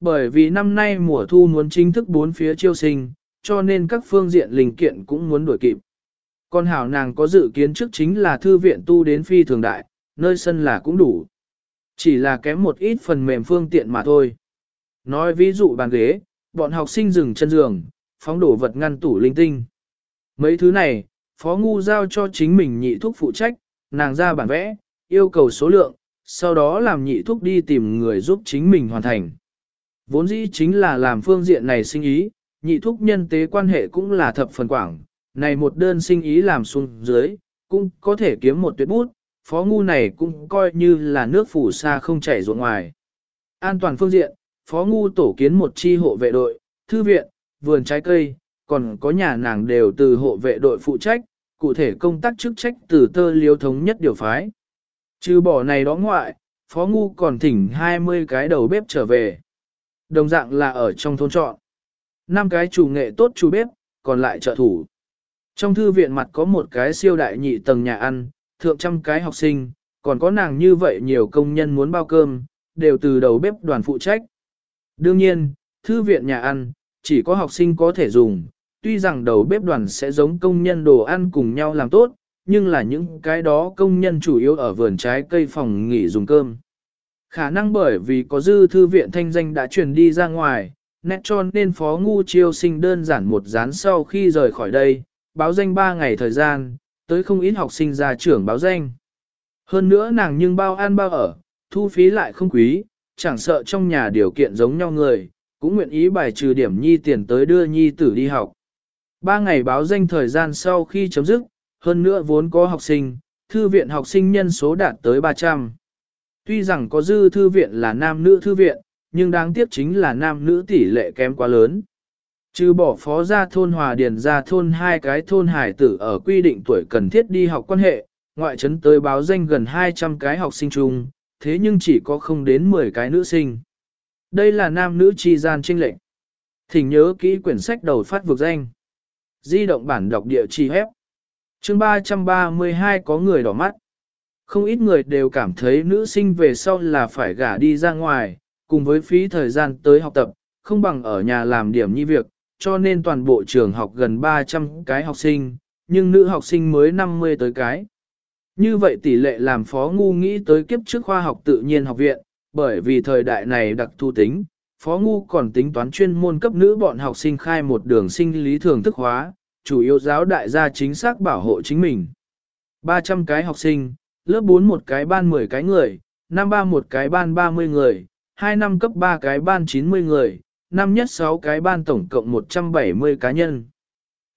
Bởi vì năm nay mùa thu muốn chính thức bốn phía chiêu sinh, cho nên các phương diện linh kiện cũng muốn đuổi kịp. Con hảo nàng có dự kiến trước chính là thư viện tu đến phi thường đại, nơi sân là cũng đủ. Chỉ là kém một ít phần mềm phương tiện mà thôi. Nói ví dụ bàn ghế, bọn học sinh dừng chân giường, phóng đổ vật ngăn tủ linh tinh. Mấy thứ này, Phó Ngu giao cho chính mình nhị thúc phụ trách, nàng ra bản vẽ, yêu cầu số lượng, sau đó làm nhị thúc đi tìm người giúp chính mình hoàn thành. Vốn dĩ chính là làm phương diện này sinh ý, nhị thúc nhân tế quan hệ cũng là thập phần quảng, này một đơn sinh ý làm xuống dưới, cũng có thể kiếm một tuyệt bút, phó ngu này cũng coi như là nước phủ xa không chảy ruộng ngoài. An toàn phương diện, phó ngu tổ kiến một chi hộ vệ đội, thư viện, vườn trái cây, còn có nhà nàng đều từ hộ vệ đội phụ trách, cụ thể công tác chức trách từ tơ liếu thống nhất điều phái. Trừ bỏ này đó ngoại, phó ngu còn thỉnh 20 cái đầu bếp trở về. Đồng dạng là ở trong thôn trọn. năm cái chủ nghệ tốt chủ bếp, còn lại trợ thủ. Trong thư viện mặt có một cái siêu đại nhị tầng nhà ăn, thượng trăm cái học sinh, còn có nàng như vậy nhiều công nhân muốn bao cơm, đều từ đầu bếp đoàn phụ trách. Đương nhiên, thư viện nhà ăn, chỉ có học sinh có thể dùng, tuy rằng đầu bếp đoàn sẽ giống công nhân đồ ăn cùng nhau làm tốt, nhưng là những cái đó công nhân chủ yếu ở vườn trái cây phòng nghỉ dùng cơm. Khả năng bởi vì có dư thư viện thanh danh đã truyền đi ra ngoài, nét cho nên phó ngu chiêu sinh đơn giản một dán sau khi rời khỏi đây, báo danh 3 ngày thời gian, tới không ít học sinh ra trưởng báo danh. Hơn nữa nàng nhưng bao ăn bao ở, thu phí lại không quý, chẳng sợ trong nhà điều kiện giống nhau người, cũng nguyện ý bài trừ điểm nhi tiền tới đưa nhi tử đi học. Ba ngày báo danh thời gian sau khi chấm dứt, hơn nữa vốn có học sinh, thư viện học sinh nhân số đạt tới 300. Tuy rằng có dư thư viện là nam nữ thư viện, nhưng đáng tiếc chính là nam nữ tỷ lệ kém quá lớn. Trừ bỏ phó ra thôn hòa điền ra thôn hai cái thôn hải tử ở quy định tuổi cần thiết đi học quan hệ, ngoại trấn tới báo danh gần 200 cái học sinh chung, thế nhưng chỉ có không đến 10 cái nữ sinh. Đây là nam nữ chi gian trinh lệnh. Thỉnh nhớ kỹ quyển sách đầu phát vực danh. Di động bản đọc địa chỉ hép. Chương 332 có người đỏ mắt. Không ít người đều cảm thấy nữ sinh về sau là phải gả đi ra ngoài, cùng với phí thời gian tới học tập, không bằng ở nhà làm điểm như việc, cho nên toàn bộ trường học gần 300 cái học sinh, nhưng nữ học sinh mới 50 tới cái. Như vậy tỷ lệ làm phó ngu nghĩ tới kiếp trước khoa học tự nhiên học viện, bởi vì thời đại này đặc thu tính, phó ngu còn tính toán chuyên môn cấp nữ bọn học sinh khai một đường sinh lý thường thức hóa, chủ yếu giáo đại gia chính xác bảo hộ chính mình. 300 cái học sinh, lớp 4 một cái ban 10 cái người, năm 3 một cái ban 30 người, 2 năm cấp 3 cái ban 90 người, năm nhất 6 cái ban tổng cộng 170 cá nhân.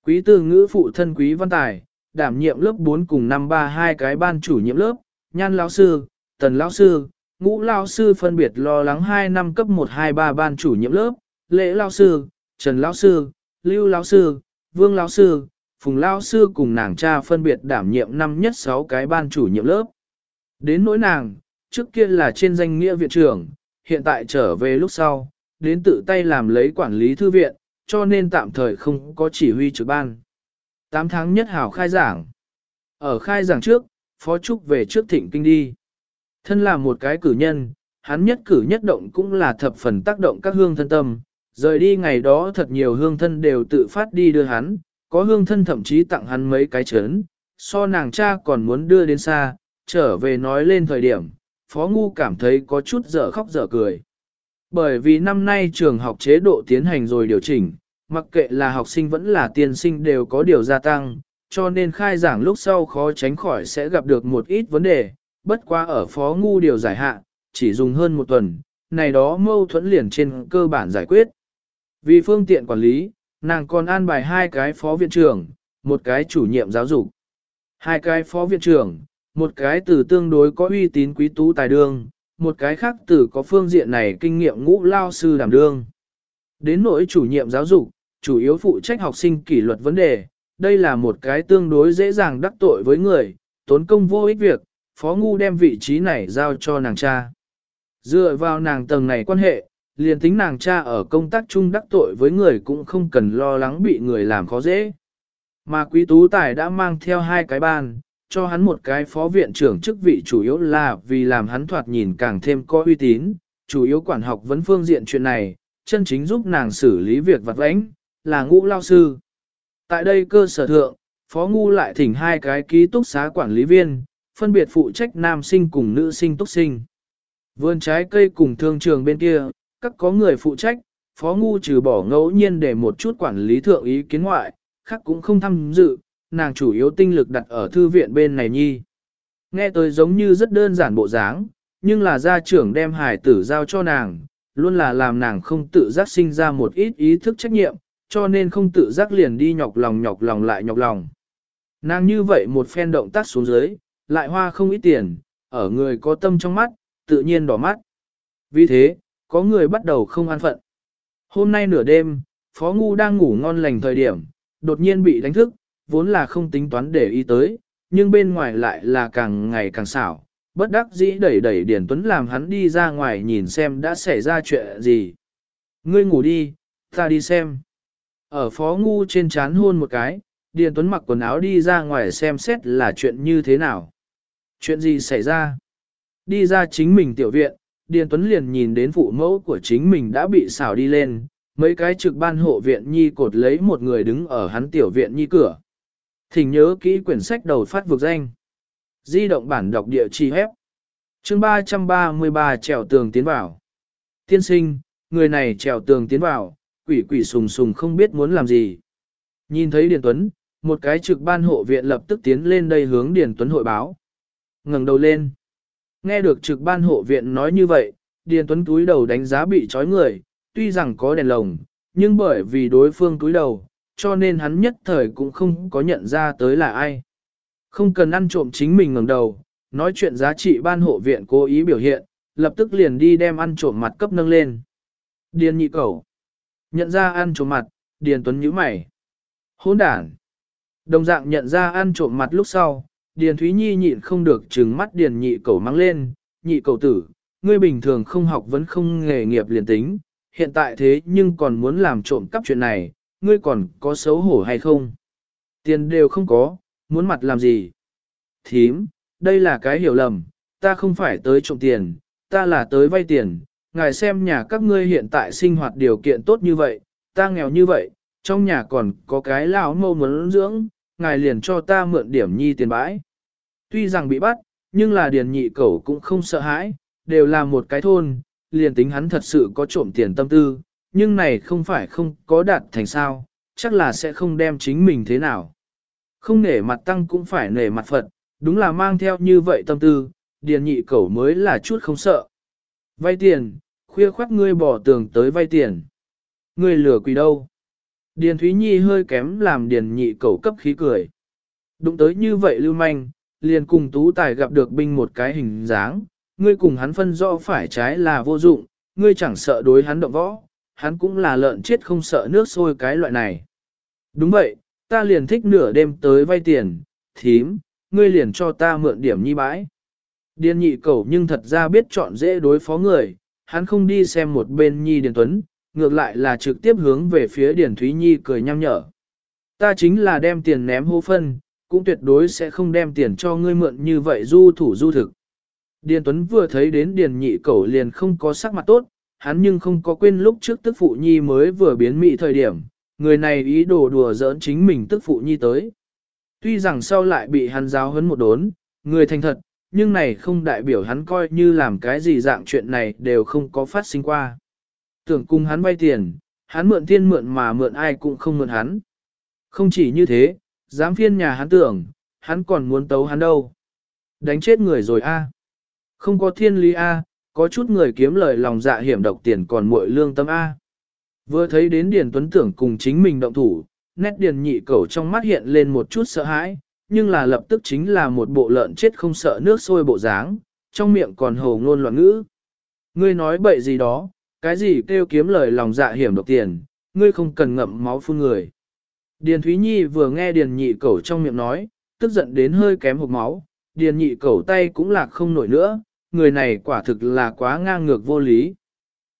Quý tư ngữ phụ thân quý văn tài, đảm nhiệm lớp 4 cùng năm 3 hai cái ban chủ nhiệm lớp, nhan lão sư, tần lão sư, ngũ lão sư phân biệt lo lắng 2 năm cấp 1 2 3 ban chủ nhiệm lớp, lễ lão sư, trần lão sư, lưu lão sư, vương lão sư, phùng lão sư cùng nàng cha phân biệt đảm nhiệm năm nhất 6 cái ban chủ nhiệm lớp. Đến nỗi nàng, trước kia là trên danh nghĩa viện trưởng, hiện tại trở về lúc sau, đến tự tay làm lấy quản lý thư viện, cho nên tạm thời không có chỉ huy trực ban. 8 tháng nhất hảo khai giảng. Ở khai giảng trước, Phó Trúc về trước thịnh kinh đi. Thân là một cái cử nhân, hắn nhất cử nhất động cũng là thập phần tác động các hương thân tâm. Rời đi ngày đó thật nhiều hương thân đều tự phát đi đưa hắn, có hương thân thậm chí tặng hắn mấy cái chấn, so nàng cha còn muốn đưa đến xa, trở về nói lên thời điểm, Phó Ngu cảm thấy có chút dở khóc dở cười. Bởi vì năm nay trường học chế độ tiến hành rồi điều chỉnh, mặc kệ là học sinh vẫn là tiên sinh đều có điều gia tăng, cho nên khai giảng lúc sau khó tránh khỏi sẽ gặp được một ít vấn đề, bất quá ở phó ngu điều giải hạ, chỉ dùng hơn một tuần, này đó mâu thuẫn liền trên cơ bản giải quyết. Vì phương tiện quản lý, nàng còn an bài hai cái phó viện trưởng, một cái chủ nhiệm giáo dục. Hai cái phó viện trưởng, một cái từ tương đối có uy tín quý tú tài đương, một cái khác từ có phương diện này kinh nghiệm ngũ lao sư đảm đương. Đến nỗi chủ nhiệm giáo dục, chủ yếu phụ trách học sinh kỷ luật vấn đề, đây là một cái tương đối dễ dàng đắc tội với người, tốn công vô ích việc, phó ngu đem vị trí này giao cho nàng cha. Dựa vào nàng tầng này quan hệ, liền tính nàng cha ở công tác chung đắc tội với người cũng không cần lo lắng bị người làm khó dễ. Mà quý tú tài đã mang theo hai cái ban, cho hắn một cái phó viện trưởng chức vị chủ yếu là vì làm hắn thoạt nhìn càng thêm có uy tín, chủ yếu quản học vấn phương diện chuyện này, chân chính giúp nàng xử lý việc vặt vãnh, là ngũ lao sư. Tại đây cơ sở thượng, Phó Ngu lại thỉnh hai cái ký túc xá quản lý viên, phân biệt phụ trách nam sinh cùng nữ sinh túc sinh. Vườn trái cây cùng thương trường bên kia, các có người phụ trách, Phó Ngu trừ bỏ ngẫu nhiên để một chút quản lý thượng ý kiến ngoại, khác cũng không tham dự, nàng chủ yếu tinh lực đặt ở thư viện bên này nhi. Nghe tới giống như rất đơn giản bộ dáng, nhưng là gia trưởng đem hải tử giao cho nàng, luôn là làm nàng không tự giác sinh ra một ít ý thức trách nhiệm, cho nên không tự giác liền đi nhọc lòng nhọc lòng lại nhọc lòng. Nàng như vậy một phen động tác xuống dưới, lại hoa không ít tiền, ở người có tâm trong mắt, tự nhiên đỏ mắt. Vì thế, có người bắt đầu không an phận. Hôm nay nửa đêm, Phó Ngu đang ngủ ngon lành thời điểm, đột nhiên bị đánh thức, vốn là không tính toán để ý tới, nhưng bên ngoài lại là càng ngày càng xảo. Bất đắc dĩ đẩy đẩy Điền Tuấn làm hắn đi ra ngoài nhìn xem đã xảy ra chuyện gì. Ngươi ngủ đi, ta đi xem. Ở Phó Ngu trên chán hôn một cái, Điền Tuấn mặc quần áo đi ra ngoài xem xét là chuyện như thế nào. Chuyện gì xảy ra? Đi ra chính mình tiểu viện, Điền Tuấn liền nhìn đến phụ mẫu của chính mình đã bị xảo đi lên, mấy cái trực ban hộ viện nhi cột lấy một người đứng ở hắn tiểu viện nhi cửa. Thỉnh nhớ kỹ quyển sách đầu phát vực danh. Di động bản đọc địa chỉ hép. Chương 333 trèo tường tiến vào. Tiên sinh, người này trèo tường tiến vào, quỷ quỷ sùng sùng không biết muốn làm gì. Nhìn thấy Điền Tuấn, một cái trực ban hộ viện lập tức tiến lên đây hướng Điền Tuấn hội báo. ngẩng đầu lên. Nghe được trực ban hộ viện nói như vậy, Điền Tuấn túi đầu đánh giá bị trói người, tuy rằng có đèn lồng, nhưng bởi vì đối phương túi đầu, cho nên hắn nhất thời cũng không có nhận ra tới là ai. Không cần ăn trộm chính mình ngẩng đầu, nói chuyện giá trị ban hộ viện cố ý biểu hiện, lập tức liền đi đem ăn trộm mặt cấp nâng lên. Điền nhị cẩu. Nhận ra ăn trộm mặt, Điền Tuấn nhíu mày. Hỗn đản. Đồng dạng nhận ra ăn trộm mặt lúc sau, Điền Thúy Nhi nhịn không được trừng mắt Điền nhị cẩu mang lên, nhị cẩu tử, ngươi bình thường không học vẫn không nghề nghiệp liền tính, hiện tại thế nhưng còn muốn làm trộm cắp chuyện này, ngươi còn có xấu hổ hay không? Tiền đều không có, muốn mặt làm gì? Thím, đây là cái hiểu lầm, ta không phải tới trộm tiền, ta là tới vay tiền, ngài xem nhà các ngươi hiện tại sinh hoạt điều kiện tốt như vậy, ta nghèo như vậy, trong nhà còn có cái lão mâu muốn dưỡng, ngài liền cho ta mượn điểm nhi tiền bãi. Tuy rằng bị bắt, nhưng là điền nhị cẩu cũng không sợ hãi, đều là một cái thôn, liền tính hắn thật sự có trộm tiền tâm tư, nhưng này không phải không có đạt thành sao, chắc là sẽ không đem chính mình thế nào. Không nể mặt tăng cũng phải nể mặt Phật, đúng là mang theo như vậy tâm tư, điền nhị cẩu mới là chút không sợ. Vay tiền, khuya khoác ngươi bỏ tường tới vay tiền. Ngươi lừa quỷ đâu? Điền Thúy Nhi hơi kém làm điền nhị cẩu cấp khí cười. Đụng tới như vậy lưu manh, liền cùng tú tài gặp được binh một cái hình dáng, ngươi cùng hắn phân rõ phải trái là vô dụng, ngươi chẳng sợ đối hắn động võ, hắn cũng là lợn chết không sợ nước sôi cái loại này. Đúng vậy, ta liền thích nửa đêm tới vay tiền, thím, ngươi liền cho ta mượn điểm nhi bãi. Điền nhị cẩu nhưng thật ra biết chọn dễ đối phó người, hắn không đi xem một bên nhi điền tuấn, ngược lại là trực tiếp hướng về phía điền thúy nhi cười nhăm nhở. Ta chính là đem tiền ném hô phân, cũng tuyệt đối sẽ không đem tiền cho ngươi mượn như vậy du thủ du thực. Điền Tuấn vừa thấy đến Điền nhị cẩu liền không có sắc mặt tốt, hắn nhưng không có quên lúc trước tức phụ nhi mới vừa biến mị thời điểm, người này ý đồ đùa giỡn chính mình tức phụ nhi tới. Tuy rằng sau lại bị hắn giáo hấn một đốn, người thành thật, nhưng này không đại biểu hắn coi như làm cái gì dạng chuyện này đều không có phát sinh qua. Tưởng cùng hắn vay tiền, hắn mượn thiên mượn mà mượn ai cũng không mượn hắn. Không chỉ như thế, dám phiên nhà hắn tưởng, hắn còn muốn tấu hắn đâu. Đánh chết người rồi a. Không có thiên lý A, có chút người kiếm lời lòng dạ hiểm độc tiền còn muội lương tâm A. Vừa thấy đến Điền Tuấn tưởng cùng chính mình động thủ, nét Điền nhị cẩu trong mắt hiện lên một chút sợ hãi, nhưng là lập tức chính là một bộ lợn chết không sợ nước sôi bộ dáng, trong miệng còn hồ ngôn loạn ngữ. Ngươi nói bậy gì đó, cái gì kêu kiếm lời lòng dạ hiểm độc tiền, ngươi không cần ngậm máu phun người. Điền Thúy Nhi vừa nghe Điền nhị cẩu trong miệng nói, tức giận đến hơi kém hộp máu, Điền nhị cẩu tay cũng lạc không nổi nữa, người này quả thực là quá ngang ngược vô lý.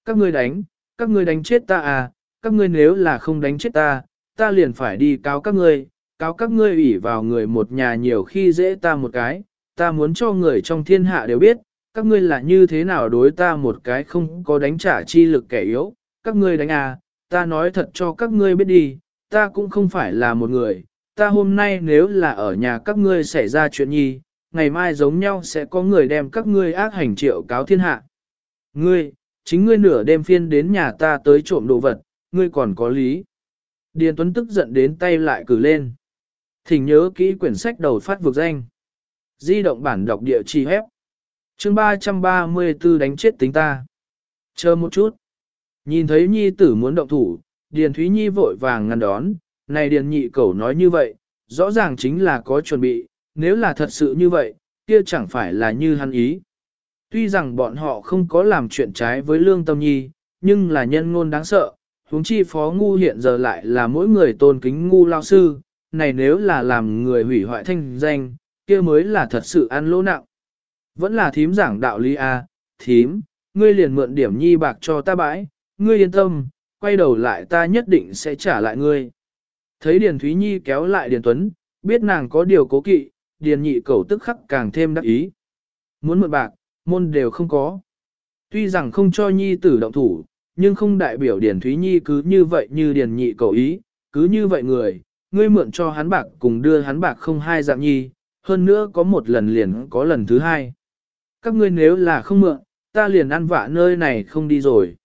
Các ngươi đánh, các ngươi đánh chết ta à, các ngươi nếu là không đánh chết ta, ta liền phải đi cáo các ngươi, cáo các ngươi ủy vào người một nhà nhiều khi dễ ta một cái, ta muốn cho người trong thiên hạ đều biết, các ngươi là như thế nào đối ta một cái không có đánh trả chi lực kẻ yếu, các ngươi đánh à, ta nói thật cho các ngươi biết đi, ta cũng không phải là một người, ta hôm nay nếu là ở nhà các ngươi xảy ra chuyện nhi, ngày mai giống nhau sẽ có người đem các ngươi ác hành triệu cáo thiên hạ. Ngươi, chính ngươi nửa đêm phiên đến nhà ta tới trộm đồ vật, ngươi còn có lý. Điền Tuấn tức giận đến tay lại cử lên. Thỉnh nhớ kỹ quyển sách đầu phát vực danh. Di động bản đọc địa chỉ hép chương 334 đánh chết tính ta. Chờ một chút. Nhìn thấy nhi tử muốn động thủ, Điền Thúy Nhi vội vàng ngăn đón. Này Điền nhị cẩu nói như vậy, rõ ràng chính là có chuẩn bị, nếu là thật sự như vậy, kia chẳng phải là như hắn ý. Tuy rằng bọn họ không có làm chuyện trái với lương tâm nhi, nhưng là nhân ngôn đáng sợ, huống chi phó ngu hiện giờ lại là mỗi người tôn kính ngu lao sư, này nếu là làm người hủy hoại thanh danh, kia mới là thật sự ăn lỗ nặng. Vẫn là thím giảng đạo lý à, thím, ngươi liền mượn điểm nhi bạc cho ta bãi, ngươi yên tâm, quay đầu lại ta nhất định sẽ trả lại ngươi. Thấy Điền Thúy Nhi kéo lại Điền Tuấn, biết nàng có điều cố kỵ, Điền nhị cầu tức khắc càng thêm đắc ý. Muốn mượn bạc, môn đều không có. Tuy rằng không cho Nhi tử động thủ, nhưng không đại biểu Điền Thúy Nhi cứ như vậy như Điền nhị cầu ý, cứ như vậy người, ngươi mượn cho hắn bạc cùng đưa hắn bạc không hai dạng nhi, hơn nữa có một lần liền có lần thứ hai. Các ngươi nếu là không mượn, ta liền ăn vạ nơi này không đi rồi.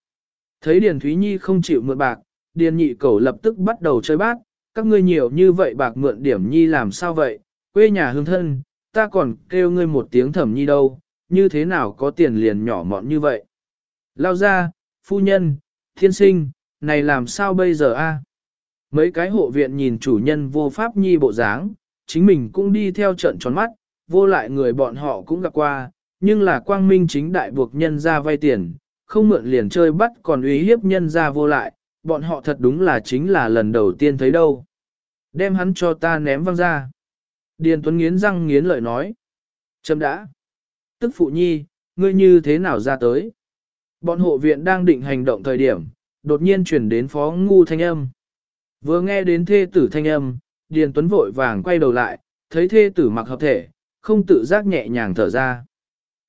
Thấy Điền Thúy Nhi không chịu mượn bạc, Điền nhị Cẩu lập tức bắt đầu chơi bát, các ngươi nhiều như vậy bạc mượn điểm nhi làm sao vậy, quê nhà hương thân, ta còn kêu ngươi một tiếng thẩm nhi đâu, như thế nào có tiền liền nhỏ mọn như vậy. Lao ra, phu nhân, thiên sinh, này làm sao bây giờ a? Mấy cái hộ viện nhìn chủ nhân vô pháp nhi bộ dáng, chính mình cũng đi theo trận tròn mắt, vô lại người bọn họ cũng gặp qua, nhưng là quang minh chính đại buộc nhân ra vay tiền, không mượn liền chơi bắt còn uy hiếp nhân ra vô lại, bọn họ thật đúng là chính là lần đầu tiên thấy đâu. Đem hắn cho ta ném văng ra. Điền Tuấn nghiến răng nghiến lợi nói. Chấm đã. Tức phụ nhi, ngươi như thế nào ra tới? Bọn hộ viện đang định hành động thời điểm, đột nhiên chuyển đến phó ngu thanh âm. Vừa nghe đến thê tử thanh âm, Điền Tuấn vội vàng quay đầu lại, thấy thê tử mặc hợp thể, không tự giác nhẹ nhàng thở ra.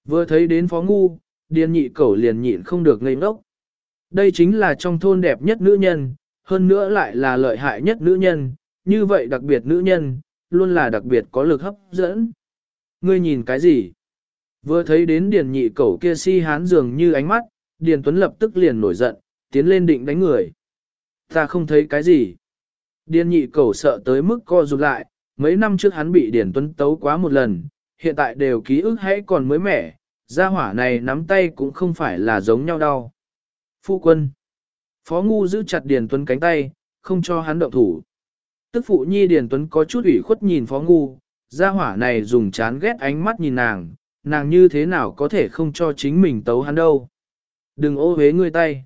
Vừa thấy đến phó ngu, Điền nhị cẩu liền nhịn không được ngây ngốc. Đây chính là trong thôn đẹp nhất nữ nhân, hơn nữa lại là lợi hại nhất nữ nhân, như vậy đặc biệt nữ nhân, luôn là đặc biệt có lực hấp dẫn. Ngươi nhìn cái gì? Vừa thấy đến Điền nhị cẩu kia si hán dường như ánh mắt, Điền Tuấn lập tức liền nổi giận, tiến lên định đánh người. Ta không thấy cái gì. Điền nhị cẩu sợ tới mức co rụt lại, mấy năm trước hắn bị Điền Tuấn tấu quá một lần, hiện tại đều ký ức hãy còn mới mẻ, gia hỏa này nắm tay cũng không phải là giống nhau đâu. Phu quân. Phó Ngu giữ chặt Điền Tuấn cánh tay, không cho hắn động thủ. Tức phụ nhi Điền Tuấn có chút ủy khuất nhìn Phó Ngu, gia hỏa này dùng chán ghét ánh mắt nhìn nàng, nàng như thế nào có thể không cho chính mình tấu hắn đâu. Đừng ô hế ngươi tay.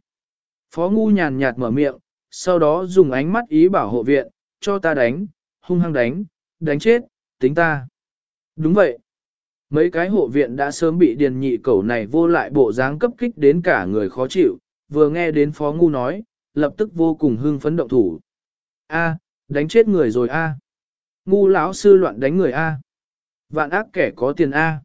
Phó Ngu nhàn nhạt mở miệng, sau đó dùng ánh mắt ý bảo hộ viện, cho ta đánh, hung hăng đánh, đánh chết, tính ta. Đúng vậy. Mấy cái hộ viện đã sớm bị điền nhị cẩu này vô lại bộ dáng cấp kích đến cả người khó chịu, vừa nghe đến phó ngu nói, lập tức vô cùng hưng phấn động thủ. A, đánh chết người rồi a. Ngu lão sư loạn đánh người a. Vạn ác kẻ có tiền a.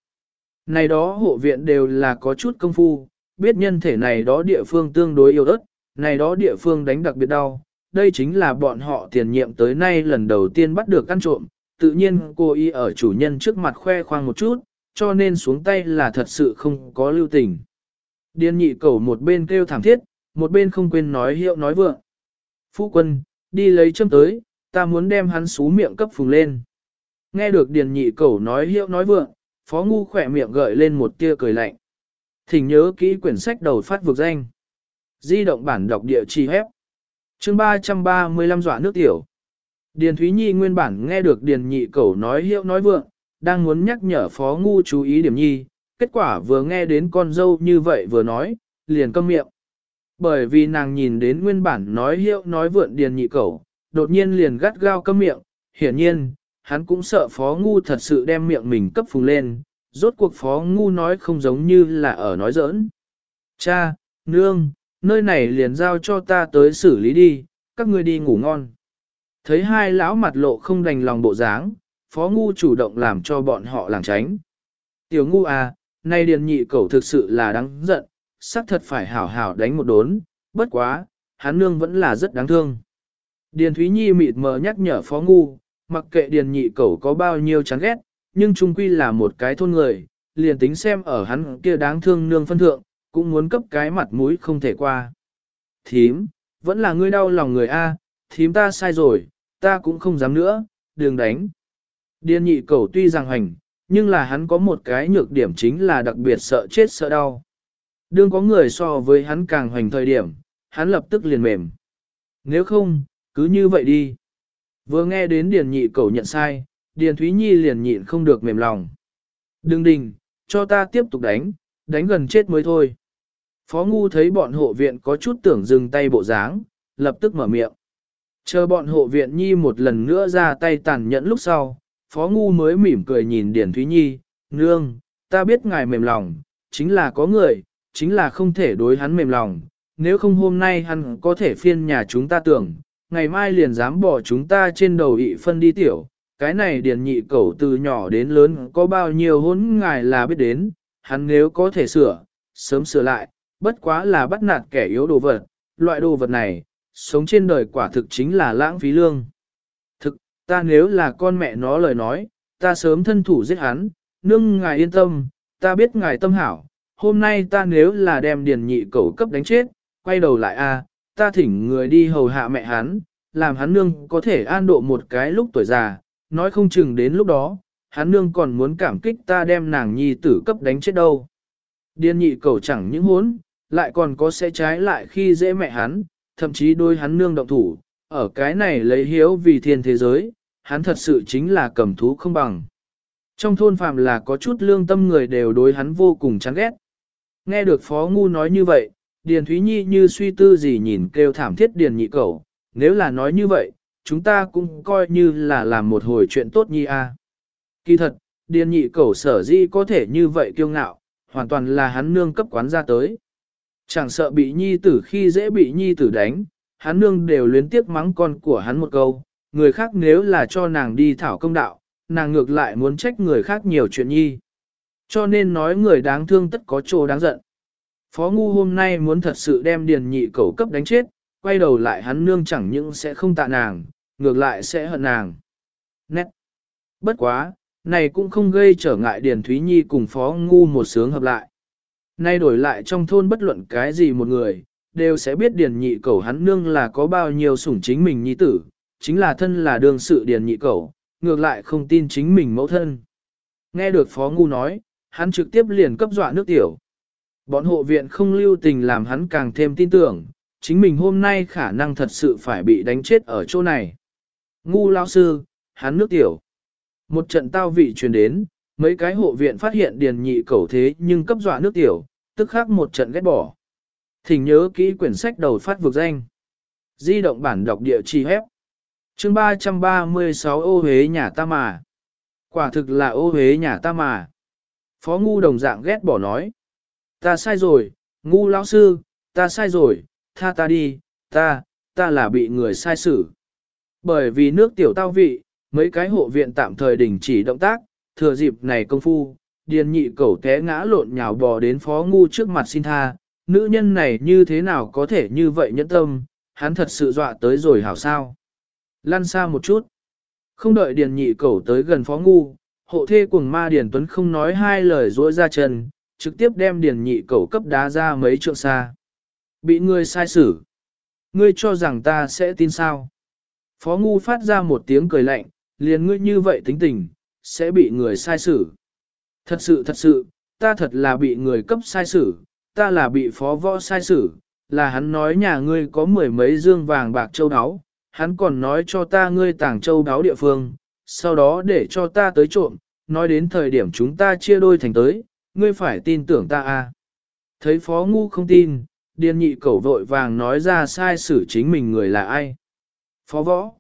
Này đó hộ viện đều là có chút công phu, biết nhân thể này đó địa phương tương đối yếu ớt, này đó địa phương đánh đặc biệt đau. Đây chính là bọn họ tiền nhiệm tới nay lần đầu tiên bắt được ăn trộm, tự nhiên cô y ở chủ nhân trước mặt khoe khoang một chút, cho nên xuống tay là thật sự không có lưu tình. Điên nhị cầu một bên kêu thảm thiết, một bên không quên nói hiệu nói vượng. Phu quân, đi lấy châm tới, ta muốn đem hắn xú miệng cấp phùng lên. Nghe được điền nhị cầu nói hiệu nói vượng, phó ngu khỏe miệng gợi lên một tia cười lạnh. Thỉnh nhớ kỹ quyển sách đầu phát vực danh. Di động bản đọc địa chỉ hép. chương 335 dọa nước tiểu. Điền Thúy Nhi nguyên bản nghe được Điền nhị cầu nói hiệu nói vượng, đang muốn nhắc nhở phó ngu chú ý điểm nhi, kết quả vừa nghe đến con dâu như vậy vừa nói, liền câm miệng. Bởi vì nàng nhìn đến nguyên bản nói hiệu nói vượn điền nhị cẩu, đột nhiên liền gắt gao câm miệng, hiển nhiên, hắn cũng sợ phó ngu thật sự đem miệng mình cấp phùng lên, rốt cuộc phó ngu nói không giống như là ở nói giỡn. Cha, nương, nơi này liền giao cho ta tới xử lý đi, các ngươi đi ngủ ngon. Thấy hai lão mặt lộ không đành lòng bộ dáng, phó ngu chủ động làm cho bọn họ làng tránh. Tiểu ngu à, nay điền nhị cẩu thực sự là đáng giận, xác thật phải hảo hảo đánh một đốn, bất quá, hắn nương vẫn là rất đáng thương. Điền Thúy Nhi mịt mờ nhắc nhở phó ngu, mặc kệ điền nhị cẩu có bao nhiêu chán ghét, nhưng trung quy là một cái thôn người, liền tính xem ở hắn kia đáng thương nương phân thượng, cũng muốn cấp cái mặt mũi không thể qua. Thím, vẫn là ngươi đau lòng người A, thím ta sai rồi, ta cũng không dám nữa, đừng đánh. Điền nhị cầu tuy rằng hành, nhưng là hắn có một cái nhược điểm chính là đặc biệt sợ chết sợ đau. Đương có người so với hắn càng hoành thời điểm, hắn lập tức liền mềm. Nếu không, cứ như vậy đi. Vừa nghe đến Điền nhị cầu nhận sai, Điền Thúy Nhi liền nhịn không được mềm lòng. Đừng đình, cho ta tiếp tục đánh, đánh gần chết mới thôi. Phó Ngu thấy bọn hộ viện có chút tưởng dừng tay bộ dáng, lập tức mở miệng. Chờ bọn hộ viện Nhi một lần nữa ra tay tàn nhẫn lúc sau, Phó Ngu mới mỉm cười nhìn Điển Thúy Nhi, nương, ta biết ngài mềm lòng, chính là có người, chính là không thể đối hắn mềm lòng, nếu không hôm nay hắn có thể phiên nhà chúng ta tưởng, ngày mai liền dám bỏ chúng ta trên đầu ị phân đi tiểu, cái này điền nhị cẩu từ nhỏ đến lớn có bao nhiêu hốn ngài là biết đến, hắn nếu có thể sửa, sớm sửa lại, bất quá là bắt nạt kẻ yếu đồ vật, loại đồ vật này, sống trên đời quả thực chính là lãng phí lương. Ta nếu là con mẹ nó lời nói, ta sớm thân thủ giết hắn, nương ngài yên tâm, ta biết ngài tâm hảo, hôm nay ta nếu là đem điền nhị cẩu cấp đánh chết, quay đầu lại a, ta thỉnh người đi hầu hạ mẹ hắn, làm hắn nương có thể an độ một cái lúc tuổi già, nói không chừng đến lúc đó, hắn nương còn muốn cảm kích ta đem nàng nhi tử cấp đánh chết đâu. Điền nhị cầu chẳng những hốn, lại còn có sẽ trái lại khi dễ mẹ hắn, thậm chí đôi hắn nương động thủ, ở cái này lấy hiếu vì thiên thế giới, hắn thật sự chính là cầm thú không bằng. Trong thôn phàm là có chút lương tâm người đều đối hắn vô cùng chán ghét. Nghe được Phó Ngu nói như vậy, Điền Thúy Nhi như suy tư gì nhìn kêu thảm thiết Điền nhị cầu, nếu là nói như vậy, chúng ta cũng coi như là làm một hồi chuyện tốt nhi a. Kỳ thật, điền nhị cẩu sở di có thể như vậy kiêu ngạo, hoàn toàn là hắn nương cấp quán ra tới. Chẳng sợ bị nhi tử khi dễ bị nhi tử đánh, hắn nương đều luyến tiếc mắng con của hắn một câu, người khác nếu là cho nàng đi thảo công đạo, nàng ngược lại muốn trách người khác nhiều chuyện nhi. Cho nên nói người đáng thương tất có chỗ đáng giận. Phó Ngu hôm nay muốn thật sự đem điền nhị cẩu cấp đánh chết, quay đầu lại hắn nương chẳng những sẽ không tạ nàng, ngược lại sẽ hận nàng. Nét. Bất quá, này cũng không gây trở ngại Điền Thúy Nhi cùng Phó Ngu một sướng hợp lại. Nay đổi lại trong thôn bất luận cái gì một người, đều sẽ biết Điền Nhị Cẩu hắn nương là có bao nhiêu sủng chính mình nhi tử, chính là thân là đường sự Điền Nhị Cẩu, ngược lại không tin chính mình mẫu thân. Nghe được Phó Ngu nói, hắn trực tiếp liền cấp dọa nước tiểu. Bọn hộ viện không lưu tình làm hắn càng thêm tin tưởng, chính mình hôm nay khả năng thật sự phải bị đánh chết ở chỗ này. Ngu lao sư, hắn nước tiểu. Một trận tao vị truyền đến, mấy cái hộ viện phát hiện điền nhị cầu thế nhưng cấp dọa nước tiểu, tức khắc một trận ghét bỏ. Thỉnh nhớ kỹ quyển sách đầu phát vực danh. Di động bản đọc địa chỉ hép chương 336 ô huế nhà ta mà. Quả thực là ô huế nhà ta mà. Phó ngu đồng dạng ghét bỏ nói. Ta sai rồi, ngu lão sư, ta sai rồi, tha ta đi, ta, ta là bị người sai xử. Bởi vì nước tiểu tao vị, mấy cái hộ viện tạm thời đình chỉ động tác, thừa dịp này công phu, điền nhị cẩu té ngã lộn nhào bò đến phó ngu trước mặt xin tha, nữ nhân này như thế nào có thể như vậy nhẫn tâm, hắn thật sự dọa tới rồi hảo sao. Lăn xa một chút. Không đợi điền nhị cẩu tới gần phó ngu, hộ thê cùng ma điền tuấn không nói hai lời dối ra chân, trực tiếp đem điền nhị cẩu cấp đá ra mấy trượng xa. Bị ngươi sai xử. Ngươi cho rằng ta sẽ tin sao? Phó Ngu phát ra một tiếng cười lạnh, liền ngươi như vậy tính tình, sẽ bị người sai xử. Thật sự thật sự, ta thật là bị người cấp sai xử, ta là bị phó võ sai xử, là hắn nói nhà ngươi có mười mấy dương vàng bạc châu áo, hắn còn nói cho ta ngươi tàng châu báo địa phương, sau đó để cho ta tới trộm, nói đến thời điểm chúng ta chia đôi thành tới, ngươi phải tin tưởng ta à. Thấy phó ngu không tin, điên nhị cẩu vội vàng nói ra sai xử chính mình người là ai. Phó võ.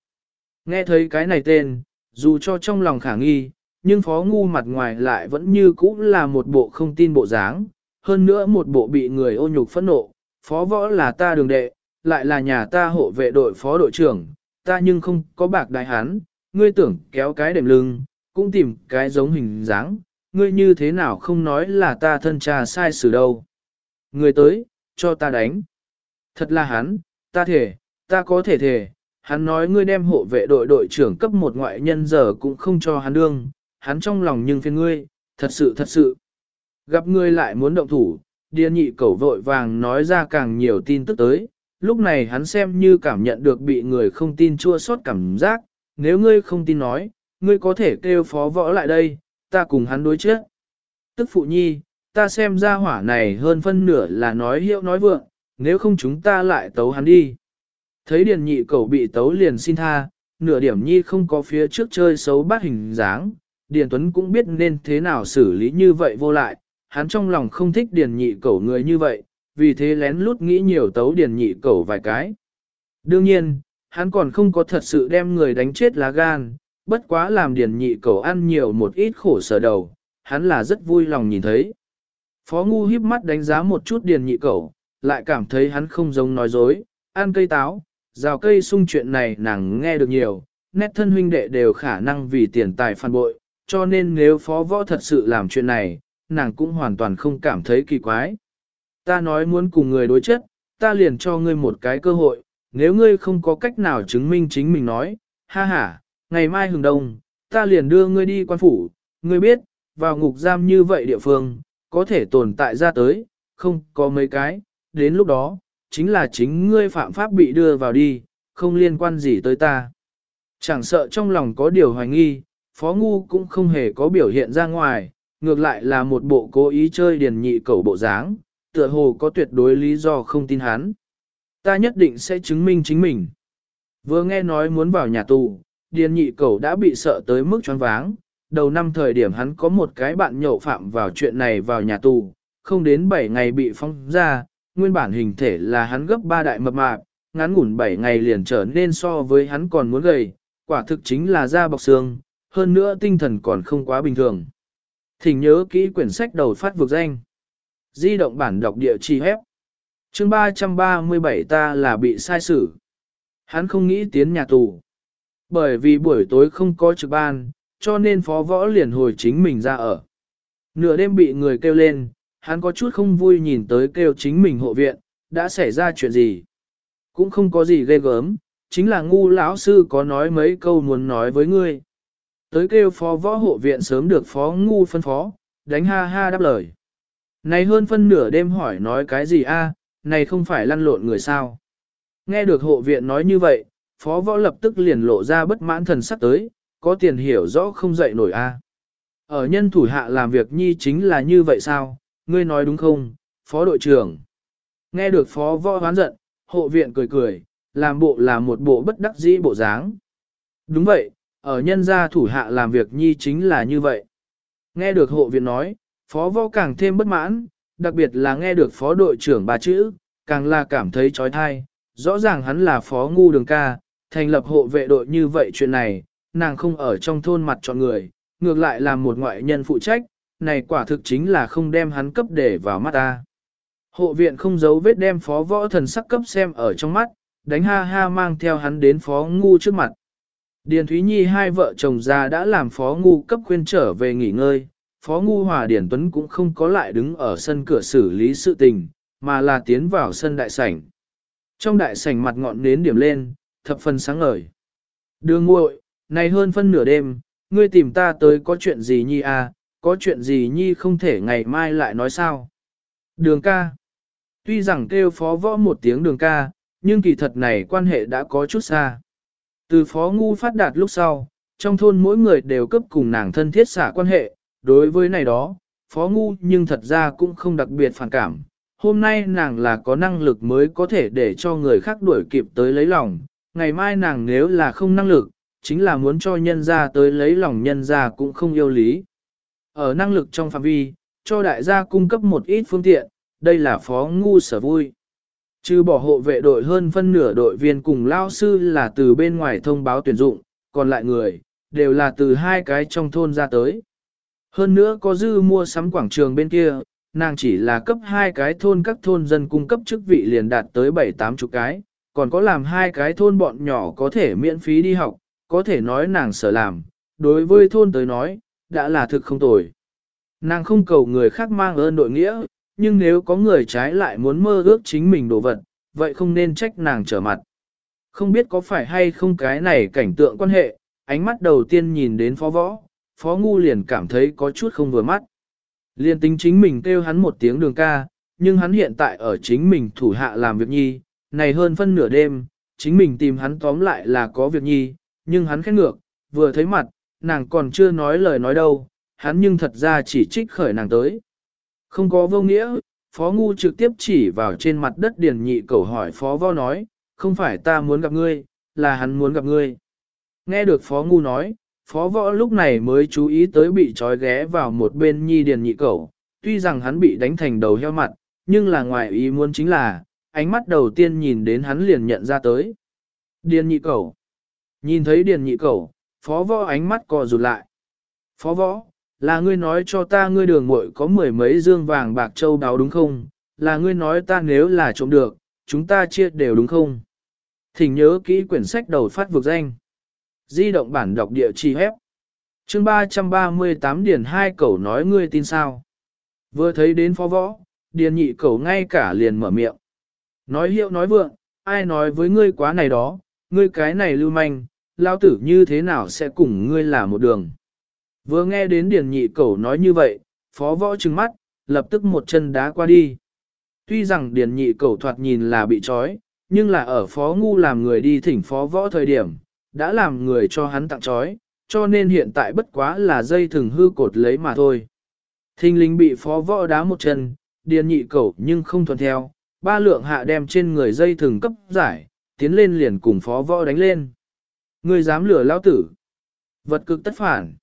Nghe thấy cái này tên, dù cho trong lòng khả nghi, nhưng phó ngu mặt ngoài lại vẫn như cũ là một bộ không tin bộ dáng, hơn nữa một bộ bị người ô nhục phẫn nộ. Phó võ là ta đường đệ, lại là nhà ta hộ vệ đội phó đội trưởng, ta nhưng không có bạc đại hán, ngươi tưởng kéo cái đệm lưng, cũng tìm cái giống hình dáng, ngươi như thế nào không nói là ta thân cha sai xử đâu. ngươi tới, cho ta đánh. Thật là hắn, ta thể, ta có thể thể, hắn nói ngươi đem hộ vệ đội đội trưởng cấp một ngoại nhân giờ cũng không cho hắn đương, hắn trong lòng nhưng phiền ngươi, thật sự thật sự. Gặp ngươi lại muốn động thủ, điên nhị cẩu vội vàng nói ra càng nhiều tin tức tới, lúc này hắn xem như cảm nhận được bị người không tin chua xót cảm giác, nếu ngươi không tin nói, ngươi có thể kêu phó võ lại đây, ta cùng hắn đối trước. Tức phụ nhi, ta xem ra hỏa này hơn phân nửa là nói hiệu nói vượng, nếu không chúng ta lại tấu hắn đi. Thấy điền nhị cẩu bị tấu liền xin tha, nửa điểm nhi không có phía trước chơi xấu bát hình dáng, điền tuấn cũng biết nên thế nào xử lý như vậy vô lại, hắn trong lòng không thích điền nhị cẩu người như vậy, vì thế lén lút nghĩ nhiều tấu điền nhị cẩu vài cái. Đương nhiên, hắn còn không có thật sự đem người đánh chết lá gan, bất quá làm điền nhị cẩu ăn nhiều một ít khổ sở đầu, hắn là rất vui lòng nhìn thấy. Phó Ngu híp mắt đánh giá một chút điền nhị cẩu, lại cảm thấy hắn không giống nói dối, ăn cây táo, rào cây sung chuyện này nàng nghe được nhiều, nét thân huynh đệ đều khả năng vì tiền tài phản bội, cho nên nếu phó võ thật sự làm chuyện này, nàng cũng hoàn toàn không cảm thấy kỳ quái. Ta nói muốn cùng người đối chất, ta liền cho ngươi một cái cơ hội, nếu ngươi không có cách nào chứng minh chính mình nói, ha ha, ngày mai hừng đông, ta liền đưa ngươi đi quan phủ, ngươi biết, vào ngục giam như vậy địa phương, có thể tồn tại ra tới, không có mấy cái, đến lúc đó, chính là chính ngươi phạm pháp bị đưa vào đi, không liên quan gì tới ta. Chẳng sợ trong lòng có điều hoài nghi, Phó Ngu cũng không hề có biểu hiện ra ngoài, ngược lại là một bộ cố ý chơi điền nhị cầu bộ dáng, tựa hồ có tuyệt đối lý do không tin hắn. Ta nhất định sẽ chứng minh chính mình. Vừa nghe nói muốn vào nhà tù, điền nhị cầu đã bị sợ tới mức choáng váng. Đầu năm thời điểm hắn có một cái bạn nhậu phạm vào chuyện này vào nhà tù, không đến 7 ngày bị phong ra, nguyên bản hình thể là hắn gấp ba đại mập mạp, ngắn ngủn 7 ngày liền trở nên so với hắn còn muốn gầy, quả thực chính là da bọc xương, hơn nữa tinh thần còn không quá bình thường. Thỉnh nhớ kỹ quyển sách đầu phát vực danh. Di động bản đọc địa chỉ hép. chương 337 ta là bị sai xử. Hắn không nghĩ tiến nhà tù. Bởi vì buổi tối không có trực ban, cho nên phó võ liền hồi chính mình ra ở. Nửa đêm bị người kêu lên, hắn có chút không vui nhìn tới kêu chính mình hộ viện, đã xảy ra chuyện gì. Cũng không có gì ghê gớm, chính là ngu lão sư có nói mấy câu muốn nói với ngươi. Tới kêu phó võ hộ viện sớm được phó ngu phân phó, đánh ha ha đáp lời. Này hơn phân nửa đêm hỏi nói cái gì a? này không phải lăn lộn người sao. Nghe được hộ viện nói như vậy, phó võ lập tức liền lộ ra bất mãn thần sắc tới, có tiền hiểu rõ không dậy nổi a. Ở nhân thủ hạ làm việc nhi chính là như vậy sao, ngươi nói đúng không, phó đội trưởng. Nghe được phó võ hoán giận, hộ viện cười cười, làm bộ là một bộ bất đắc dĩ bộ dáng. Đúng vậy, ở nhân gia thủ hạ làm việc nhi chính là như vậy. Nghe được hộ viện nói, phó võ càng thêm bất mãn, đặc biệt là nghe được phó đội trưởng ba chữ, càng là cảm thấy trói thai. Rõ ràng hắn là phó ngu đường ca, thành lập hộ vệ đội như vậy chuyện này, nàng không ở trong thôn mặt chọn người, ngược lại là một ngoại nhân phụ trách, này quả thực chính là không đem hắn cấp để vào mắt ta. Hộ viện không giấu vết đem phó võ thần sắc cấp xem ở trong mắt, đánh ha ha mang theo hắn đến phó ngu trước mặt. Điền Thúy Nhi hai vợ chồng già đã làm phó ngu cấp khuyên trở về nghỉ ngơi, phó ngu hòa Điền Tuấn cũng không có lại đứng ở sân cửa xử lý sự tình, mà là tiến vào sân đại sảnh. Trong đại sảnh mặt ngọn nến điểm lên, thập phần sáng ngời. Đường muội, này hơn phân nửa đêm, ngươi tìm ta tới có chuyện gì nhi à, có chuyện gì nhi không thể ngày mai lại nói sao. Đường ca. Tuy rằng kêu phó võ một tiếng đường ca, nhưng kỳ thật này quan hệ đã có chút xa. Từ phó ngu phát đạt lúc sau, trong thôn mỗi người đều cấp cùng nàng thân thiết xả quan hệ, đối với này đó, phó ngu nhưng thật ra cũng không đặc biệt phản cảm. Hôm nay nàng là có năng lực mới có thể để cho người khác đuổi kịp tới lấy lòng, ngày mai nàng nếu là không năng lực, chính là muốn cho nhân ra tới lấy lòng nhân ra cũng không yêu lý. Ở năng lực trong phạm vi, cho đại gia cung cấp một ít phương tiện, đây là phó ngu sở vui. Trừ bỏ hộ vệ đội hơn phân nửa đội viên cùng lao sư là từ bên ngoài thông báo tuyển dụng, còn lại người, đều là từ hai cái trong thôn ra tới. Hơn nữa có dư mua sắm quảng trường bên kia, nàng chỉ là cấp hai cái thôn các thôn dân cung cấp chức vị liền đạt tới bảy tám chục cái, còn có làm hai cái thôn bọn nhỏ có thể miễn phí đi học, có thể nói nàng sở làm, đối với thôn tới nói, đã là thực không tồi. Nàng không cầu người khác mang ơn đội nghĩa, nhưng nếu có người trái lại muốn mơ ước chính mình đồ vật, vậy không nên trách nàng trở mặt. Không biết có phải hay không cái này cảnh tượng quan hệ, ánh mắt đầu tiên nhìn đến phó võ, phó ngu liền cảm thấy có chút không vừa mắt. liền tính chính mình kêu hắn một tiếng đường ca, nhưng hắn hiện tại ở chính mình thủ hạ làm việc nhi, này hơn phân nửa đêm, chính mình tìm hắn tóm lại là có việc nhi, nhưng hắn khét ngược, vừa thấy mặt, nàng còn chưa nói lời nói đâu, hắn nhưng thật ra chỉ trích khởi nàng tới. Không có vô nghĩa, Phó Ngu trực tiếp chỉ vào trên mặt đất điền nhị cầu hỏi Phó Vo nói, không phải ta muốn gặp ngươi, là hắn muốn gặp ngươi. Nghe được Phó Ngu nói, Phó Võ lúc này mới chú ý tới bị trói ghé vào một bên nhi điền nhị cẩu. tuy rằng hắn bị đánh thành đầu heo mặt, nhưng là ngoài ý muốn chính là, ánh mắt đầu tiên nhìn đến hắn liền nhận ra tới. Điền nhị cẩu. Nhìn thấy điền nhị cẩu, Phó Võ ánh mắt co rụt lại. Phó Võ, là ngươi nói cho ta ngươi đường muội có mười mấy dương vàng bạc châu đáo đúng không? Là ngươi nói ta nếu là trộm được, chúng ta chia đều đúng không? Thỉnh nhớ kỹ quyển sách đầu phát vực danh. Di động bản đọc địa chỉ hép. Chương 338 Điền hai cẩu nói ngươi tin sao? Vừa thấy đến phó võ, Điền nhị cẩu ngay cả liền mở miệng. Nói hiệu nói vượng, ai nói với ngươi quá này đó, ngươi cái này lưu manh, lao tử như thế nào sẽ cùng ngươi là một đường. Vừa nghe đến Điền nhị cẩu nói như vậy, phó võ trừng mắt, lập tức một chân đá qua đi. Tuy rằng Điền nhị cẩu thoạt nhìn là bị trói, nhưng là ở phó ngu làm người đi thỉnh phó võ thời điểm, đã làm người cho hắn tặng trói, cho nên hiện tại bất quá là dây thừng hư cột lấy mà thôi. Thinh linh bị phó võ đá một chân, Điền nhị cẩu nhưng không thuận theo, ba lượng hạ đem trên người dây thừng cấp giải, tiến lên liền cùng phó võ đánh lên. Người dám lửa lao tử. Vật cực tất phản.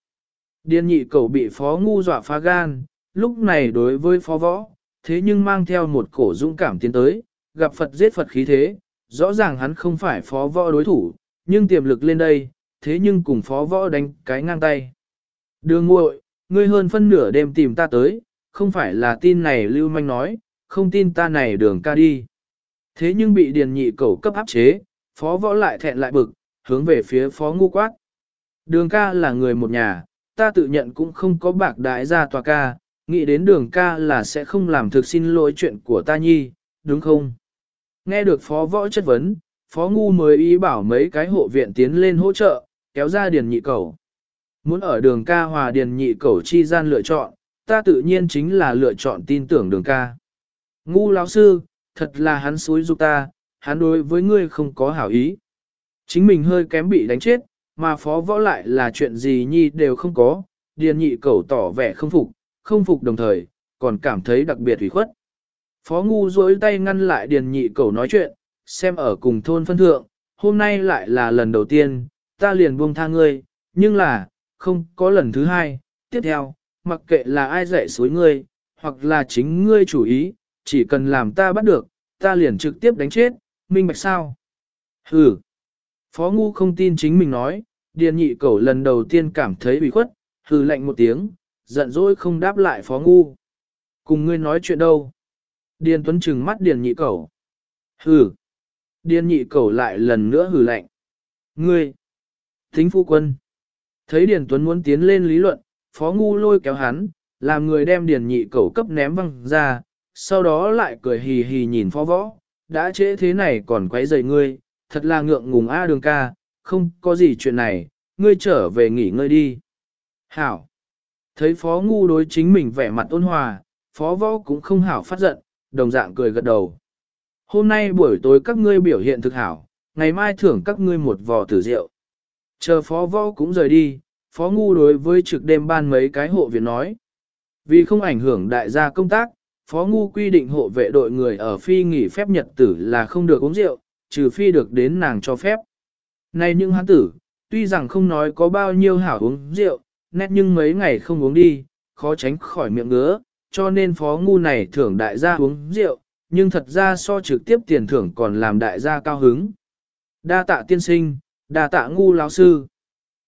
Điền nhị cầu bị phó ngu dọa phá gan, lúc này đối với phó võ, thế nhưng mang theo một cổ dũng cảm tiến tới, gặp Phật giết Phật khí thế, rõ ràng hắn không phải phó võ đối thủ, nhưng tiềm lực lên đây, thế nhưng cùng phó võ đánh cái ngang tay. Đường muội, ngươi hơn phân nửa đêm tìm ta tới, không phải là tin này lưu manh nói, không tin ta này đường ca đi. Thế nhưng bị điền nhị cầu cấp áp chế, phó võ lại thẹn lại bực, hướng về phía phó ngu quát. Đường ca là người một nhà, ta tự nhận cũng không có bạc đại gia tòa ca, nghĩ đến đường ca là sẽ không làm thực xin lỗi chuyện của ta nhi, đúng không? Nghe được phó võ chất vấn, phó ngu mới ý bảo mấy cái hộ viện tiến lên hỗ trợ, kéo ra điền nhị cầu. Muốn ở đường ca hòa điền nhị cầu chi gian lựa chọn, ta tự nhiên chính là lựa chọn tin tưởng đường ca. Ngu lão sư, thật là hắn xúi dục ta, hắn đối với ngươi không có hảo ý. Chính mình hơi kém bị đánh chết, mà phó võ lại là chuyện gì nhi đều không có, điền nhị cầu tỏ vẻ không phục, không phục đồng thời, còn cảm thấy đặc biệt ủy khuất. Phó ngu dối tay ngăn lại điền nhị cầu nói chuyện, xem ở cùng thôn phân thượng, hôm nay lại là lần đầu tiên, ta liền buông tha ngươi, nhưng là, không có lần thứ hai, tiếp theo, mặc kệ là ai dạy suối ngươi, hoặc là chính ngươi chủ ý, chỉ cần làm ta bắt được, ta liền trực tiếp đánh chết, minh bạch sao? Hừ! Phó ngu không tin chính mình nói, điền nhị cẩu lần đầu tiên cảm thấy bị khuất, hừ lạnh một tiếng, giận dỗi không đáp lại phó ngu. Cùng ngươi nói chuyện đâu? Điền tuấn trừng mắt điền nhị cẩu. Hừ! Điền nhị cẩu lại lần nữa hừ lạnh. Ngươi! Thính phu quân! Thấy điền tuấn muốn tiến lên lý luận, phó ngu lôi kéo hắn, làm người đem điền nhị cẩu cấp ném văng ra, sau đó lại cười hì hì nhìn phó võ, đã trễ thế này còn quấy rầy ngươi, thật là ngượng ngùng A đường ca, không có gì chuyện này, ngươi trở về nghỉ ngơi đi. Hảo. Thấy phó ngu đối chính mình vẻ mặt ôn hòa, phó võ cũng không hảo phát giận, đồng dạng cười gật đầu. Hôm nay buổi tối các ngươi biểu hiện thực hảo, ngày mai thưởng các ngươi một vò tử rượu. Chờ phó võ cũng rời đi, phó ngu đối với trực đêm ban mấy cái hộ viện nói. Vì không ảnh hưởng đại gia công tác, phó ngu quy định hộ vệ đội người ở phi nghỉ phép nhật tử là không được uống rượu, trừ phi được đến nàng cho phép. Này những hán tử, tuy rằng không nói có bao nhiêu hảo uống rượu, nét nhưng mấy ngày không uống đi, khó tránh khỏi miệng ngứa, cho nên phó ngu này thưởng đại gia uống rượu, nhưng thật ra so trực tiếp tiền thưởng còn làm đại gia cao hứng. Đa tạ tiên sinh, đa tạ ngu lão sư.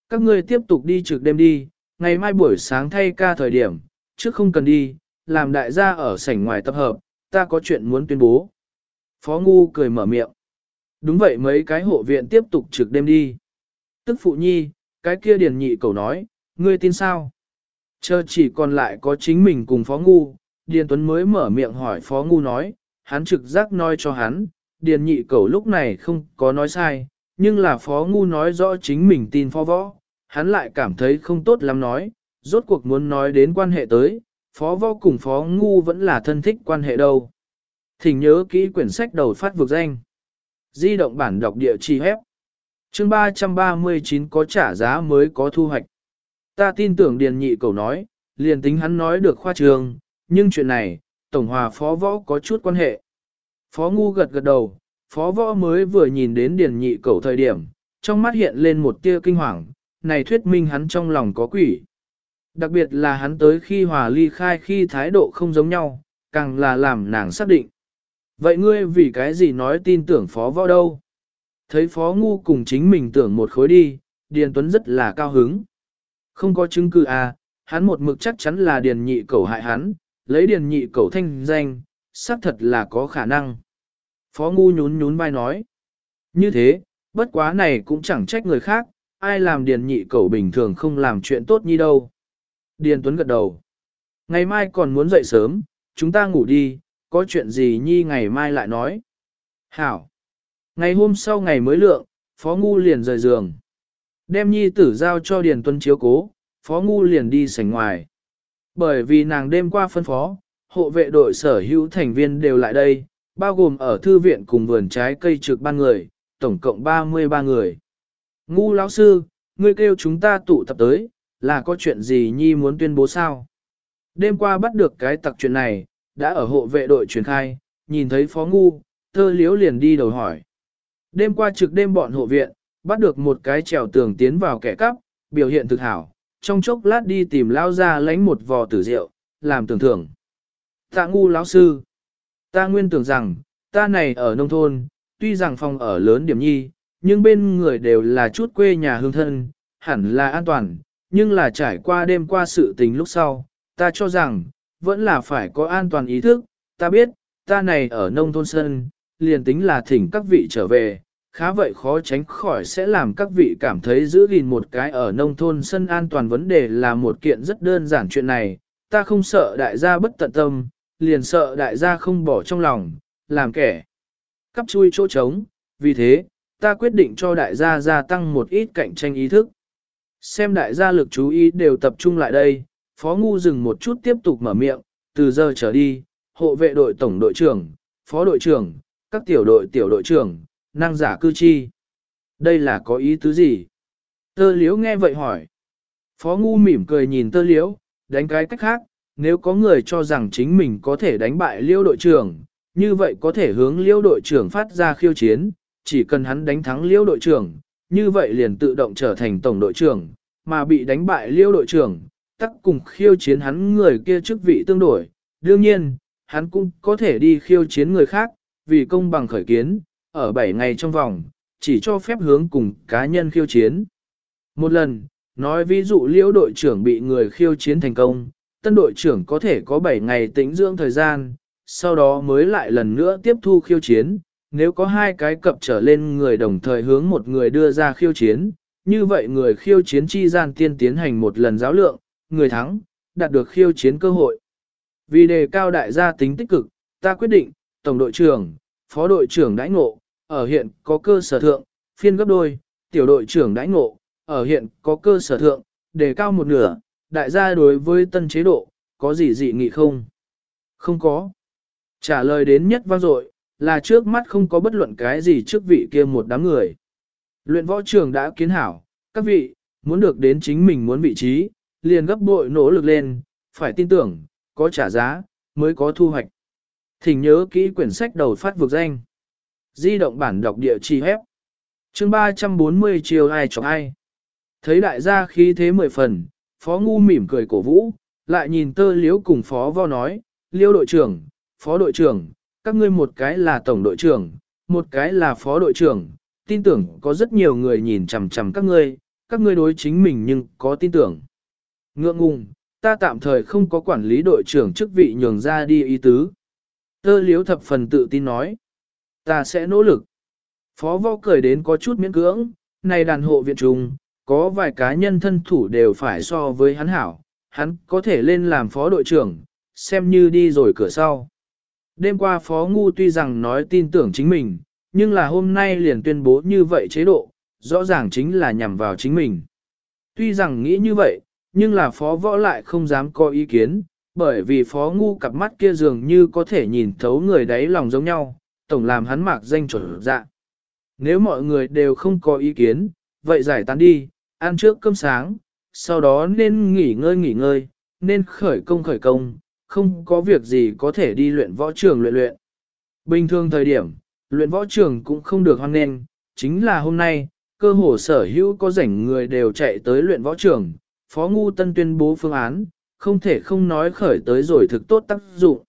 Các ngươi tiếp tục đi trực đêm đi, ngày mai buổi sáng thay ca thời điểm, trước không cần đi, làm đại gia ở sảnh ngoài tập hợp, ta có chuyện muốn tuyên bố. Phó ngu cười mở miệng. Đúng vậy mấy cái hộ viện tiếp tục trực đêm đi. Tức phụ nhi, cái kia điền nhị cầu nói, ngươi tin sao? Chờ chỉ còn lại có chính mình cùng Phó Ngu, Điền Tuấn mới mở miệng hỏi Phó Ngu nói, hắn trực giác nói cho hắn, Điền nhị cầu lúc này không có nói sai, nhưng là Phó Ngu nói rõ chính mình tin Phó Võ, hắn lại cảm thấy không tốt lắm nói, rốt cuộc muốn nói đến quan hệ tới, Phó Võ cùng Phó Ngu vẫn là thân thích quan hệ đâu. Thỉnh nhớ kỹ quyển sách đầu phát vực danh. Di động bản đọc địa chỉ hép. Chương 339 có trả giá mới có thu hoạch. Ta tin tưởng Điền Nhị cầu nói, liền tính hắn nói được khoa trường, nhưng chuyện này, Tổng Hòa Phó Võ có chút quan hệ. Phó Ngu gật gật đầu, Phó Võ mới vừa nhìn đến Điền Nhị cầu thời điểm, trong mắt hiện lên một tia kinh hoàng, này thuyết minh hắn trong lòng có quỷ. Đặc biệt là hắn tới khi hòa ly khai khi thái độ không giống nhau, càng là làm nàng xác định. Vậy ngươi vì cái gì nói tin tưởng phó võ đâu? Thấy phó ngu cùng chính mình tưởng một khối đi, Điền Tuấn rất là cao hứng. Không có chứng cứ à, hắn một mực chắc chắn là Điền nhị cầu hại hắn, lấy Điền nhị cầu thanh danh, xác thật là có khả năng. Phó ngu nhún nhún vai nói. Như thế, bất quá này cũng chẳng trách người khác, ai làm Điền nhị cầu bình thường không làm chuyện tốt như đâu. Điền Tuấn gật đầu. Ngày mai còn muốn dậy sớm, chúng ta ngủ đi, có chuyện gì nhi ngày mai lại nói. Hảo. Ngày hôm sau ngày mới lượng, Phó Ngu liền rời giường. Đem nhi tử giao cho Điền Tuấn chiếu cố, Phó Ngu liền đi sảnh ngoài. Bởi vì nàng đêm qua phân phó, hộ vệ đội sở hữu thành viên đều lại đây, bao gồm ở thư viện cùng vườn trái cây trực ban người, tổng cộng 33 người. Ngu lão sư, ngươi kêu chúng ta tụ tập tới, là có chuyện gì nhi muốn tuyên bố sao? Đêm qua bắt được cái tặc chuyện này, đã ở hộ vệ đội truyền khai, nhìn thấy phó ngu, thơ liếu liền đi đầu hỏi. Đêm qua trực đêm bọn hộ viện, bắt được một cái trèo tường tiến vào kẻ cắp, biểu hiện thực hảo, trong chốc lát đi tìm lao ra lánh một vò tử rượu, làm tưởng thưởng. Tạ ngu lão sư, ta nguyên tưởng rằng, ta này ở nông thôn, tuy rằng phòng ở lớn điểm nhi, nhưng bên người đều là chút quê nhà hương thân, hẳn là an toàn, nhưng là trải qua đêm qua sự tình lúc sau, ta cho rằng, vẫn là phải có an toàn ý thức, ta biết, ta này ở nông thôn sân, liền tính là thỉnh các vị trở về, khá vậy khó tránh khỏi sẽ làm các vị cảm thấy giữ gìn một cái ở nông thôn sân an toàn vấn đề là một kiện rất đơn giản chuyện này, ta không sợ đại gia bất tận tâm, liền sợ đại gia không bỏ trong lòng, làm kẻ cắp chui chỗ trống, vì thế, ta quyết định cho đại gia gia tăng một ít cạnh tranh ý thức. Xem đại gia lực chú ý đều tập trung lại đây, Phó Ngu dừng một chút tiếp tục mở miệng, từ giờ trở đi, hộ vệ đội tổng đội trưởng, phó đội trưởng, các tiểu đội tiểu đội trưởng, năng giả cư chi. Đây là có ý tứ gì? Tơ liếu nghe vậy hỏi. Phó Ngu mỉm cười nhìn tơ liếu, đánh cái cách khác, nếu có người cho rằng chính mình có thể đánh bại liêu đội trưởng, như vậy có thể hướng liêu đội trưởng phát ra khiêu chiến, chỉ cần hắn đánh thắng liêu đội trưởng, như vậy liền tự động trở thành tổng đội trưởng, mà bị đánh bại liêu đội trưởng, tắc cùng khiêu chiến hắn người kia chức vị tương đổi. Đương nhiên, hắn cũng có thể đi khiêu chiến người khác, vì công bằng khởi kiến, ở 7 ngày trong vòng, chỉ cho phép hướng cùng cá nhân khiêu chiến. Một lần, nói ví dụ liễu đội trưởng bị người khiêu chiến thành công, tân đội trưởng có thể có 7 ngày tĩnh dưỡng thời gian, sau đó mới lại lần nữa tiếp thu khiêu chiến. Nếu có hai cái cập trở lên người đồng thời hướng một người đưa ra khiêu chiến, như vậy người khiêu chiến chi gian tiên tiến hành một lần giáo lượng, người thắng, đạt được khiêu chiến cơ hội. Vì đề cao đại gia tính tích cực, ta quyết định, tổng đội trưởng, phó đội trưởng đãi ngộ, ở hiện có cơ sở thượng, phiên gấp đôi, tiểu đội trưởng đãi ngộ, ở hiện có cơ sở thượng, đề cao một nửa, đại gia đối với tân chế độ, có gì dị nghị không? Không có. Trả lời đến nhất vang dội là trước mắt không có bất luận cái gì trước vị kia một đám người. Luyện võ trường đã kiến hảo, các vị, muốn được đến chính mình muốn vị trí, liền gấp bội nỗ lực lên, phải tin tưởng, có trả giá, mới có thu hoạch. Thỉnh nhớ kỹ quyển sách đầu phát vực danh. Di động bản đọc địa chỉ hép. Chương 340 chiều ai chọc ai. Thấy đại gia khí thế mười phần, phó ngu mỉm cười cổ vũ, lại nhìn tơ liếu cùng phó vo nói, liêu đội trưởng, phó đội trưởng, các ngươi một cái là tổng đội trưởng, một cái là phó đội trưởng, tin tưởng có rất nhiều người nhìn chằm chằm các ngươi, các ngươi đối chính mình nhưng có tin tưởng. Ngượng ngùng, ta tạm thời không có quản lý đội trưởng chức vị nhường ra đi ý tứ. Tơ liếu thập phần tự tin nói. Ta sẽ nỗ lực. Phó võ cười đến có chút miễn cưỡng, này đàn hộ viện trùng, có vài cá nhân thân thủ đều phải so với hắn hảo. hắn có thể lên làm phó đội trưởng, xem như đi rồi cửa sau. Đêm qua phó ngu tuy rằng nói tin tưởng chính mình, nhưng là hôm nay liền tuyên bố như vậy chế độ, rõ ràng chính là nhằm vào chính mình. Tuy rằng nghĩ như vậy, nhưng là phó võ lại không dám có ý kiến, bởi vì phó ngu cặp mắt kia dường như có thể nhìn thấu người đáy lòng giống nhau, tổng làm hắn mạc danh chuẩn dạ. Nếu mọi người đều không có ý kiến, vậy giải tán đi, ăn trước cơm sáng, sau đó nên nghỉ ngơi nghỉ ngơi, nên khởi công khởi công, không có việc gì có thể đi luyện võ trường luyện luyện. Bình thường thời điểm, luyện võ trường cũng không được hoan nghênh, chính là hôm nay, cơ hồ sở hữu có rảnh người đều chạy tới luyện võ trường, Phó Ngu Tân tuyên bố phương án, không thể không nói khởi tới rồi thực tốt tác dụng.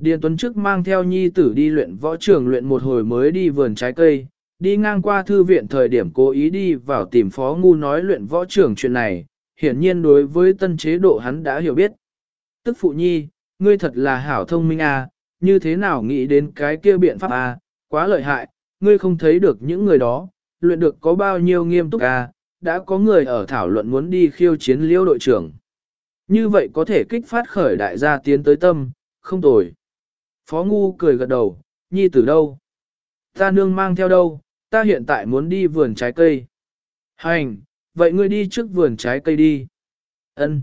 Điền Tuấn trước mang theo nhi tử đi luyện võ trường luyện một hồi mới đi vườn trái cây, đi ngang qua thư viện thời điểm cố ý đi vào tìm Phó Ngu nói luyện võ trường chuyện này, hiển nhiên đối với tân chế độ hắn đã hiểu biết. Tức phụ nhi, ngươi thật là hảo thông minh à, như thế nào nghĩ đến cái kia biện pháp à, quá lợi hại, ngươi không thấy được những người đó, luyện được có bao nhiêu nghiêm túc à, đã có người ở thảo luận muốn đi khiêu chiến liêu đội trưởng. Như vậy có thể kích phát khởi đại gia tiến tới tâm, không tồi. Phó Ngu cười gật đầu, nhi từ đâu? Ta nương mang theo đâu, ta hiện tại muốn đi vườn trái cây. Hành, vậy ngươi đi trước vườn trái cây đi. Ân.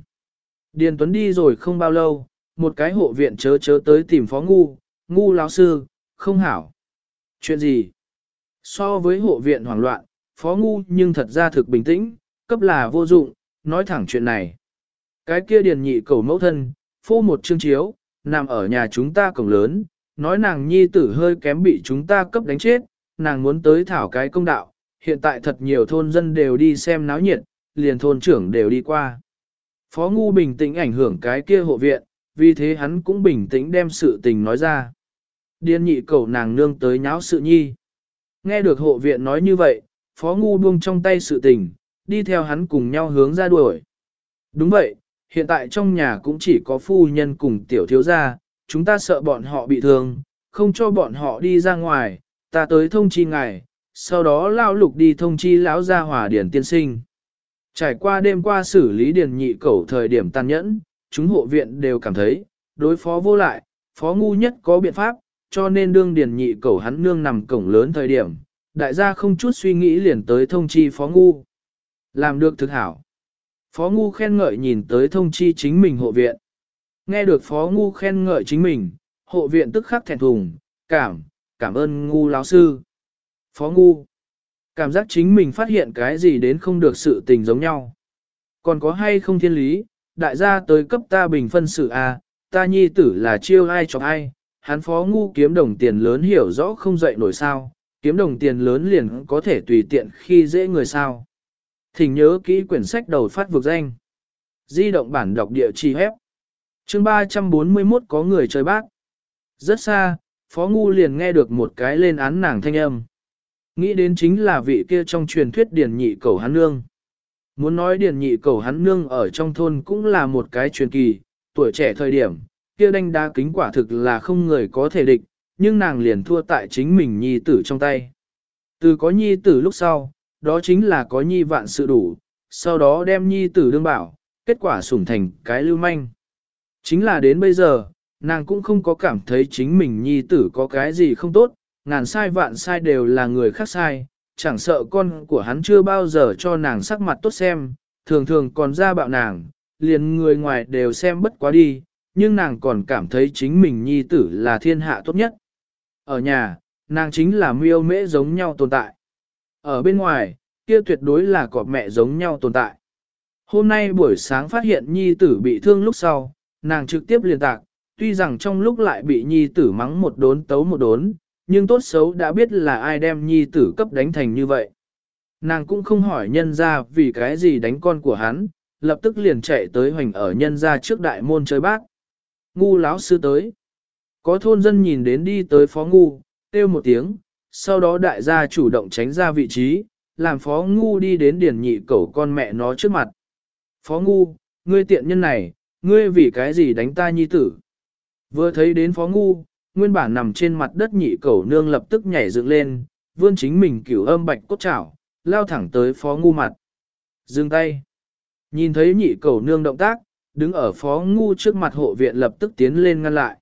Điền Tuấn đi rồi không bao lâu, một cái hộ viện chớ chớ tới tìm Phó Ngu, Ngu lão sư, không hảo. Chuyện gì? So với hộ viện hoảng loạn, Phó Ngu nhưng thật ra thực bình tĩnh, cấp là vô dụng, nói thẳng chuyện này. Cái kia điền nhị cầu mẫu thân, phô một chương chiếu, nằm ở nhà chúng ta cổng lớn, nói nàng nhi tử hơi kém bị chúng ta cấp đánh chết, nàng muốn tới thảo cái công đạo, hiện tại thật nhiều thôn dân đều đi xem náo nhiệt, liền thôn trưởng đều đi qua. Phó Ngu bình tĩnh ảnh hưởng cái kia hộ viện, vì thế hắn cũng bình tĩnh đem sự tình nói ra. Điên nhị cầu nàng nương tới nháo sự nhi. Nghe được hộ viện nói như vậy, Phó Ngu buông trong tay sự tình, đi theo hắn cùng nhau hướng ra đuổi. Đúng vậy, hiện tại trong nhà cũng chỉ có phu nhân cùng tiểu thiếu gia, chúng ta sợ bọn họ bị thương, không cho bọn họ đi ra ngoài, ta tới thông chi ngài, sau đó lao lục đi thông chi lão gia hòa điển tiên sinh. Trải qua đêm qua xử lý điền nhị cẩu thời điểm tàn nhẫn, chúng hộ viện đều cảm thấy, đối phó vô lại, phó ngu nhất có biện pháp, cho nên đương điền nhị cẩu hắn nương nằm cổng lớn thời điểm, đại gia không chút suy nghĩ liền tới thông chi phó ngu. Làm được thực hảo. Phó ngu khen ngợi nhìn tới thông chi chính mình hộ viện. Nghe được phó ngu khen ngợi chính mình, hộ viện tức khắc thẹn thùng, cảm, cảm ơn ngu lão sư. Phó ngu. Cảm giác chính mình phát hiện cái gì đến không được sự tình giống nhau. Còn có hay không thiên lý, đại gia tới cấp ta bình phân sự A, ta nhi tử là chiêu ai cho ai, hắn phó ngu kiếm đồng tiền lớn hiểu rõ không dậy nổi sao, kiếm đồng tiền lớn liền có thể tùy tiện khi dễ người sao. Thỉnh nhớ kỹ quyển sách đầu phát vực danh. Di động bản đọc địa chỉ hép. chương 341 có người chơi bác. Rất xa, Phó Ngu liền nghe được một cái lên án nàng thanh âm. Nghĩ đến chính là vị kia trong truyền thuyết điền nhị cầu hắn nương. Muốn nói điền nhị cầu hắn nương ở trong thôn cũng là một cái truyền kỳ, tuổi trẻ thời điểm, kia đánh đá kính quả thực là không người có thể địch, nhưng nàng liền thua tại chính mình nhi tử trong tay. Từ có nhi tử lúc sau, đó chính là có nhi vạn sự đủ, sau đó đem nhi tử đương bảo, kết quả sủng thành cái lưu manh. Chính là đến bây giờ, nàng cũng không có cảm thấy chính mình nhi tử có cái gì không tốt, ngàn sai vạn sai đều là người khác sai, chẳng sợ con của hắn chưa bao giờ cho nàng sắc mặt tốt xem, thường thường còn ra bạo nàng, liền người ngoài đều xem bất quá đi, nhưng nàng còn cảm thấy chính mình nhi tử là thiên hạ tốt nhất. Ở nhà, nàng chính là miêu mễ giống nhau tồn tại. Ở bên ngoài, kia tuyệt đối là cọp mẹ giống nhau tồn tại. Hôm nay buổi sáng phát hiện nhi tử bị thương lúc sau, nàng trực tiếp liên tạc, tuy rằng trong lúc lại bị nhi tử mắng một đốn tấu một đốn, nhưng tốt xấu đã biết là ai đem nhi tử cấp đánh thành như vậy. Nàng cũng không hỏi nhân ra vì cái gì đánh con của hắn, lập tức liền chạy tới hoành ở nhân ra trước đại môn chơi bác. Ngu lão sư tới. Có thôn dân nhìn đến đi tới phó ngu, kêu một tiếng, sau đó đại gia chủ động tránh ra vị trí, làm phó ngu đi đến điển nhị cẩu con mẹ nó trước mặt. Phó ngu, ngươi tiện nhân này, ngươi vì cái gì đánh ta nhi tử? Vừa thấy đến phó ngu, nguyên bản nằm trên mặt đất nhị cẩu nương lập tức nhảy dựng lên, vươn chính mình cửu âm bạch cốt chảo, lao thẳng tới phó ngu mặt. Dừng tay. Nhìn thấy nhị cẩu nương động tác, đứng ở phó ngu trước mặt hộ viện lập tức tiến lên ngăn lại.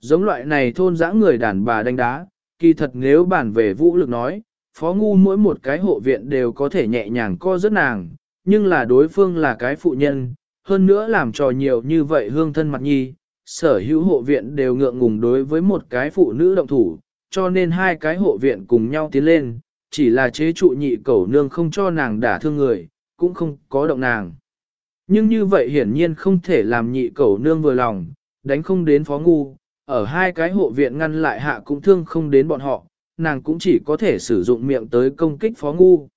Giống loại này thôn dã người đàn bà đánh đá, kỳ thật nếu bản về vũ lực nói, phó ngu mỗi một cái hộ viện đều có thể nhẹ nhàng co rất nàng, nhưng là đối phương là cái phụ nhân, hơn nữa làm trò nhiều như vậy hương thân mặt nhi, sở hữu hộ viện đều ngượng ngùng đối với một cái phụ nữ động thủ, cho nên hai cái hộ viện cùng nhau tiến lên, chỉ là chế trụ nhị cẩu nương không cho nàng đả thương người, cũng không có động nàng. Nhưng như vậy hiển nhiên không thể làm nhị cẩu nương vừa lòng, đánh không đến phó ngu, ở hai cái hộ viện ngăn lại hạ cũng thương không đến bọn họ, nàng cũng chỉ có thể sử dụng miệng tới công kích phó ngu.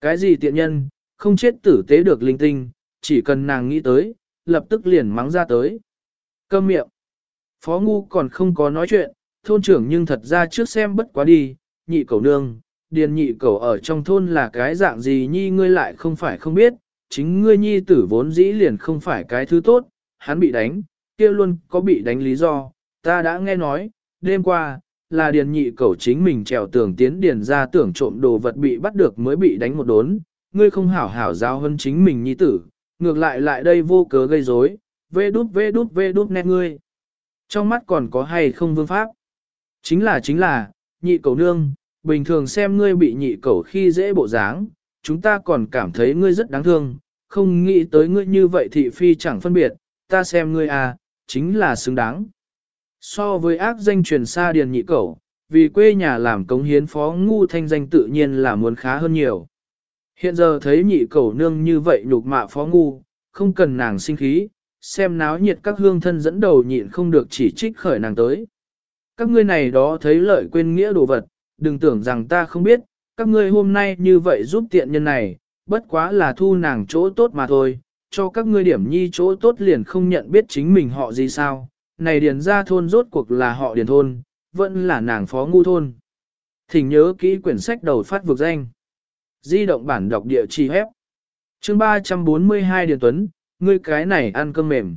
Cái gì tiện nhân, không chết tử tế được linh tinh, chỉ cần nàng nghĩ tới, lập tức liền mắng ra tới. Câm miệng. Phó ngu còn không có nói chuyện, thôn trưởng nhưng thật ra trước xem bất quá đi, nhị cầu nương, điền nhị cầu ở trong thôn là cái dạng gì nhi ngươi lại không phải không biết, chính ngươi nhi tử vốn dĩ liền không phải cái thứ tốt, hắn bị đánh, kia luôn có bị đánh lý do, ta đã nghe nói, đêm qua, là điền nhị Cẩu chính mình trèo tường tiến điền ra tưởng trộm đồ vật bị bắt được mới bị đánh một đốn, ngươi không hảo hảo giao hơn chính mình nhi tử, ngược lại lại đây vô cớ gây rối, vê đút vê đút vê đút nét ngươi. Trong mắt còn có hay không vương pháp? Chính là chính là, nhị Cẩu nương, bình thường xem ngươi bị nhị Cẩu khi dễ bộ dáng, chúng ta còn cảm thấy ngươi rất đáng thương, không nghĩ tới ngươi như vậy thị phi chẳng phân biệt, ta xem ngươi à, chính là xứng đáng. So với ác danh truyền xa điền nhị Cẩu, vì quê nhà làm cống hiến phó ngu thanh danh tự nhiên là muốn khá hơn nhiều. Hiện giờ thấy nhị Cẩu nương như vậy nhục mạ phó ngu, không cần nàng sinh khí, xem náo nhiệt các hương thân dẫn đầu nhịn không được chỉ trích khởi nàng tới. Các ngươi này đó thấy lợi quên nghĩa đồ vật, đừng tưởng rằng ta không biết, các ngươi hôm nay như vậy giúp tiện nhân này, bất quá là thu nàng chỗ tốt mà thôi, cho các ngươi điểm nhi chỗ tốt liền không nhận biết chính mình họ gì sao, này điền ra thôn rốt cuộc là họ điền thôn, vẫn là nàng phó ngu thôn. Thỉnh nhớ kỹ quyển sách đầu phát vực danh. Di động bản đọc địa chỉ hép. Chương 342 Điền Tuấn, ngươi cái này ăn cơm mềm.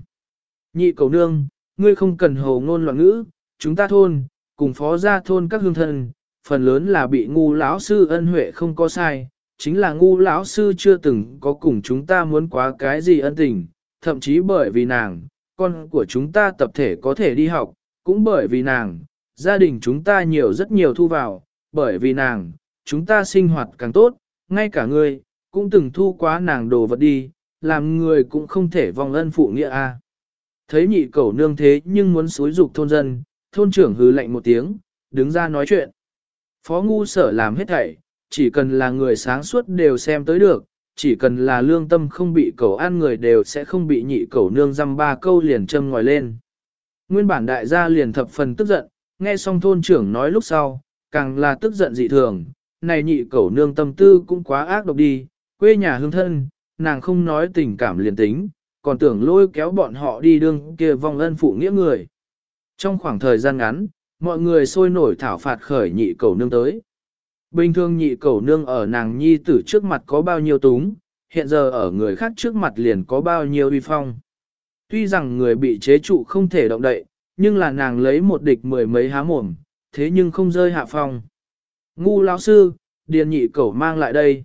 Nhị cầu nương, ngươi không cần hồ ngôn loạn ngữ, chúng ta thôn, cùng phó gia thôn các hương thân, phần lớn là bị ngu lão sư ân huệ không có sai, chính là ngu lão sư chưa từng có cùng chúng ta muốn quá cái gì ân tình, thậm chí bởi vì nàng, con của chúng ta tập thể có thể đi học, cũng bởi vì nàng, gia đình chúng ta nhiều rất nhiều thu vào, bởi vì nàng, chúng ta sinh hoạt càng tốt, ngay cả ngươi, cũng từng thu quá nàng đồ vật đi, làm người cũng không thể vong ân phụ nghĩa a. Thấy nhị cẩu nương thế nhưng muốn xúi dục thôn dân, thôn trưởng hứ lạnh một tiếng, đứng ra nói chuyện. Phó ngu sở làm hết thảy, chỉ cần là người sáng suốt đều xem tới được, chỉ cần là lương tâm không bị cẩu ăn người đều sẽ không bị nhị cẩu nương dăm ba câu liền châm ngòi lên. Nguyên bản đại gia liền thập phần tức giận, nghe xong thôn trưởng nói lúc sau, càng là tức giận dị thường, này nhị cẩu nương tâm tư cũng quá ác độc đi, quê nhà hương thân, nàng không nói tình cảm liền tính, còn tưởng lôi kéo bọn họ đi đương kia vong ân phụ nghĩa người. Trong khoảng thời gian ngắn, mọi người sôi nổi thảo phạt khởi nhị cầu nương tới. Bình thường nhị cẩu nương ở nàng nhi tử trước mặt có bao nhiêu túng, hiện giờ ở người khác trước mặt liền có bao nhiêu uy phong. Tuy rằng người bị chế trụ không thể động đậy, nhưng là nàng lấy một địch mười mấy há mồm, thế nhưng không rơi hạ phong. Ngu lão sư, điền nhị cẩu mang lại đây.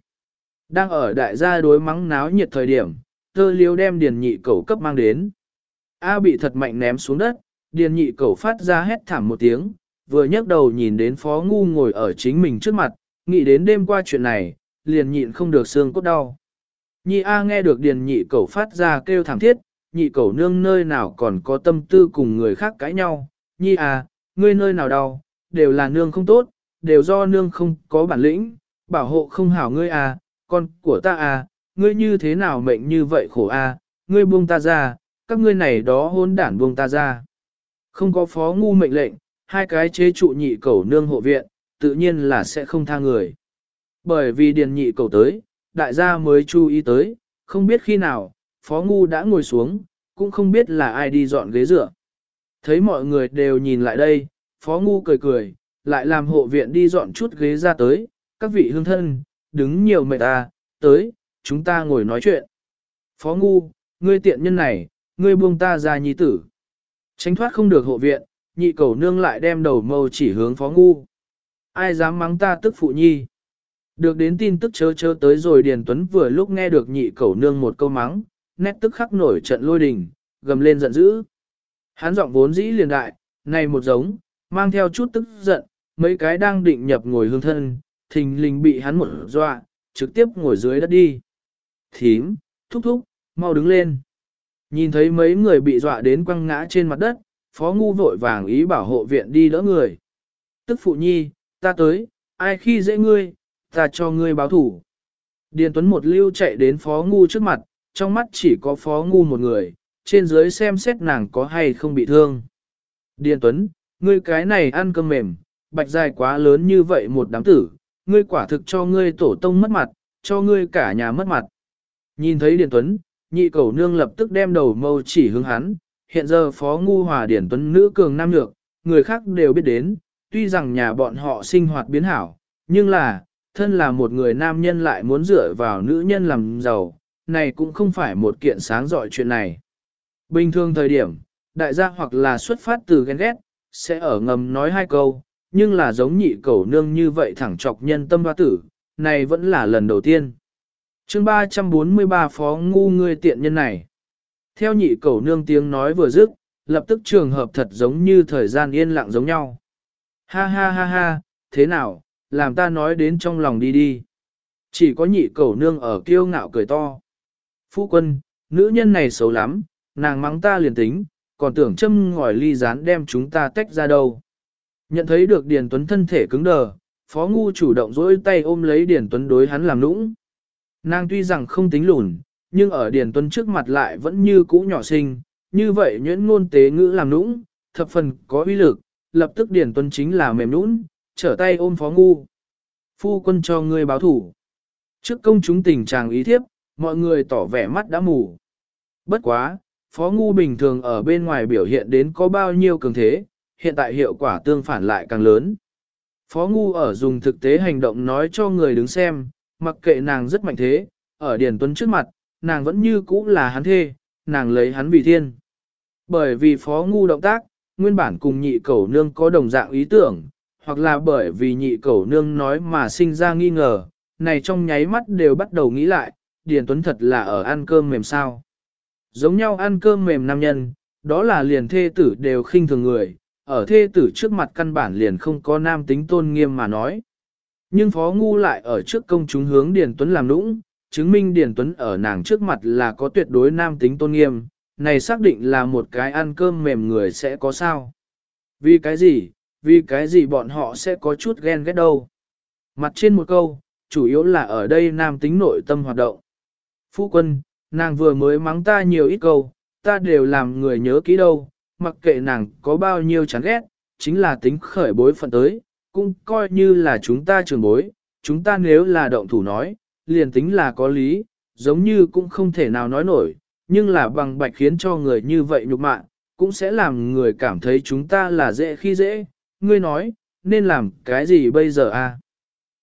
Đang ở đại gia đối mắng náo nhiệt thời điểm, tơ liêu đem điền nhị cẩu cấp mang đến. A bị thật mạnh ném xuống đất, điền nhị cẩu phát ra hét thảm một tiếng, vừa nhấc đầu nhìn đến phó ngu ngồi ở chính mình trước mặt, nghĩ đến đêm qua chuyện này, liền nhịn không được xương cốt đau. Nhị A nghe được điền nhị cẩu phát ra kêu thảm thiết, nhị cẩu nương nơi nào còn có tâm tư cùng người khác cãi nhau, nhi A, ngươi nơi nào đau, đều là nương không tốt, đều do nương không có bản lĩnh, bảo hộ không hảo ngươi A, con của ta à, ngươi như thế nào mệnh như vậy khổ à, ngươi buông ta ra, các ngươi này đó hôn đản buông ta ra. Không có phó ngu mệnh lệnh, hai cái chế trụ nhị cầu nương hộ viện, tự nhiên là sẽ không tha người. Bởi vì điền nhị cầu tới, đại gia mới chú ý tới, không biết khi nào, phó ngu đã ngồi xuống, cũng không biết là ai đi dọn ghế dựa. Thấy mọi người đều nhìn lại đây, phó ngu cười cười, lại làm hộ viện đi dọn chút ghế ra tới, các vị hương thân, đứng nhiều mệt ta, tới, chúng ta ngồi nói chuyện. Phó ngu, ngươi tiện nhân này, ngươi buông ta ra nhi tử. Tránh thoát không được hộ viện, nhị cầu nương lại đem đầu mâu chỉ hướng phó ngu. Ai dám mắng ta tức phụ nhi. Được đến tin tức chớ chớ tới rồi Điền Tuấn vừa lúc nghe được nhị cầu nương một câu mắng, nét tức khắc nổi trận lôi đình, gầm lên giận dữ. Hắn giọng vốn dĩ liền đại, này một giống, mang theo chút tức giận, mấy cái đang định nhập ngồi hương thân, thình lình bị hắn một dọa, trực tiếp ngồi dưới đất đi. Thím, thúc thúc, mau đứng lên. Nhìn thấy mấy người bị dọa đến quăng ngã trên mặt đất, phó ngu vội vàng ý bảo hộ viện đi đỡ người. Tức phụ nhi, ta tới, ai khi dễ ngươi, ta cho ngươi báo thủ. Điền Tuấn một lưu chạy đến phó ngu trước mặt, trong mắt chỉ có phó ngu một người, trên dưới xem xét nàng có hay không bị thương. Điền Tuấn, ngươi cái này ăn cơm mềm, bạch dài quá lớn như vậy một đám tử, ngươi quả thực cho ngươi tổ tông mất mặt, cho ngươi cả nhà mất mặt. Nhìn thấy Điền Tuấn, nhị cầu nương lập tức đem đầu mâu chỉ hướng hắn, hiện giờ phó ngu hòa điển Tuấn nữ cường nam nhược, người khác đều biết đến, tuy rằng nhà bọn họ sinh hoạt biến hảo, nhưng là, thân là một người nam nhân lại muốn dựa vào nữ nhân làm giàu, này cũng không phải một kiện sáng dọi chuyện này. Bình thường thời điểm, đại gia hoặc là xuất phát từ ghen ghét, sẽ ở ngầm nói hai câu, nhưng là giống nhị cầu nương như vậy thẳng chọc nhân tâm hoa tử, này vẫn là lần đầu tiên. chương 343 phó ngu ngươi tiện nhân này. Theo nhị cầu nương tiếng nói vừa dứt, lập tức trường hợp thật giống như thời gian yên lặng giống nhau. Ha ha ha ha, thế nào, làm ta nói đến trong lòng đi đi. Chỉ có nhị cầu nương ở kiêu ngạo cười to. Phu quân, nữ nhân này xấu lắm, nàng mắng ta liền tính, còn tưởng châm ngòi ly rán đem chúng ta tách ra đâu. Nhận thấy được Điền Tuấn thân thể cứng đờ, Phó Ngu chủ động dỗi tay ôm lấy Điền Tuấn đối hắn làm nũng. Nàng tuy rằng không tính lùn, nhưng ở Điền Tuấn trước mặt lại vẫn như cũ nhỏ xinh, như vậy nhuyễn ngôn tế ngữ làm nũng, thập phần có uy lực, lập tức Điền Tuấn chính là mềm nũng, trở tay ôm Phó Ngu. Phu quân cho ngươi báo thủ. Trước công chúng tình trạng ý thiếp, mọi người tỏ vẻ mắt đã mù. Bất quá, Phó Ngu bình thường ở bên ngoài biểu hiện đến có bao nhiêu cường thế, hiện tại hiệu quả tương phản lại càng lớn. Phó Ngu ở dùng thực tế hành động nói cho người đứng xem, mặc kệ nàng rất mạnh thế, ở Điền Tuấn trước mặt, nàng vẫn như cũ là hắn thê, nàng lấy hắn vì thiên. Bởi vì Phó Ngu động tác, nguyên bản cùng nhị cẩu nương có đồng dạng ý tưởng, hoặc là bởi vì nhị cẩu nương nói mà sinh ra nghi ngờ, này trong nháy mắt đều bắt đầu nghĩ lại, Điền Tuấn thật là ở ăn cơm mềm sao. Giống nhau ăn cơm mềm nam nhân, đó là liền thê tử đều khinh thường người, ở thê tử trước mặt căn bản liền không có nam tính tôn nghiêm mà nói. Nhưng Phó Ngu lại ở trước công chúng hướng Điền Tuấn làm nũng, chứng minh Điền Tuấn ở nàng trước mặt là có tuyệt đối nam tính tôn nghiêm, này xác định là một cái ăn cơm mềm người sẽ có sao. Vì cái gì, vì cái gì bọn họ sẽ có chút ghen ghét đâu. Mặt trên một câu, chủ yếu là ở đây nam tính nội tâm hoạt động. Phu quân, nàng vừa mới mắng ta nhiều ít câu, ta đều làm người nhớ kỹ đâu, mặc kệ nàng có bao nhiêu chán ghét, chính là tính khởi bối phận tới, cũng coi như là chúng ta trường bối, chúng ta nếu là động thủ nói, liền tính là có lý, giống như cũng không thể nào nói nổi, nhưng là bằng bạch khiến cho người như vậy nhục mạ, cũng sẽ làm người cảm thấy chúng ta là dễ khi dễ, ngươi nói, nên làm cái gì bây giờ a? À?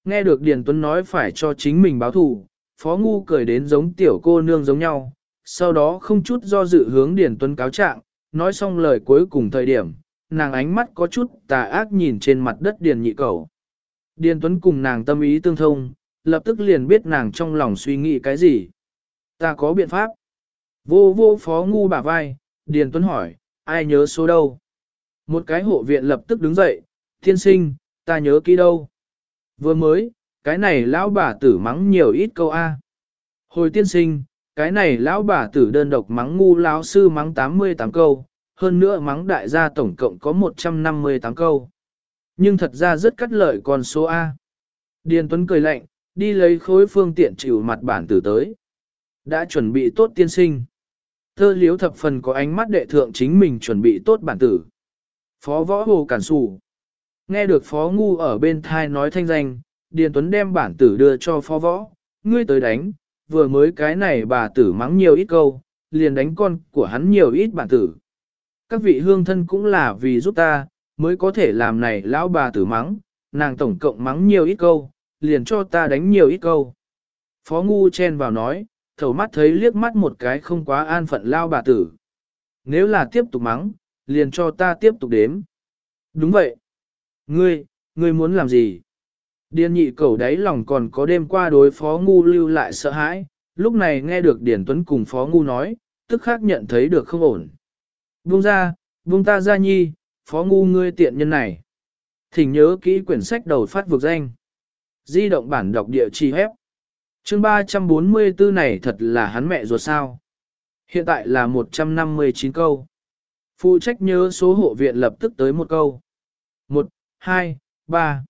Nghe được Điền Tuấn nói phải cho chính mình báo thù, Phó Ngu cười đến giống tiểu cô nương giống nhau, sau đó không chút do dự hướng Điền Tuấn cáo trạng, nói xong lời cuối cùng thời điểm, nàng ánh mắt có chút tà ác nhìn trên mặt đất Điền nhị cầu. Điền Tuấn cùng nàng tâm ý tương thông, lập tức liền biết nàng trong lòng suy nghĩ cái gì. Ta có biện pháp. Vô vô phó ngu bả vai, Điền Tuấn hỏi, ai nhớ số đâu? Một cái hộ viện lập tức đứng dậy, thiên sinh, ta nhớ kỹ đâu? Vừa mới, cái này lão bà tử mắng nhiều ít câu A. Hồi tiên sinh, cái này lão bà tử đơn độc mắng ngu lão sư mắng 88 câu, hơn nữa mắng đại gia tổng cộng có 158 câu. Nhưng thật ra rất cắt lợi con số A. Điền Tuấn cười lạnh, đi lấy khối phương tiện chịu mặt bản tử tới. Đã chuẩn bị tốt tiên sinh. Thơ liếu thập phần có ánh mắt đệ thượng chính mình chuẩn bị tốt bản tử. Phó võ hồ cản sủ. Nghe được phó ngu ở bên thai nói thanh danh, Điền Tuấn đem bản tử đưa cho phó võ, ngươi tới đánh, vừa mới cái này bà tử mắng nhiều ít câu, liền đánh con của hắn nhiều ít bản tử. Các vị hương thân cũng là vì giúp ta, mới có thể làm này lão bà tử mắng, nàng tổng cộng mắng nhiều ít câu, liền cho ta đánh nhiều ít câu. Phó ngu chen vào nói, thầu mắt thấy liếc mắt một cái không quá an phận lao bà tử. Nếu là tiếp tục mắng, liền cho ta tiếp tục đếm. Đúng vậy. Ngươi, ngươi muốn làm gì? Điên nhị cầu đáy lòng còn có đêm qua đối phó ngu lưu lại sợ hãi, lúc này nghe được Điền Tuấn cùng Phó Ngu nói, tức khác nhận thấy được không ổn. Buông ra, buông ta ra nhi, Phó Ngu ngươi tiện nhân này. Thỉnh nhớ kỹ quyển sách đầu phát vực danh. Di động bản đọc địa chỉ hép. Chương 344 này thật là hắn mẹ ruột sao. Hiện tại là 159 câu. Phụ trách nhớ số hộ viện lập tức tới một câu. 1, 2, 3.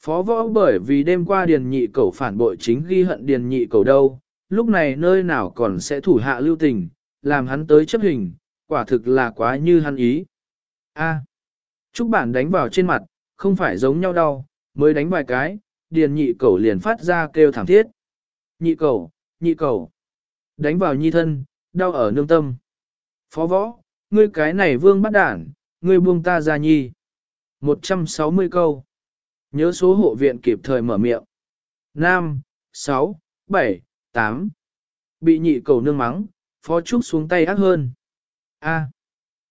Phó võ bởi vì đêm qua điền nhị cầu phản bội chính ghi hận điền nhị cầu đâu, lúc này nơi nào còn sẽ thủ hạ lưu tình, làm hắn tới chấp hình, quả thực là quá như hắn ý. A. Trúc bản đánh vào trên mặt, không phải giống nhau đâu, mới đánh vài cái, điền nhị cầu liền phát ra kêu thảm thiết. Nhị cầu, nhị cầu. Đánh vào nhi thân, đau ở nương tâm. Phó võ, ngươi cái này vương bắt đản, ngươi buông ta ra nhi. 160 câu. Nhớ số hộ viện kịp thời mở miệng. Nam, 6, 7, 8. Bị nhị cầu nương mắng, phó trúc xuống tay ác hơn. A.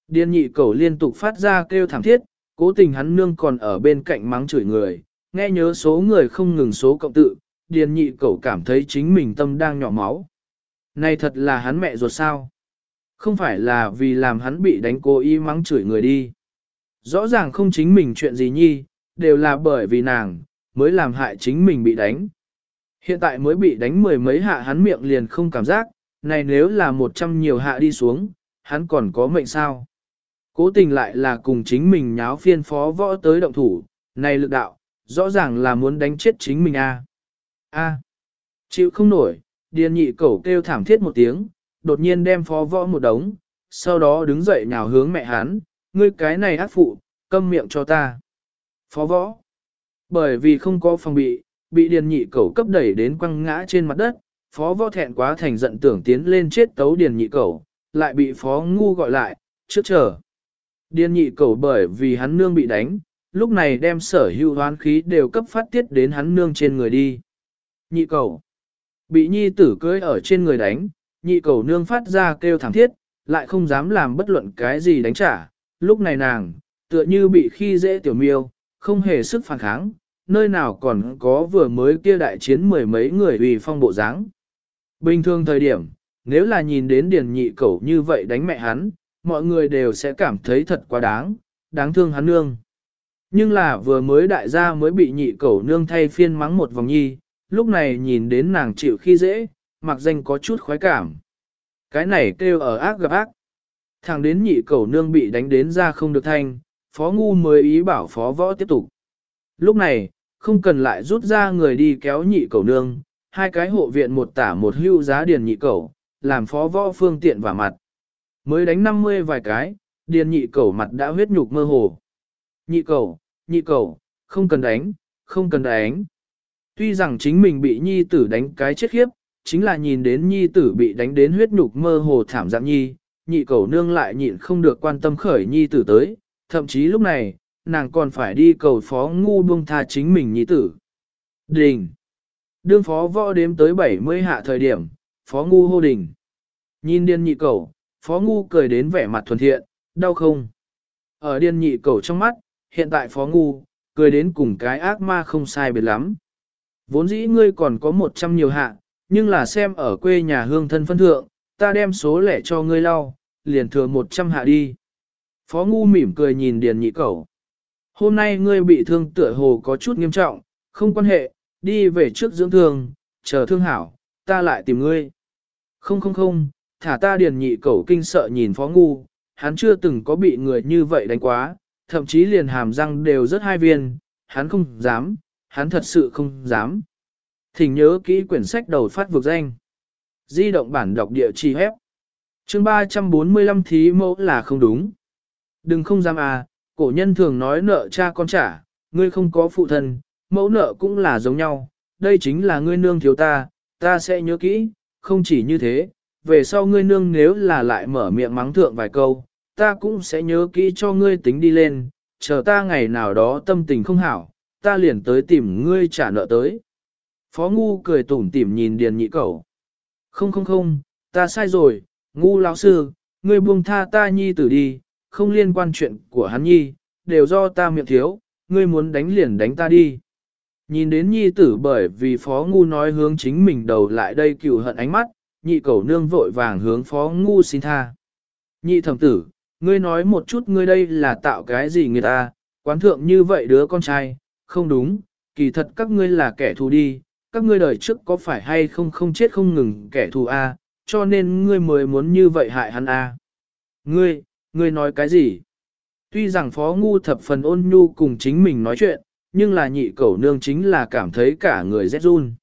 Điên nhị cầu liên tục phát ra kêu thảm thiết, cố tình hắn nương còn ở bên cạnh mắng chửi người, nghe nhớ số người không ngừng số cộng tự, điền nhị cậu cảm thấy chính mình tâm đang nhỏ máu. Này thật là hắn mẹ ruột sao? Không phải là vì làm hắn bị đánh cố ý mắng chửi người đi. Rõ ràng không chính mình chuyện gì nhi, đều là bởi vì nàng, mới làm hại chính mình bị đánh. Hiện tại mới bị đánh mười mấy hạ hắn miệng liền không cảm giác, này nếu là một trăm nhiều hạ đi xuống, hắn còn có mệnh sao. Cố tình lại là cùng chính mình nháo phiên phó võ tới động thủ, này lực đạo, rõ ràng là muốn đánh chết chính mình a. A. Chịu không nổi, điền nhị cẩu kêu thảm thiết một tiếng, đột nhiên đem phó võ một đống, sau đó đứng dậy nhào hướng mẹ hắn, ngươi cái này ác phụ, câm miệng cho ta. Phó võ. Bởi vì không có phòng bị, bị điền nhị cẩu cấp đẩy đến quăng ngã trên mặt đất, phó võ thẹn quá thành giận tưởng tiến lên chết tấu điền nhị cẩu, lại bị phó ngu gọi lại, trước chờ. Điền nhị cẩu bởi vì hắn nương bị đánh, lúc này đem sở hữu hoán khí đều cấp phát tiết đến hắn nương trên người đi. Nhị cẩu. Bị nhi tử cưới ở trên người đánh, nhị cẩu nương phát ra kêu thảm thiết, lại không dám làm bất luận cái gì đánh trả. Lúc này nàng, tựa như bị khi dễ tiểu miêu, không hề sức phản kháng, nơi nào còn có vừa mới kia đại chiến mười mấy người vì phong bộ dáng. Bình thường thời điểm, nếu là nhìn đến điền nhị cẩu như vậy đánh mẹ hắn, mọi người đều sẽ cảm thấy thật quá đáng, đáng thương hắn nương. Nhưng là vừa mới đại gia mới bị nhị cẩu nương thay phiên mắng một vòng nhi, lúc này nhìn đến nàng chịu khi dễ, mặc danh có chút khoái cảm. Cái này kêu ở ác gặp ác. Thằng đến nhị cẩu nương bị đánh đến ra không được thanh, phó ngu mới ý bảo phó võ tiếp tục. Lúc này, không cần lại rút ra người đi kéo nhị cẩu nương, hai cái hộ viện một tả một hưu giá điền nhị cẩu, làm phó võ phương tiện và mặt. Mới đánh 50 vài cái, điền nhị cẩu mặt đã huyết nhục mơ hồ. Nhị cẩu, nhị cẩu, không cần đánh, không cần đánh. Tuy rằng chính mình bị nhi tử đánh cái chết khiếp, chính là nhìn đến nhi tử bị đánh đến huyết nhục mơ hồ thảm dạng nhi, nhị cẩu nương lại nhịn không được quan tâm khởi nhi tử tới, thậm chí lúc này, nàng còn phải đi cầu phó ngu buông tha chính mình nhi tử. Đình! Đương phó võ đếm tới 70 hạ thời điểm, phó ngu hô đình. Nhìn điên nhị cẩu, phó ngu cười đến vẻ mặt thuần thiện, đau không? Ở điên nhị cẩu trong mắt, hiện tại phó ngu, cười đến cùng cái ác ma không sai biệt lắm. Vốn dĩ ngươi còn có một trăm nhiều hạ, nhưng là xem ở quê nhà hương thân phân thượng, ta đem số lẻ cho ngươi lau, liền thừa một trăm hạ đi. Phó ngu mỉm cười nhìn điền nhị cẩu. Hôm nay ngươi bị thương tựa hồ có chút nghiêm trọng, không quan hệ, đi về trước dưỡng thương, chờ thương hảo, ta lại tìm ngươi. Không không không, thả ta điền nhị cẩu kinh sợ nhìn phó ngu, hắn chưa từng có bị người như vậy đánh quá, thậm chí liền hàm răng đều rất hai viên, hắn không dám, hắn thật sự không dám. Thỉnh nhớ kỹ quyển sách đầu phát vực danh. Di động bản đọc địa chỉ hép. Chương 345 thí mẫu là không đúng. Đừng không dám à, cổ nhân thường nói nợ cha con trả, ngươi không có phụ thân, mẫu nợ cũng là giống nhau, đây chính là ngươi nương thiếu ta, ta sẽ nhớ kỹ, không chỉ như thế, về sau ngươi nương nếu là lại mở miệng mắng thượng vài câu, ta cũng sẽ nhớ kỹ cho ngươi tính đi lên, chờ ta ngày nào đó tâm tình không hảo, ta liền tới tìm ngươi trả nợ tới. Phó Ngu cười tủm tỉm nhìn Điền Nhị Cẩu. Không không không, ta sai rồi, Ngu lão sư, ngươi buông tha ta nhi tử đi, không liên quan chuyện của hắn nhi, đều do ta miệng thiếu, ngươi muốn đánh liền đánh ta đi. Nhìn đến nhi tử bởi vì phó ngu nói hướng chính mình đầu lại đây cựu hận ánh mắt, nhị Cẩu nương vội vàng hướng phó ngu xin tha. Nhị thẩm tử, ngươi nói một chút ngươi đây là tạo cái gì người ta, quán thượng như vậy đứa con trai, không đúng, kỳ thật các ngươi là kẻ thù đi, các ngươi đời trước có phải hay không không chết không ngừng kẻ thù a, cho nên ngươi mới muốn như vậy hại hắn a. Ngươi, ngươi nói cái gì? Tuy rằng phó ngu thập phần ôn nhu cùng chính mình nói chuyện, nhưng là nhị cẩu nương chính là cảm thấy cả người rét run.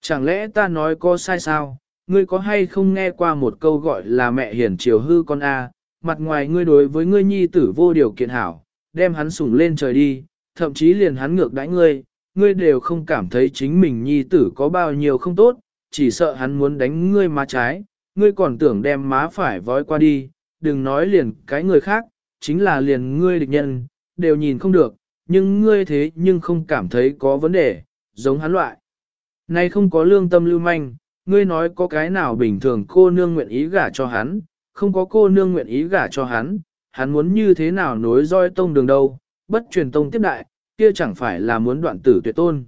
Chẳng lẽ ta nói có sai sao? Ngươi có hay không nghe qua một câu gọi là mẹ hiền chiều hư con a, mặt ngoài ngươi đối với ngươi nhi tử vô điều kiện hảo, đem hắn sủng lên trời đi, thậm chí liền hắn ngược đãi ngươi, ngươi đều không cảm thấy chính mình nhi tử có bao nhiêu không tốt, chỉ sợ hắn muốn đánh ngươi má trái, ngươi còn tưởng đem má phải vói qua đi, đừng nói liền cái người khác, chính là liền ngươi địch nhân, đều nhìn không được, nhưng ngươi thế nhưng không cảm thấy có vấn đề, giống hắn loại. Nay không có lương tâm lưu manh, ngươi nói có cái nào bình thường cô nương nguyện ý gả cho hắn, không có cô nương nguyện ý gả cho hắn, hắn muốn như thế nào nối roi tông đường đâu, bất truyền tông tiếp đại, kia chẳng phải là muốn đoạn tử tuyệt tôn.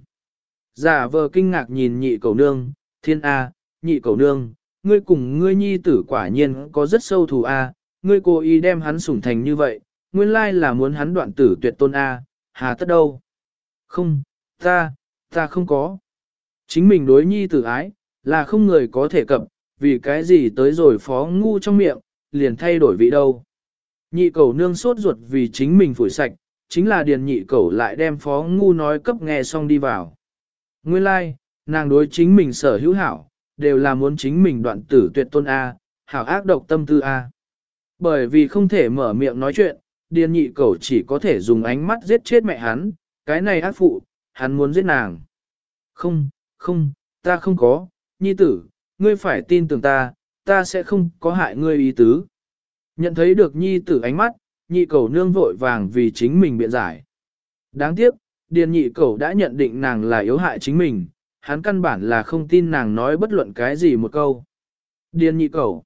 Giả vờ kinh ngạc nhìn nhị cầu nương, thiên A, nhị cầu nương, ngươi cùng ngươi nhi tử quả nhiên có rất sâu thù A, ngươi cố ý đem hắn sủng thành như vậy, nguyên lai là muốn hắn đoạn tử tuyệt tôn A, hà tất đâu. Không, ta, ta không có. Chính mình đối nhi tử ái, là không người có thể cập, vì cái gì tới rồi phó ngu trong miệng, liền thay đổi vị đâu. Nhị cầu nương sốt ruột vì chính mình phủi sạch, chính là điền nhị cầu lại đem phó ngu nói cấp nghe xong đi vào. Nguyên lai, like, nàng đối chính mình sở hữu hảo, đều là muốn chính mình đoạn tử tuyệt tôn A, hảo ác độc tâm tư A. Bởi vì không thể mở miệng nói chuyện, điền nhị cầu chỉ có thể dùng ánh mắt giết chết mẹ hắn, cái này ác phụ, hắn muốn giết nàng. Không, không, ta không có, nhi tử, ngươi phải tin tưởng ta, ta sẽ không có hại ngươi ý tứ. Nhận thấy được nhi tử ánh mắt, nhị cầu nương vội vàng vì chính mình biện giải. Đáng tiếc, điền nhị cầu đã nhận định nàng là yếu hại chính mình, hắn căn bản là không tin nàng nói bất luận cái gì một câu. Điền nhị cầu.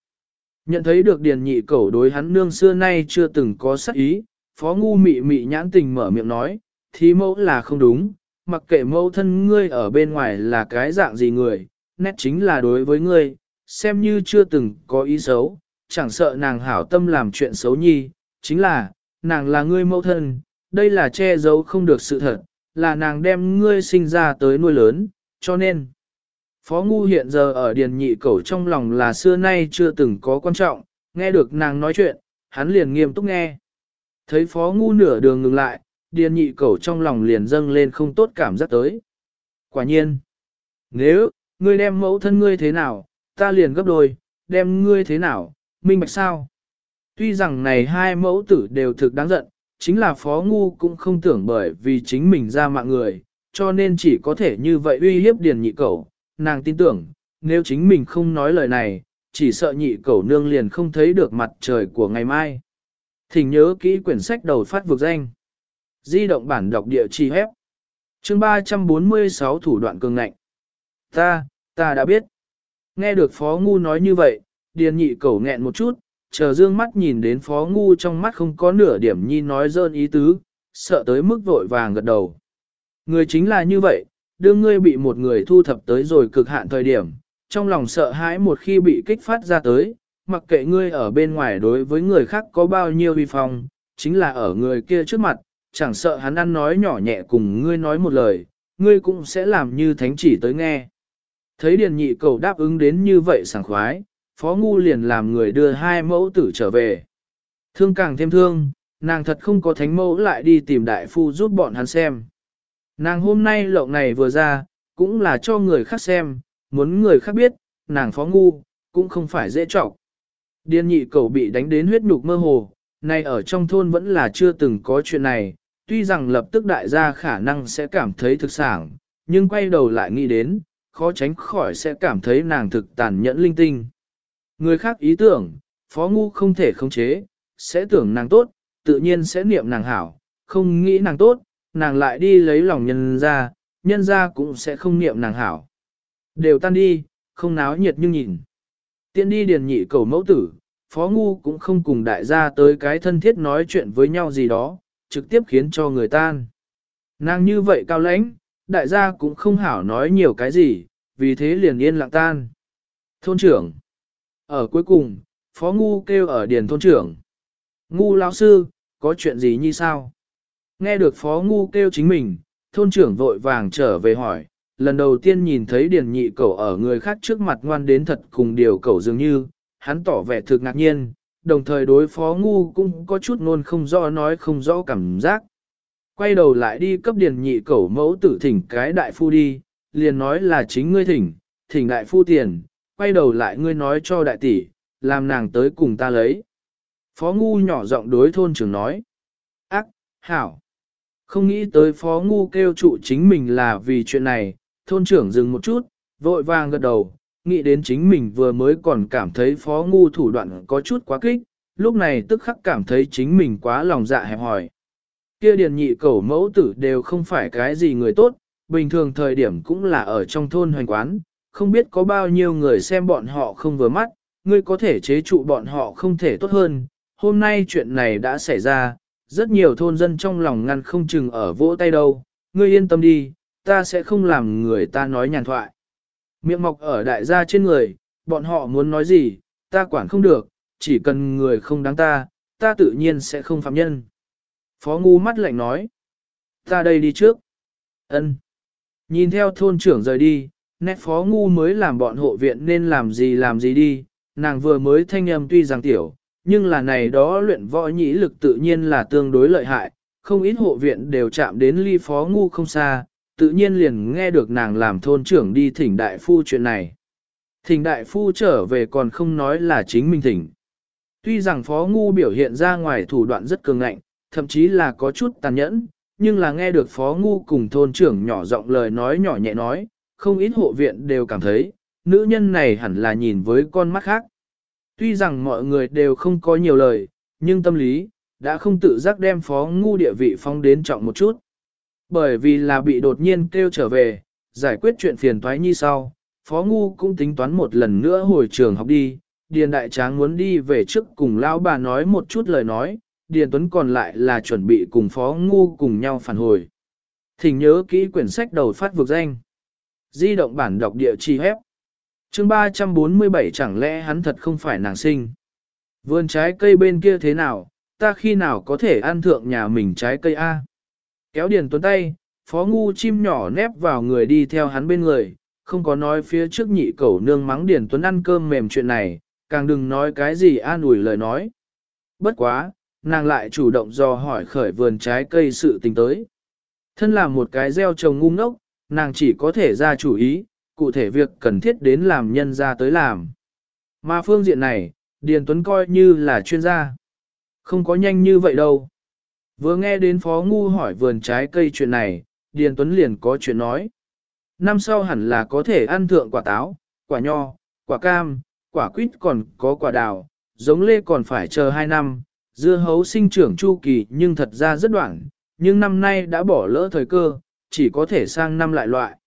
Nhận thấy được điền nhị cầu đối hắn nương xưa nay chưa từng có sắc ý, phó ngu mị mị nhãn tình mở miệng nói, thì mẫu là không đúng, mặc kệ mẫu thân ngươi ở bên ngoài là cái dạng gì người, nét chính là đối với ngươi, xem như chưa từng có ý xấu, chẳng sợ nàng hảo tâm làm chuyện xấu nhi, chính là, nàng là ngươi mẫu thân, đây là che giấu không được sự thật, là nàng đem ngươi sinh ra tới nuôi lớn, cho nên. Phó Ngu hiện giờ ở Điền Nhị Cẩu trong lòng là xưa nay chưa từng có quan trọng, nghe được nàng nói chuyện, hắn liền nghiêm túc nghe. Thấy Phó Ngu nửa đường ngừng lại, Điền Nhị Cẩu trong lòng liền dâng lên không tốt cảm giác tới. Quả nhiên, nếu, ngươi đem mẫu thân ngươi thế nào, ta liền gấp đôi, đem ngươi thế nào, minh bạch sao? Tuy rằng này hai mẫu tử đều thực đáng giận, chính là phó ngu cũng không tưởng bởi vì chính mình ra mạng người, cho nên chỉ có thể như vậy uy hiếp điền nhị cẩu. Nàng tin tưởng, nếu chính mình không nói lời này, chỉ sợ nhị cẩu nương liền không thấy được mặt trời của ngày mai. Thỉnh nhớ kỹ quyển sách đầu phát vực danh. Di động bản đọc địa chỉ hép. Chương 346 thủ đoạn cường ngạnh. Ta, ta đã biết. Nghe được Phó Ngu nói như vậy, Điền nhị cẩu nghẹn một chút, chờ dương mắt nhìn đến Phó Ngu trong mắt không có nửa điểm nhi nói dơn ý tứ, sợ tới mức vội vàng gật đầu. Người chính là như vậy, đương ngươi bị một người thu thập tới rồi cực hạn thời điểm, trong lòng sợ hãi một khi bị kích phát ra tới, mặc kệ ngươi ở bên ngoài đối với người khác có bao nhiêu vi phong, chính là ở người kia trước mặt, chẳng sợ hắn ăn nói nhỏ nhẹ cùng ngươi nói một lời, ngươi cũng sẽ làm như thánh chỉ tới nghe. Thấy Điền nhị cầu đáp ứng đến như vậy sảng khoái, Phó Ngu liền làm người đưa hai mẫu tử trở về. Thương càng thêm thương, nàng thật không có thánh mẫu lại đi tìm đại phu giúp bọn hắn xem. Nàng hôm nay lộng này vừa ra, cũng là cho người khác xem, muốn người khác biết, nàng Phó Ngu, cũng không phải dễ trọng. Điền nhị cầu bị đánh đến huyết nhục mơ hồ, nay ở trong thôn vẫn là chưa từng có chuyện này, tuy rằng lập tức đại gia khả năng sẽ cảm thấy thực sản, nhưng quay đầu lại nghĩ đến, khó tránh khỏi sẽ cảm thấy nàng thực tàn nhẫn linh tinh. Người khác ý tưởng, phó ngu không thể khống chế, sẽ tưởng nàng tốt, tự nhiên sẽ niệm nàng hảo, không nghĩ nàng tốt, nàng lại đi lấy lòng nhân ra, nhân ra cũng sẽ không niệm nàng hảo. Đều tan đi, không náo nhiệt nhưng nhìn. Tiện đi điền nhị cầu mẫu tử, phó ngu cũng không cùng đại gia tới cái thân thiết nói chuyện với nhau gì đó, trực tiếp khiến cho người tan. Nàng như vậy cao lãnh, đại gia cũng không hảo nói nhiều cái gì, vì thế liền yên lặng tan. Thôn trưởng. Ở cuối cùng, Phó Ngu kêu ở điền thôn trưởng. Ngu lão sư, có chuyện gì như sao? Nghe được Phó Ngu kêu chính mình, thôn trưởng vội vàng trở về hỏi, lần đầu tiên nhìn thấy điền nhị cẩu ở người khác trước mặt ngoan đến thật cùng điều cẩu dường như, hắn tỏ vẻ thực ngạc nhiên, đồng thời đối phó ngu cũng có chút nôn không rõ nói không rõ cảm giác. Quay đầu lại đi cấp điền nhị cẩu mẫu tử thỉnh cái đại phu đi, liền nói là chính ngươi thỉnh, thỉnh đại phu tiền, quay đầu lại ngươi nói cho đại tỷ, làm nàng tới cùng ta lấy. Phó ngu nhỏ giọng đối thôn trưởng nói. Ác, hảo. Không nghĩ tới phó ngu kêu trụ chính mình là vì chuyện này, thôn trưởng dừng một chút, vội vàng gật đầu, nghĩ đến chính mình vừa mới còn cảm thấy phó ngu thủ đoạn có chút quá kích, lúc này tức khắc cảm thấy chính mình quá lòng dạ hẹp hòi. Kia điền nhị cẩu mẫu tử đều không phải cái gì người tốt, bình thường thời điểm cũng là ở trong thôn hoành quán, không biết có bao nhiêu người xem bọn họ không vừa mắt, ngươi có thể chế trụ bọn họ không thể tốt hơn. Hôm nay chuyện này đã xảy ra, rất nhiều thôn dân trong lòng ngăn không chừng ở vỗ tay đâu, ngươi yên tâm đi, ta sẽ không làm người ta nói nhàn thoại. Miệng mọc ở đại gia trên người, bọn họ muốn nói gì, ta quản không được, chỉ cần người không đáng ta, ta tự nhiên sẽ không phạm nhân. Phó ngu mắt lạnh nói, ta đây đi trước. ân Nhìn theo thôn trưởng rời đi, nét phó ngu mới làm bọn hộ viện nên làm gì làm gì đi, nàng vừa mới thanh âm tuy rằng tiểu, nhưng là này đó luyện võ nhĩ lực tự nhiên là tương đối lợi hại, không ít hộ viện đều chạm đến ly phó ngu không xa, tự nhiên liền nghe được nàng làm thôn trưởng đi thỉnh đại phu chuyện này. Thỉnh đại phu trở về còn không nói là chính mình thỉnh. Tuy rằng phó ngu biểu hiện ra ngoài thủ đoạn rất cường ngạnh, thậm chí là có chút tàn nhẫn, nhưng là nghe được phó ngu cùng thôn trưởng nhỏ giọng lời nói nhỏ nhẹ nói, không ít hộ viện đều cảm thấy, nữ nhân này hẳn là nhìn với con mắt khác. Tuy rằng mọi người đều không có nhiều lời, nhưng tâm lý, đã không tự giác đem phó ngu địa vị phong đến trọng một chút. Bởi vì là bị đột nhiên kêu trở về, giải quyết chuyện phiền toái như sau, phó ngu cũng tính toán một lần nữa hồi trường học đi, Điền Đại Tráng muốn đi về trước cùng lão bà nói một chút lời nói, Điền Tuấn còn lại là chuẩn bị cùng phó ngu cùng nhau phản hồi. Thỉnh nhớ kỹ quyển sách đầu phát vực danh. Di động bản đọc địa chỉ hép. chương 347 chẳng lẽ hắn thật không phải nàng sinh. Vườn trái cây bên kia thế nào, ta khi nào có thể ăn thượng nhà mình trái cây A. Kéo Điền Tuấn tay, phó ngu chim nhỏ nép vào người đi theo hắn bên người, không có nói phía trước nhị cẩu nương mắng Điền Tuấn ăn cơm mềm chuyện này, càng đừng nói cái gì an ủi lời nói. Bất quá, nàng lại chủ động do hỏi khởi vườn trái cây sự tình tới. Thân là một cái gieo trồng ngu ngốc, nàng chỉ có thể ra chủ ý, cụ thể việc cần thiết đến làm nhân ra tới làm. Mà phương diện này, Điền Tuấn coi như là chuyên gia. Không có nhanh như vậy đâu. Vừa nghe đến Phó Ngu hỏi vườn trái cây chuyện này, Điền Tuấn liền có chuyện nói. Năm sau hẳn là có thể ăn thượng quả táo, quả nho, quả cam, quả quýt còn có quả đào, giống lê còn phải chờ 2 năm, dưa hấu sinh trưởng chu kỳ nhưng thật ra rất đoạn, nhưng năm nay đã bỏ lỡ thời cơ, chỉ có thể sang năm lại loại.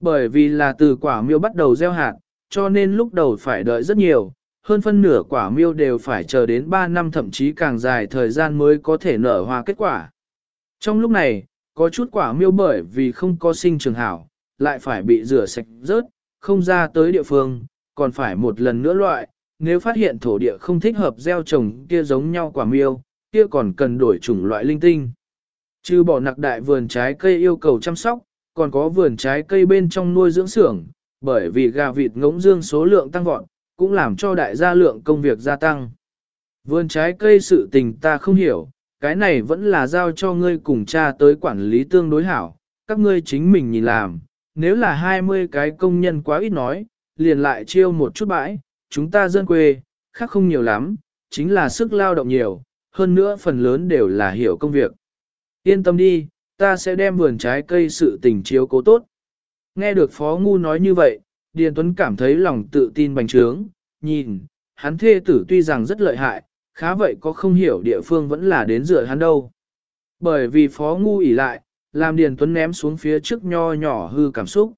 Bởi vì là từ quả miêu bắt đầu gieo hạt, cho nên lúc đầu phải đợi rất nhiều, hơn phân nửa quả miêu đều phải chờ đến 3 năm thậm chí càng dài thời gian mới có thể nở hoa kết quả. Trong lúc này, có chút quả miêu bởi vì không có sinh trường hảo, lại phải bị rửa sạch rớt, không ra tới địa phương, còn phải một lần nữa loại, nếu phát hiện thổ địa không thích hợp gieo trồng kia giống nhau quả miêu, kia còn cần đổi chủng loại linh tinh. Trừ bỏ nặc đại vườn trái cây yêu cầu chăm sóc, còn có vườn trái cây bên trong nuôi dưỡng xưởng, bởi vì gà vịt ngỗng dương số lượng tăng vọt, cũng làm cho đại gia lượng công việc gia tăng. Vườn trái cây sự tình ta không hiểu, cái này vẫn là giao cho ngươi cùng cha tới quản lý tương đối hảo, các ngươi chính mình nhìn làm, nếu là 20 cái công nhân quá ít nói, liền lại chiêu một chút bãi, chúng ta dân quê, khác không nhiều lắm, chính là sức lao động nhiều, hơn nữa phần lớn đều là hiểu công việc. Yên tâm đi, ta sẽ đem vườn trái cây sự tình chiếu cố tốt. Nghe được Phó Ngu nói như vậy, Điền Tuấn cảm thấy lòng tự tin bành trướng, nhìn, hắn thê tử tuy rằng rất lợi hại, khá vậy có không hiểu địa phương vẫn là đến dựa hắn đâu. Bởi vì Phó Ngu ỉ lại, làm Điền Tuấn ném xuống phía trước nho nhỏ hư cảm xúc.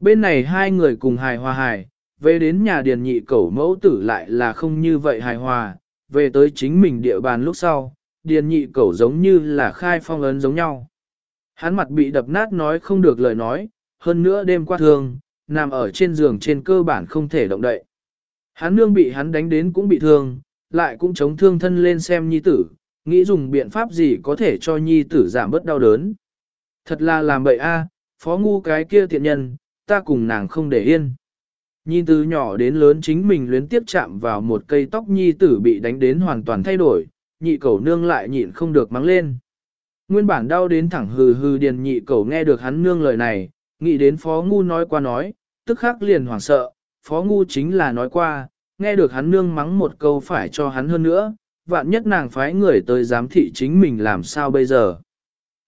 Bên này hai người cùng hài hòa hài, về đến nhà Điền nhị cẩu mẫu tử lại là không như vậy hài hòa, về tới chính mình địa bàn lúc sau, Điền nhị cẩu giống như là khai phong ấn giống nhau. Hắn mặt bị đập nát nói không được lời nói, hơn nữa đêm qua thương, nằm ở trên giường trên cơ bản không thể động đậy. Hắn nương bị hắn đánh đến cũng bị thương, lại cũng chống thương thân lên xem nhi tử, nghĩ dùng biện pháp gì có thể cho nhi tử giảm bớt đau đớn. Thật là làm bậy a, phó ngu cái kia tiện nhân, ta cùng nàng không để yên. Nhìn từ nhỏ đến lớn chính mình luyến tiếp chạm vào một cây tóc nhi tử bị đánh đến hoàn toàn thay đổi, nhị cầu nương lại nhịn không được mắng lên. Nguyên bản đau đến thẳng hừ hừ điền nhị cầu nghe được hắn nương lời này, nghĩ đến phó ngu nói qua nói, tức khắc liền hoảng sợ, phó ngu chính là nói qua, nghe được hắn nương mắng một câu phải cho hắn hơn nữa, vạn nhất nàng phái người tới giám thị chính mình làm sao bây giờ.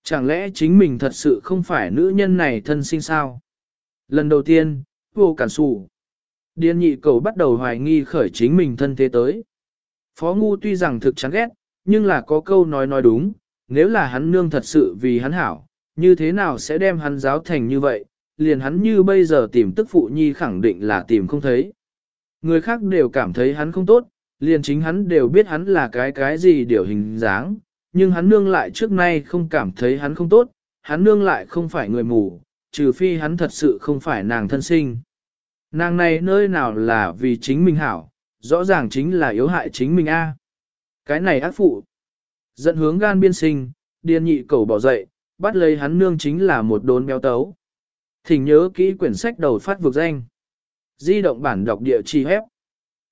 Chẳng lẽ chính mình thật sự không phải nữ nhân này thân sinh sao? Lần đầu tiên, vô cản sủ. Điên nhị cầu bắt đầu hoài nghi khởi chính mình thân thế tới. Phó ngu tuy rằng thực chán ghét, nhưng là có câu nói nói đúng, nếu là hắn nương thật sự vì hắn hảo, như thế nào sẽ đem hắn giáo thành như vậy, liền hắn như bây giờ tìm tức phụ nhi khẳng định là tìm không thấy. Người khác đều cảm thấy hắn không tốt, liền chính hắn đều biết hắn là cái cái gì điều hình dáng, nhưng hắn nương lại trước nay không cảm thấy hắn không tốt, hắn nương lại không phải người mù, trừ phi hắn thật sự không phải nàng thân sinh. Nàng này nơi nào là vì chính mình hảo, rõ ràng chính là yếu hại chính mình a. Cái này ác phụ. Dẫn hướng gan biên sinh, điên nhị cầu bỏ dậy, bắt lấy hắn nương chính là một đốn béo tấu. Thỉnh nhớ kỹ quyển sách đầu phát vực danh. Di động bản đọc địa chỉ hép.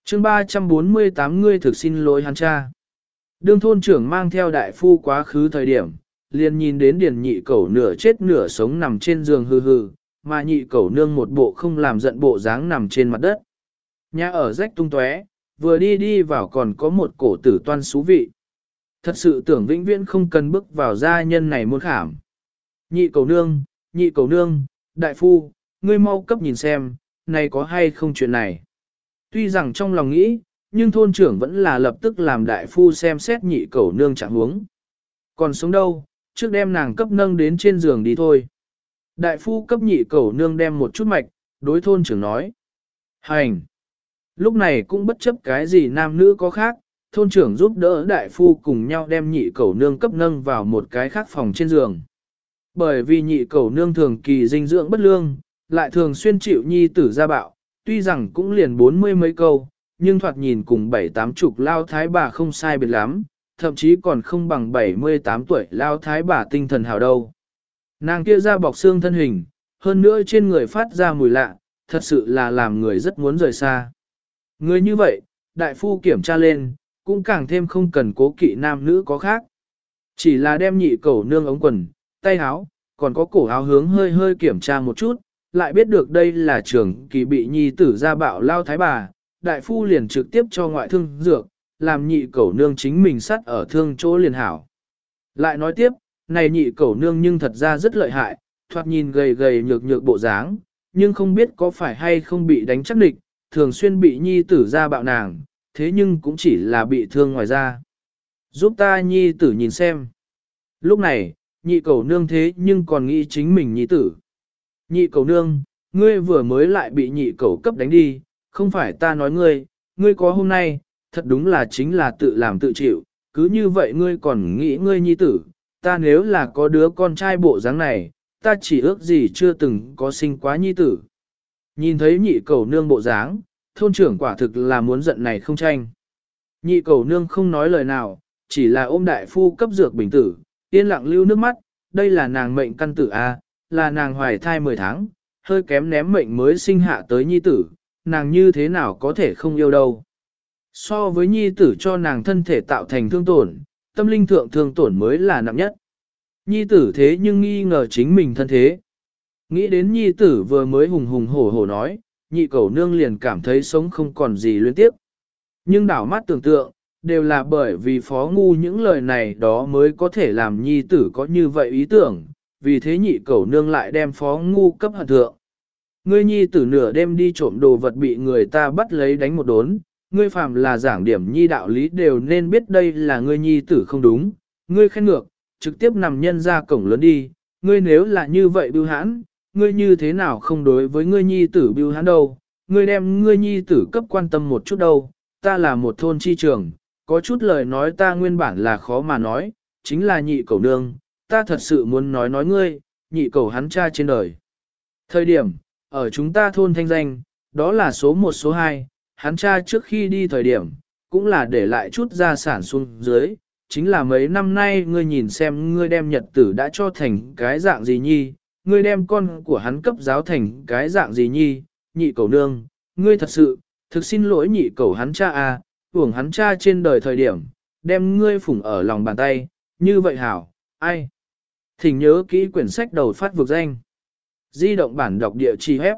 chương 348 ngươi thực xin lỗi hắn cha. Đương thôn trưởng mang theo đại phu quá khứ thời điểm, liền nhìn đến điền nhị cẩu nửa chết nửa sống nằm trên giường hư hừ mà nhị cẩu nương một bộ không làm giận bộ dáng nằm trên mặt đất. Nhà ở rách tung tóe, vừa đi đi vào còn có một cổ tử toan xú vị. Thật sự tưởng vĩnh viễn không cần bước vào gia nhân này muôn khảm. Nhị cầu nương, nhị cầu nương, đại phu, ngươi mau cấp nhìn xem, này có hay không chuyện này. Tuy rằng trong lòng nghĩ, nhưng thôn trưởng vẫn là lập tức làm đại phu xem xét nhị cầu nương trạng huống. Còn sống đâu, trước đem nàng cấp nâng đến trên giường đi thôi. Đại phu cấp nhị cầu nương đem một chút mạch, đối thôn trưởng nói. Hành! Lúc này cũng bất chấp cái gì nam nữ có khác, thôn trưởng giúp đỡ đại phu cùng nhau đem nhị cầu nương cấp nâng vào một cái khác phòng trên giường. Bởi vì nhị cầu nương thường kỳ dinh dưỡng bất lương, lại thường xuyên chịu nhi tử gia bạo, tuy rằng cũng liền bốn mươi mấy câu, nhưng thoạt nhìn cùng bảy tám chục lao thái bà không sai biệt lắm, thậm chí còn không bằng 78 tuổi lao thái bà tinh thần hào đâu. Nàng kia ra bọc xương thân hình, hơn nữa trên người phát ra mùi lạ, thật sự là làm người rất muốn rời xa. Người như vậy, đại phu kiểm tra lên, cũng càng thêm không cần cố kỵ nam nữ có khác. Chỉ là đem nhị cầu nương ống quần, tay áo, còn có cổ áo hướng hơi hơi kiểm tra một chút, lại biết được đây là trưởng kỳ bị nhi tử ra bạo lao thái bà, đại phu liền trực tiếp cho ngoại thương dược, làm nhị cẩu nương chính mình sắt ở thương chỗ liền hảo. Lại nói tiếp, này nhị cẩu nương nhưng thật ra rất lợi hại, thoạt nhìn gầy gầy nhược nhược bộ dáng, nhưng không biết có phải hay không bị đánh chắc địch, thường xuyên bị nhi tử ra bạo nàng, thế nhưng cũng chỉ là bị thương ngoài ra. Giúp ta nhi tử nhìn xem. Lúc này, nhị cầu nương thế nhưng còn nghĩ chính mình nhi tử. Nhị cầu nương, ngươi vừa mới lại bị nhị cầu cấp đánh đi, không phải ta nói ngươi, ngươi có hôm nay, thật đúng là chính là tự làm tự chịu, cứ như vậy ngươi còn nghĩ ngươi nhi tử, ta nếu là có đứa con trai bộ dáng này, ta chỉ ước gì chưa từng có sinh quá nhi tử. Nhìn thấy nhị cầu nương bộ dáng, thôn trưởng quả thực là muốn giận này không tranh. Nhị cầu nương không nói lời nào, chỉ là ôm đại phu cấp dược bình tử, yên lặng lưu nước mắt, đây là nàng mệnh căn tử A, là nàng hoài thai 10 tháng, hơi kém ném mệnh mới sinh hạ tới nhi tử, nàng như thế nào có thể không yêu đâu. So với nhi tử cho nàng thân thể tạo thành thương tổn, tâm linh thượng thương tổn mới là nặng nhất. Nhi tử thế nhưng nghi ngờ chính mình thân thế. Nghĩ đến nhi tử vừa mới hùng hùng hổ hổ nói, nhị cầu nương liền cảm thấy sống không còn gì liên tiếp. Nhưng đảo mắt tưởng tượng, đều là bởi vì phó ngu những lời này đó mới có thể làm nhi tử có như vậy ý tưởng, vì thế nhị cầu nương lại đem phó ngu cấp hận thượng. Ngươi nhi tử nửa đêm đi trộm đồ vật bị người ta bắt lấy đánh một đốn, ngươi phàm là giảng điểm nhi đạo lý đều nên biết đây là ngươi nhi tử không đúng, ngươi khen ngược, trực tiếp nằm nhân ra cổng lớn đi, ngươi nếu là như vậy bưu hãn, ngươi như thế nào không đối với ngươi nhi tử bưu hãn đâu, ngươi đem ngươi nhi tử cấp quan tâm một chút đâu, ta là một thôn chi trường, có chút lời nói ta nguyên bản là khó mà nói, chính là nhị cầu nương, ta thật sự muốn nói nói ngươi, nhị cầu hắn cha trên đời. Thời điểm, ở chúng ta thôn thanh danh, đó là số 1 số 2, hắn cha trước khi đi thời điểm, cũng là để lại chút gia sản xuống dưới, chính là mấy năm nay ngươi nhìn xem ngươi đem nhật tử đã cho thành cái dạng gì nhi, ngươi đem con của hắn cấp giáo thành cái dạng gì nhi, nhị cầu nương, ngươi thật sự, thực xin lỗi nhị cầu hắn cha à, hưởng hắn cha trên đời thời điểm, đem ngươi phủng ở lòng bàn tay, như vậy hảo, ai? Thỉnh nhớ kỹ quyển sách đầu phát vực danh. Di động bản đọc địa chỉ hép.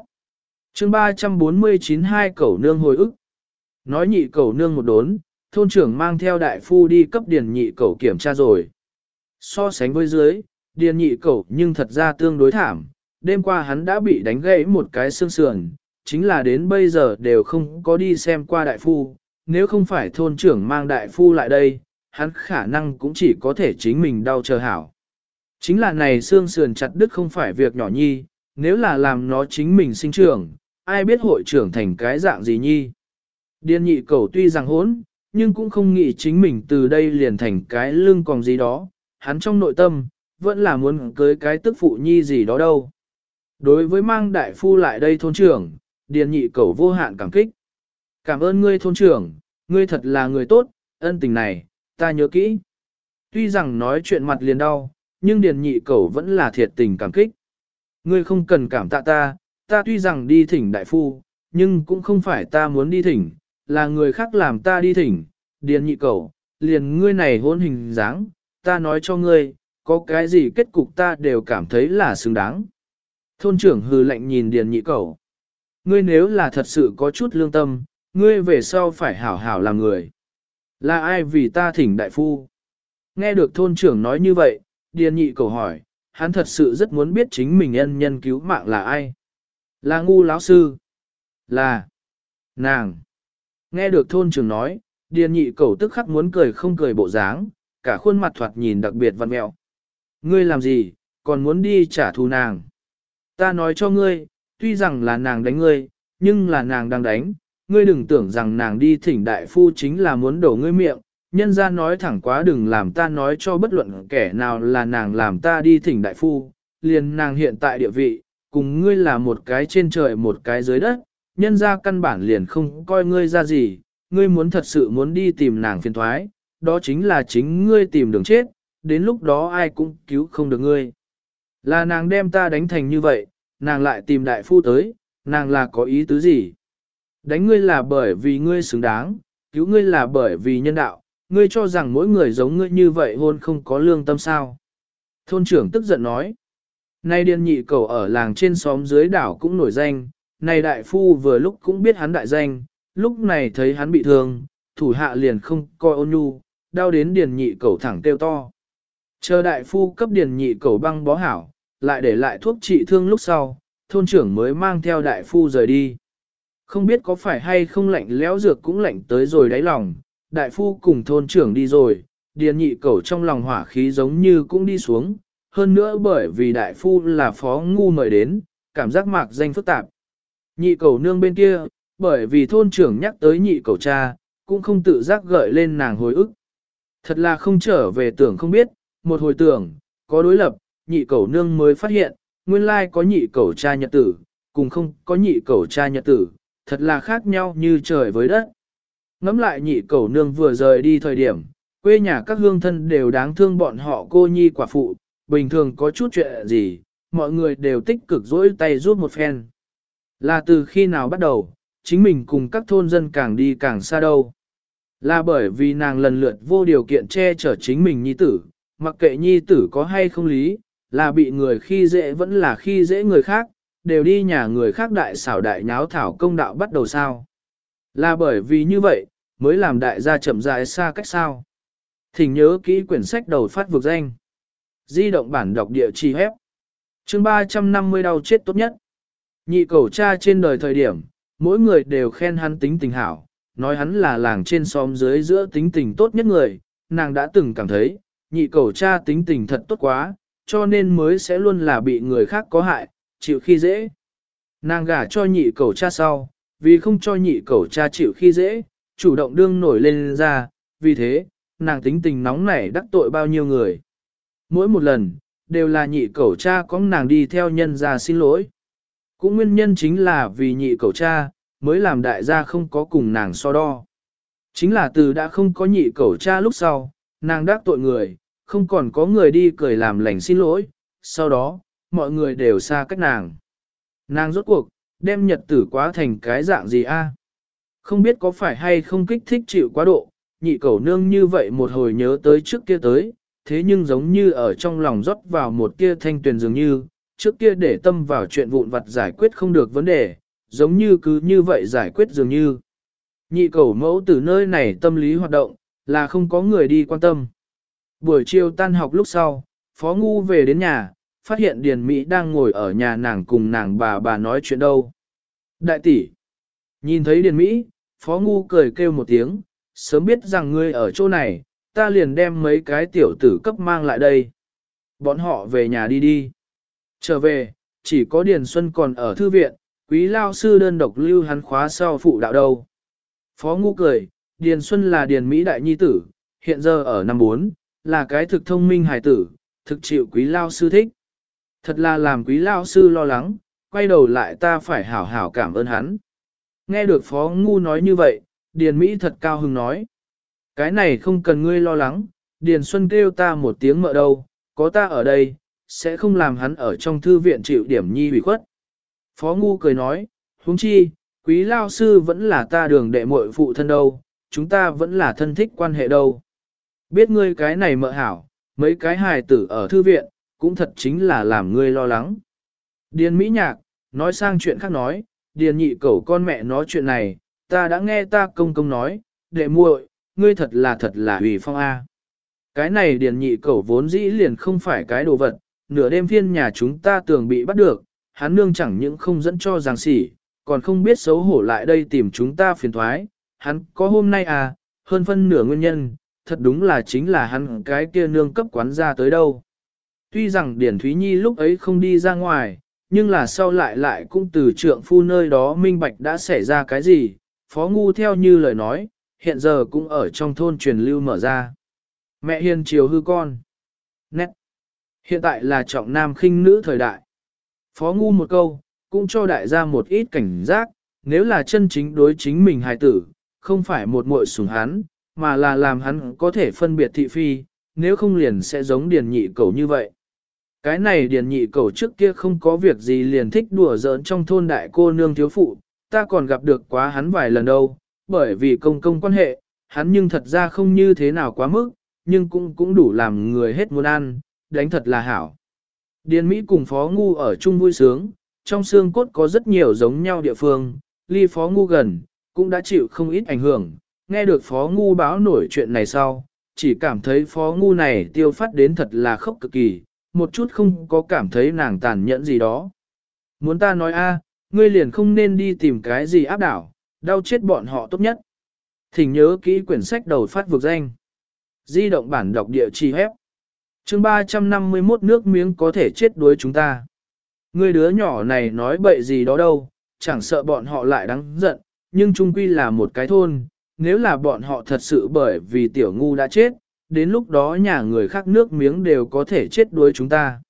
Chương 349 hai cẩu nương hồi ức. Nói nhị cẩu nương một đốn, thôn trưởng mang theo đại phu đi cấp điền nhị cẩu kiểm tra rồi. So sánh với dưới, điền nhị cẩu nhưng thật ra tương đối thảm, đêm qua hắn đã bị đánh gãy một cái xương sườn, chính là đến bây giờ đều không có đi xem qua đại phu, nếu không phải thôn trưởng mang đại phu lại đây, hắn khả năng cũng chỉ có thể chính mình đau chờ hảo. Chính là này xương sườn chặt đứt không phải việc nhỏ nhi, nếu là làm nó chính mình sinh trưởng, ai biết hội trưởng thành cái dạng gì nhi. Điên nhị cầu tuy rằng hốn, nhưng cũng không nghĩ chính mình từ đây liền thành cái lưng còn gì đó, hắn trong nội tâm, vẫn là muốn cưới cái tức phụ nhi gì đó đâu. Đối với mang đại phu lại đây thôn trưởng, điền nhị cầu vô hạn cảm kích. Cảm ơn ngươi thôn trưởng, ngươi thật là người tốt, ân tình này, ta nhớ kỹ. Tuy rằng nói chuyện mặt liền đau, nhưng điền nhị cầu vẫn là thiệt tình cảm kích. Ngươi không cần cảm tạ ta, ta tuy rằng đi thỉnh đại phu, nhưng cũng không phải ta muốn đi thỉnh, là người khác làm ta đi thỉnh, điền nhị cầu, liền ngươi này hôn hình dáng, ta nói cho ngươi, có cái gì kết cục ta đều cảm thấy là xứng đáng. Thôn trưởng hừ lạnh nhìn điền nhị cầu. Ngươi nếu là thật sự có chút lương tâm, ngươi về sau phải hảo hảo làm người. Là ai vì ta thỉnh đại phu? Nghe được thôn trưởng nói như vậy, điền nhị cầu hỏi, hắn thật sự rất muốn biết chính mình ân nhân cứu mạng là ai. Là ngu lão sư. Là. Nàng. Nghe được thôn trưởng nói, điền nhị cầu tức khắc muốn cười không cười bộ dáng, cả khuôn mặt thoạt nhìn đặc biệt văn mẹo. Ngươi làm gì, còn muốn đi trả thù nàng. Ta nói cho ngươi, tuy rằng là nàng đánh ngươi, nhưng là nàng đang đánh, ngươi đừng tưởng rằng nàng đi thỉnh đại phu chính là muốn đổ ngươi miệng, nhân ra nói thẳng quá đừng làm ta nói cho bất luận kẻ nào là nàng làm ta đi thỉnh đại phu, liền nàng hiện tại địa vị, cùng ngươi là một cái trên trời một cái dưới đất, nhân ra căn bản liền không coi ngươi ra gì, ngươi muốn thật sự muốn đi tìm nàng phiền thoái, đó chính là chính ngươi tìm đường chết, đến lúc đó ai cũng cứu không được ngươi. Là nàng đem ta đánh thành như vậy, nàng lại tìm đại phu tới, nàng là có ý tứ gì? Đánh ngươi là bởi vì ngươi xứng đáng, cứu ngươi là bởi vì nhân đạo, ngươi cho rằng mỗi người giống ngươi như vậy hôn không có lương tâm sao. Thôn trưởng tức giận nói, nay điên nhị cầu ở làng trên xóm dưới đảo cũng nổi danh, này đại phu vừa lúc cũng biết hắn đại danh, lúc này thấy hắn bị thương, thủ hạ liền không coi ôn nhu, đau đến điền nhị cầu thẳng kêu to. Chờ đại phu cấp điền nhị cầu băng bó hảo, lại để lại thuốc trị thương lúc sau, thôn trưởng mới mang theo đại phu rời đi. Không biết có phải hay không lạnh lẽo dược cũng lạnh tới rồi đáy lòng, đại phu cùng thôn trưởng đi rồi, điền nhị cầu trong lòng hỏa khí giống như cũng đi xuống, hơn nữa bởi vì đại phu là phó ngu mời đến, cảm giác mạc danh phức tạp. Nhị cầu nương bên kia, bởi vì thôn trưởng nhắc tới nhị cầu cha, cũng không tự giác gợi lên nàng hồi ức. Thật là không trở về tưởng không biết, một hồi tưởng, có đối lập, nhị cầu nương mới phát hiện, nguyên lai có nhị cầu cha nhật tử, cùng không có nhị cầu cha nhật tử, thật là khác nhau như trời với đất. Ngắm lại nhị cầu nương vừa rời đi thời điểm, quê nhà các hương thân đều đáng thương bọn họ cô nhi quả phụ, bình thường có chút chuyện gì, mọi người đều tích cực dỗi tay giúp một phen. Là từ khi nào bắt đầu, chính mình cùng các thôn dân càng đi càng xa đâu. Là bởi vì nàng lần lượt vô điều kiện che chở chính mình nhi tử, mặc kệ nhi tử có hay không lý, là bị người khi dễ vẫn là khi dễ người khác, đều đi nhà người khác đại xảo đại nháo thảo công đạo bắt đầu sao. Là bởi vì như vậy, mới làm đại gia chậm rãi xa cách sao. Thỉnh nhớ kỹ quyển sách đầu phát vực danh. Di động bản đọc địa chỉ hép. chương 350 đau chết tốt nhất. Nhị cầu cha trên đời thời điểm, mỗi người đều khen hắn tính tình hảo, nói hắn là làng trên xóm dưới giữa tính tình tốt nhất người, nàng đã từng cảm thấy, nhị cầu cha tính tình thật tốt quá, cho nên mới sẽ luôn là bị người khác có hại, chịu khi dễ. Nàng gả cho nhị cầu cha sau, vì không cho nhị cầu cha chịu khi dễ, chủ động đương nổi lên ra, vì thế, nàng tính tình nóng nảy đắc tội bao nhiêu người. Mỗi một lần, đều là nhị cẩu cha có nàng đi theo nhân ra xin lỗi. Cũng nguyên nhân chính là vì nhị cẩu cha, mới làm đại gia không có cùng nàng so đo. Chính là từ đã không có nhị cẩu cha lúc sau, nàng đắc tội người, không còn có người đi cười làm lành xin lỗi, sau đó, mọi người đều xa cách nàng. Nàng rốt cuộc, đem nhật tử quá thành cái dạng gì a? Không biết có phải hay không kích thích chịu quá độ, nhị cẩu nương như vậy một hồi nhớ tới trước kia tới, thế nhưng giống như ở trong lòng rót vào một kia thanh tuyền dường như, trước kia để tâm vào chuyện vụn vặt giải quyết không được vấn đề, giống như cứ như vậy giải quyết dường như. Nhị cầu mẫu từ nơi này tâm lý hoạt động, là không có người đi quan tâm. Buổi chiều tan học lúc sau, Phó Ngu về đến nhà, phát hiện Điền Mỹ đang ngồi ở nhà nàng cùng nàng bà bà nói chuyện đâu. Đại tỷ, nhìn thấy Điền Mỹ, Phó Ngu cười kêu một tiếng, sớm biết rằng ngươi ở chỗ này, ta liền đem mấy cái tiểu tử cấp mang lại đây. Bọn họ về nhà đi đi. Trở về, chỉ có Điền Xuân còn ở thư viện, quý lao sư đơn độc lưu hắn khóa sau phụ đạo đâu. Phó Ngu cười, Điền Xuân là Điền Mỹ đại nhi tử, hiện giờ ở năm 4, là cái thực thông minh hài tử, thực chịu quý lao sư thích. Thật là làm quý lao sư lo lắng, quay đầu lại ta phải hảo hảo cảm ơn hắn. Nghe được Phó Ngu nói như vậy, Điền Mỹ thật cao hứng nói. Cái này không cần ngươi lo lắng, Điền Xuân kêu ta một tiếng mợ đâu, có ta ở đây, sẽ không làm hắn ở trong thư viện chịu điểm nhi bị khuất. Phó Ngu cười nói, huống chi, quý lao sư vẫn là ta đường đệ muội phụ thân đâu, chúng ta vẫn là thân thích quan hệ đâu. Biết ngươi cái này mợ hảo, mấy cái hài tử ở thư viện, cũng thật chính là làm ngươi lo lắng. Điền Mỹ Nhạc, nói sang chuyện khác nói, Điền nhị cẩu con mẹ nói chuyện này, ta đã nghe ta công công nói, đệ muội, ngươi thật là thật là hủy phong A. Cái này Điền nhị cẩu vốn dĩ liền không phải cái đồ vật, nửa đêm phiên nhà chúng ta tưởng bị bắt được, hắn nương chẳng những không dẫn cho giang sỉ, còn không biết xấu hổ lại đây tìm chúng ta phiền thoái, hắn có hôm nay à, hơn phân nửa nguyên nhân, thật đúng là chính là hắn cái kia nương cấp quán ra tới đâu. Tuy rằng Điển Thúy Nhi lúc ấy không đi ra ngoài, nhưng là sau lại lại cũng từ trượng phu nơi đó minh bạch đã xảy ra cái gì, phó ngu theo như lời nói, hiện giờ cũng ở trong thôn truyền lưu mở ra. Mẹ hiền chiều hư con. Nét. Hiện tại là trọng nam khinh nữ thời đại. Phó ngu một câu, cũng cho đại gia một ít cảnh giác, nếu là chân chính đối chính mình hài tử, không phải một muội sủng hắn, mà là làm hắn có thể phân biệt thị phi, nếu không liền sẽ giống điền nhị cầu như vậy. Cái này điền nhị cầu trước kia không có việc gì liền thích đùa giỡn trong thôn đại cô nương thiếu phụ, ta còn gặp được quá hắn vài lần đâu, bởi vì công công quan hệ, hắn nhưng thật ra không như thế nào quá mức, nhưng cũng cũng đủ làm người hết muốn ăn, đánh thật là hảo. Điền Mỹ cùng Phó Ngu ở chung vui sướng, trong xương cốt có rất nhiều giống nhau địa phương, ly Phó Ngu gần, cũng đã chịu không ít ảnh hưởng, nghe được Phó Ngu báo nổi chuyện này sau, chỉ cảm thấy Phó Ngu này tiêu phát đến thật là khốc cực kỳ, một chút không có cảm thấy nàng tàn nhẫn gì đó. Muốn ta nói a, ngươi liền không nên đi tìm cái gì áp đảo, đau chết bọn họ tốt nhất. Thỉnh nhớ kỹ quyển sách đầu phát vực danh. Di động bản đọc địa chỉ hép. chương 351 nước miếng có thể chết đuối chúng ta. Ngươi đứa nhỏ này nói bậy gì đó đâu, chẳng sợ bọn họ lại đáng giận, nhưng chung quy là một cái thôn, nếu là bọn họ thật sự bởi vì tiểu ngu đã chết, đến lúc đó nhà người khác nước miếng đều có thể chết đuối chúng ta.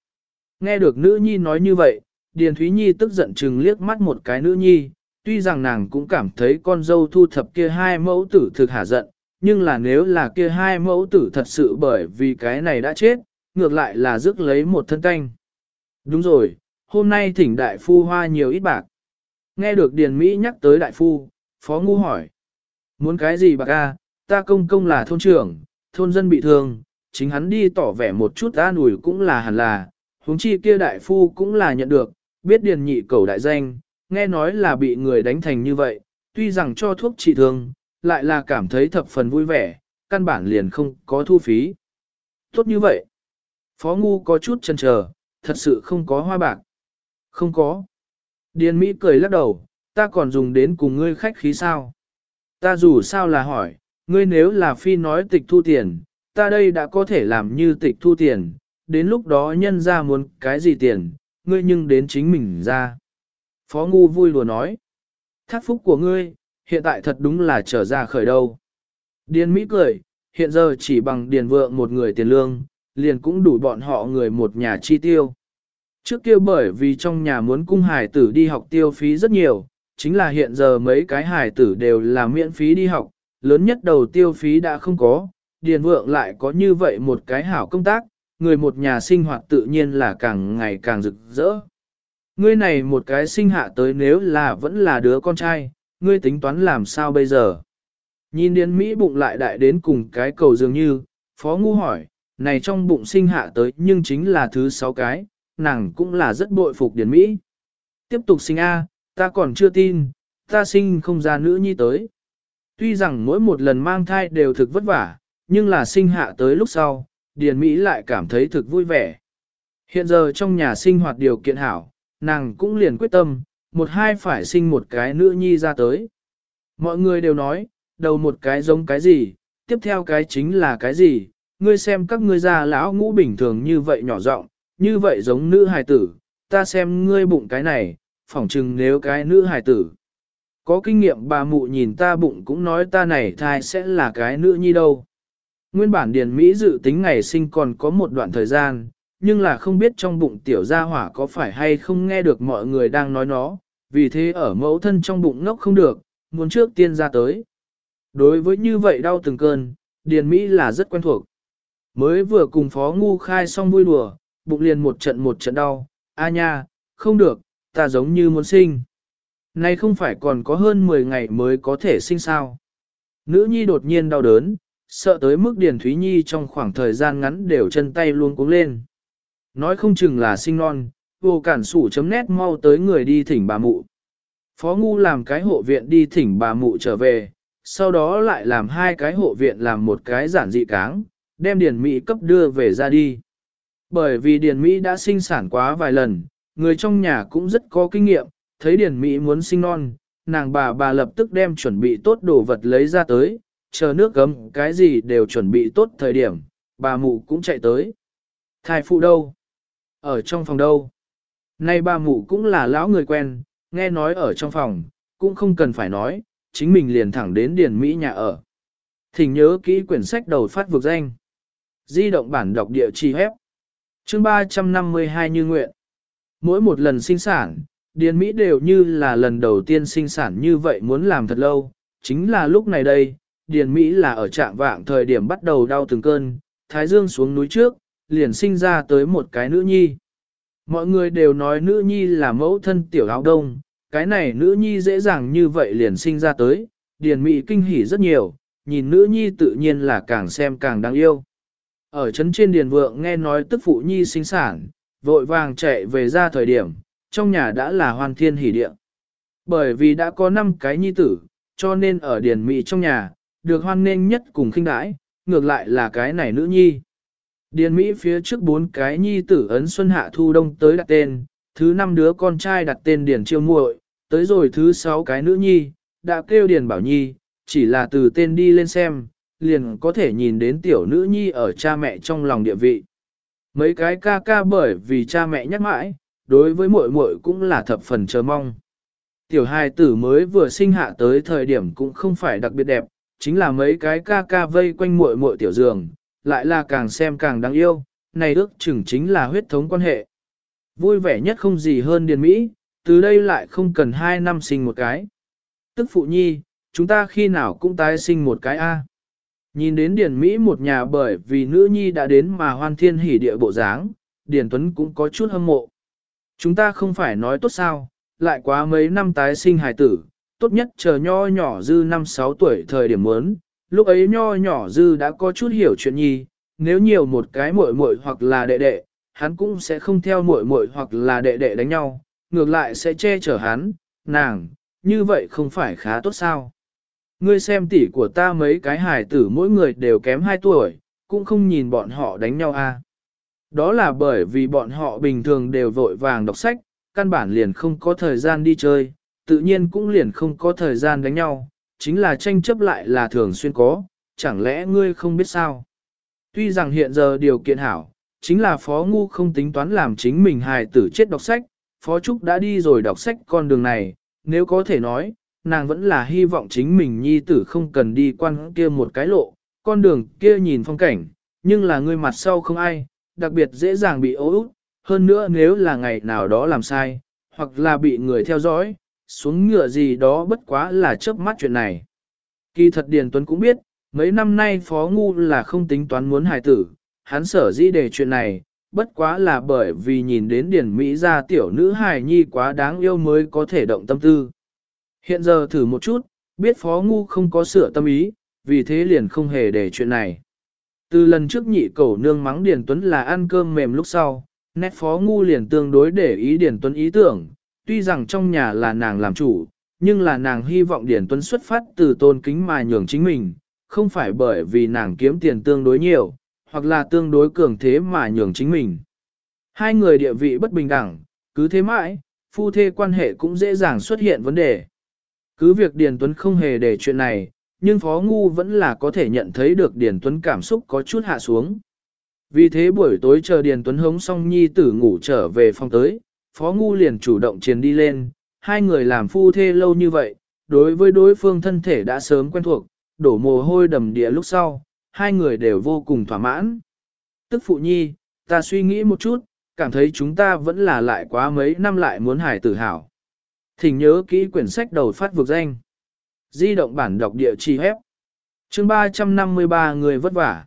Nghe được nữ nhi nói như vậy, Điền Thúy Nhi tức giận chừng liếc mắt một cái nữ nhi, tuy rằng nàng cũng cảm thấy con dâu thu thập kia hai mẫu tử thực hả giận, nhưng là nếu là kia hai mẫu tử thật sự bởi vì cái này đã chết, ngược lại là rước lấy một thân canh. Đúng rồi, hôm nay thỉnh đại phu hoa nhiều ít bạc. Nghe được Điền Mỹ nhắc tới đại phu, Phó Ngu hỏi. Muốn cái gì bạc a? ta công công là thôn trưởng, thôn dân bị thương, chính hắn đi tỏ vẻ một chút an ủi cũng là hẳn là, huống chi kia đại phu cũng là nhận được, biết điền nhị cầu đại danh, nghe nói là bị người đánh thành như vậy, tuy rằng cho thuốc trị thương, lại là cảm thấy thập phần vui vẻ, căn bản liền không có thu phí. Tốt như vậy, Phó Ngu có chút chần chờ, thật sự không có hoa bạc. Không có. Điền Mỹ cười lắc đầu, ta còn dùng đến cùng ngươi khách khí sao? Ta dù sao là hỏi, ngươi nếu là phi nói tịch thu tiền, ta đây đã có thể làm như tịch thu tiền, đến lúc đó nhân ra muốn cái gì tiền, ngươi nhưng đến chính mình ra. Phó Ngu vui lùa nói, thác phúc của ngươi, hiện tại thật đúng là trở ra khởi đầu. Điền Mỹ cười, hiện giờ chỉ bằng điền vượng một người tiền lương, liền cũng đủ bọn họ người một nhà chi tiêu. Trước kia bởi vì trong nhà muốn cung hải tử đi học tiêu phí rất nhiều, chính là hiện giờ mấy cái hải tử đều là miễn phí đi học, lớn nhất đầu tiêu phí đã không có, điền vượng lại có như vậy một cái hảo công tác, người một nhà sinh hoạt tự nhiên là càng ngày càng rực rỡ. Ngươi này một cái sinh hạ tới nếu là vẫn là đứa con trai, ngươi tính toán làm sao bây giờ? Nhìn điền Mỹ bụng lại đại đến cùng cái cầu dường như, Phó Ngu hỏi, này trong bụng sinh hạ tới nhưng chính là thứ sáu cái, nàng cũng là rất bội phục điền Mỹ. Tiếp tục sinh A, ta còn chưa tin, ta sinh không ra nữ nhi tới. Tuy rằng mỗi một lần mang thai đều thực vất vả, nhưng là sinh hạ tới lúc sau, Điền Mỹ lại cảm thấy thực vui vẻ. Hiện giờ trong nhà sinh hoạt điều kiện hảo, nàng cũng liền quyết tâm, một hai phải sinh một cái nữ nhi ra tới. Mọi người đều nói, đầu một cái giống cái gì, tiếp theo cái chính là cái gì, ngươi xem các ngươi già lão ngũ bình thường như vậy nhỏ giọng, như vậy giống nữ hài tử, ta xem ngươi bụng cái này, phỏng chừng nếu cái nữ hài tử. Có kinh nghiệm bà mụ nhìn ta bụng cũng nói ta này thai sẽ là cái nữ nhi đâu. Nguyên bản Điền Mỹ dự tính ngày sinh còn có một đoạn thời gian, nhưng là không biết trong bụng tiểu gia hỏa có phải hay không nghe được mọi người đang nói nó, vì thế ở mẫu thân trong bụng ngốc không được, muốn trước tiên ra tới. Đối với như vậy đau từng cơn, Điền Mỹ là rất quen thuộc. Mới vừa cùng Phó Ngu khai xong vui đùa, bụng liền một trận một trận đau, a nha, không được, ta giống như muốn sinh. Nay không phải còn có hơn 10 ngày mới có thể sinh sao. Nữ nhi đột nhiên đau đớn, sợ tới mức Điền Thúy Nhi trong khoảng thời gian ngắn đều chân tay luôn cuống lên. Nói không chừng là sinh non, vô cản sủ chấm nét mau tới người đi thỉnh bà mụ. Phó Ngu làm cái hộ viện đi thỉnh bà mụ trở về, sau đó lại làm hai cái hộ viện làm một cái giản dị cáng, đem Điền Mỹ cấp đưa về ra đi. Bởi vì Điền Mỹ đã sinh sản quá vài lần, người trong nhà cũng rất có kinh nghiệm, thấy Điền Mỹ muốn sinh non, nàng bà bà lập tức đem chuẩn bị tốt đồ vật lấy ra tới, chờ nước gấm cái gì đều chuẩn bị tốt thời điểm, bà mụ cũng chạy tới. Thai phụ đâu? Ở trong phòng đâu? Nay ba mụ cũng là lão người quen, nghe nói ở trong phòng, cũng không cần phải nói, chính mình liền thẳng đến Điền Mỹ nhà ở. Thỉnh nhớ kỹ quyển sách đầu phát vực danh. Di động bản đọc địa chỉ hép. Chương 352 như nguyện. Mỗi một lần sinh sản, Điền Mỹ đều như là lần đầu tiên sinh sản như vậy muốn làm thật lâu. Chính là lúc này đây, Điền Mỹ là ở trạng vạng thời điểm bắt đầu đau từng cơn, Thái Dương xuống núi trước, liền sinh ra tới một cái nữ nhi. Mọi người đều nói nữ nhi là mẫu thân tiểu áo đông, cái này nữ nhi dễ dàng như vậy liền sinh ra tới, Điền Mị kinh hỉ rất nhiều, nhìn nữ nhi tự nhiên là càng xem càng đáng yêu. Ở trấn trên Điền Vượng nghe nói tức phụ nhi sinh sản, vội vàng chạy về ra thời điểm, trong nhà đã là hoàn thiên hỉ địa. Bởi vì đã có 5 cái nhi tử, cho nên ở Điền Mị trong nhà, được hoan nghênh nhất cùng khinh đãi, ngược lại là cái này nữ nhi. Điền Mỹ phía trước bốn cái nhi tử ấn xuân hạ thu đông tới đặt tên, thứ năm đứa con trai đặt tên Điền Chiêu muội, tới rồi thứ sáu cái nữ nhi, đã kêu Điền Bảo Nhi, chỉ là từ tên đi lên xem, liền có thể nhìn đến tiểu nữ nhi ở cha mẹ trong lòng địa vị. Mấy cái ca ca bởi vì cha mẹ nhắc mãi, đối với muội muội cũng là thập phần chờ mong. Tiểu hài tử mới vừa sinh hạ tới thời điểm cũng không phải đặc biệt đẹp, chính là mấy cái ca ca vây quanh muội muội tiểu giường, lại là càng xem càng đáng yêu, này ước chừng chính là huyết thống quan hệ. Vui vẻ nhất không gì hơn Điền Mỹ, từ đây lại không cần hai năm sinh một cái. Tức phụ nhi, chúng ta khi nào cũng tái sinh một cái A. Nhìn đến Điền Mỹ một nhà bởi vì nữ nhi đã đến mà hoan thiên hỉ địa bộ dáng, Điền Tuấn cũng có chút hâm mộ. Chúng ta không phải nói tốt sao, lại quá mấy năm tái sinh hài tử, tốt nhất chờ nho nhỏ dư năm sáu tuổi thời điểm muốn, lúc ấy nho nhỏ dư đã có chút hiểu chuyện nhi, nếu nhiều một cái muội muội hoặc là đệ đệ, hắn cũng sẽ không theo muội muội hoặc là đệ đệ đánh nhau, ngược lại sẽ che chở hắn, nàng, như vậy không phải khá tốt sao? Ngươi xem tỷ của ta mấy cái hài tử mỗi người đều kém 2 tuổi, cũng không nhìn bọn họ đánh nhau a. À. Đó là bởi vì bọn họ bình thường đều vội vàng đọc sách, căn bản liền không có thời gian đi chơi, tự nhiên cũng liền không có thời gian đánh nhau, chính là tranh chấp lại là thường xuyên có, chẳng lẽ ngươi không biết sao? Tuy rằng hiện giờ điều kiện hảo, chính là Phó Ngu không tính toán làm chính mình hài tử chết đọc sách, Phó Trúc đã đi rồi đọc sách con đường này, nếu có thể nói, nàng vẫn là hy vọng chính mình nhi tử không cần đi quan kia một cái lộ, con đường kia nhìn phong cảnh, nhưng là ngươi mặt sau không ai, đặc biệt dễ dàng bị ố út, hơn nữa nếu là ngày nào đó làm sai, hoặc là bị người theo dõi, xuống ngựa gì đó bất quá là chớp mắt chuyện này. Kỳ thật Điền Tuấn cũng biết, mấy năm nay Phó Ngu là không tính toán muốn hài tử, hắn sở dĩ để chuyện này, bất quá là bởi vì nhìn đến Điền Mỹ ra tiểu nữ hài nhi quá đáng yêu mới có thể động tâm tư. Hiện giờ thử một chút, biết Phó Ngu không có sửa tâm ý, vì thế liền không hề để chuyện này. Từ lần trước nhị cầu nương mắng Điền Tuấn là ăn cơm mềm lúc sau, nét Phó Ngu liền tương đối để ý Điền Tuấn ý tưởng, tuy rằng trong nhà là nàng làm chủ, nhưng là nàng hy vọng Điền Tuấn xuất phát từ tôn kính mà nhường chính mình, không phải bởi vì nàng kiếm tiền tương đối nhiều, hoặc là tương đối cường thế mà nhường chính mình. Hai người địa vị bất bình đẳng, cứ thế mãi, phu thê quan hệ cũng dễ dàng xuất hiện vấn đề. Cứ việc Điền Tuấn không hề để chuyện này, nhưng Phó Ngu vẫn là có thể nhận thấy được Điền Tuấn cảm xúc có chút hạ xuống. Vì thế buổi tối chờ Điền Tuấn hống xong nhi tử ngủ trở về phòng tới, Phó Ngu liền chủ động chiến đi lên, hai người làm phu thê lâu như vậy, đối với đối phương thân thể đã sớm quen thuộc, đổ mồ hôi đầm địa lúc sau, hai người đều vô cùng thỏa mãn. Tức phụ nhi, ta suy nghĩ một chút, cảm thấy chúng ta vẫn là lại quá mấy năm lại muốn hải tử hảo. Thỉnh nhớ kỹ quyển sách đầu phát vực danh. Di động bản đọc địa chỉ hép. chương 353 người vất vả.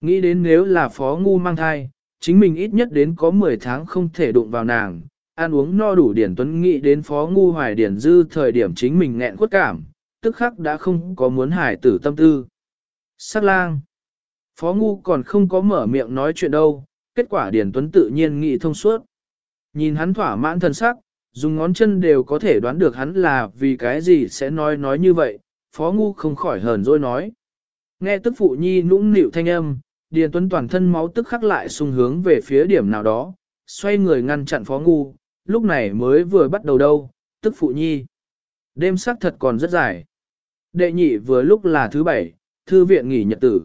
Nghĩ đến nếu là phó ngu mang thai, chính mình ít nhất đến có 10 tháng không thể đụng vào nàng, ăn uống no đủ điển tuấn nghĩ đến phó ngu hoài điển dư thời điểm chính mình nghẹn khuất cảm, tức khắc đã không có muốn hải tử tâm tư. Sắc lang. Phó ngu còn không có mở miệng nói chuyện đâu, kết quả điển tuấn tự nhiên nghĩ thông suốt. Nhìn hắn thỏa mãn thần sắc, dùng ngón chân đều có thể đoán được hắn là vì cái gì sẽ nói nói như vậy, phó ngu không khỏi hờn dỗi nói. Nghe tức phụ nhi nũng nịu thanh âm, Điền Tuấn toàn thân máu tức khắc lại xung hướng về phía điểm nào đó, xoay người ngăn chặn phó ngu, lúc này mới vừa bắt đầu đâu, tức phụ nhi. Đêm sắc thật còn rất dài. Đệ nhị vừa lúc là thứ bảy, thư viện nghỉ nhật tử.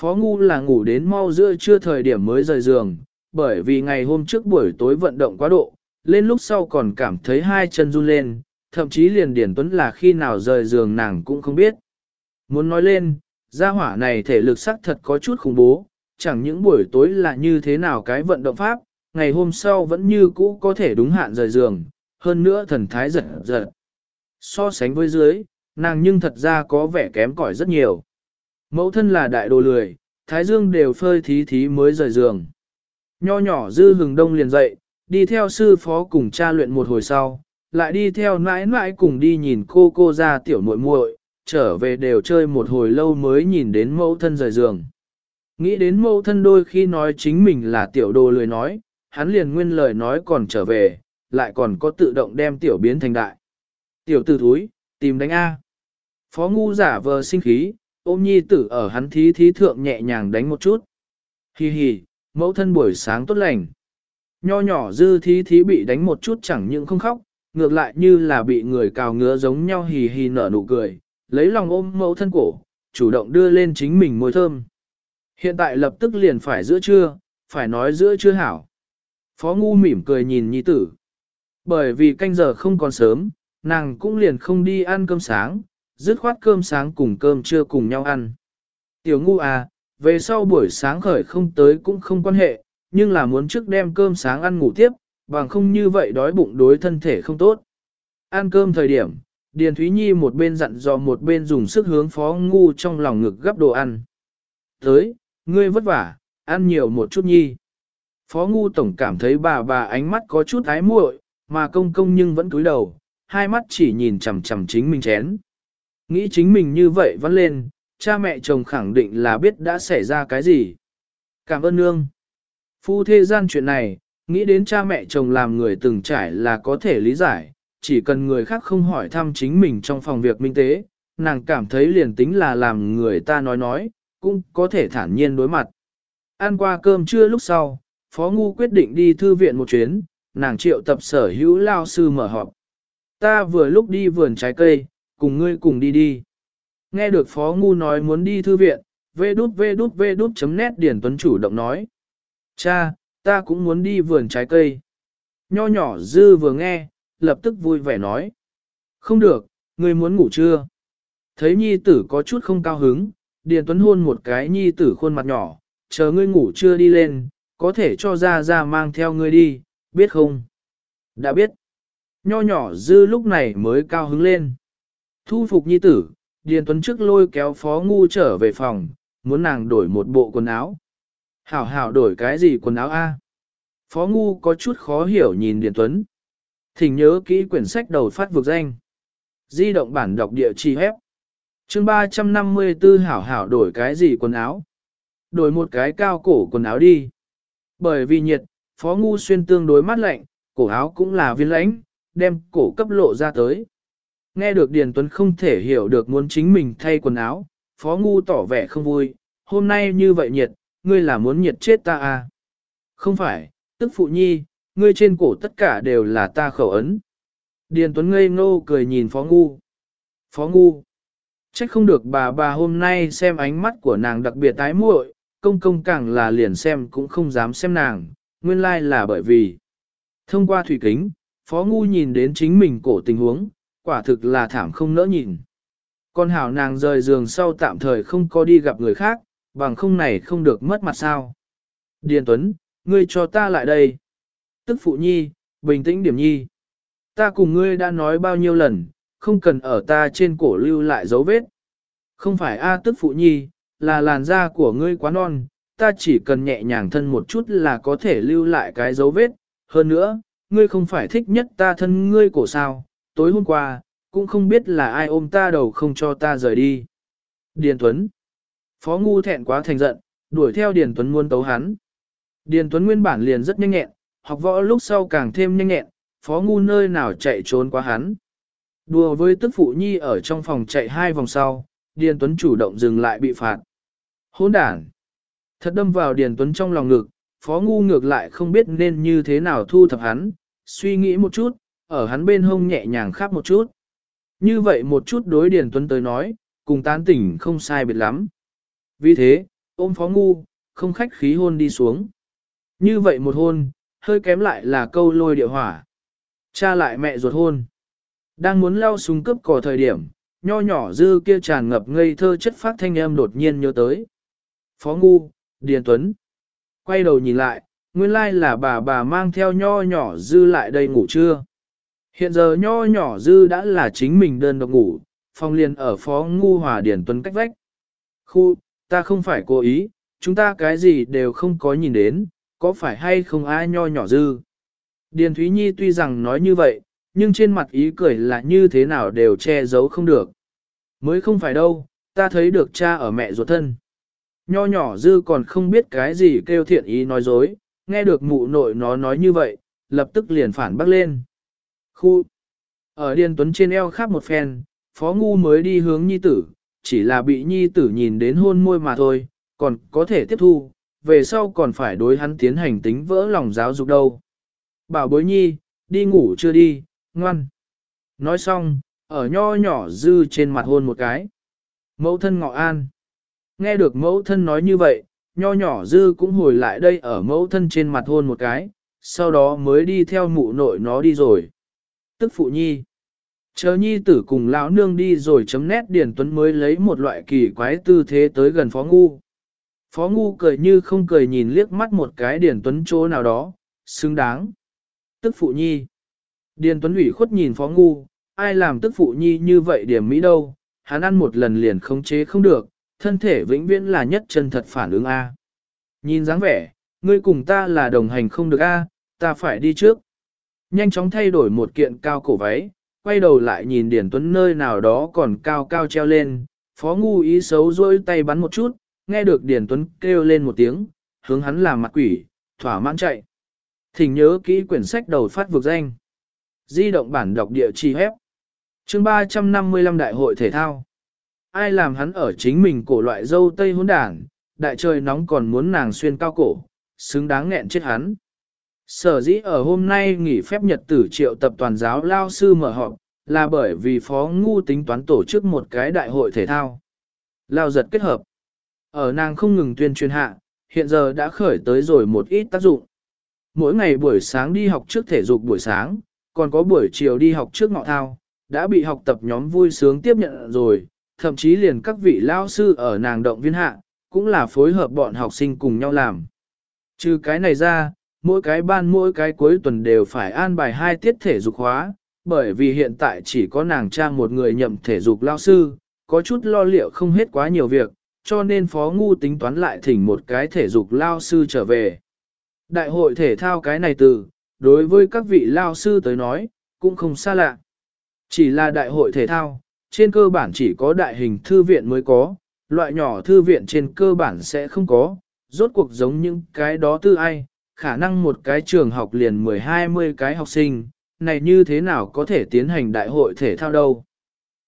Phó ngu là ngủ đến mau giữa trưa thời điểm mới rời giường, bởi vì ngày hôm trước buổi tối vận động quá độ, lên lúc sau còn cảm thấy hai chân run lên, thậm chí liền Điển Tuấn là khi nào rời giường nàng cũng không biết. Muốn nói lên, gia hỏa này thể lực sắc thật có chút khủng bố, chẳng những buổi tối là như thế nào cái vận động pháp, ngày hôm sau vẫn như cũ có thể đúng hạn rời giường, hơn nữa thần thái giật giật. So sánh với dưới, nàng nhưng thật ra có vẻ kém cỏi rất nhiều. Mẫu thân là đại đồ lười, thái dương đều phơi thí thí mới rời giường. Nho nhỏ dư hừng đông liền dậy, đi theo sư phó cùng cha luyện một hồi sau, lại đi theo nãi nãi cùng đi nhìn cô cô ra tiểu muội muội, trở về đều chơi một hồi lâu mới nhìn đến mẫu thân rời giường. Nghĩ đến mẫu thân đôi khi nói chính mình là tiểu đồ lười nói, hắn liền nguyên lời nói còn trở về, lại còn có tự động đem tiểu biến thành đại. Tiểu tử thúi, tìm đánh A. Phó ngu giả vờ sinh khí, ôm nhi tử ở hắn thí thí thượng nhẹ nhàng đánh một chút. Hi hi, mẫu thân buổi sáng tốt lành. Nho nhỏ dư thí thí bị đánh một chút chẳng những không khóc, ngược lại như là bị người cào ngứa giống nhau hì hì nở nụ cười, lấy lòng ôm mẫu thân cổ, chủ động đưa lên chính mình môi thơm. Hiện tại lập tức liền phải giữa trưa, phải nói giữa trưa hảo. Phó ngu mỉm cười nhìn nhi tử. Bởi vì canh giờ không còn sớm, nàng cũng liền không đi ăn cơm sáng, dứt khoát cơm sáng cùng cơm trưa cùng nhau ăn. Tiểu ngu à, về sau buổi sáng khởi không tới cũng không quan hệ, nhưng là muốn trước đem cơm sáng ăn ngủ tiếp, bằng không như vậy đói bụng đối thân thể không tốt. Ăn cơm thời điểm, Điền Thúy Nhi một bên dặn dò một bên dùng sức hướng phó ngu trong lòng ngực gấp đồ ăn. Tới, ngươi vất vả, ăn nhiều một chút nhi. Phó ngu tổng cảm thấy bà bà ánh mắt có chút ái muội, mà công công nhưng vẫn cúi đầu, hai mắt chỉ nhìn chằm chằm chính mình chén. Nghĩ chính mình như vậy vẫn lên, cha mẹ chồng khẳng định là biết đã xảy ra cái gì. Cảm ơn nương. Phu thế gian chuyện này, nghĩ đến cha mẹ chồng làm người từng trải là có thể lý giải, chỉ cần người khác không hỏi thăm chính mình trong phòng việc minh tế, nàng cảm thấy liền tính là làm người ta nói nói, cũng có thể thản nhiên đối mặt. Ăn qua cơm trưa lúc sau, Phó Ngu quyết định đi thư viện một chuyến, nàng triệu tập sở hữu lao sư mở họp. Ta vừa lúc đi vườn trái cây, cùng ngươi cùng đi đi. Nghe được Phó Ngu nói muốn đi thư viện, vê đút vê đút vê đút chấm nét Điển Tuấn chủ động nói. Cha, ta cũng muốn đi vườn trái cây. Nho nhỏ dư vừa nghe, lập tức vui vẻ nói. Không được, ngươi muốn ngủ chưa? Thấy nhi tử có chút không cao hứng, Điền Tuấn hôn một cái nhi tử khuôn mặt nhỏ, chờ ngươi ngủ chưa đi lên, có thể cho ra ra mang theo ngươi đi, biết không? Đã biết. Nho nhỏ dư lúc này mới cao hứng lên. Thu phục nhi tử, Điền Tuấn trước lôi kéo phó ngu trở về phòng, muốn nàng đổi một bộ quần áo. Hảo hảo đổi cái gì quần áo a? Phó ngu có chút khó hiểu nhìn Điền Tuấn. Thỉnh nhớ kỹ quyển sách đầu phát vực danh. Di động bản đọc địa chỉ hép. chương 354 hảo hảo đổi cái gì quần áo. Đổi một cái cao cổ quần áo đi. Bởi vì nhiệt, phó ngu xuyên tương đối mát lạnh, cổ áo cũng là viên lãnh, đem cổ cấp lộ ra tới. Nghe được Điền Tuấn không thể hiểu được muốn chính mình thay quần áo, phó ngu tỏ vẻ không vui, hôm nay như vậy nhiệt, ngươi là muốn nhiệt chết ta à? Không phải, tức phụ nhi, ngươi trên cổ tất cả đều là ta khẩu ấn. Điền Tuấn ngây ngô cười nhìn phó ngu. Phó ngu. Trách không được bà bà hôm nay xem ánh mắt của nàng đặc biệt tái muội, công công càng là liền xem cũng không dám xem nàng, nguyên lai là bởi vì. Thông qua thủy kính, phó ngu nhìn đến chính mình cổ tình huống, quả thực là thảm không nỡ nhìn. Con hảo nàng rời giường sau tạm thời không có đi gặp người khác, bằng không này không được mất mặt sao. Điền Tuấn, ngươi cho ta lại đây. Tức phụ nhi, bình tĩnh điểm nhi. Ta cùng ngươi đã nói bao nhiêu lần, không cần ở ta trên cổ lưu lại dấu vết. Không phải A tức phụ nhi, là làn da của ngươi quá non, ta chỉ cần nhẹ nhàng thân một chút là có thể lưu lại cái dấu vết. Hơn nữa, ngươi không phải thích nhất ta thân ngươi cổ sao, tối hôm qua, cũng không biết là ai ôm ta đầu không cho ta rời đi. Điền Tuấn Phó Ngu thẹn quá thành giận, đuổi theo Điền Tuấn muốn tấu hắn. Điền Tuấn nguyên bản liền rất nhanh nhẹn, học võ lúc sau càng thêm nhanh nhẹn, Phó Ngu nơi nào chạy trốn qua hắn. Đùa với tức phụ nhi ở trong phòng chạy hai vòng sau, Điền Tuấn chủ động dừng lại bị phạt. Hỗn đản! Thật đâm vào Điền Tuấn trong lòng ngực, Phó Ngu ngược lại không biết nên như thế nào thu thập hắn, suy nghĩ một chút, ở hắn bên hông nhẹ nhàng khắp một chút. Như vậy một chút đối Điền Tuấn tới nói, cùng tán tỉnh không sai biệt lắm. Vì thế, ôm phó ngu, không khách khí hôn đi xuống. Như vậy một hôn, hơi kém lại là câu lôi địa hỏa. Cha lại mẹ ruột hôn. Đang muốn lao súng cướp cỏ thời điểm, nho nhỏ dư kia tràn ngập ngây thơ chất phát thanh âm đột nhiên nhớ tới. Phó ngu, Điền Tuấn. Quay đầu nhìn lại, nguyên lai là bà bà mang theo nho nhỏ dư lại đây ngủ trưa. Hiện giờ nho nhỏ dư đã là chính mình đơn độc ngủ, phòng liền ở phó ngu hòa Điền Tuấn cách vách. Khu, ta không phải cố ý, chúng ta cái gì đều không có nhìn đến, có phải hay không ai nho nhỏ dư. Điền Thúy Nhi tuy rằng nói như vậy, nhưng trên mặt ý cười là như thế nào đều che giấu không được. Mới không phải đâu, ta thấy được cha ở mẹ ruột thân. Nho nhỏ dư còn không biết cái gì kêu thiện ý nói dối, nghe được mụ nội nó nói như vậy, lập tức liền phản bác lên. Khu! Ở Điền Tuấn trên eo khắp một phen, Phó Ngu mới đi hướng Nhi Tử, chỉ là bị Nhi Tử nhìn đến hôn môi mà thôi, còn có thể tiếp thu, về sau còn phải đối hắn tiến hành tính vỡ lòng giáo dục đâu. Bảo bối Nhi, đi ngủ chưa đi, ngoan. Nói xong, ở nho nhỏ dư trên mặt hôn một cái. Mẫu thân ngọ an. Nghe được mẫu thân nói như vậy, nho nhỏ dư cũng hồi lại đây ở mẫu thân trên mặt hôn một cái, sau đó mới đi theo mụ nội nó đi rồi. Tức phụ nhi. Chờ nhi tử cùng lão nương đi rồi chấm nét Điền Tuấn mới lấy một loại kỳ quái tư thế tới gần Phó Ngu. Phó Ngu cười như không cười nhìn liếc mắt một cái Điền Tuấn chỗ nào đó, xứng đáng. Tức phụ nhi. Điền Tuấn ủy khuất nhìn Phó Ngu, ai làm tức phụ nhi như vậy điểm mỹ đâu, hắn ăn một lần liền khống chế không được, thân thể vĩnh viễn là nhất chân thật phản ứng A. Nhìn dáng vẻ, ngươi cùng ta là đồng hành không được A, ta phải đi trước nhanh chóng thay đổi một kiện cao cổ váy, quay đầu lại nhìn Điền Tuấn nơi nào đó còn cao cao treo lên, phó ngu ý xấu rôi tay bắn một chút, nghe được Điền Tuấn kêu lên một tiếng, hướng hắn làm mặt quỷ, thỏa mãn chạy. Thỉnh nhớ kỹ quyển sách đầu phát vực danh. Di động bản đọc địa chỉ hép. chương 355 Đại hội Thể thao. Ai làm hắn ở chính mình cổ loại dâu tây hỗn đảng, đại trời nóng còn muốn nàng xuyên cao cổ, xứng đáng nghẹn chết hắn. Sở dĩ ở hôm nay nghỉ phép nhật tử triệu tập toàn giáo lao sư mở họp, là bởi vì phó ngu tính toán tổ chức một cái đại hội thể thao. Lao giật kết hợp. Ở nàng không ngừng tuyên truyền hạ, hiện giờ đã khởi tới rồi một ít tác dụng. Mỗi ngày buổi sáng đi học trước thể dục buổi sáng, còn có buổi chiều đi học trước ngọ thao, đã bị học tập nhóm vui sướng tiếp nhận rồi, thậm chí liền các vị lao sư ở nàng động viên hạ, cũng là phối hợp bọn học sinh cùng nhau làm. Trừ cái này ra, mỗi cái ban mỗi cái cuối tuần đều phải an bài hai tiết thể dục hóa, bởi vì hiện tại chỉ có nàng trang một người nhậm thể dục lao sư, có chút lo liệu không hết quá nhiều việc, cho nên Phó Ngu tính toán lại thỉnh một cái thể dục lao sư trở về. Đại hội thể thao cái này từ, đối với các vị lao sư tới nói, cũng không xa lạ. Chỉ là đại hội thể thao, trên cơ bản chỉ có đại hình thư viện mới có, loại nhỏ thư viện trên cơ bản sẽ không có, rốt cuộc giống những cái đó tư ai, khả năng một cái trường học liền 10-20 cái học sinh, này như thế nào có thể tiến hành đại hội thể thao đâu.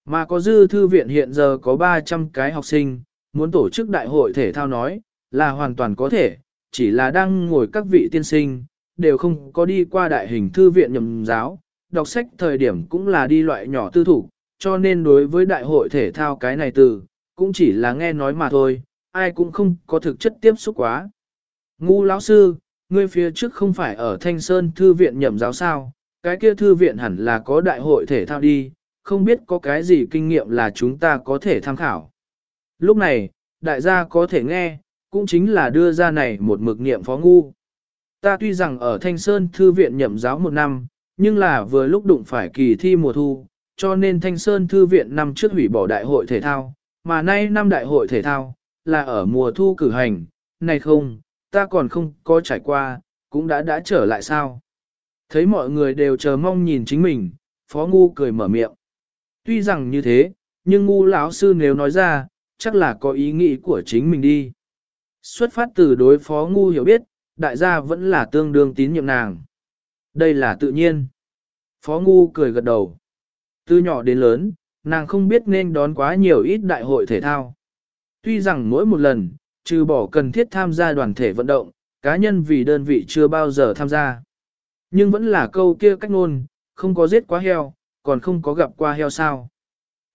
Mà có dư thư viện hiện giờ có 300 cái học sinh, muốn tổ chức đại hội thể thao nói, là hoàn toàn có thể, chỉ là đang ngồi các vị tiên sinh, đều không có đi qua đại hình thư viện nhầm giáo, đọc sách thời điểm cũng là đi loại nhỏ tư thủ, cho nên đối với đại hội thể thao cái này từ, cũng chỉ là nghe nói mà thôi, ai cũng không có thực chất tiếp xúc quá. Ngu lão sư, ngươi phía trước không phải ở Thanh Sơn Thư viện nhậm giáo sao, cái kia thư viện hẳn là có đại hội thể thao đi, không biết có cái gì kinh nghiệm là chúng ta có thể tham khảo. Lúc này, đại gia có thể nghe, cũng chính là đưa ra này một mực niệm phó ngu. Ta tuy rằng ở Thanh Sơn Thư viện nhậm giáo một năm, nhưng là vừa lúc đụng phải kỳ thi mùa thu, cho nên Thanh Sơn Thư viện năm trước hủy bỏ đại hội thể thao, mà nay năm đại hội thể thao, là ở mùa thu cử hành, này không, ta còn không có trải qua, cũng đã đã trở lại sao. Thấy mọi người đều chờ mong nhìn chính mình, Phó Ngu cười mở miệng. Tuy rằng như thế, nhưng Ngu lão sư nếu nói ra, chắc là có ý nghĩ của chính mình đi. Xuất phát từ đối Phó Ngu hiểu biết, đại gia vẫn là tương đương tín nhiệm nàng. Đây là tự nhiên. Phó Ngu cười gật đầu. Từ nhỏ đến lớn, nàng không biết nên đón quá nhiều ít đại hội thể thao. Tuy rằng mỗi một lần, trừ bỏ cần thiết tham gia đoàn thể vận động, cá nhân vì đơn vị chưa bao giờ tham gia. Nhưng vẫn là câu kia cách ngôn, không có giết quá heo, còn không có gặp qua heo sao.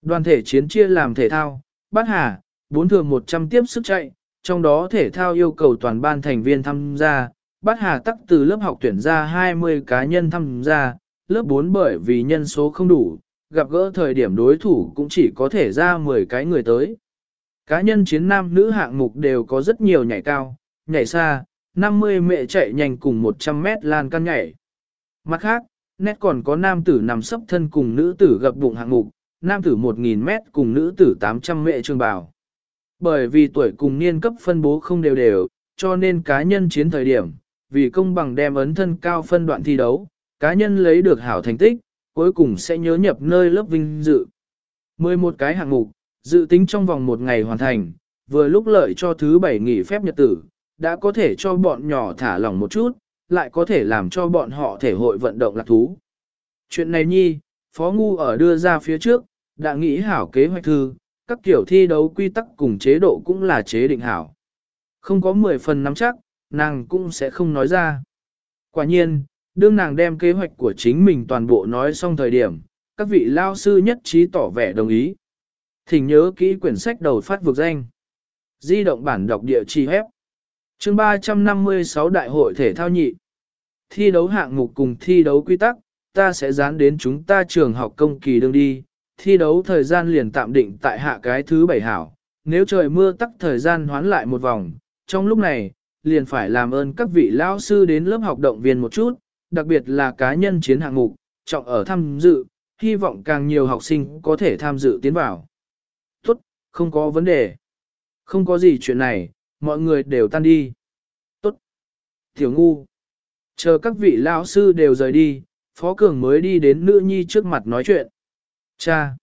Đoàn thể chiến chia làm thể thao, bát hà, bốn thường 100 tiếp sức chạy, trong đó thể thao yêu cầu toàn ban thành viên tham gia, bát hà tắc từ lớp học tuyển ra 20 cá nhân tham gia, lớp 4 bởi vì nhân số không đủ, gặp gỡ thời điểm đối thủ cũng chỉ có thể ra 10 cái người tới. Cá nhân chiến nam nữ hạng mục đều có rất nhiều nhảy cao, nhảy xa, 50 mẹ chạy nhanh cùng 100 mét lan can nhảy. Mặt khác, nét còn có nam tử nằm sấp thân cùng nữ tử gập bụng hạng mục, nam tử 1.000 mét cùng nữ tử 800 mệ trường bào. Bởi vì tuổi cùng niên cấp phân bố không đều đều, cho nên cá nhân chiến thời điểm, vì công bằng đem ấn thân cao phân đoạn thi đấu, cá nhân lấy được hảo thành tích, cuối cùng sẽ nhớ nhập nơi lớp vinh dự. 11 cái hạng mục, dự tính trong vòng một ngày hoàn thành, vừa lúc lợi cho thứ bảy nghỉ phép nhật tử, đã có thể cho bọn nhỏ thả lỏng một chút, lại có thể làm cho bọn họ thể hội vận động lạc thú. Chuyện này nhi, Phó Ngu ở đưa ra phía trước, đã nghĩ hảo kế hoạch thư, các kiểu thi đấu quy tắc cùng chế độ cũng là chế định hảo. Không có 10 phần nắm chắc, nàng cũng sẽ không nói ra. Quả nhiên, đương nàng đem kế hoạch của chính mình toàn bộ nói xong thời điểm, các vị lao sư nhất trí tỏ vẻ đồng ý. Thỉnh nhớ kỹ quyển sách đầu phát vực danh. Di động bản đọc địa chỉ hép. chương 356 Đại hội thể thao nhị. Thi đấu hạng mục cùng thi đấu quy tắc, ta sẽ dán đến chúng ta trường học công kỳ đương đi. Thi đấu thời gian liền tạm định tại hạ cái thứ bảy hảo. Nếu trời mưa tắc thời gian hoán lại một vòng, trong lúc này, liền phải làm ơn các vị lao sư đến lớp học động viên một chút, đặc biệt là cá nhân chiến hạng mục, trọng ở tham dự, hy vọng càng nhiều học sinh có thể tham dự tiến vào. Tốt, không có vấn đề. Không có gì chuyện này, mọi người đều tan đi. Tốt. Tiểu ngu. Chờ các vị lão sư đều rời đi, Phó Cường mới đi đến nữ nhi trước mặt nói chuyện. Cha.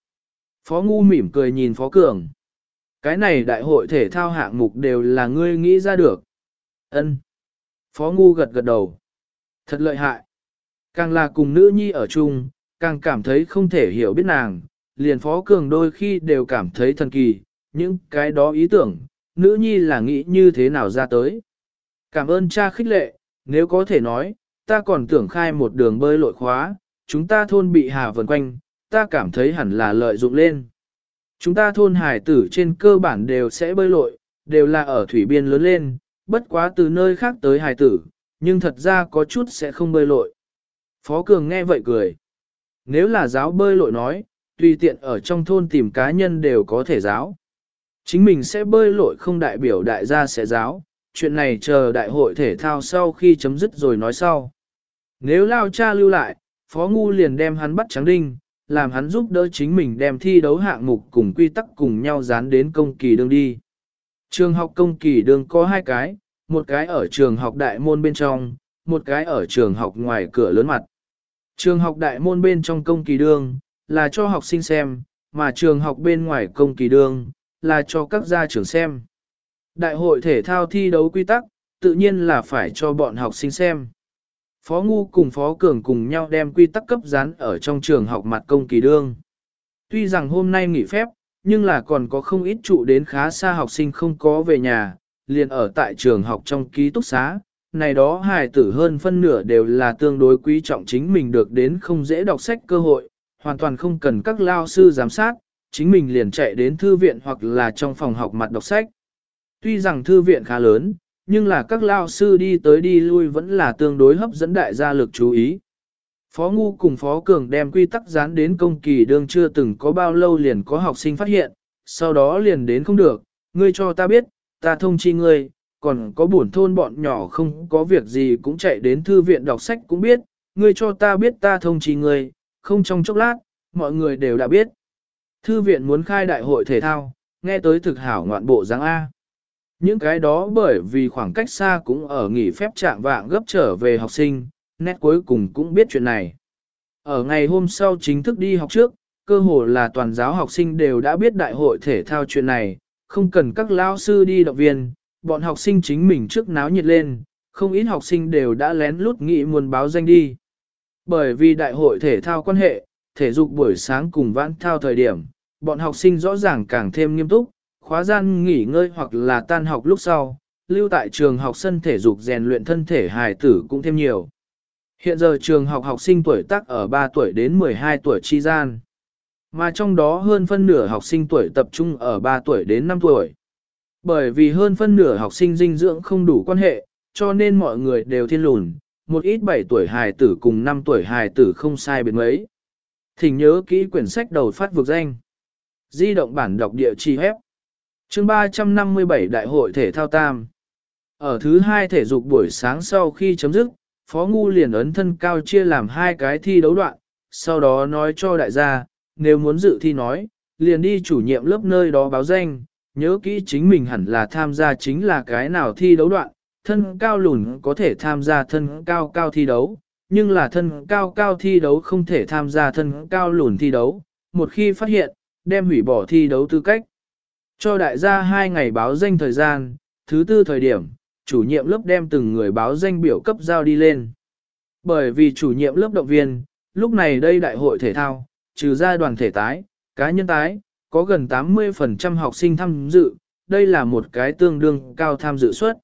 Phó ngu mỉm cười nhìn Phó Cường. Cái này đại hội thể thao hạng mục đều là ngươi nghĩ ra được. Ân. Phó ngu gật gật đầu. Thật lợi hại. Càng là cùng nữ nhi ở chung, càng cảm thấy không thể hiểu biết nàng, liền phó cường đôi khi đều cảm thấy thần kỳ, những cái đó ý tưởng, nữ nhi là nghĩ như thế nào ra tới. Cảm ơn cha khích lệ, nếu có thể nói, ta còn tưởng khai một đường bơi lội khóa, chúng ta thôn bị hà vần quanh, ta cảm thấy hẳn là lợi dụng lên. Chúng ta thôn hải tử trên cơ bản đều sẽ bơi lội, đều là ở thủy biên lớn lên, bất quá từ nơi khác tới hải tử, nhưng thật ra có chút sẽ không bơi lội. Phó Cường nghe vậy cười. Nếu là giáo bơi lội nói, tùy tiện ở trong thôn tìm cá nhân đều có thể giáo. Chính mình sẽ bơi lội không đại biểu đại gia sẽ giáo, chuyện này chờ đại hội thể thao sau khi chấm dứt rồi nói sau. Nếu lao cha lưu lại, Phó Ngu liền đem hắn bắt trắng đinh, làm hắn giúp đỡ chính mình đem thi đấu hạng mục cùng quy tắc cùng nhau dán đến công kỳ đương đi. Trường học công kỳ đương có hai cái, một cái ở trường học đại môn bên trong, một cái ở trường học ngoài cửa lớn mặt. Trường học đại môn bên trong công kỳ đương, là cho học sinh xem, mà trường học bên ngoài công kỳ đương, là cho các gia trưởng xem. Đại hội thể thao thi đấu quy tắc, tự nhiên là phải cho bọn học sinh xem. Phó Ngu cùng Phó Cường cùng nhau đem quy tắc cấp dán ở trong trường học mặt công kỳ đương. Tuy rằng hôm nay nghỉ phép, nhưng là còn có không ít trụ đến khá xa học sinh không có về nhà, liền ở tại trường học trong ký túc xá. Này đó hài tử hơn phân nửa đều là tương đối quý trọng chính mình được đến không dễ đọc sách cơ hội, hoàn toàn không cần các lao sư giám sát, chính mình liền chạy đến thư viện hoặc là trong phòng học mặt đọc sách. Tuy rằng thư viện khá lớn, nhưng là các lao sư đi tới đi lui vẫn là tương đối hấp dẫn đại gia lực chú ý. Phó Ngu cùng Phó Cường đem quy tắc dán đến công kỳ đương chưa từng có bao lâu liền có học sinh phát hiện, sau đó liền đến không được, ngươi cho ta biết, ta thông chi ngươi, còn có buồn thôn bọn nhỏ không có việc gì cũng chạy đến thư viện đọc sách cũng biết, ngươi cho ta biết ta thông chi ngươi, không trong chốc lát, mọi người đều đã biết. Thư viện muốn khai đại hội thể thao, nghe tới thực hảo ngoạn bộ dáng A. Những cái đó bởi vì khoảng cách xa cũng ở nghỉ phép trạng vạng gấp trở về học sinh, nét cuối cùng cũng biết chuyện này. Ở ngày hôm sau chính thức đi học trước, cơ hồ là toàn giáo học sinh đều đã biết đại hội thể thao chuyện này, không cần các lao sư đi động viên, bọn học sinh chính mình trước náo nhiệt lên, không ít học sinh đều đã lén lút nghĩ muốn báo danh đi. Bởi vì đại hội thể thao quan hệ, thể dục buổi sáng cùng vãn thao thời điểm, bọn học sinh rõ ràng càng thêm nghiêm túc, khóa gian nghỉ ngơi hoặc là tan học lúc sau, lưu tại trường học sân thể dục rèn luyện thân thể hài tử cũng thêm nhiều. Hiện giờ trường học học sinh tuổi tác ở 3 tuổi đến 12 tuổi chi gian. Mà trong đó hơn phân nửa học sinh tuổi tập trung ở 3 tuổi đến 5 tuổi. Bởi vì hơn phân nửa học sinh dinh dưỡng không đủ quan hệ, cho nên mọi người đều thiên lùn, một ít 7 tuổi hài tử cùng 5 tuổi hài tử không sai biệt mấy. Thỉnh nhớ kỹ quyển sách đầu phát vực danh. Di động bản đọc địa chỉ hép chương 357 Đại hội thể thao tam. Ở thứ hai thể dục buổi sáng sau khi chấm dứt, Phó Ngu liền ấn thân cao chia làm hai cái thi đấu đoạn, sau đó nói cho đại gia, nếu muốn dự thi nói, liền đi chủ nhiệm lớp nơi đó báo danh, nhớ kỹ chính mình hẳn là tham gia chính là cái nào thi đấu đoạn, thân cao lùn có thể tham gia thân cao cao thi đấu, nhưng là thân cao cao thi đấu không thể tham gia thân cao lùn thi đấu, một khi phát hiện, đem hủy bỏ thi đấu tư cách. Cho đại gia hai ngày báo danh thời gian, thứ tư thời điểm, chủ nhiệm lớp đem từng người báo danh biểu cấp giao đi lên. Bởi vì chủ nhiệm lớp động viên, lúc này đây đại hội thể thao, trừ ra đoàn thể tái, cá nhân tái, có gần 80% học sinh tham dự, đây là một cái tương đương cao tham dự suất.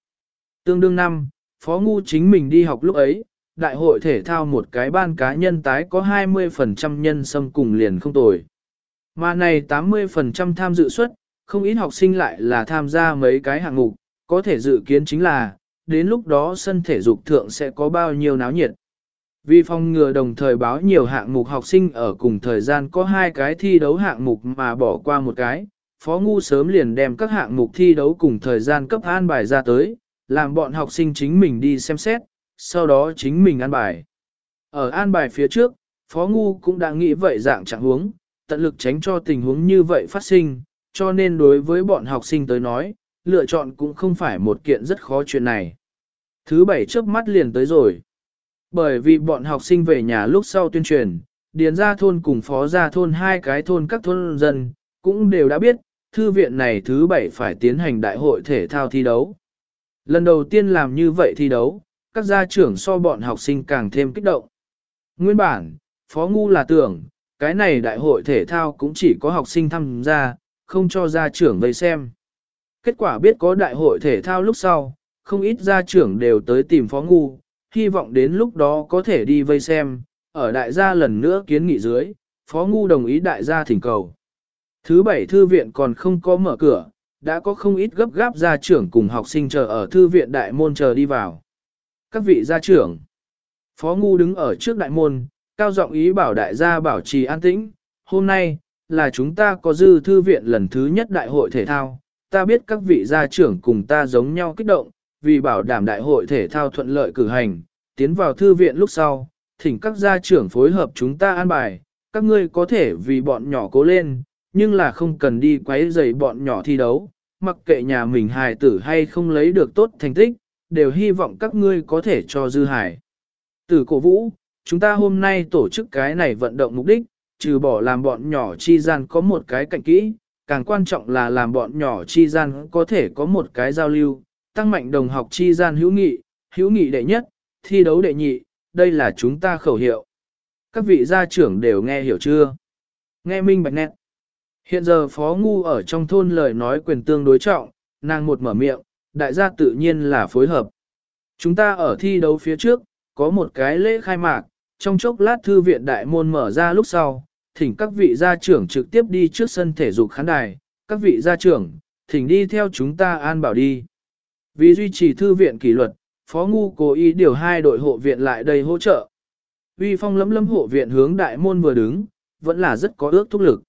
Tương đương năm, Phó Ngu chính mình đi học lúc ấy, đại hội thể thao một cái ban cá nhân tái có 20% nhân xâm cùng liền không tồi. Mà này 80% tham dự suất, không ít học sinh lại là tham gia mấy cái hạng mục, có thể dự kiến chính là, đến lúc đó sân thể dục thượng sẽ có bao nhiêu náo nhiệt. Vì phòng ngừa đồng thời báo nhiều hạng mục học sinh ở cùng thời gian có hai cái thi đấu hạng mục mà bỏ qua một cái, Phó Ngu sớm liền đem các hạng mục thi đấu cùng thời gian cấp an bài ra tới, làm bọn học sinh chính mình đi xem xét, sau đó chính mình an bài. Ở an bài phía trước, Phó Ngu cũng đã nghĩ vậy dạng trạng huống, tận lực tránh cho tình huống như vậy phát sinh, cho nên đối với bọn học sinh tới nói, lựa chọn cũng không phải một kiện rất khó chuyện này. Thứ bảy trước mắt liền tới rồi. Bởi vì bọn học sinh về nhà lúc sau tuyên truyền, điền ra thôn cùng phó ra thôn hai cái thôn các thôn dân, cũng đều đã biết, thư viện này thứ bảy phải tiến hành đại hội thể thao thi đấu. Lần đầu tiên làm như vậy thi đấu, các gia trưởng so bọn học sinh càng thêm kích động. Nguyên bản, Phó Ngu là tưởng, cái này đại hội thể thao cũng chỉ có học sinh tham gia, không cho gia trưởng vây xem. Kết quả biết có đại hội thể thao lúc sau, không ít gia trưởng đều tới tìm Phó Ngu, hy vọng đến lúc đó có thể đi vây xem, ở đại gia lần nữa kiến nghị dưới, Phó Ngu đồng ý đại gia thỉnh cầu. Thứ bảy thư viện còn không có mở cửa, đã có không ít gấp gáp gia trưởng cùng học sinh chờ ở thư viện đại môn chờ đi vào. Các vị gia trưởng, Phó Ngu đứng ở trước đại môn, cao giọng ý bảo đại gia bảo trì an tĩnh, hôm nay, là chúng ta có dư thư viện lần thứ nhất đại hội thể thao, ta biết các vị gia trưởng cùng ta giống nhau kích động, vì bảo đảm đại hội thể thao thuận lợi cử hành, tiến vào thư viện lúc sau, thỉnh các gia trưởng phối hợp chúng ta an bài, các ngươi có thể vì bọn nhỏ cố lên, nhưng là không cần đi quấy rầy bọn nhỏ thi đấu, mặc kệ nhà mình hài tử hay không lấy được tốt thành tích, đều hy vọng các ngươi có thể cho dư hải. Từ cổ vũ, chúng ta hôm nay tổ chức cái này vận động mục đích, trừ bỏ làm bọn nhỏ chi gian có một cái cạnh kỹ, càng quan trọng là làm bọn nhỏ chi gian có thể có một cái giao lưu, tăng mạnh đồng học chi gian hữu nghị, hữu nghị đệ nhất, thi đấu đệ nhị, đây là chúng ta khẩu hiệu. Các vị gia trưởng đều nghe hiểu chưa? Nghe minh bạch nét. Hiện giờ Phó Ngu ở trong thôn lời nói quyền tương đối trọng, nàng một mở miệng, đại gia tự nhiên là phối hợp. Chúng ta ở thi đấu phía trước, có một cái lễ khai mạc, trong chốc lát thư viện đại môn mở ra lúc sau, thỉnh các vị gia trưởng trực tiếp đi trước sân thể dục khán đài, các vị gia trưởng, thỉnh đi theo chúng ta an bảo đi. Vì duy trì thư viện kỷ luật, Phó Ngu cố ý điều hai đội hộ viện lại đây hỗ trợ. Uy phong lấm lấm hộ viện hướng đại môn vừa đứng, vẫn là rất có ước thúc lực.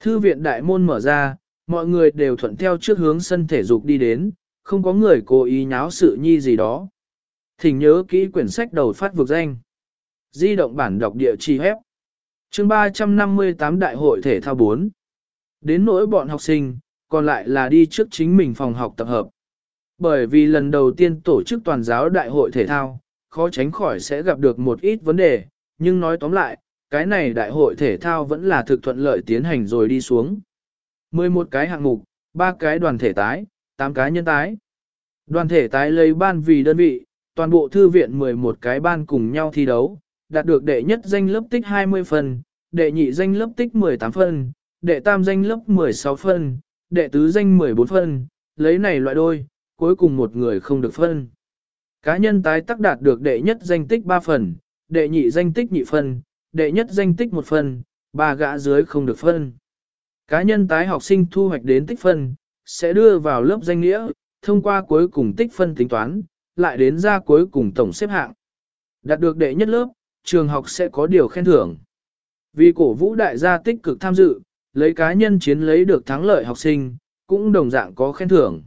Thư viện đại môn mở ra, mọi người đều thuận theo trước hướng sân thể dục đi đến, không có người cố ý nháo sự nhi gì đó. Thỉnh nhớ kỹ quyển sách đầu phát vực danh. Di động bản đọc địa chỉ hép. chương 358 Đại hội thể thao 4. Đến nỗi bọn học sinh, còn lại là đi trước chính mình phòng học tập hợp. Bởi vì lần đầu tiên tổ chức toàn giáo đại hội thể thao, khó tránh khỏi sẽ gặp được một ít vấn đề, nhưng nói tóm lại, cái này đại hội thể thao vẫn là thực thuận lợi tiến hành rồi đi xuống. 11 cái hạng mục, 3 cái đoàn thể tái, 8 cái nhân tái. Đoàn thể tái lấy ban vì đơn vị, toàn bộ thư viện 11 cái ban cùng nhau thi đấu, đạt được đệ nhất danh lớp tích 20 phần, đệ nhị danh lớp tích 18 phần, đệ tam danh lớp 16 phần, đệ tứ danh 14 phần. lấy này loại đôi, cuối cùng một người không được phân. Cá nhân tái tác đạt được đệ nhất danh tích 3 phần, đệ nhị danh tích nhị phần, đệ nhất danh tích 1 phần, ba gã dưới không được phân. Cá nhân tái học sinh thu hoạch đến tích phân, sẽ đưa vào lớp danh nghĩa, thông qua cuối cùng tích phân tính toán, lại đến ra cuối cùng tổng xếp hạng. Đạt được đệ nhất lớp, trường học sẽ có điều khen thưởng. Vì cổ vũ đại gia tích cực tham dự, lấy cá nhân chiến lấy được thắng lợi học sinh, cũng đồng dạng có khen thưởng.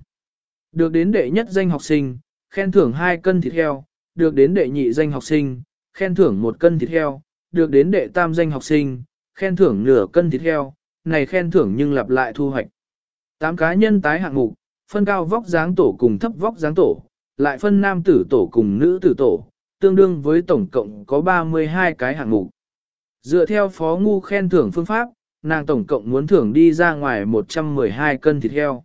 Được đến đệ nhất danh học sinh, khen thưởng 2 cân thịt heo, được đến đệ nhị danh học sinh, khen thưởng 1 cân thịt heo, được đến đệ tam danh học sinh, khen thưởng nửa cân thịt heo, này khen thưởng nhưng lặp lại thu hoạch. 8 cá nhân tái hạng mục, phân cao vóc dáng tổ cùng thấp vóc dáng tổ, lại phân nam tử tổ cùng nữ tử tổ, tương đương với tổng cộng có 32 cái hạng mục. Dựa theo phó ngu khen thưởng phương pháp, nàng tổng cộng muốn thưởng đi ra ngoài 112 cân thịt heo.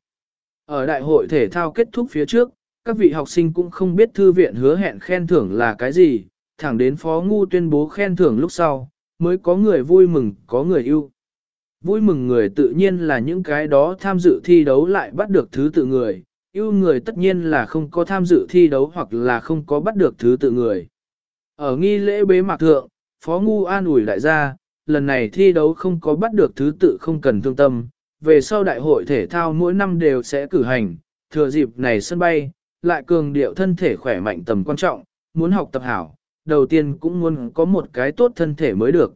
Ở đại hội thể thao kết thúc phía trước, các vị học sinh cũng không biết thư viện hứa hẹn khen thưởng là cái gì, thẳng đến phó ngu tuyên bố khen thưởng lúc sau, mới có người vui mừng, có người yêu. Vui mừng người tự nhiên là những cái đó tham dự thi đấu lại bắt được thứ tự người, yêu người tất nhiên là không có tham dự thi đấu hoặc là không có bắt được thứ tự người. Ở nghi lễ bế mạc thượng, Phó Ngu an ủi đại gia, lần này thi đấu không có bắt được thứ tự không cần thương tâm, về sau đại hội thể thao mỗi năm đều sẽ cử hành, thừa dịp này sân bay, lại cường điệu thân thể khỏe mạnh tầm quan trọng, muốn học tập hảo, đầu tiên cũng muốn có một cái tốt thân thể mới được.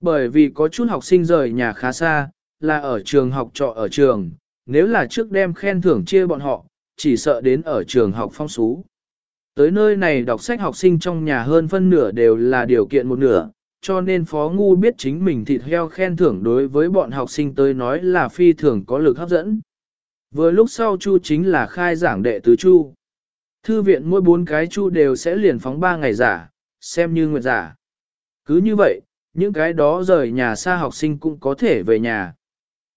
Bởi vì có chút học sinh rời nhà khá xa, là ở trường học trọ ở trường, nếu là trước đem khen thưởng chia bọn họ, chỉ sợ đến ở trường học phong xú. Tới nơi này đọc sách học sinh trong nhà hơn phân nửa đều là điều kiện một nửa, cho nên Phó Ngu biết chính mình thịt heo khen thưởng đối với bọn học sinh tới nói là phi thường có lực hấp dẫn. Vừa lúc sau Chu chính là khai giảng đệ tứ Chu. Thư viện mỗi bốn cái Chu đều sẽ liền phóng ba ngày giả, xem như nguyệt giả. Cứ như vậy, những cái đó rời nhà xa học sinh cũng có thể về nhà.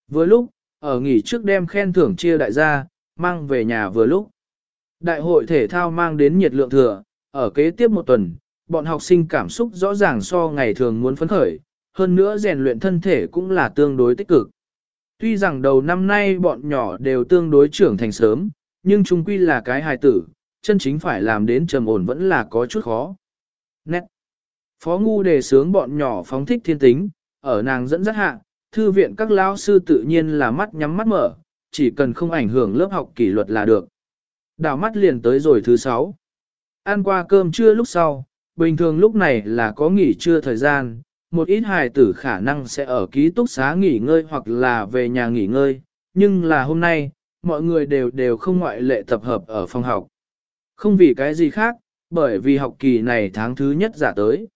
Vừa lúc, ở nghỉ trước đem khen thưởng chia đại gia, mang về nhà vừa lúc. Đại hội thể thao mang đến nhiệt lượng thừa, ở kế tiếp một tuần, bọn học sinh cảm xúc rõ ràng so ngày thường muốn phấn khởi, hơn nữa rèn luyện thân thể cũng là tương đối tích cực. Tuy rằng đầu năm nay bọn nhỏ đều tương đối trưởng thành sớm, nhưng chung quy là cái hài tử, chân chính phải làm đến trầm ổn vẫn là có chút khó. Nét. Phó Ngu đề sướng bọn nhỏ phóng thích thiên tính, ở nàng dẫn dắt hạ, thư viện các lão sư tự nhiên là mắt nhắm mắt mở, chỉ cần không ảnh hưởng lớp học kỷ luật là được. Đảo mắt liền tới rồi thứ sáu. Ăn qua cơm trưa lúc sau, bình thường lúc này là có nghỉ trưa thời gian, một ít hài tử khả năng sẽ ở ký túc xá nghỉ ngơi hoặc là về nhà nghỉ ngơi, nhưng là hôm nay, mọi người đều đều không ngoại lệ tập hợp ở phòng học. Không vì cái gì khác, bởi vì học kỳ này tháng thứ nhất giả tới.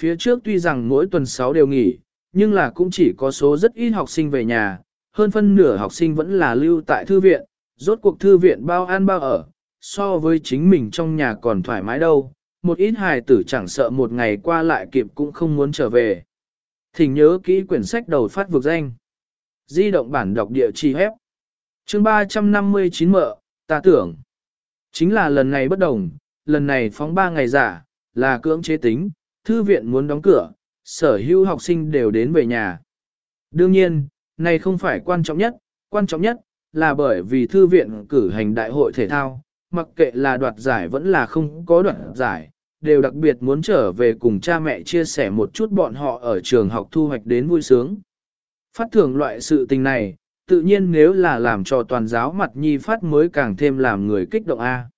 Phía trước tuy rằng mỗi tuần 6 đều nghỉ, nhưng là cũng chỉ có số rất ít học sinh về nhà, hơn phân nửa học sinh vẫn là lưu tại thư viện, rốt cuộc thư viện bao ăn bao ở, so với chính mình trong nhà còn thoải mái đâu, một ít hài tử chẳng sợ một ngày qua lại kịp cũng không muốn trở về. Thỉnh nhớ kỹ quyển sách đầu phát vực danh. Di động bản đọc địa chỉ hép. chương 359 mợ, ta tưởng. Chính là lần này bất đồng, lần này phóng 3 ngày giả, là cưỡng chế tính, thư viện muốn đóng cửa, sở hữu học sinh đều đến về nhà. Đương nhiên, này không phải quan trọng nhất, quan trọng nhất là bởi vì thư viện cử hành đại hội thể thao, mặc kệ là đoạt giải vẫn là không có đoạt giải, đều đặc biệt muốn trở về cùng cha mẹ chia sẻ một chút bọn họ ở trường học thu hoạch đến vui sướng. Phát thưởng loại sự tình này, tự nhiên nếu là làm cho toàn giáo mặt nhi phát mới càng thêm làm người kích động A.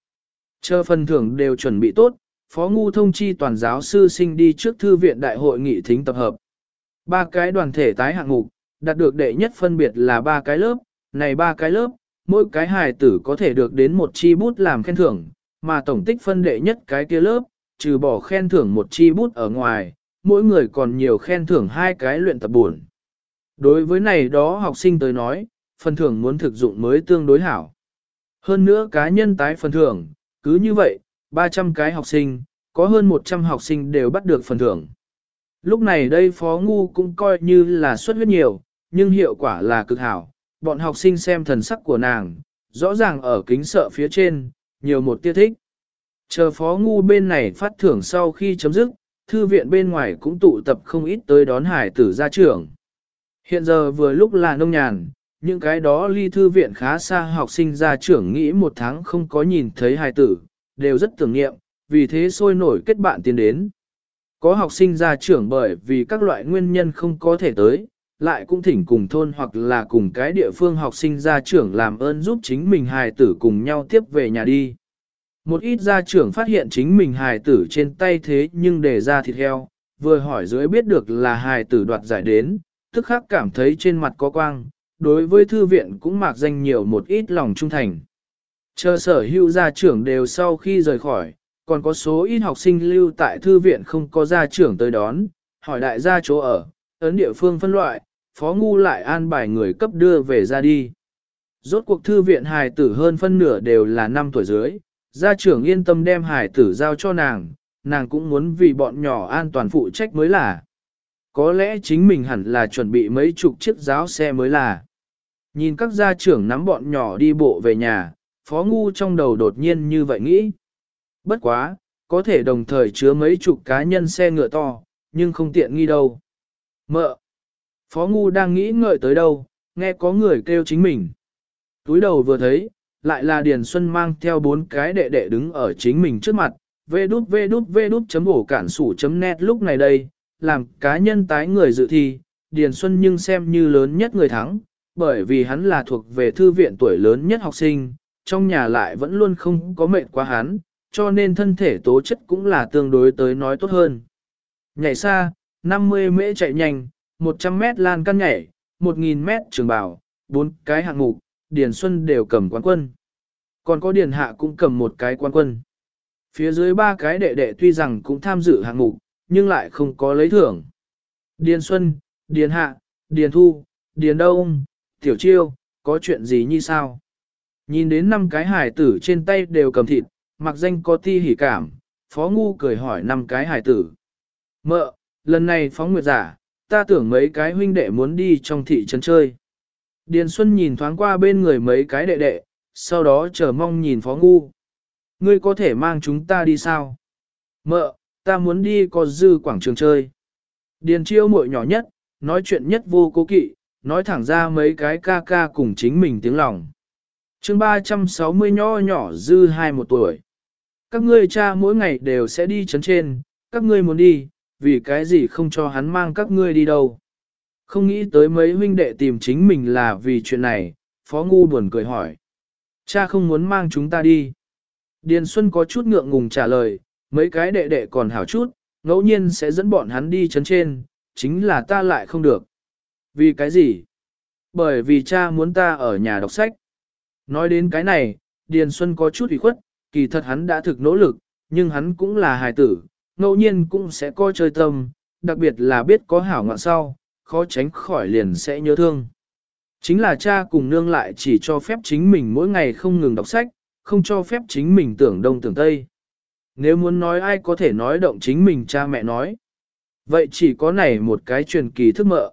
Chờ phần thưởng đều chuẩn bị tốt, Phó Ngu thông chi toàn giáo sư sinh đi trước thư viện đại hội nghị thính tập hợp. Ba cái đoàn thể tái hạng mục, đạt được đệ nhất phân biệt là ba cái lớp, này ba cái lớp, mỗi cái hài tử có thể được đến một chi bút làm khen thưởng, mà tổng tích phân đệ nhất cái kia lớp, trừ bỏ khen thưởng một chi bút ở ngoài, mỗi người còn nhiều khen thưởng hai cái luyện tập buồn. Đối với này đó học sinh tới nói, phần thưởng muốn thực dụng mới tương đối hảo. Hơn nữa cá nhân tái phần thưởng, cứ như vậy, 300 cái học sinh, có hơn 100 học sinh đều bắt được phần thưởng. Lúc này đây Phó Ngu cũng coi như là suất huyết nhiều, nhưng hiệu quả là cực hảo. Bọn học sinh xem thần sắc của nàng, rõ ràng ở kính sợ phía trên, nhiều một tia thích. Chờ Phó Ngu bên này phát thưởng sau khi chấm dứt, thư viện bên ngoài cũng tụ tập không ít tới đón hải tử ra trường. Hiện giờ vừa lúc là nông nhàn, những cái đó ly thư viện khá xa học sinh ra trưởng nghĩ một tháng không có nhìn thấy hài tử, đều rất tưởng niệm, vì thế sôi nổi kết bạn tiến đến. Có học sinh ra trưởng bởi vì các loại nguyên nhân không có thể tới, lại cũng thỉnh cùng thôn hoặc là cùng cái địa phương học sinh ra trưởng làm ơn giúp chính mình hài tử cùng nhau tiếp về nhà đi. Một ít gia trưởng phát hiện chính mình hài tử trên tay thế nhưng để ra thịt heo, vừa hỏi dưới biết được là hài tử đoạt giải đến, tức khắc cảm thấy trên mặt có quang, đối với thư viện cũng mạc danh nhiều một ít lòng trung thành. Chờ sở hữu gia trưởng đều sau khi rời khỏi, còn có số ít học sinh lưu tại thư viện không có gia trưởng tới đón, hỏi đại gia chỗ ở, ấn địa phương phân loại, phó ngu lại an bài người cấp đưa về ra đi. Rốt cuộc thư viện hài tử hơn phân nửa đều là năm tuổi dưới, gia trưởng yên tâm đem hài tử giao cho nàng, nàng cũng muốn vì bọn nhỏ an toàn phụ trách mới là. Có lẽ chính mình hẳn là chuẩn bị mấy chục chiếc giáo xe mới là. Nhìn các gia trưởng nắm bọn nhỏ đi bộ về nhà, phó ngu trong đầu đột nhiên như vậy nghĩ. Bất quá, có thể đồng thời chứa mấy chục cá nhân xe ngựa to, nhưng không tiện nghi đâu. Mợ! Phó ngu đang nghĩ ngợi tới đâu, nghe có người kêu chính mình. Túi đầu vừa thấy, lại là Điền Xuân mang theo bốn cái đệ đệ đứng ở chính mình trước mặt, vê đút vê đút vê đút chấm ổ cản sủ chấm net lúc này đây, làm cá nhân tái người dự thi, Điền Xuân nhưng xem như lớn nhất người thắng, bởi vì hắn là thuộc về thư viện tuổi lớn nhất học sinh, trong nhà lại vẫn luôn không có mệnh quá hắn, cho nên thân thể tố chất cũng là tương đối tới nói tốt hơn. Nhảy xa, 50 mễ chạy nhanh, 100 mét lan căn nhảy, 1.000 mét trường bảo, bốn cái hạng mục, Điền Xuân đều cầm quán quân. Còn có Điền Hạ cũng cầm một cái quán quân. Phía dưới ba cái đệ đệ tuy rằng cũng tham dự hạng mục, nhưng lại không có lấy thưởng. Điền Xuân, Điền Hạ, Điền Thu, Điền Đông, Tiểu Chiêu, có chuyện gì như sao? Nhìn đến năm cái hải tử trên tay đều cầm thịt, mặc danh có ti hỉ cảm, Phó Ngu cười hỏi năm cái hải tử. Mợ, lần này phóng nguyệt giả, ta tưởng mấy cái huynh đệ muốn đi trong thị trấn chơi. Điền Xuân nhìn thoáng qua bên người mấy cái đệ đệ, sau đó chờ mong nhìn Phó Ngu. Ngươi có thể mang chúng ta đi sao? Mợ, ta muốn đi có dư quảng trường chơi. Điền chiêu muội nhỏ nhất, nói chuyện nhất vô cố kỵ, nói thẳng ra mấy cái ca ca cùng chính mình tiếng lòng chương 360 nho nhỏ dư hai một tuổi. Các ngươi cha mỗi ngày đều sẽ đi chấn trên, các ngươi muốn đi, vì cái gì không cho hắn mang các ngươi đi đâu. Không nghĩ tới mấy huynh đệ tìm chính mình là vì chuyện này, Phó Ngu buồn cười hỏi. Cha không muốn mang chúng ta đi. Điền Xuân có chút ngượng ngùng trả lời, mấy cái đệ đệ còn hảo chút, ngẫu nhiên sẽ dẫn bọn hắn đi chấn trên, chính là ta lại không được. Vì cái gì? Bởi vì cha muốn ta ở nhà đọc sách. Nói đến cái này, Điền Xuân có chút ủy khuất, kỳ thật hắn đã thực nỗ lực, nhưng hắn cũng là hài tử, ngẫu nhiên cũng sẽ coi chơi tâm, đặc biệt là biết có hảo ngoạn sau, khó tránh khỏi liền sẽ nhớ thương. Chính là cha cùng nương lại chỉ cho phép chính mình mỗi ngày không ngừng đọc sách, không cho phép chính mình tưởng đông tưởng tây. Nếu muốn nói ai có thể nói động chính mình cha mẹ nói. Vậy chỉ có này một cái truyền kỳ thức mợ.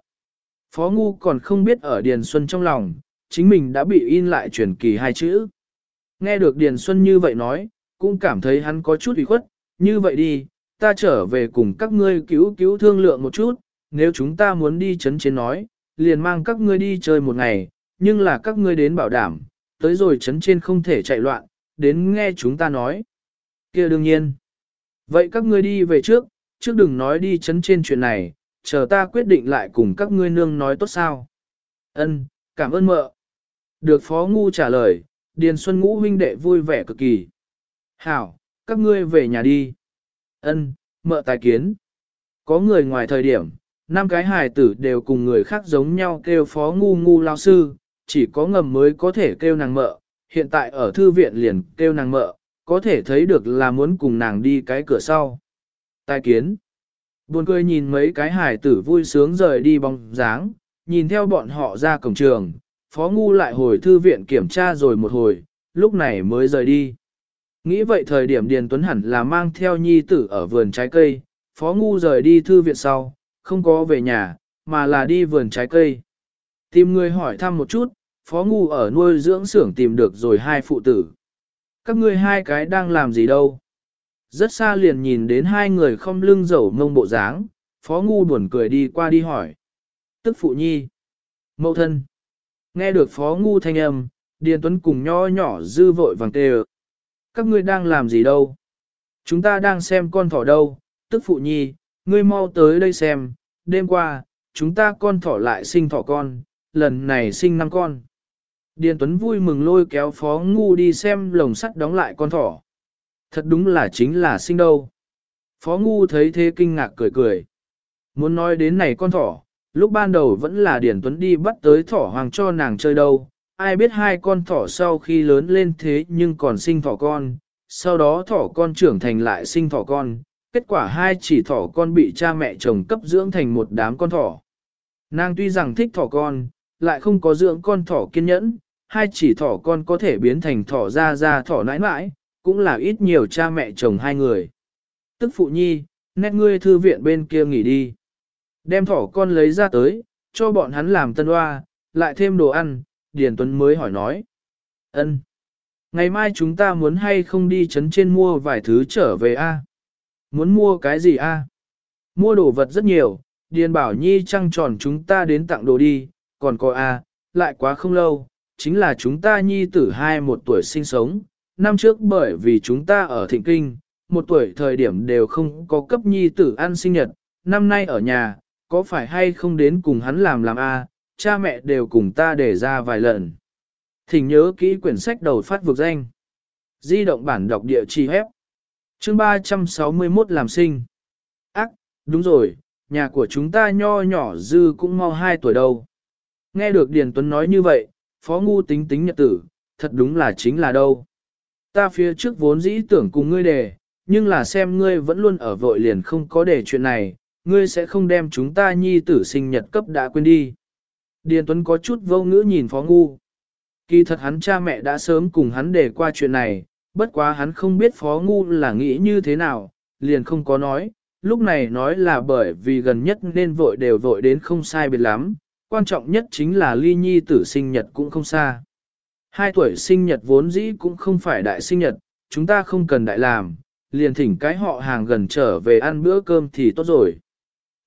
Phó Ngu còn không biết ở Điền Xuân trong lòng, chính mình đã bị in lại truyền kỳ hai chữ. Nghe được Điền Xuân như vậy nói, cũng cảm thấy hắn có chút ủy khuất, như vậy đi, ta trở về cùng các ngươi cứu cứu thương lượng một chút, nếu chúng ta muốn đi chấn chiến nói, liền mang các ngươi đi chơi một ngày, nhưng là các ngươi đến bảo đảm, tới rồi chấn trên không thể chạy loạn, đến nghe chúng ta nói. kia đương nhiên. Vậy các ngươi đi về trước, trước đừng nói đi chấn trên chuyện này, chờ ta quyết định lại cùng các ngươi nương nói tốt sao. Ân, cảm ơn mợ. Được Phó Ngu trả lời, Điền Xuân Ngũ huynh đệ vui vẻ cực kỳ. Hảo, các ngươi về nhà đi. Ân, mợ tài kiến. Có người ngoài thời điểm, năm cái hài tử đều cùng người khác giống nhau kêu Phó Ngu Ngu lao sư, chỉ có ngầm mới có thể kêu nàng mợ, hiện tại ở thư viện liền kêu nàng mợ, có thể thấy được là muốn cùng nàng đi cái cửa sau. Tài kiến. Buồn cười nhìn mấy cái hài tử vui sướng rời đi bóng dáng, nhìn theo bọn họ ra cổng trường, Phó Ngu lại hồi thư viện kiểm tra rồi một hồi, lúc này mới rời đi. Nghĩ vậy thời điểm Điền Tuấn hẳn là mang theo nhi tử ở vườn trái cây, Phó Ngu rời đi thư viện sau, không có về nhà, mà là đi vườn trái cây. Tìm người hỏi thăm một chút, Phó Ngu ở nuôi dưỡng xưởng tìm được rồi hai phụ tử. Các ngươi hai cái đang làm gì đâu? Rất xa liền nhìn đến hai người không lưng dầu mông bộ dáng, Phó Ngu buồn cười đi qua đi hỏi. Tức phụ nhi. Mậu thân. Nghe được Phó Ngu thanh âm, Điền Tuấn cùng nho nhỏ dư vội vàng tê Các ngươi đang làm gì đâu? Chúng ta đang xem con thỏ đâu, tức phụ nhi, ngươi mau tới đây xem, đêm qua, chúng ta con thỏ lại sinh thỏ con, lần này sinh năm con. Điền Tuấn vui mừng lôi kéo Phó Ngu đi xem lồng sắt đóng lại con thỏ. Thật đúng là chính là sinh đâu. Phó Ngu thấy thế kinh ngạc cười cười. Muốn nói đến này con thỏ, lúc ban đầu vẫn là Điền Tuấn đi bắt tới thỏ hoàng cho nàng chơi đâu. Ai biết hai con thỏ sau khi lớn lên thế nhưng còn sinh thỏ con, sau đó thỏ con trưởng thành lại sinh thỏ con, kết quả hai chỉ thỏ con bị cha mẹ chồng cấp dưỡng thành một đám con thỏ. Nàng tuy rằng thích thỏ con, lại không có dưỡng con thỏ kiên nhẫn, hai chỉ thỏ con có thể biến thành thỏ ra ra thỏ nãi nãi, cũng là ít nhiều cha mẹ chồng hai người. Tức phụ nhi, nét ngươi thư viện bên kia nghỉ đi. Đem thỏ con lấy ra tới, cho bọn hắn làm tân hoa, lại thêm đồ ăn, Điền Tuấn mới hỏi nói. ân. Ngày mai chúng ta muốn hay không đi chấn trên mua vài thứ trở về a? Muốn mua cái gì a? Mua đồ vật rất nhiều, Điền Bảo Nhi trăng tròn chúng ta đến tặng đồ đi, còn có a lại quá không lâu, chính là chúng ta Nhi tử hai một tuổi sinh sống, năm trước bởi vì chúng ta ở thịnh kinh, một tuổi thời điểm đều không có cấp Nhi tử ăn sinh nhật, năm nay ở nhà, có phải hay không đến cùng hắn làm làm a cha mẹ đều cùng ta để ra vài lần. Thỉnh nhớ kỹ quyển sách đầu phát vực danh. Di động bản đọc địa chỉ hép. Chương 361 làm sinh. Ác, đúng rồi, nhà của chúng ta nho nhỏ dư cũng mau 2 tuổi đâu. Nghe được Điền Tuấn nói như vậy, Phó Ngu tính tính nhật tử, thật đúng là chính là đâu. Ta phía trước vốn dĩ tưởng cùng ngươi đề, nhưng là xem ngươi vẫn luôn ở vội liền không có đề chuyện này, ngươi sẽ không đem chúng ta nhi tử sinh nhật cấp đã quên đi. Điền Tuấn có chút vô ngữ nhìn Phó Ngu. Kỳ thật hắn cha mẹ đã sớm cùng hắn để qua chuyện này, bất quá hắn không biết Phó Ngu là nghĩ như thế nào, liền không có nói, lúc này nói là bởi vì gần nhất nên vội đều vội đến không sai biệt lắm, quan trọng nhất chính là ly nhi tử sinh nhật cũng không xa. Hai tuổi sinh nhật vốn dĩ cũng không phải đại sinh nhật, chúng ta không cần đại làm, liền thỉnh cái họ hàng gần trở về ăn bữa cơm thì tốt rồi.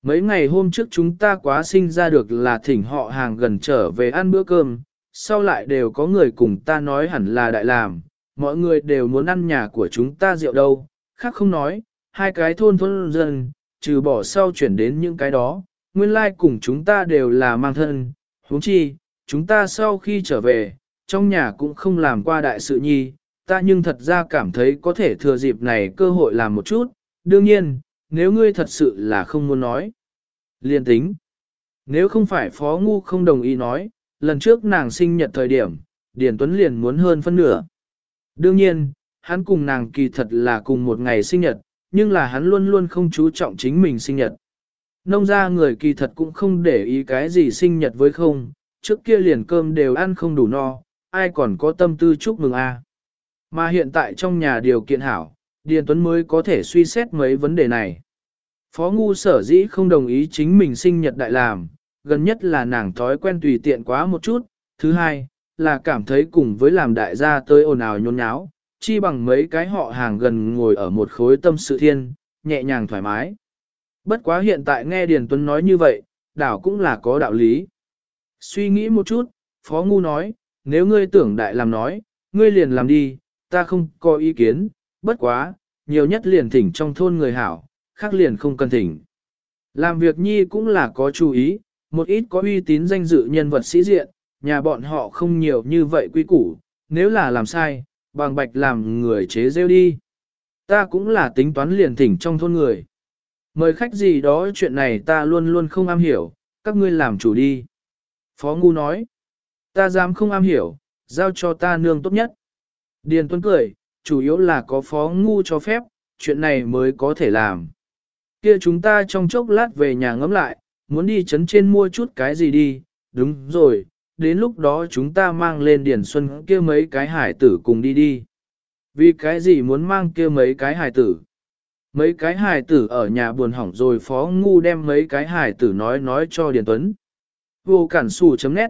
Mấy ngày hôm trước chúng ta quá sinh ra được là thỉnh họ hàng gần trở về ăn bữa cơm, sau lại đều có người cùng ta nói hẳn là đại làm, mọi người đều muốn ăn nhà của chúng ta rượu đâu, khác không nói, hai cái thôn thôn dân, trừ bỏ sau chuyển đến những cái đó, nguyên lai like cùng chúng ta đều là mang thân, huống chi, chúng ta sau khi trở về, trong nhà cũng không làm qua đại sự nhi, ta nhưng thật ra cảm thấy có thể thừa dịp này cơ hội làm một chút, đương nhiên, nếu ngươi thật sự là không muốn nói. Liên tính, nếu không phải phó ngu không đồng ý nói, lần trước nàng sinh nhật thời điểm, Điền Tuấn liền muốn hơn phân nửa. Đương nhiên, hắn cùng nàng kỳ thật là cùng một ngày sinh nhật, nhưng là hắn luôn luôn không chú trọng chính mình sinh nhật. Nông ra người kỳ thật cũng không để ý cái gì sinh nhật với không, trước kia liền cơm đều ăn không đủ no, ai còn có tâm tư chúc mừng a. Mà hiện tại trong nhà điều kiện hảo, Điền Tuấn mới có thể suy xét mấy vấn đề này. Phó Ngu sở dĩ không đồng ý chính mình sinh nhật đại làm, gần nhất là nàng thói quen tùy tiện quá một chút, thứ hai, là cảm thấy cùng với làm đại gia tới ồn ào nhôn nháo, chi bằng mấy cái họ hàng gần ngồi ở một khối tâm sự thiên, nhẹ nhàng thoải mái. Bất quá hiện tại nghe Điền Tuấn nói như vậy, đảo cũng là có đạo lý. Suy nghĩ một chút, Phó Ngu nói, nếu ngươi tưởng đại làm nói, ngươi liền làm đi, ta không có ý kiến, bất quá, nhiều nhất liền thỉnh trong thôn người hảo, khác liền không cần thỉnh. Làm việc nhi cũng là có chú ý, một ít có uy tín danh dự nhân vật sĩ diện, nhà bọn họ không nhiều như vậy quy củ, nếu là làm sai, bằng bạch làm người chế rêu đi. Ta cũng là tính toán liền thỉnh trong thôn người. Mời khách gì đó chuyện này ta luôn luôn không am hiểu, các ngươi làm chủ đi. Phó Ngu nói, ta dám không am hiểu, giao cho ta nương tốt nhất. Điền Tuấn cười, chủ yếu là có Phó Ngu cho phép, chuyện này mới có thể làm. Kia chúng ta trong chốc lát về nhà ngẫm lại, muốn đi chấn trên mua chút cái gì đi, đúng rồi, đến lúc đó chúng ta mang lên Điền Xuân kia mấy cái hải tử cùng đi đi. Vì cái gì muốn mang kia mấy cái hải tử? Mấy cái hải tử ở nhà buồn hỏng rồi Phó Ngu đem mấy cái hải tử nói nói cho Điền Tuấn. Vô cản sù chấm nét.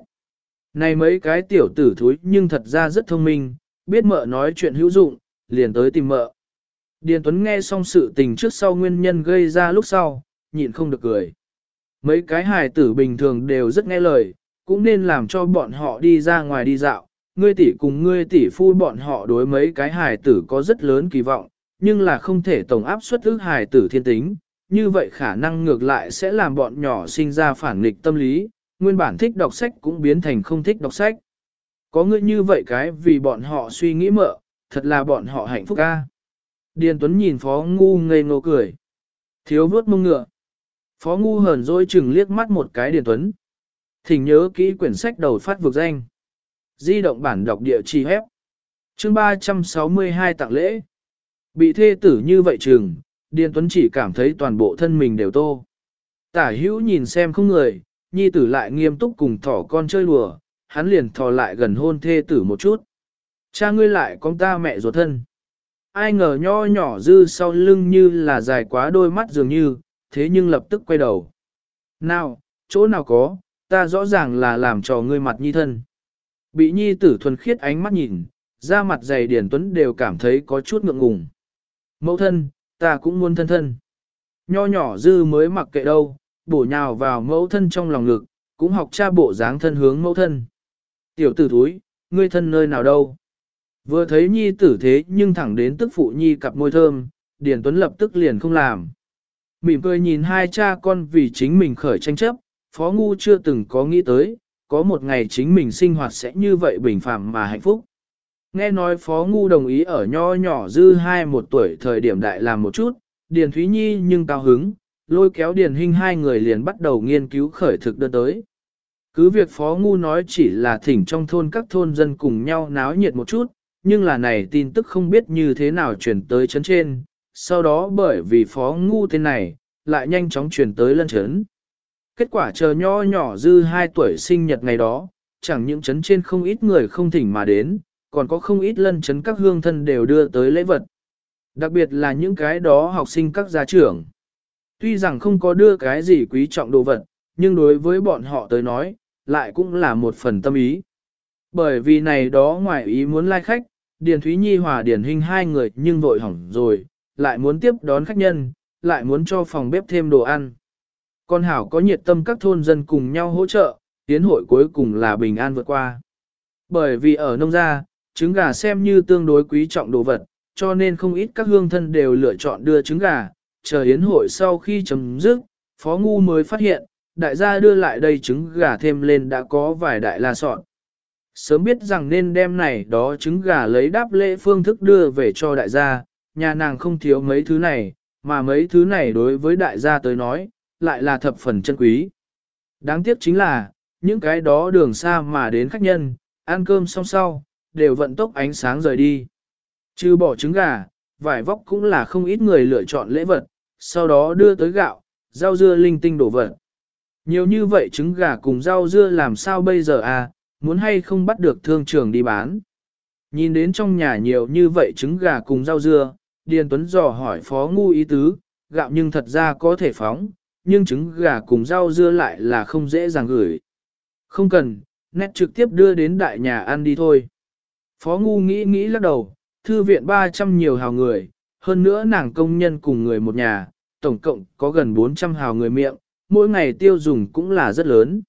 Này mấy cái tiểu tử thúi nhưng thật ra rất thông minh, biết mợ nói chuyện hữu dụng, liền tới tìm mợ. Điền Tuấn nghe xong sự tình trước sau nguyên nhân gây ra lúc sau, nhịn không được cười. Mấy cái hài tử bình thường đều rất nghe lời, cũng nên làm cho bọn họ đi ra ngoài đi dạo. Ngươi tỷ cùng ngươi tỷ phu bọn họ đối mấy cái hài tử có rất lớn kỳ vọng, nhưng là không thể tổng áp suất ước hài tử thiên tính. Như vậy khả năng ngược lại sẽ làm bọn nhỏ sinh ra phản nghịch tâm lý, nguyên bản thích đọc sách cũng biến thành không thích đọc sách. Có ngươi như vậy cái vì bọn họ suy nghĩ mợ, thật là bọn họ hạnh phúc ca. Điền Tuấn nhìn Phó Ngu ngây ngô cười. Thiếu vớt mông ngựa. Phó Ngu hờn dỗi chừng liếc mắt một cái Điền Tuấn. Thỉnh nhớ kỹ quyển sách đầu phát vực danh. Di động bản đọc địa chỉ hép. Chương 362 tặng lễ. Bị thê tử như vậy chừng, Điền Tuấn chỉ cảm thấy toàn bộ thân mình đều tô. Tả hữu nhìn xem không người, nhi tử lại nghiêm túc cùng thỏ con chơi đùa, hắn liền thò lại gần hôn thê tử một chút. Cha ngươi lại con ta mẹ ruột thân. Ai ngờ nho nhỏ dư sau lưng như là dài quá đôi mắt dường như, thế nhưng lập tức quay đầu. Nào, chỗ nào có, ta rõ ràng là làm cho ngươi mặt nhi thân. Bị nhi tử thuần khiết ánh mắt nhìn, da mặt dày điển tuấn đều cảm thấy có chút ngượng ngùng. Mẫu thân, ta cũng muốn thân thân. Nho nhỏ dư mới mặc kệ đâu, bổ nhào vào mẫu thân trong lòng ngực, cũng học cha bộ dáng thân hướng mẫu thân. Tiểu tử thúi, ngươi thân nơi nào đâu? Vừa thấy nhi tử thế nhưng thẳng đến tức phụ nhi cặp môi thơm, Điền Tuấn lập tức liền không làm. Mỉm cười nhìn hai cha con vì chính mình khởi tranh chấp, Phó Ngu chưa từng có nghĩ tới, có một ngày chính mình sinh hoạt sẽ như vậy bình phẳng mà hạnh phúc. Nghe nói Phó Ngu đồng ý ở nho nhỏ dư hai một tuổi thời điểm đại làm một chút, Điền Thúy Nhi nhưng cao hứng, lôi kéo Điền Hinh hai người liền bắt đầu nghiên cứu khởi thực đơn tới. Cứ việc Phó Ngu nói chỉ là thỉnh trong thôn các thôn dân cùng nhau náo nhiệt một chút, nhưng là này tin tức không biết như thế nào chuyển tới chấn trên, sau đó bởi vì Phó Ngu tên này, lại nhanh chóng chuyển tới lân chấn. Kết quả chờ nho nhỏ dư 2 tuổi sinh nhật ngày đó, chẳng những chấn trên không ít người không thỉnh mà đến, còn có không ít lân chấn các hương thân đều đưa tới lễ vật. Đặc biệt là những cái đó học sinh các gia trưởng. Tuy rằng không có đưa cái gì quý trọng đồ vật, nhưng đối với bọn họ tới nói, lại cũng là một phần tâm ý. Bởi vì này đó ngoài ý muốn lai khách, Điền Thúy Nhi hòa Điền Hinh hai người nhưng vội hỏng rồi, lại muốn tiếp đón khách nhân, lại muốn cho phòng bếp thêm đồ ăn. Con Hảo có nhiệt tâm các thôn dân cùng nhau hỗ trợ, tiến hội cuối cùng là bình an vượt qua. Bởi vì ở nông gia, trứng gà xem như tương đối quý trọng đồ vật, cho nên không ít các hương thân đều lựa chọn đưa trứng gà, chờ yến hội sau khi chấm dứt, Phó Ngu mới phát hiện, đại gia đưa lại đây trứng gà thêm lên đã có vài đại la sọn. Sớm biết rằng nên đem này đó trứng gà lấy đáp lễ phương thức đưa về cho đại gia, nhà nàng không thiếu mấy thứ này, mà mấy thứ này đối với đại gia tới nói, lại là thập phần chân quý. Đáng tiếc chính là, những cái đó đường xa mà đến khách nhân, ăn cơm xong sau, đều vận tốc ánh sáng rời đi. Trừ bỏ trứng gà, vải vóc cũng là không ít người lựa chọn lễ vật, sau đó đưa tới gạo, rau dưa linh tinh đổ vật. Nhiều như vậy trứng gà cùng rau dưa làm sao bây giờ à, muốn hay không bắt được thương trường đi bán. Nhìn đến trong nhà nhiều như vậy trứng gà cùng rau dưa, Điền Tuấn dò hỏi phó ngu ý tứ, gạo nhưng thật ra có thể phóng, nhưng trứng gà cùng rau dưa lại là không dễ dàng gửi. Không cần, nét trực tiếp đưa đến đại nhà ăn đi thôi. Phó ngu nghĩ nghĩ lắc đầu, thư viện 300 nhiều hào người, hơn nữa nàng công nhân cùng người một nhà, tổng cộng có gần 400 hào người miệng, mỗi ngày tiêu dùng cũng là rất lớn.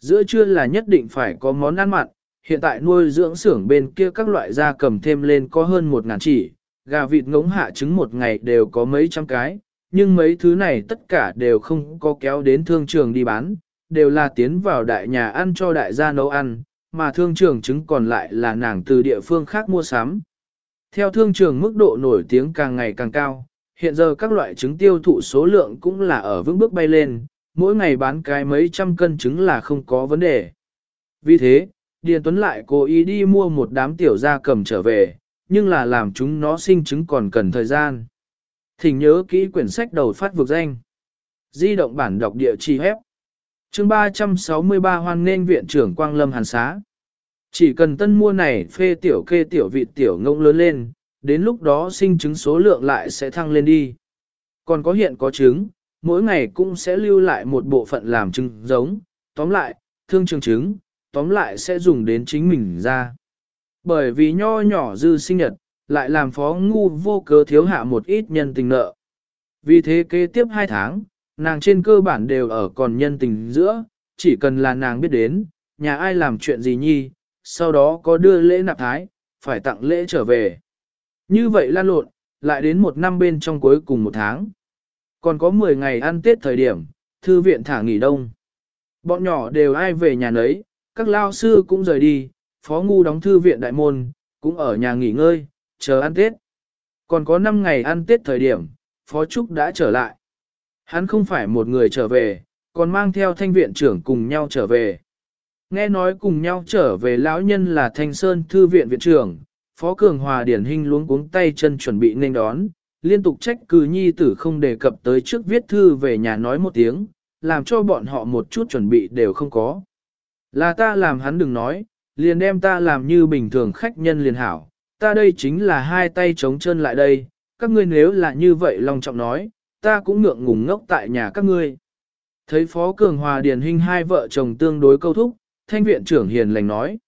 Giữa trưa là nhất định phải có món ăn mặn, hiện tại nuôi dưỡng xưởng bên kia các loại gia cầm thêm lên có hơn một ngàn chỉ, gà vịt ngỗng hạ trứng một ngày đều có mấy trăm cái, nhưng mấy thứ này tất cả đều không có kéo đến thương trường đi bán, đều là tiến vào đại nhà ăn cho đại gia nấu ăn, mà thương trường trứng còn lại là nàng từ địa phương khác mua sắm. Theo thương trường mức độ nổi tiếng càng ngày càng cao, hiện giờ các loại trứng tiêu thụ số lượng cũng là ở vững bước bay lên, mỗi ngày bán cái mấy trăm cân trứng là không có vấn đề. Vì thế, Điền Tuấn lại cố ý đi mua một đám tiểu gia cầm trở về, nhưng là làm chúng nó sinh trứng còn cần thời gian. Thỉnh nhớ kỹ quyển sách đầu phát vực danh. Di động bản đọc địa chỉ hép. chương 363 hoan nên viện trưởng Quang Lâm Hàn Xá. Chỉ cần tân mua này phê tiểu kê tiểu vị tiểu ngông lớn lên, đến lúc đó sinh trứng số lượng lại sẽ thăng lên đi. Còn có hiện có trứng, mỗi ngày cũng sẽ lưu lại một bộ phận làm trứng giống, tóm lại, thương trường trứng, tóm lại sẽ dùng đến chính mình ra. Bởi vì nho nhỏ dư sinh nhật, lại làm phó ngu vô cớ thiếu hạ một ít nhân tình nợ. Vì thế kế tiếp 2 tháng, nàng trên cơ bản đều ở còn nhân tình giữa, chỉ cần là nàng biết đến, nhà ai làm chuyện gì nhi, sau đó có đưa lễ nạp thái, phải tặng lễ trở về. Như vậy lan lộn, lại đến một năm bên trong cuối cùng một tháng. Còn có 10 ngày ăn Tết thời điểm, thư viện thả nghỉ đông. Bọn nhỏ đều ai về nhà nấy, các lao sư cũng rời đi, phó ngu đóng thư viện đại môn, cũng ở nhà nghỉ ngơi, chờ ăn Tết. Còn có 5 ngày ăn Tết thời điểm, phó Trúc đã trở lại. Hắn không phải một người trở về, còn mang theo thanh viện trưởng cùng nhau trở về. Nghe nói cùng nhau trở về lão nhân là thanh sơn thư viện viện trưởng, phó cường hòa điển hình luống cuống tay chân chuẩn bị nên đón, liên tục trách cứ nhi tử không đề cập tới trước viết thư về nhà nói một tiếng, làm cho bọn họ một chút chuẩn bị đều không có. Là ta làm hắn đừng nói, liền đem ta làm như bình thường khách nhân liền hảo, ta đây chính là hai tay chống chân lại đây, các ngươi nếu là như vậy long trọng nói, ta cũng ngượng ngùng ngốc tại nhà các ngươi. Thấy Phó Cường Hòa điển Hinh hai vợ chồng tương đối câu thúc, thanh viện trưởng hiền lành nói.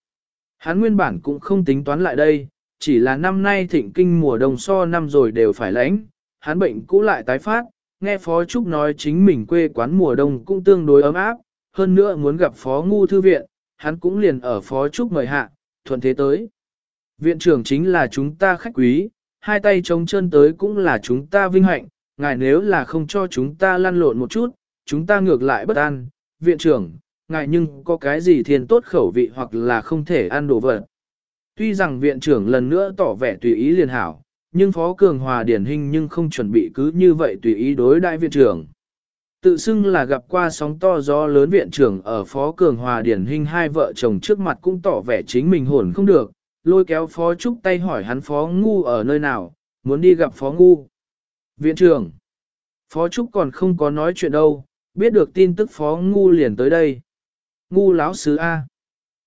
Hắn nguyên bản cũng không tính toán lại đây, chỉ là năm nay thịnh kinh mùa đông so năm rồi đều phải lãnh, hắn bệnh cũ lại tái phát, nghe Phó Trúc nói chính mình quê quán mùa đông cũng tương đối ấm áp, hơn nữa muốn gặp Phó Ngu Thư Viện, hắn cũng liền ở Phó Trúc mời hạ, thuận thế tới. Viện trưởng chính là chúng ta khách quý, hai tay trống chân tới cũng là chúng ta vinh hạnh, ngài nếu là không cho chúng ta lăn lộn một chút, chúng ta ngược lại bất an. Viện trưởng, ngài nhưng có cái gì thiên tốt khẩu vị hoặc là không thể ăn đồ vật. Tuy rằng viện trưởng lần nữa tỏ vẻ tùy ý liền hảo, nhưng Phó Cường Hòa điển hình nhưng không chuẩn bị cứ như vậy tùy ý đối đại viện trưởng. Tự xưng là gặp qua sóng to gió lớn viện trưởng ở Phó Cường Hòa điển hình hai vợ chồng trước mặt cũng tỏ vẻ chính mình hồn không được, lôi kéo Phó Trúc tay hỏi hắn Phó Ngu ở nơi nào, muốn đi gặp Phó Ngu. Viện trưởng, Phó Trúc còn không có nói chuyện đâu, biết được tin tức Phó Ngu liền tới đây. Ngu lão sứ A.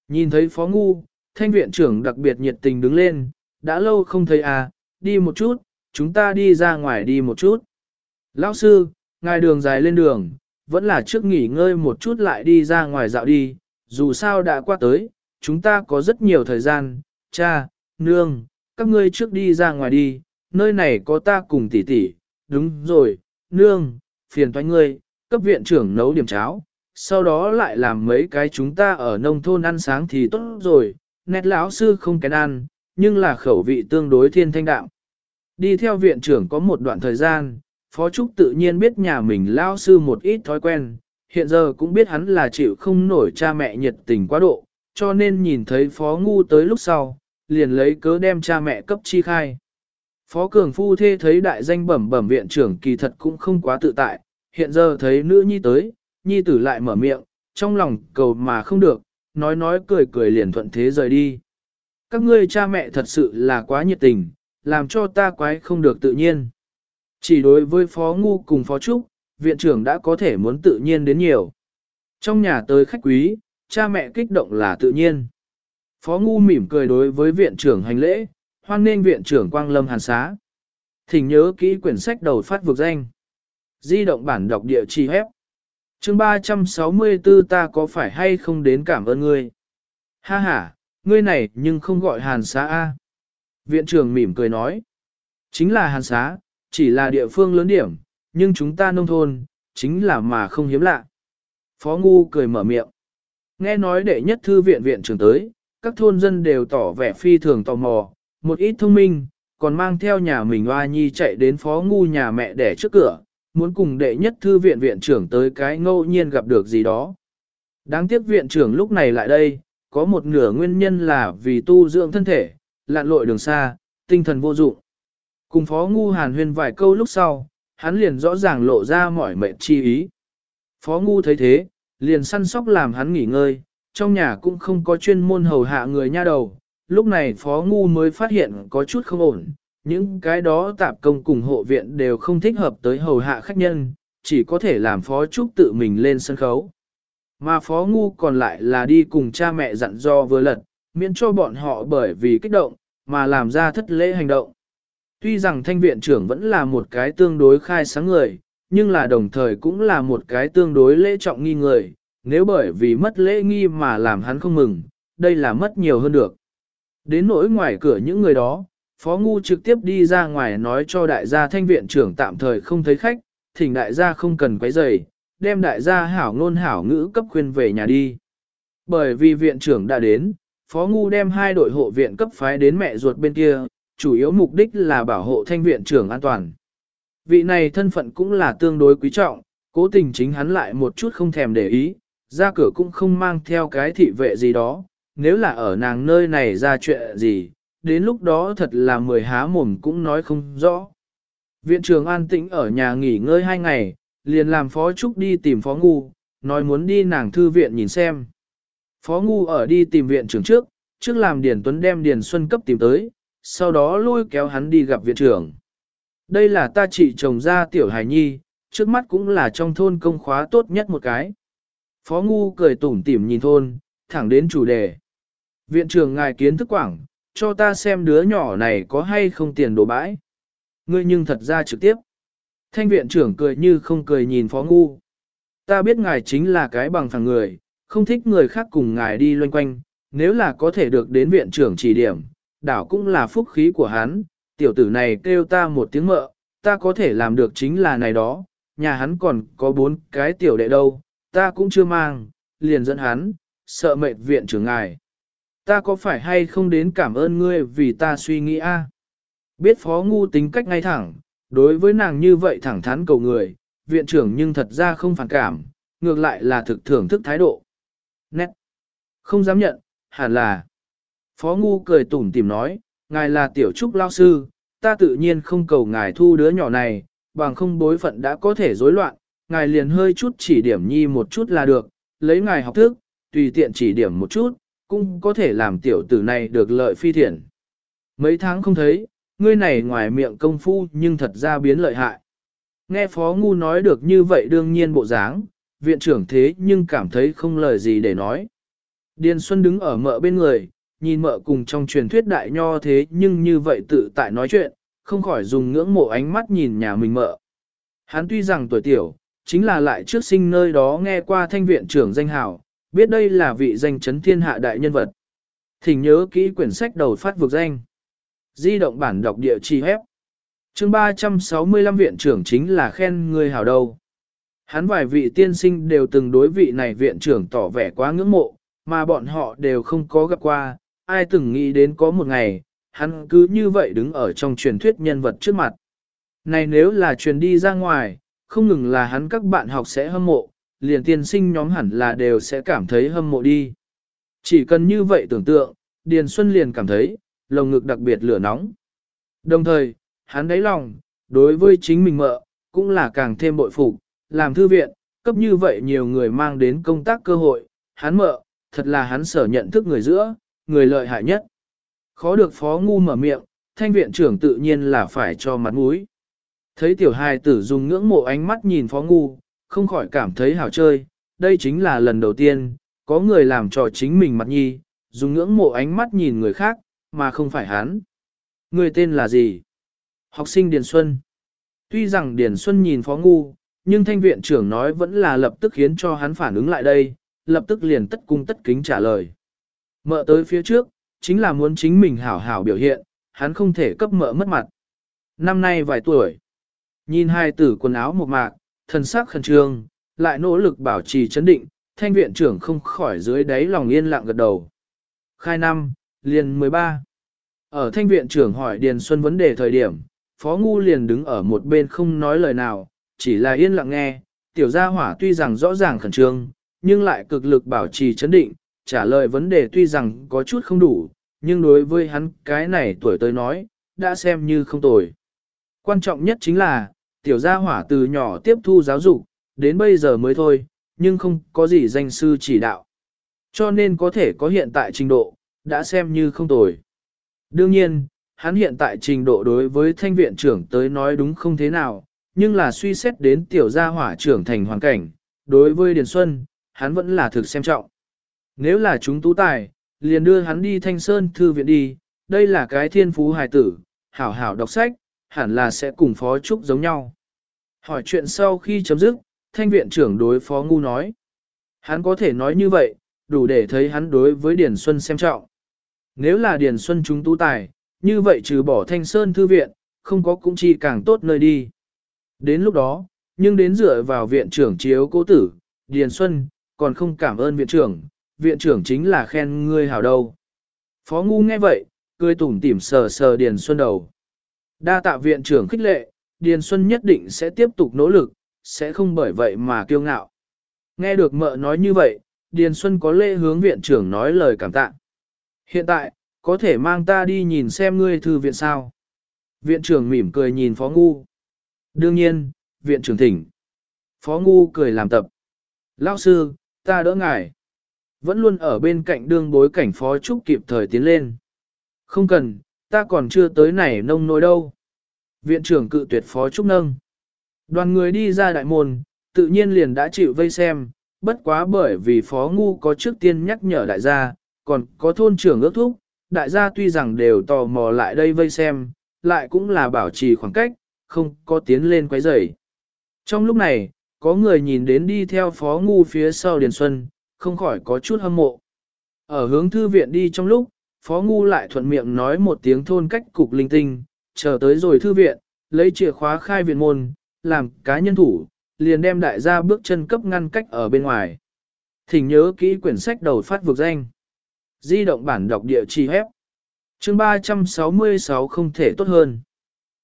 Nhìn thấy Phó Ngu, thanh viện trưởng đặc biệt nhiệt tình đứng lên, đã lâu không thấy à? đi một chút, chúng ta đi ra ngoài đi một chút. Lão sư, ngài đường dài lên đường, vẫn là trước nghỉ ngơi một chút lại đi ra ngoài dạo đi, dù sao đã qua tới, chúng ta có rất nhiều thời gian, cha, nương, các ngươi trước đi ra ngoài đi, nơi này có ta cùng tỷ tỷ, đúng rồi, nương, phiền thoái ngươi, cấp viện trưởng nấu điểm cháo, sau đó lại làm mấy cái chúng ta ở nông thôn ăn sáng thì tốt rồi, nét lão sư không kén ăn, nhưng là khẩu vị tương đối thiên thanh đạo. Đi theo viện trưởng có một đoạn thời gian, Phó Trúc tự nhiên biết nhà mình lão sư một ít thói quen, hiện giờ cũng biết hắn là chịu không nổi cha mẹ nhiệt tình quá độ, cho nên nhìn thấy Phó Ngu tới lúc sau, liền lấy cớ đem cha mẹ cấp chi khai. Phó Cường Phu Thê thấy đại danh bẩm bẩm viện trưởng kỳ thật cũng không quá tự tại, hiện giờ thấy nữ nhi tới, nhi tử lại mở miệng, trong lòng cầu mà không được, nói nói cười cười liền thuận thế rời đi. Các ngươi cha mẹ thật sự là quá nhiệt tình, làm cho ta quái không được tự nhiên. Chỉ đối với phó ngu cùng phó trúc, viện trưởng đã có thể muốn tự nhiên đến nhiều. Trong nhà tới khách quý, cha mẹ kích động là tự nhiên. Phó ngu mỉm cười đối với viện trưởng hành lễ, hoan nên viện trưởng Quang Lâm Hàn Xá. Thỉnh nhớ kỹ quyển sách đầu phát vực danh. Di động bản đọc địa chỉ hép chương 364 ta có phải hay không đến cảm ơn ngươi? Ha ha, ngươi này nhưng không gọi Hàn Xá A. Viện trưởng mỉm cười nói. Chính là Hàn Xá, chỉ là địa phương lớn điểm, nhưng chúng ta nông thôn, chính là mà không hiếm lạ. Phó Ngu cười mở miệng. Nghe nói đệ nhất thư viện viện trưởng tới, các thôn dân đều tỏ vẻ phi thường tò mò, một ít thông minh, còn mang theo nhà mình Hoa Nhi chạy đến Phó Ngu nhà mẹ đẻ trước cửa, muốn cùng đệ nhất thư viện viện trưởng tới cái ngẫu nhiên gặp được gì đó. Đáng tiếc viện trưởng lúc này lại đây, có một nửa nguyên nhân là vì tu dưỡng thân thể, lặn lội đường xa, tinh thần vô dụng. Cùng Phó Ngu hàn huyên vài câu lúc sau, hắn liền rõ ràng lộ ra mọi mệnh chi ý. Phó Ngu thấy thế, liền săn sóc làm hắn nghỉ ngơi, trong nhà cũng không có chuyên môn hầu hạ người nha đầu. Lúc này Phó Ngu mới phát hiện có chút không ổn, những cái đó tạp công cùng hộ viện đều không thích hợp tới hầu hạ khách nhân, chỉ có thể làm Phó Trúc tự mình lên sân khấu. Mà Phó Ngu còn lại là đi cùng cha mẹ dặn do vừa lật, miễn cho bọn họ bởi vì kích động, mà làm ra thất lễ hành động. Tuy rằng thanh viện trưởng vẫn là một cái tương đối khai sáng người, nhưng là đồng thời cũng là một cái tương đối lễ trọng nghi người, nếu bởi vì mất lễ nghi mà làm hắn không mừng, đây là mất nhiều hơn được. Đến nỗi ngoài cửa những người đó, Phó Ngu trực tiếp đi ra ngoài nói cho đại gia thanh viện trưởng tạm thời không thấy khách, thỉnh đại gia không cần quấy rầy, đem đại gia hảo ngôn hảo ngữ cấp khuyên về nhà đi. Bởi vì viện trưởng đã đến, Phó Ngu đem hai đội hộ viện cấp phái đến mẹ ruột bên kia, chủ yếu mục đích là bảo hộ thanh viện trưởng an toàn. Vị này thân phận cũng là tương đối quý trọng, cố tình chính hắn lại một chút không thèm để ý, ra cửa cũng không mang theo cái thị vệ gì đó, nếu là ở nàng nơi này ra chuyện gì, đến lúc đó thật là mười há mồm cũng nói không rõ. Viện trưởng an tĩnh ở nhà nghỉ ngơi hai ngày, liền làm phó trúc đi tìm phó ngu, nói muốn đi nàng thư viện nhìn xem. Phó ngu ở đi tìm viện trưởng trước, trước làm Điền Tuấn đem Điền Xuân cấp tìm tới, sau đó lôi kéo hắn đi gặp viện trưởng. Đây là ta chị chồng ra tiểu hài nhi, trước mắt cũng là trong thôn công khóa tốt nhất một cái. Phó Ngu cười tủm tỉm nhìn thôn, thẳng đến chủ đề. Viện trưởng ngài kiến thức quảng, cho ta xem đứa nhỏ này có hay không tiền đồ bãi. Ngươi nhưng thật ra trực tiếp. Thanh viện trưởng cười như không cười nhìn Phó Ngu. Ta biết ngài chính là cái bằng phẳng người, không thích người khác cùng ngài đi loanh quanh, nếu là có thể được đến viện trưởng chỉ điểm, đảo cũng là phúc khí của hắn, tiểu tử này kêu ta một tiếng mợ, ta có thể làm được chính là này đó, nhà hắn còn có bốn cái tiểu đệ đâu, ta cũng chưa mang, liền dẫn hắn, sợ mệt viện trưởng ngài. Ta có phải hay không đến cảm ơn ngươi vì ta suy nghĩ a? Biết phó ngu tính cách ngay thẳng, đối với nàng như vậy thẳng thắn cầu người, viện trưởng nhưng thật ra không phản cảm, ngược lại là thực thưởng thức thái độ. Nét. Không dám nhận, hẳn là. Phó ngu cười tủm tìm nói, ngài là tiểu trúc lao sư, ta tự nhiên không cầu ngài thu đứa nhỏ này, bằng không bối phận đã có thể rối loạn, ngài liền hơi chút chỉ điểm nhi một chút là được, lấy ngài học thức, tùy tiện chỉ điểm một chút, cũng có thể làm tiểu tử này được lợi phi thiện. Mấy tháng không thấy, ngươi này ngoài miệng công phu nhưng thật ra biến lợi hại. Nghe Phó Ngu nói được như vậy đương nhiên bộ dáng, viện trưởng thế nhưng cảm thấy không lời gì để nói. Điền Xuân đứng ở mợ bên người, nhìn mợ cùng trong truyền thuyết đại nho thế nhưng như vậy tự tại nói chuyện, không khỏi dùng ngưỡng mộ ánh mắt nhìn nhà mình mợ. Hắn tuy rằng tuổi tiểu, chính là lại trước sinh nơi đó nghe qua thanh viện trưởng danh hào, biết đây là vị danh chấn thiên hạ đại nhân vật. Thỉnh nhớ kỹ quyển sách đầu phát vực danh. Di động bản đọc địa chỉ hép. chương 365 viện trưởng chính là khen người hào đầu. Hắn vài vị tiên sinh đều từng đối vị này viện trưởng tỏ vẻ quá ngưỡng mộ, mà bọn họ đều không có gặp qua, ai từng nghĩ đến có một ngày, hắn cứ như vậy đứng ở trong truyền thuyết nhân vật trước mặt. Này nếu là truyền đi ra ngoài, không ngừng là hắn các bạn học sẽ hâm mộ, liền tiên sinh nhóm hẳn là đều sẽ cảm thấy hâm mộ đi. Chỉ cần như vậy tưởng tượng, Điền Xuân liền cảm thấy, lồng ngực đặc biệt lửa nóng. Đồng thời, hắn đáy lòng, đối với chính mình mợ, cũng là càng thêm bội phục, làm thư viện, cấp như vậy nhiều người mang đến công tác cơ hội, hắn mợ, thật là hắn sở nhận thức người giữa, người lợi hại nhất. Khó được phó ngu mở miệng, thanh viện trưởng tự nhiên là phải cho mặt mũi. Thấy tiểu hài tử dùng ngưỡng mộ ánh mắt nhìn phó ngu, không khỏi cảm thấy hảo chơi, đây chính là lần đầu tiên, có người làm trò chính mình mặt nhi, dùng ngưỡng mộ ánh mắt nhìn người khác, mà không phải hắn. Người tên là gì? Học sinh Điền Xuân. Tuy rằng Điền Xuân nhìn phó ngu, nhưng thanh viện trưởng nói vẫn là lập tức khiến cho hắn phản ứng lại đây, lập tức liền tất cung tất kính trả lời. Mợ tới phía trước, chính là muốn chính mình hảo hảo biểu hiện, hắn không thể cấp mợ mất mặt. Năm nay vài tuổi, nhìn hai tử quần áo một mạc, thần sắc khẩn trương, lại nỗ lực bảo trì chấn định, thanh viện trưởng không khỏi dưới đáy lòng yên lặng gật đầu. Khai năm, liền 13. Ở thanh viện trưởng hỏi Điền Xuân vấn đề thời điểm, Phó Ngu liền đứng ở một bên không nói lời nào, chỉ là yên lặng nghe, tiểu gia hỏa tuy rằng rõ ràng khẩn trương, nhưng lại cực lực bảo trì chấn định, trả lời vấn đề tuy rằng có chút không đủ, nhưng đối với hắn cái này tuổi tới nói, đã xem như không tồi. Quan trọng nhất chính là, tiểu gia hỏa từ nhỏ tiếp thu giáo dục, đến bây giờ mới thôi, nhưng không có gì danh sư chỉ đạo. Cho nên có thể có hiện tại trình độ, đã xem như không tồi. Đương nhiên, hắn hiện tại trình độ đối với thanh viện trưởng tới nói đúng không thế nào, nhưng là suy xét đến tiểu gia hỏa trưởng thành hoàn cảnh, đối với Điền Xuân, hắn vẫn là thực xem trọng. Nếu là chúng tú tài, liền đưa hắn đi thanh sơn thư viện đi, đây là cái thiên phú hài tử, hảo hảo đọc sách, hẳn là sẽ cùng phó trúc giống nhau. Hỏi chuyện sau khi chấm dứt, thanh viện trưởng đối phó ngu nói. Hắn có thể nói như vậy, đủ để thấy hắn đối với Điền Xuân xem trọng. Nếu là Điền Xuân chúng tú tài, như vậy trừ bỏ thanh sơn thư viện, không có cũng chi càng tốt nơi đi. Đến lúc đó, nhưng đến dựa vào viện trưởng chiếu cố tử, Điền Xuân, còn không cảm ơn viện trưởng, viện trưởng chính là khen ngươi hảo đâu. Phó ngu nghe vậy, cười tủm tỉm sờ sờ Điền Xuân đầu. Đa tạ viện trưởng khích lệ, Điền Xuân nhất định sẽ tiếp tục nỗ lực, sẽ không bởi vậy mà kiêu ngạo. Nghe được mợ nói như vậy, Điền Xuân có lễ hướng viện trưởng nói lời cảm tạ. Hiện tại, có thể mang ta đi nhìn xem ngươi thư viện sao. Viện trưởng mỉm cười nhìn Phó Ngu. Đương nhiên, viện trưởng thỉnh. Phó Ngu cười làm tập. Lão sư, ta đỡ ngài. Vẫn luôn ở bên cạnh đương bối cảnh Phó Trúc kịp thời tiến lên. Không cần, ta còn chưa tới này nông nỗi đâu. Viện trưởng cự tuyệt Phó Trúc nâng. Đoàn người đi ra đại môn, tự nhiên liền đã chịu vây xem, bất quá bởi vì Phó Ngu có trước tiên nhắc nhở đại gia, còn có thôn trưởng ước thúc, đại gia tuy rằng đều tò mò lại đây vây xem, lại cũng là bảo trì khoảng cách, không có tiến lên quấy rầy. Trong lúc này, có người nhìn đến đi theo phó ngu phía sau Điền Xuân, không khỏi có chút hâm mộ. Ở hướng thư viện đi trong lúc, phó ngu lại thuận miệng nói một tiếng thôn cách cục linh tinh, chờ tới rồi thư viện, lấy chìa khóa khai viện môn, làm cá nhân thủ, liền đem đại gia bước chân cấp ngăn cách ở bên ngoài. Thỉnh nhớ kỹ quyển sách đầu phát vực danh. Di động bản đọc địa chỉ hép. Chương 366 không thể tốt hơn.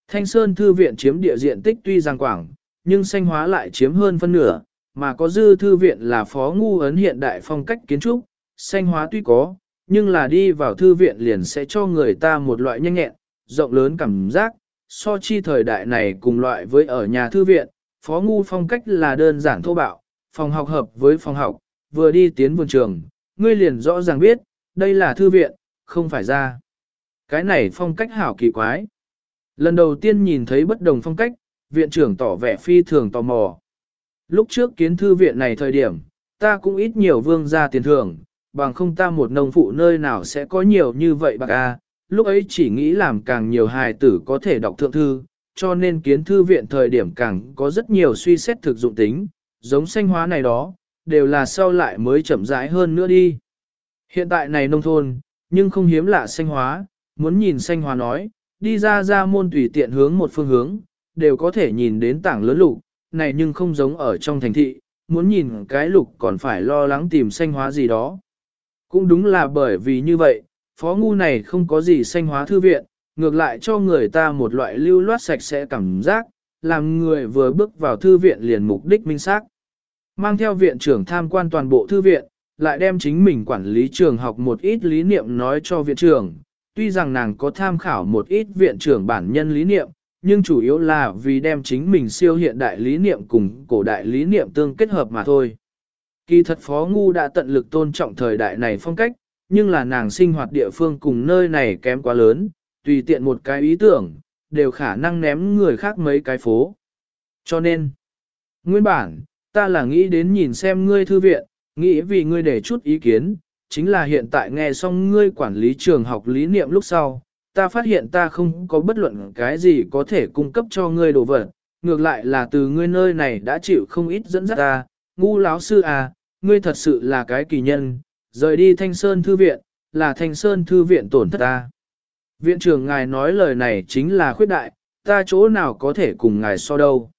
Thanh Sơn Thư viện chiếm địa diện tích tuy giang quảng, nhưng xanh hóa lại chiếm hơn phân nửa, mà có dư thư viện là phó ngu ấn hiện đại phong cách kiến trúc, xanh hóa tuy có, nhưng là đi vào thư viện liền sẽ cho người ta một loại nhanh nhẹn, rộng lớn cảm giác, so chi thời đại này cùng loại với ở nhà thư viện, phó ngu phong cách là đơn giản thô bạo, phòng học hợp với phòng học, vừa đi tiến vườn trường, ngươi liền rõ ràng biết, đây là thư viện, không phải ra. Cái này phong cách hảo kỳ quái. Lần đầu tiên nhìn thấy bất đồng phong cách, viện trưởng tỏ vẻ phi thường tò mò. Lúc trước kiến thư viện này thời điểm, ta cũng ít nhiều vương gia tiền thưởng, bằng không ta một nông phụ nơi nào sẽ có nhiều như vậy bạc a. lúc ấy chỉ nghĩ làm càng nhiều hài tử có thể đọc thượng thư, cho nên kiến thư viện thời điểm càng có rất nhiều suy xét thực dụng tính, giống xanh hóa này đó, đều là sau lại mới chậm rãi hơn nữa đi. Hiện tại này nông thôn, nhưng không hiếm lạ xanh hóa, muốn nhìn xanh hóa nói, đi ra ra môn tùy tiện hướng một phương hướng, đều có thể nhìn đến tảng lớn lục, này nhưng không giống ở trong thành thị, muốn nhìn cái lục còn phải lo lắng tìm xanh hóa gì đó. Cũng đúng là bởi vì như vậy, phó ngu này không có gì xanh hóa thư viện, ngược lại cho người ta một loại lưu loát sạch sẽ cảm giác, làm người vừa bước vào thư viện liền mục đích minh xác. Mang theo viện trưởng tham quan toàn bộ thư viện, lại đem chính mình quản lý trường học một ít lý niệm nói cho viện trưởng. Tuy rằng nàng có tham khảo một ít viện trưởng bản nhân lý niệm, nhưng chủ yếu là vì đem chính mình siêu hiện đại lý niệm cùng cổ đại lý niệm tương kết hợp mà thôi. Kỳ thật Phó Ngu đã tận lực tôn trọng thời đại này phong cách, nhưng là nàng sinh hoạt địa phương cùng nơi này kém quá lớn, tùy tiện một cái ý tưởng, đều khả năng ném người khác mấy cái phố. Cho nên, nguyên bản, ta là nghĩ đến nhìn xem ngươi thư viện, nghĩ vì ngươi để chút ý kiến, chính là hiện tại nghe xong ngươi quản lý trường học lý niệm lúc sau, ta phát hiện ta không có bất luận cái gì có thể cung cấp cho ngươi đồ vật, ngược lại là từ ngươi nơi này đã chịu không ít dẫn dắt ta, ngu lão sư à, ngươi thật sự là cái kỳ nhân, rời đi Thanh Sơn Thư Viện, là Thanh Sơn Thư Viện tổn thất ta. Viện trưởng ngài nói lời này chính là khuyết đại, ta chỗ nào có thể cùng ngài so đâu.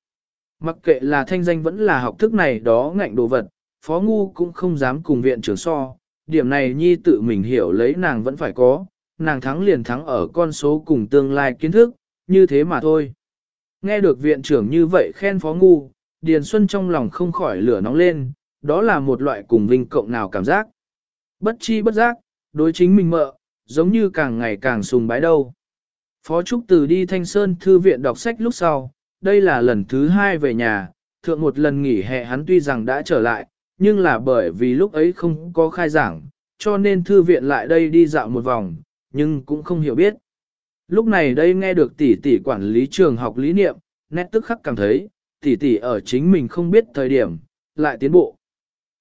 Mặc kệ là thanh danh vẫn là học thức này đó ngạnh đồ vật, phó ngu cũng không dám cùng viện trưởng so, điểm này nhi tự mình hiểu lấy nàng vẫn phải có, nàng thắng liền thắng ở con số cùng tương lai kiến thức, như thế mà thôi. Nghe được viện trưởng như vậy khen phó ngu, Điền Xuân trong lòng không khỏi lửa nóng lên, đó là một loại cùng vinh cộng nào cảm giác. Bất chi bất giác, đối chính mình mợ, giống như càng ngày càng sùng bái đâu. Phó Trúc Từ đi Thanh Sơn Thư viện đọc sách lúc sau, đây là lần thứ hai về nhà, thượng một lần nghỉ hè hắn tuy rằng đã trở lại, nhưng là bởi vì lúc ấy không có khai giảng, cho nên thư viện lại đây đi dạo một vòng, nhưng cũng không hiểu biết. Lúc này đây nghe được tỷ tỷ quản lý trường học lý niệm, nét tức khắc cảm thấy, tỷ tỷ ở chính mình không biết thời điểm, lại tiến bộ.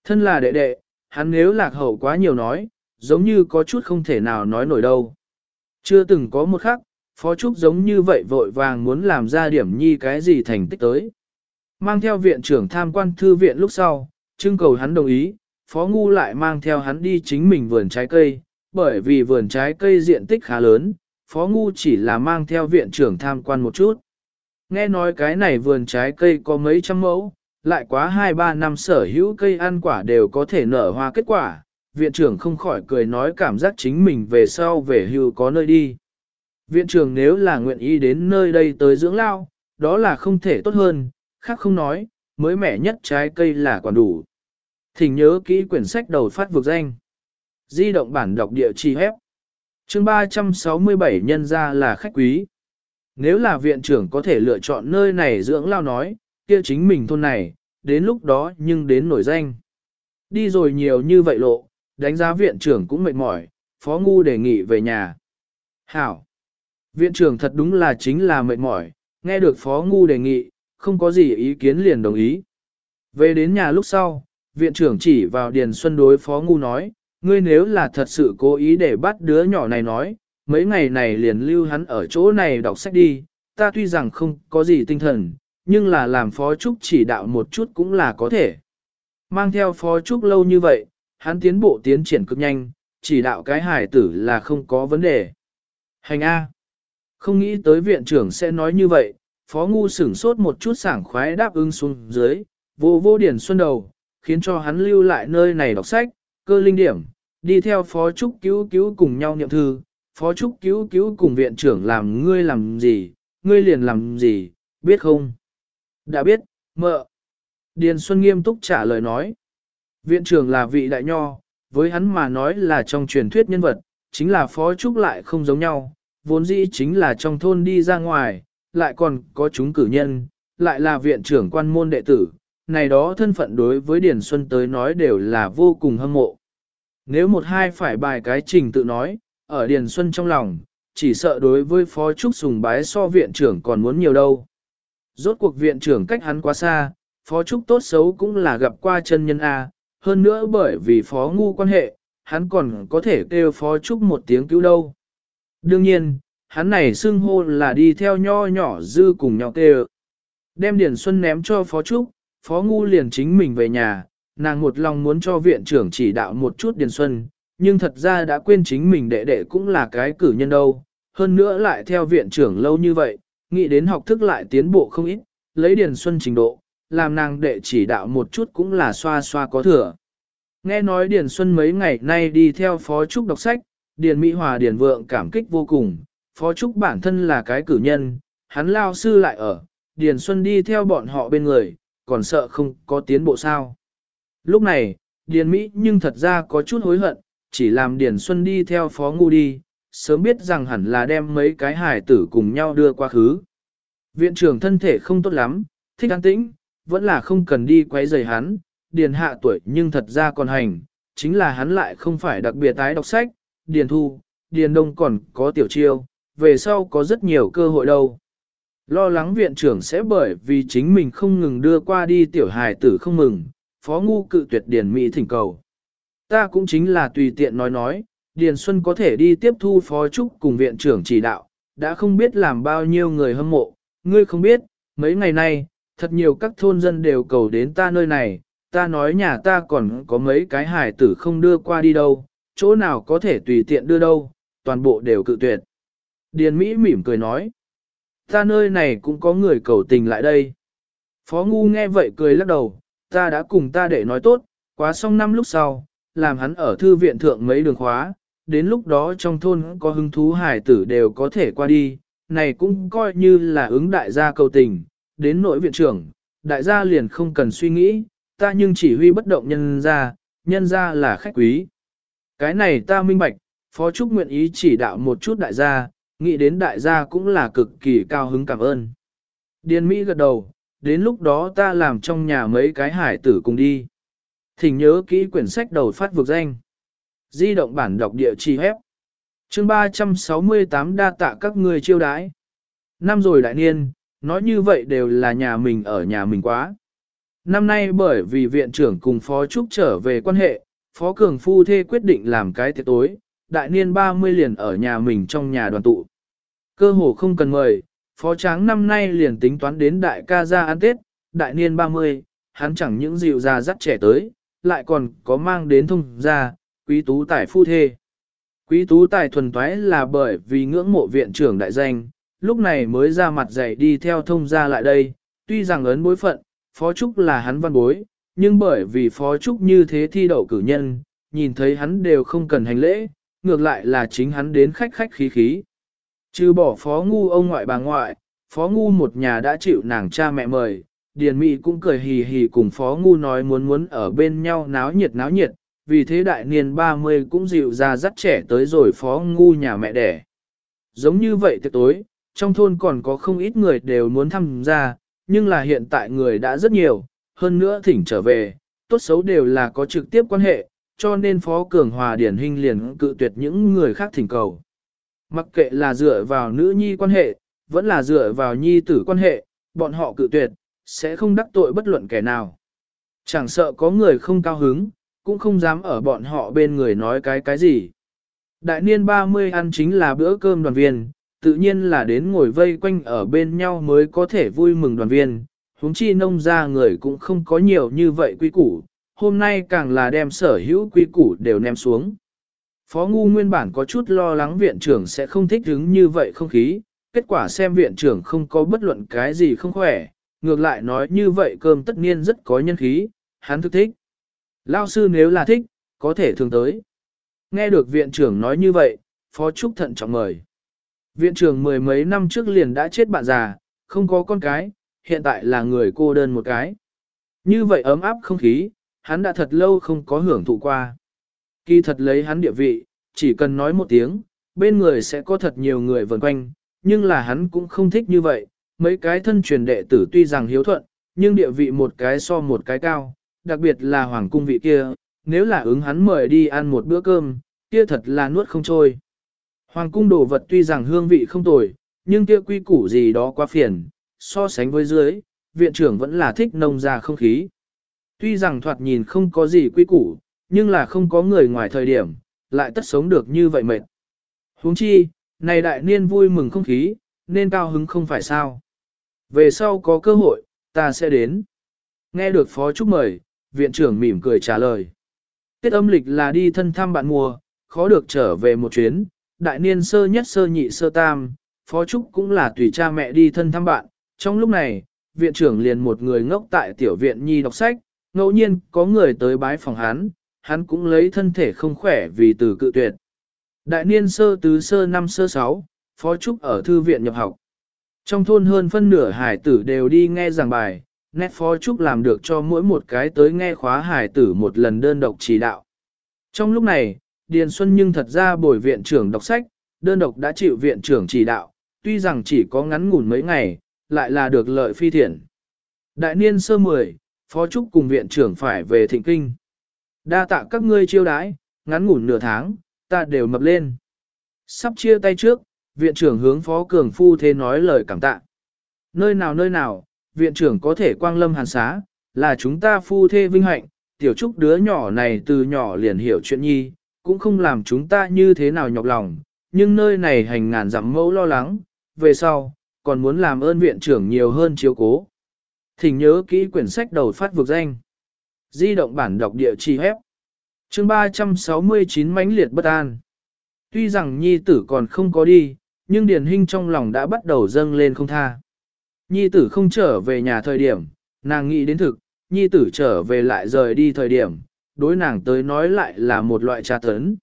Thân là đệ đệ, hắn nếu lạc hậu quá nhiều nói, giống như có chút không thể nào nói nổi đâu. Chưa từng có một khắc, Phó Trúc giống như vậy vội vàng muốn làm ra điểm nhi cái gì thành tích tới. Mang theo viện trưởng tham quan thư viện lúc sau, trưng cầu hắn đồng ý, Phó Ngu lại mang theo hắn đi chính mình vườn trái cây, bởi vì vườn trái cây diện tích khá lớn, Phó Ngu chỉ là mang theo viện trưởng tham quan một chút. Nghe nói cái này vườn trái cây có mấy trăm mẫu, lại quá 2-3 năm sở hữu cây ăn quả đều có thể nở hoa kết quả, viện trưởng không khỏi cười nói cảm giác chính mình về sau về hưu có nơi đi. Viện trưởng nếu là nguyện ý đến nơi đây tới dưỡng lao, đó là không thể tốt hơn, khác không nói, mới mẻ nhất trái cây là còn đủ. Thỉnh nhớ kỹ quyển sách đầu phát vực danh. Di động bản đọc địa chỉ hép. chương 367 nhân ra là khách quý. Nếu là viện trưởng có thể lựa chọn nơi này dưỡng lao nói, kia chính mình thôn này, đến lúc đó nhưng đến nổi danh. Đi rồi nhiều như vậy lộ, đánh giá viện trưởng cũng mệt mỏi, phó ngu đề nghị về nhà. Hảo! Viện trưởng thật đúng là chính là mệt mỏi, nghe được phó ngu đề nghị, không có gì ý kiến liền đồng ý. Về đến nhà lúc sau, viện trưởng chỉ vào Điền Xuân đối phó ngu nói, ngươi nếu là thật sự cố ý để bắt đứa nhỏ này nói, mấy ngày này liền lưu hắn ở chỗ này đọc sách đi, ta tuy rằng không có gì tinh thần, nhưng là làm phó trúc chỉ đạo một chút cũng là có thể. Mang theo phó trúc lâu như vậy, hắn tiến bộ tiến triển cực nhanh, chỉ đạo cái hải tử là không có vấn đề. Hành A. Không nghĩ tới viện trưởng sẽ nói như vậy, phó ngu sửng sốt một chút sảng khoái đáp ứng xuống dưới, vô vô điển xuân đầu, khiến cho hắn lưu lại nơi này đọc sách, cơ linh điểm, đi theo phó trúc cứu cứu cùng nhau niệm thư, phó trúc cứu cứu cùng viện trưởng làm ngươi làm gì, ngươi liền làm gì, biết không? Đã biết, mợ. Điền Xuân nghiêm túc trả lời nói. Viện trưởng là vị đại nho, với hắn mà nói là trong truyền thuyết nhân vật, chính là phó trúc lại không giống nhau, vốn dĩ chính là trong thôn đi ra ngoài, lại còn có chúng cử nhân, lại là viện trưởng quan môn đệ tử, này đó thân phận đối với Điền Xuân tới nói đều là vô cùng hâm mộ. Nếu một hai phải bài cái trình tự nói, ở Điền Xuân trong lòng, chỉ sợ đối với Phó Trúc sùng bái so viện trưởng còn muốn nhiều đâu. Rốt cuộc viện trưởng cách hắn quá xa, Phó Trúc tốt xấu cũng là gặp qua chân nhân A, hơn nữa bởi vì Phó ngu quan hệ, hắn còn có thể kêu Phó Trúc một tiếng cứu đâu. Đương nhiên, hắn này xưng hô là đi theo nho nhỏ dư cùng nhau kêu. Đem Điền Xuân ném cho Phó Trúc, Phó Ngu liền chính mình về nhà, nàng một lòng muốn cho viện trưởng chỉ đạo một chút Điền Xuân, nhưng thật ra đã quên chính mình đệ đệ cũng là cái cử nhân đâu, hơn nữa lại theo viện trưởng lâu như vậy, nghĩ đến học thức lại tiến bộ không ít, lấy Điền Xuân trình độ, làm nàng đệ chỉ đạo một chút cũng là xoa xoa có thừa. Nghe nói Điền Xuân mấy ngày nay đi theo Phó Trúc đọc sách, Điền Mỹ Hòa Điền Vượng cảm kích vô cùng, Phó Trúc bản thân là cái cử nhân, hắn lao sư lại ở, Điền Xuân đi theo bọn họ bên người, còn sợ không có tiến bộ sao. Lúc này, Điền Mỹ nhưng thật ra có chút hối hận, chỉ làm Điền Xuân đi theo Phó Ngu đi, sớm biết rằng hẳn là đem mấy cái hài tử cùng nhau đưa qua khứ. Viện trưởng thân thể không tốt lắm, thích an tĩnh, vẫn là không cần đi quấy rầy hắn, điền hạ tuổi nhưng thật ra còn hành, chính là hắn lại không phải đặc biệt tái đọc sách, điền thu, điền đông còn có tiểu chiêu, về sau có rất nhiều cơ hội đâu. Lo lắng viện trưởng sẽ bởi vì chính mình không ngừng đưa qua đi tiểu hài tử không mừng, phó ngu cự tuyệt điền mỹ thỉnh cầu. Ta cũng chính là tùy tiện nói nói, Điền Xuân có thể đi tiếp thu phó trúc cùng viện trưởng chỉ đạo, đã không biết làm bao nhiêu người hâm mộ, ngươi không biết, mấy ngày nay, thật nhiều các thôn dân đều cầu đến ta nơi này, ta nói nhà ta còn có mấy cái hải tử không đưa qua đi đâu, chỗ nào có thể tùy tiện đưa đâu, toàn bộ đều cự tuyệt. Điền Mỹ mỉm cười nói, ta nơi này cũng có người cầu tình lại đây. Phó Ngu nghe vậy cười lắc đầu, ta đã cùng ta để nói tốt, quá xong năm lúc sau, làm hắn ở thư viện thượng mấy đường khóa, đến lúc đó trong thôn có hứng thú hải tử đều có thể qua đi, này cũng coi như là ứng đại gia cầu tình, đến nội viện trưởng, đại gia liền không cần suy nghĩ, ta nhưng chỉ huy bất động nhân ra, nhân ra là khách quý. Cái này ta minh bạch, Phó Trúc nguyện ý chỉ đạo một chút đại gia, nghĩ đến đại gia cũng là cực kỳ cao hứng cảm ơn. Điền Mỹ gật đầu, đến lúc đó ta làm trong nhà mấy cái hải tử cùng đi. Thỉnh nhớ kỹ quyển sách đầu phát vực danh. Di động bản đọc địa chỉ hép. Chương 368 đa tạ các người chiêu đãi. Năm rồi đại niên, nói như vậy đều là nhà mình ở nhà mình quá. Năm nay bởi vì viện trưởng cùng Phó Trúc trở về quan hệ, Phó Cường Phu Thê quyết định làm cái tiệc tối, đại niên 30 liền ở nhà mình trong nhà đoàn tụ. Cơ hồ không cần mời, Phó Tráng năm nay liền tính toán đến đại ca ra ăn Tết, đại niên 30, hắn chẳng những dịu ra dắt trẻ tới, lại còn có mang đến thông ra, quý tú tài phu thê. Quý tú tài thuần toái là bởi vì ngưỡng mộ viện trưởng đại danh, lúc này mới ra mặt dạy đi theo thông gia lại đây, tuy rằng ấn bối phận, phó trúc là hắn văn bối, nhưng bởi vì phó trúc như thế thi đậu cử nhân, nhìn thấy hắn đều không cần hành lễ, ngược lại là chính hắn đến khách khách khí khí. Trừ bỏ phó ngu ông ngoại bà ngoại, phó ngu một nhà đã chịu nàng cha mẹ mời, Điền Mỹ cũng cười hì hì cùng phó ngu nói muốn muốn ở bên nhau náo nhiệt náo nhiệt, vì thế đại niên 30 cũng dịu ra dắt trẻ tới rồi phó ngu nhà mẹ đẻ. Giống như vậy tiệc tối, trong thôn còn có không ít người đều muốn tham gia, nhưng là hiện tại người đã rất nhiều, hơn nữa thỉnh trở về, tốt xấu đều là có trực tiếp quan hệ, cho nên Phó Cường Hòa điển hình liền cự tuyệt những người khác thỉnh cầu. Mặc kệ là dựa vào nữ nhi quan hệ, vẫn là dựa vào nhi tử quan hệ, bọn họ cự tuyệt, sẽ không đắc tội bất luận kẻ nào. Chẳng sợ có người không cao hứng, cũng không dám ở bọn họ bên người nói cái cái gì. Đại niên 30 ăn chính là bữa cơm đoàn viên, tự nhiên là đến ngồi vây quanh ở bên nhau mới có thể vui mừng đoàn viên, huống chi nông ra người cũng không có nhiều như vậy quý củ, hôm nay càng là đem sở hữu quý củ đều ném xuống. Phó Ngu nguyên bản có chút lo lắng viện trưởng sẽ không thích hứng như vậy không khí, kết quả xem viện trưởng không có bất luận cái gì không khỏe, ngược lại nói như vậy cơm tất nhiên rất có nhân khí, hắn thức thích. Lao sư nếu là thích, có thể thường tới. Nghe được viện trưởng nói như vậy, Phó Trúc thận trọng mời. Viện trưởng mười mấy năm trước liền đã chết bạn già, không có con cái, hiện tại là người cô đơn một cái. Như vậy ấm áp không khí, hắn đã thật lâu không có hưởng thụ qua. Kỳ thật lấy hắn địa vị, chỉ cần nói một tiếng, bên người sẽ có thật nhiều người vần quanh, nhưng là hắn cũng không thích như vậy. Mấy cái thân truyền đệ tử tuy rằng hiếu thuận, nhưng địa vị một cái so một cái cao, đặc biệt là hoàng cung vị kia, nếu là ứng hắn mời đi ăn một bữa cơm, kia thật là nuốt không trôi. Hoàng cung đồ vật tuy rằng hương vị không tồi, nhưng kia quy củ gì đó quá phiền, so sánh với dưới, viện trưởng vẫn là thích nông ra không khí. Tuy rằng thoạt nhìn không có gì quy củ, nhưng là không có người ngoài thời điểm, lại tất sống được như vậy mệt. huống chi, này đại niên vui mừng không khí, nên cao hứng không phải sao. Về sau có cơ hội, ta sẽ đến. Nghe được phó chúc mời, viện trưởng mỉm cười trả lời. Tết âm lịch là đi thân thăm bạn mùa, khó được trở về một chuyến, đại niên sơ nhất sơ nhị sơ tam, phó trúc cũng là tùy cha mẹ đi thân thăm bạn. Trong lúc này, viện trưởng liền một người ngốc tại tiểu viện nhi đọc sách, ngẫu nhiên có người tới bái phòng hắn, hắn cũng lấy thân thể không khỏe vì từ cự tuyệt. Đại niên sơ tứ sơ năm sơ sáu, phó trúc ở thư viện nhập học. Trong thôn hơn phân nửa hải tử đều đi nghe giảng bài, nét phó trúc làm được cho mỗi một cái tới nghe khóa hải tử một lần đơn độc chỉ đạo. Trong lúc này, Điền Xuân nhưng thật ra bồi viện trưởng đọc sách, đơn độc đã chịu viện trưởng chỉ đạo, tuy rằng chỉ có ngắn ngủn mấy ngày, lại là được lợi phi thiện. Đại niên sơ mười, phó trúc cùng viện trưởng phải về thịnh kinh. Đa tạ các ngươi chiêu đãi, ngắn ngủn nửa tháng, ta đều mập lên. Sắp chia tay trước, viện trưởng hướng phó cường phu thế nói lời cảm tạ. Nơi nào nơi nào, viện trưởng có thể quang lâm hàn xá, là chúng ta phu thê vinh hạnh, tiểu trúc đứa nhỏ này từ nhỏ liền hiểu chuyện nhi, cũng không làm chúng ta như thế nào nhọc lòng, nhưng nơi này hành ngàn dặm mẫu lo lắng, về sau, còn muốn làm ơn viện trưởng nhiều hơn chiếu cố. Thỉnh nhớ kỹ quyển sách đầu phát vực danh. Di động bản đọc địa chỉ hép. Chương 369 mãnh liệt bất an. Tuy rằng nhi tử còn không có đi, nhưng Điền Hinh trong lòng đã bắt đầu dâng lên không tha. Nhi tử không trở về nhà thời điểm, nàng nghĩ đến thực, nhi tử trở về lại rời đi thời điểm, đối nàng tới nói lại là một loại trà tấn.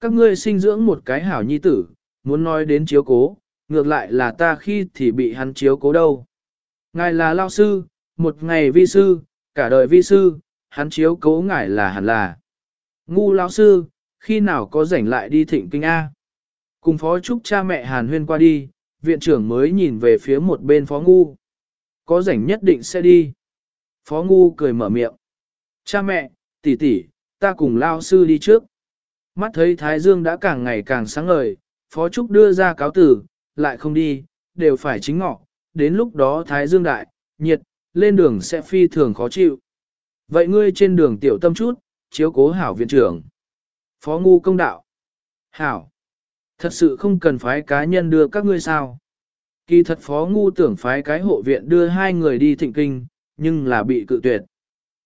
Các ngươi sinh dưỡng một cái hảo nhi tử, muốn nói đến chiếu cố, ngược lại là ta khi thì bị hắn chiếu cố đâu. Ngài là lao sư, một ngày vi sư, cả đời vi sư, hắn chiếu cố ngài là hẳn là. Ngu lão sư, khi nào có rảnh lại đi thịnh kinh A. Cùng phó trúc cha mẹ hàn huyên qua đi, viện trưởng mới nhìn về phía một bên phó ngu. Có rảnh nhất định sẽ đi. Phó ngu cười mở miệng. Cha mẹ, tỷ tỷ, ta cùng lao sư đi trước. Mắt thấy Thái Dương đã càng ngày càng sáng ngời, Phó Trúc đưa ra cáo tử, lại không đi, đều phải chính ngọ, đến lúc đó Thái Dương đại, nhiệt, lên đường sẽ phi thường khó chịu. Vậy ngươi trên đường tiểu tâm chút, chiếu cố hảo viện trưởng. Phó ngu công đạo. Hảo. Thật sự không cần phái cá nhân đưa các ngươi sao. Kỳ thật phó ngu tưởng phái cái hộ viện đưa hai người đi thịnh kinh, nhưng là bị cự tuyệt.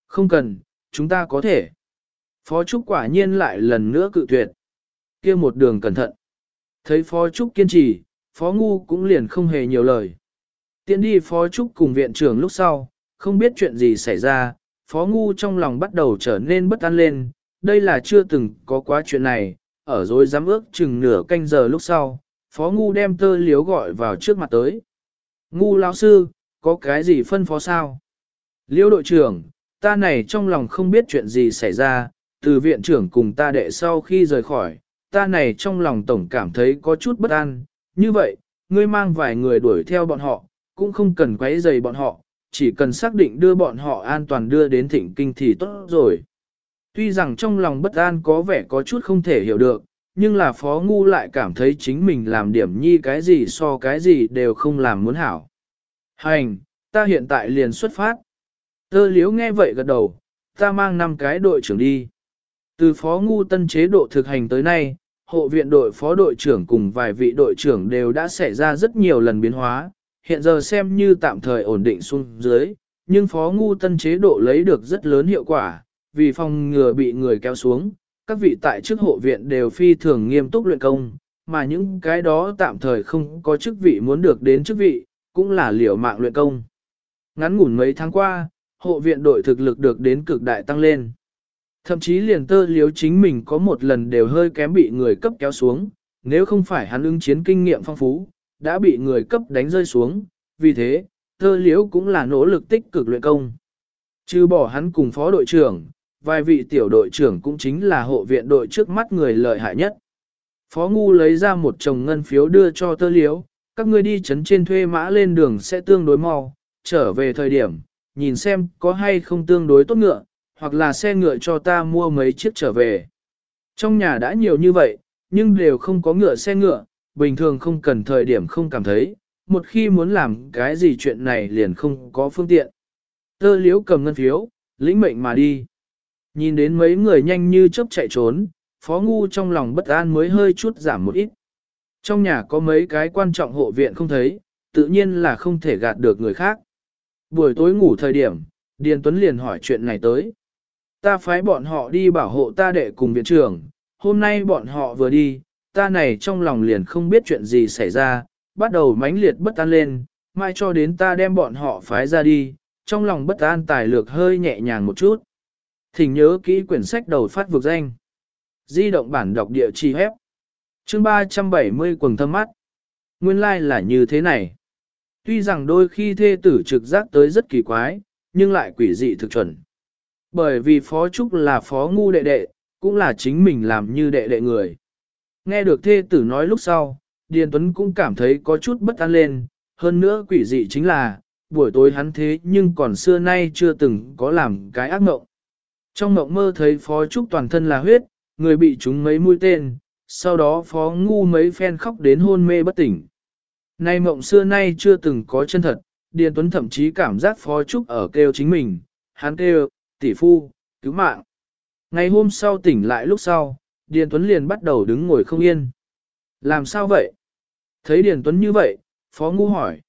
Không cần, chúng ta có thể. Phó Trúc quả nhiên lại lần nữa cự tuyệt. kia một đường cẩn thận. Thấy Phó Trúc kiên trì, Phó Ngu cũng liền không hề nhiều lời. Tiến đi Phó Trúc cùng viện trưởng lúc sau, không biết chuyện gì xảy ra, Phó Ngu trong lòng bắt đầu trở nên bất an lên, đây là chưa từng có quá chuyện này, ở rồi dám ước chừng nửa canh giờ lúc sau, Phó Ngu đem tơ liếu gọi vào trước mặt tới. Ngu lão sư, có cái gì phân phó sao? Liêu đội trưởng, ta này trong lòng không biết chuyện gì xảy ra, từ viện trưởng cùng ta đệ sau khi rời khỏi, ta này trong lòng tổng cảm thấy có chút bất an, như vậy, ngươi mang vài người đuổi theo bọn họ, cũng không cần quấy rầy bọn họ, chỉ cần xác định đưa bọn họ an toàn đưa đến thịnh kinh thì tốt rồi. Tuy rằng trong lòng bất an có vẻ có chút không thể hiểu được, nhưng là phó ngu lại cảm thấy chính mình làm điểm nhi cái gì so cái gì đều không làm muốn hảo. Hành, ta hiện tại liền xuất phát. Tơ liếu nghe vậy gật đầu, ta mang năm cái đội trưởng đi. Từ phó ngu tân chế độ thực hành tới nay, hộ viện đội phó đội trưởng cùng vài vị đội trưởng đều đã xảy ra rất nhiều lần biến hóa, hiện giờ xem như tạm thời ổn định xuống dưới, nhưng phó ngu tân chế độ lấy được rất lớn hiệu quả, vì phòng ngừa bị người kéo xuống, các vị tại chức hộ viện đều phi thường nghiêm túc luyện công, mà những cái đó tạm thời không có chức vị muốn được đến chức vị, cũng là liều mạng luyện công. Ngắn ngủn mấy tháng qua, hộ viện đội thực lực được đến cực đại tăng lên. Thậm chí liền tơ liếu chính mình có một lần đều hơi kém bị người cấp kéo xuống, nếu không phải hắn ứng chiến kinh nghiệm phong phú, đã bị người cấp đánh rơi xuống, vì thế, tơ liếu cũng là nỗ lực tích cực luyện công. Trừ bỏ hắn cùng phó đội trưởng, vài vị tiểu đội trưởng cũng chính là hộ viện đội trước mắt người lợi hại nhất. Phó Ngu lấy ra một chồng ngân phiếu đưa cho tơ liếu, các ngươi đi chấn trên thuê mã lên đường sẽ tương đối mau, trở về thời điểm, nhìn xem có hay không tương đối tốt ngựa, hoặc là xe ngựa cho ta mua mấy chiếc trở về. Trong nhà đã nhiều như vậy, nhưng đều không có ngựa xe ngựa, bình thường không cần thời điểm không cảm thấy, một khi muốn làm cái gì chuyện này liền không có phương tiện. Tơ liếu cầm ngân phiếu, lĩnh mệnh mà đi. Nhìn đến mấy người nhanh như chớp chạy trốn, phó ngu trong lòng bất an mới hơi chút giảm một ít. Trong nhà có mấy cái quan trọng hộ viện không thấy, tự nhiên là không thể gạt được người khác. Buổi tối ngủ thời điểm, Điền Tuấn liền hỏi chuyện này tới. Ta phái bọn họ đi bảo hộ ta đệ cùng viện trưởng, hôm nay bọn họ vừa đi, ta này trong lòng liền không biết chuyện gì xảy ra, bắt đầu mãnh liệt bất an lên, mai cho đến ta đem bọn họ phái ra đi, trong lòng bất an tài lược hơi nhẹ nhàng một chút. Thỉnh nhớ kỹ quyển sách đầu phát vực danh. Di động bản đọc địa chỉ hép. Chương 370 quần thâm mắt. Nguyên lai like là như thế này. Tuy rằng đôi khi thê tử trực giác tới rất kỳ quái, nhưng lại quỷ dị thực chuẩn. Bởi vì Phó Trúc là Phó Ngu đệ đệ, cũng là chính mình làm như đệ đệ người. Nghe được thê tử nói lúc sau, Điền Tuấn cũng cảm thấy có chút bất an lên, hơn nữa quỷ dị chính là, buổi tối hắn thế nhưng còn xưa nay chưa từng có làm cái ác mộng. Trong mộng mơ thấy Phó Trúc toàn thân là huyết, người bị trúng mấy mũi tên, sau đó Phó Ngu mấy phen khóc đến hôn mê bất tỉnh. Nay mộng xưa nay chưa từng có chân thật, Điền Tuấn thậm chí cảm giác Phó Trúc ở kêu chính mình, hắn kêu, tỷ phu, cứu mạng. Ngày hôm sau tỉnh lại lúc sau, Điền Tuấn liền bắt đầu đứng ngồi không yên. Làm sao vậy? Thấy Điền Tuấn như vậy, Phó Ngu hỏi.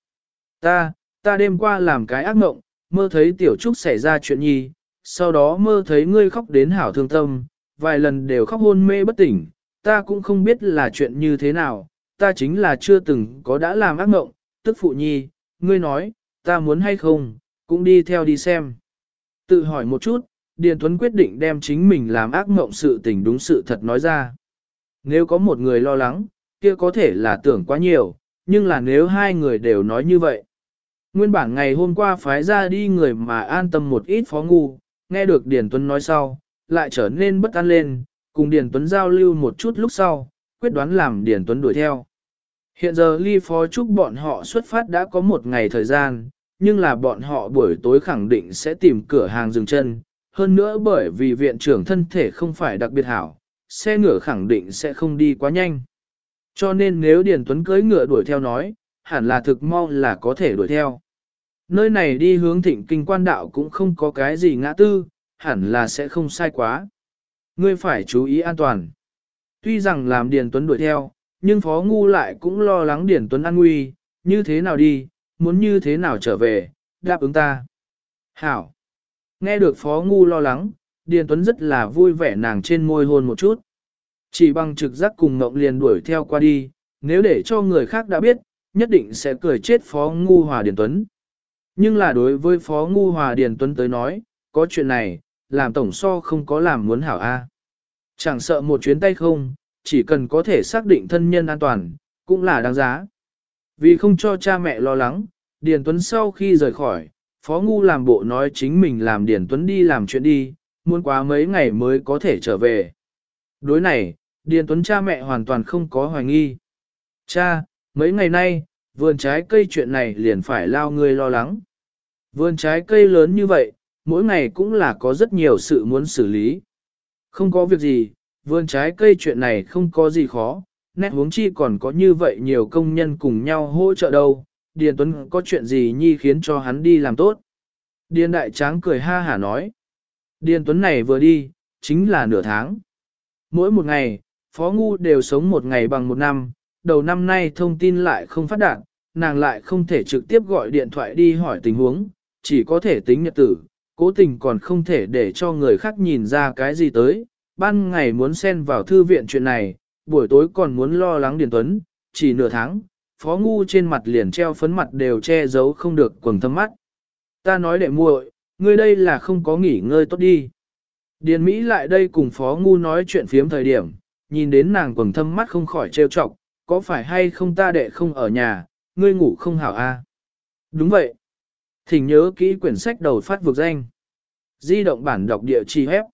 Ta, ta đêm qua làm cái ác mộng, mơ thấy Tiểu Trúc xảy ra chuyện nhi, sau đó mơ thấy ngươi khóc đến hảo thương tâm, vài lần đều khóc hôn mê bất tỉnh, ta cũng không biết là chuyện như thế nào, ta chính là chưa từng có đã làm ác mộng, tức phụ nhi, ngươi nói, ta muốn hay không, cũng đi theo đi xem. Tự hỏi một chút, Điền Tuấn quyết định đem chính mình làm ác mộng sự tình đúng sự thật nói ra. Nếu có một người lo lắng, kia có thể là tưởng quá nhiều, nhưng là nếu hai người đều nói như vậy. Nguyên bản ngày hôm qua phái ra đi người mà an tâm một ít phó ngu, nghe được Điền Tuấn nói sau, lại trở nên bất an lên, cùng Điền Tuấn giao lưu một chút lúc sau, quyết đoán làm Điền Tuấn đuổi theo. Hiện giờ ly phó chúc bọn họ xuất phát đã có một ngày thời gian, nhưng là bọn họ buổi tối khẳng định sẽ tìm cửa hàng dừng chân. Hơn nữa bởi vì viện trưởng thân thể không phải đặc biệt hảo, xe ngựa khẳng định sẽ không đi quá nhanh. Cho nên nếu Điền Tuấn cưỡi ngựa đuổi theo nói, hẳn là thực mau là có thể đuổi theo. Nơi này đi hướng thịnh kinh quan đạo cũng không có cái gì ngã tư, hẳn là sẽ không sai quá. Ngươi phải chú ý an toàn. Tuy rằng làm Điền Tuấn đuổi theo, nhưng Phó Ngu lại cũng lo lắng Điền Tuấn an nguy, như thế nào đi, muốn như thế nào trở về, đáp ứng ta. Hảo. Nghe được Phó Ngu lo lắng, Điền Tuấn rất là vui vẻ nàng trên môi hôn một chút. Chỉ bằng trực giác cùng ngộng liền đuổi theo qua đi, nếu để cho người khác đã biết, nhất định sẽ cười chết Phó Ngu Hòa Điền Tuấn. Nhưng là đối với Phó Ngu Hòa Điền Tuấn tới nói, có chuyện này, làm tổng so không có làm muốn hảo A. Chẳng sợ một chuyến tay không, chỉ cần có thể xác định thân nhân an toàn, cũng là đáng giá. Vì không cho cha mẹ lo lắng, Điền Tuấn sau khi rời khỏi, Phó Ngu làm bộ nói chính mình làm Điền Tuấn đi làm chuyện đi, muốn quá mấy ngày mới có thể trở về. Đối này, Điền Tuấn cha mẹ hoàn toàn không có hoài nghi. Cha, mấy ngày nay, vườn trái cây chuyện này liền phải lao người lo lắng. Vườn trái cây lớn như vậy, mỗi ngày cũng là có rất nhiều sự muốn xử lý. Không có việc gì, vườn trái cây chuyện này không có gì khó, nét huống chi còn có như vậy nhiều công nhân cùng nhau hỗ trợ đâu, Điền Tuấn có chuyện gì nhi khiến cho hắn đi làm tốt. Điền Đại Tráng cười ha hả nói. Điền Tuấn này vừa đi, chính là nửa tháng. Mỗi một ngày, Phó Ngu đều sống một ngày bằng một năm, đầu năm nay thông tin lại không phát đạt, nàng lại không thể trực tiếp gọi điện thoại đi hỏi tình huống, chỉ có thể tính nhật tử, cố tình còn không thể để cho người khác nhìn ra cái gì tới. Ban ngày muốn xen vào thư viện chuyện này, buổi tối còn muốn lo lắng Điền Tuấn, chỉ nửa tháng, phó ngu trên mặt liền treo phấn mặt đều che giấu không được quầng thâm mắt. Ta nói đệ muội, ngươi đây là không có nghỉ ngơi tốt đi. Điền Mỹ lại đây cùng phó ngu nói chuyện phiếm thời điểm, nhìn đến nàng quầng thâm mắt không khỏi trêu chọc, có phải hay không ta đệ không ở nhà, ngươi ngủ không hảo a? À? Đúng vậy. Thỉnh nhớ kỹ quyển sách đầu phát vực danh. Di động bản đọc địa chỉ hép.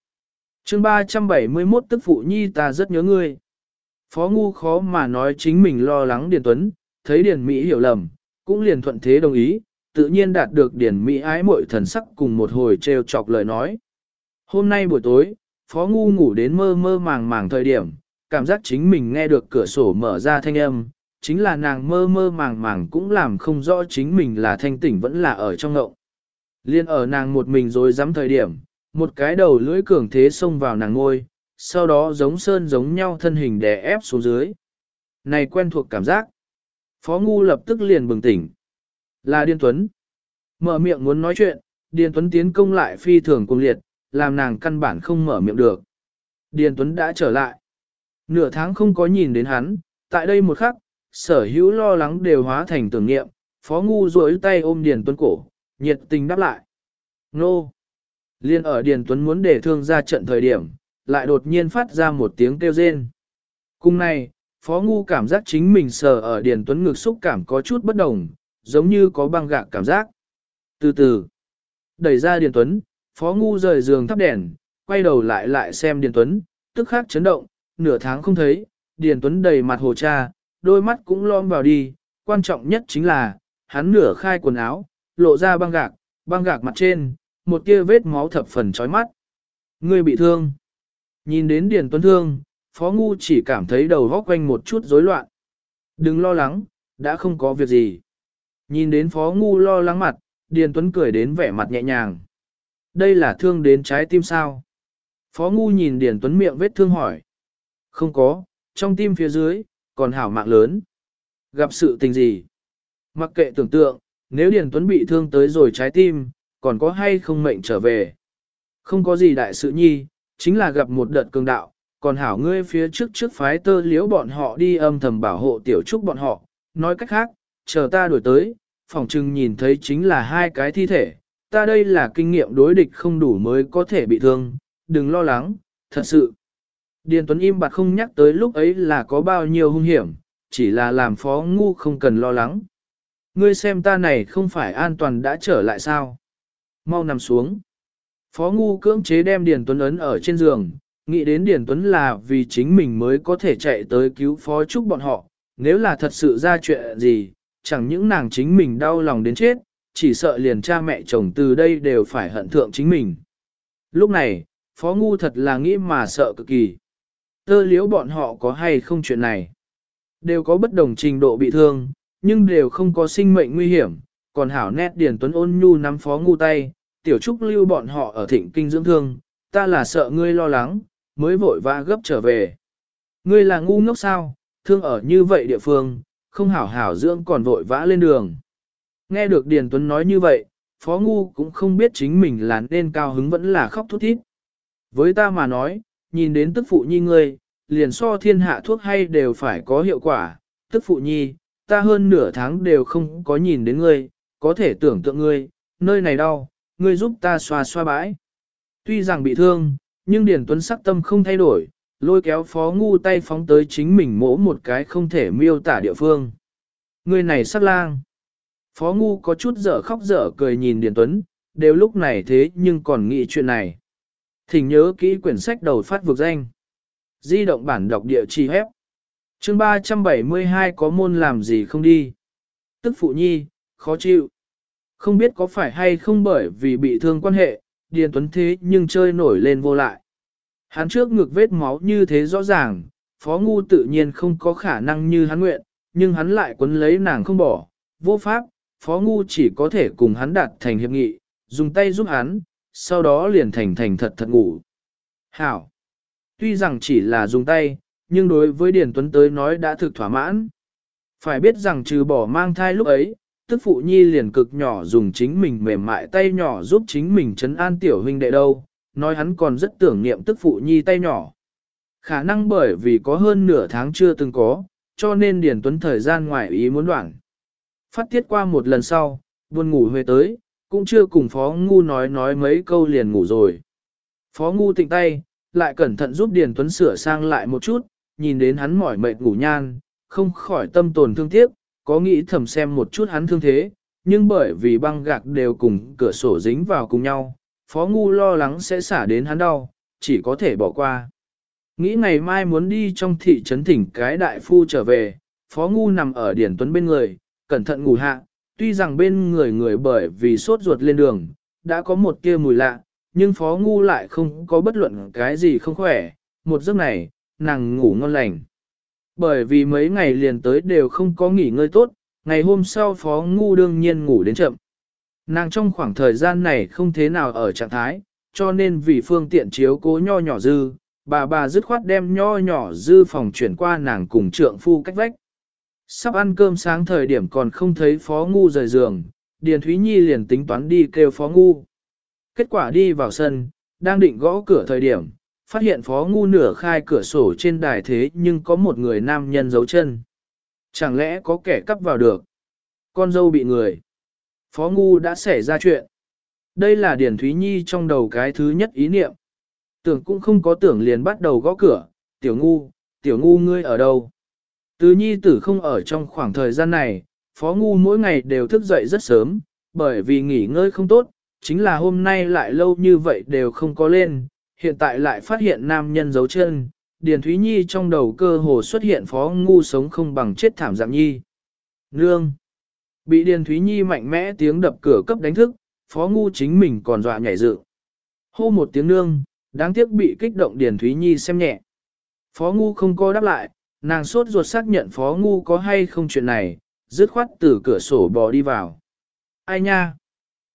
Chương 371 tức phụ nhi ta rất nhớ ngươi. Phó ngu khó mà nói chính mình lo lắng Điền Tuấn, thấy Điền Mỹ hiểu lầm, cũng liền thuận thế đồng ý, tự nhiên đạt được Điền Mỹ ái mội thần sắc cùng một hồi trêu chọc lời nói. Hôm nay buổi tối, Phó ngu ngủ đến mơ mơ màng màng thời điểm, cảm giác chính mình nghe được cửa sổ mở ra thanh âm, chính là nàng mơ mơ màng màng cũng làm không rõ chính mình là thanh tỉnh vẫn là ở trong ngộng. Liên ở nàng một mình rồi dám thời điểm, một cái đầu lưỡi cường thế xông vào nàng ngôi, sau đó giống sơn giống nhau thân hình đè ép xuống dưới. Này quen thuộc cảm giác. Phó Ngu lập tức liền bừng tỉnh. Là Điên Tuấn. Mở miệng muốn nói chuyện, Điền Tuấn tiến công lại phi thường cung liệt, làm nàng căn bản không mở miệng được. Điền Tuấn đã trở lại. Nửa tháng không có nhìn đến hắn, tại đây một khắc, sở hữu lo lắng đều hóa thành tưởng nghiệm, Phó Ngu rối tay ôm Điền Tuấn cổ, nhiệt tình đáp lại. Nô! Liên ở Điền Tuấn muốn để thương ra trận thời điểm, lại đột nhiên phát ra một tiếng kêu rên. Cùng này, Phó Ngu cảm giác chính mình sờ ở Điền Tuấn ngực xúc cảm có chút bất đồng, giống như có băng gạc cảm giác. Từ từ, đẩy ra Điền Tuấn, Phó Ngu rời giường thắp đèn, quay đầu lại lại xem Điền Tuấn, tức khắc chấn động, nửa tháng không thấy, Điền Tuấn đầy mặt hồ cha, đôi mắt cũng lom vào đi, quan trọng nhất chính là, hắn nửa khai quần áo, lộ ra băng gạc, băng gạc mặt trên, một tia vết máu thập phần chói mắt. Ngươi bị thương. Nhìn đến Điền Tuấn thương, Phó Ngu chỉ cảm thấy đầu góc quanh một chút rối loạn. Đừng lo lắng, đã không có việc gì. Nhìn đến Phó Ngu lo lắng mặt, Điền Tuấn cười đến vẻ mặt nhẹ nhàng. Đây là thương đến trái tim sao? Phó Ngu nhìn Điền Tuấn miệng vết thương hỏi. Không có, trong tim phía dưới, còn hảo mạng lớn. Gặp sự tình gì? Mặc kệ tưởng tượng, nếu Điền Tuấn bị thương tới rồi trái tim, còn có hay không mệnh trở về? Không có gì đại sự nhi, chính là gặp một đợt cường đạo, còn hảo ngươi phía trước trước phái tơ liễu bọn họ đi âm thầm bảo hộ tiểu trúc bọn họ. Nói cách khác, chờ ta đuổi tới, phòng trừng nhìn thấy chính là hai cái thi thể, ta đây là kinh nghiệm đối địch không đủ mới có thể bị thương, đừng lo lắng, thật sự. Điền Tuấn im bặt không nhắc tới lúc ấy là có bao nhiêu hung hiểm, chỉ là làm phó ngu không cần lo lắng. Ngươi xem ta này không phải an toàn đã trở lại sao? Mau nằm xuống. Phó ngu cưỡng chế đem Điền Tuấn ấn ở trên giường, nghĩ đến Điền Tuấn là vì chính mình mới có thể chạy tới cứu phó trúc bọn họ, nếu là thật sự ra chuyện gì, chẳng những nàng chính mình đau lòng đến chết, chỉ sợ liền cha mẹ chồng từ đây đều phải hận thượng chính mình. Lúc này, Phó Ngu thật là nghĩ mà sợ cực kỳ. Tơ liếu bọn họ có hay không chuyện này. Đều có bất đồng trình độ bị thương, nhưng đều không có sinh mệnh nguy hiểm, còn hảo nét Điền Tuấn ôn nhu nắm Phó Ngu tay, tiểu trúc lưu bọn họ ở thịnh kinh dưỡng thương, ta là sợ ngươi lo lắng, mới vội vã gấp trở về. Ngươi là ngu ngốc sao, thương ở như vậy địa phương, không hảo hảo dưỡng còn vội vã lên đường. Nghe được Điền Tuấn nói như vậy, Phó Ngu cũng không biết chính mình là nên cao hứng vẫn là khóc thút thít. Với ta mà nói, nhìn đến tức phụ nhi ngươi, liền so thiên hạ thuốc hay đều phải có hiệu quả. Tức phụ nhi, ta hơn nửa tháng đều không có nhìn đến ngươi, có thể tưởng tượng ngươi, nơi này đau, ngươi giúp ta xoa xoa bãi. Tuy rằng bị thương, nhưng Điền Tuấn sắc tâm không thay đổi, lôi kéo phó ngu tay phóng tới chính mình mỗ một cái không thể miêu tả địa phương. Người này sắc lang. Phó ngu có chút dở khóc dở cười nhìn Điền Tuấn, đều lúc này thế nhưng còn nghĩ chuyện này. Thỉnh nhớ kỹ quyển sách đầu phát vực danh. Di động bản đọc địa chỉ hép. chương 372 có môn làm gì không đi. Tức phụ nhi, khó chịu. Không biết có phải hay không bởi vì bị thương quan hệ, Điền Tuấn thế nhưng chơi nổi lên vô lại. Hắn trước ngực vết máu như thế rõ ràng, Phó Ngu tự nhiên không có khả năng như hắn nguyện, nhưng hắn lại quấn lấy nàng không bỏ. Vô pháp, Phó Ngu chỉ có thể cùng hắn đạt thành hiệp nghị, dùng tay giúp hắn, sau đó liền thành thành thật thật ngủ. Hảo! Tuy rằng chỉ là dùng tay, nhưng đối với Điền Tuấn tới nói đã thực thỏa mãn. Phải biết rằng trừ bỏ mang thai lúc ấy, tức phụ nhi liền cực nhỏ dùng chính mình mềm mại tay nhỏ giúp chính mình chấn an tiểu huynh đệ đâu, nói hắn còn rất tưởng niệm tức phụ nhi tay nhỏ. Khả năng bởi vì có hơn nửa tháng chưa từng có, cho nên Điền Tuấn thời gian ngoài ý muốn đoạn. Phát tiết qua một lần sau, buồn ngủ về tới, cũng chưa cùng Phó Ngu nói nói mấy câu liền ngủ rồi. Phó Ngu tịnh tay, lại cẩn thận giúp Điền Tuấn sửa sang lại một chút, nhìn đến hắn mỏi mệt ngủ nhan, không khỏi tâm tồn thương tiếc, có nghĩ thầm xem một chút hắn thương thế, nhưng bởi vì băng gạc đều cùng cửa sổ dính vào cùng nhau, Phó Ngu lo lắng sẽ xả đến hắn đau, chỉ có thể bỏ qua. Nghĩ ngày mai muốn đi trong thị trấn thỉnh cái đại phu trở về, Phó Ngu nằm ở Điển Tuấn bên người, cẩn thận ngủ hạ, tuy rằng bên người người bởi vì sốt ruột lên đường, đã có một kia mùi lạ, nhưng Phó Ngu lại không có bất luận cái gì không khỏe, một giấc này, nàng ngủ ngon lành. Bởi vì mấy ngày liền tới đều không có nghỉ ngơi tốt, ngày hôm sau Phó Ngu đương nhiên ngủ đến chậm. Nàng trong khoảng thời gian này không thế nào ở trạng thái, cho nên vì phương tiện chiếu cố nho nhỏ dư, bà bà dứt khoát đem nho nhỏ dư phòng chuyển qua nàng cùng trượng phu cách vách. Sắp ăn cơm sáng thời điểm còn không thấy phó ngu rời giường, Điền Thúy Nhi liền tính toán đi kêu phó ngu. Kết quả đi vào sân, đang định gõ cửa thời điểm, phát hiện phó ngu nửa khai cửa sổ trên đài thế nhưng có một người nam nhân giấu chân. Chẳng lẽ có kẻ cắp vào được? Con dâu bị người. Phó Ngu đã xảy ra chuyện. Đây là Điển Thúy Nhi trong đầu cái thứ nhất ý niệm. Tưởng cũng không có tưởng liền bắt đầu gõ cửa, tiểu ngu, tiểu ngu ngươi ở đâu? Từ nhi tử không ở trong khoảng thời gian này, phó ngu mỗi ngày đều thức dậy rất sớm, bởi vì nghỉ ngơi không tốt, chính là hôm nay lại lâu như vậy đều không có lên, hiện tại lại phát hiện nam nhân dấu chân, Điền Thúy Nhi trong đầu cơ hồ xuất hiện phó ngu sống không bằng chết thảm dạng nhi. Nương! Bị Điền Thúy Nhi mạnh mẽ tiếng đập cửa cấp đánh thức, Phó Ngu chính mình còn dọa nhảy dựng. Hô một tiếng nương, đáng tiếc bị kích động Điền Thúy Nhi xem nhẹ. Phó Ngu không có đáp lại, nàng sốt ruột xác nhận Phó Ngu có hay không chuyện này, dứt khoát từ cửa sổ bò đi vào. Ai nha?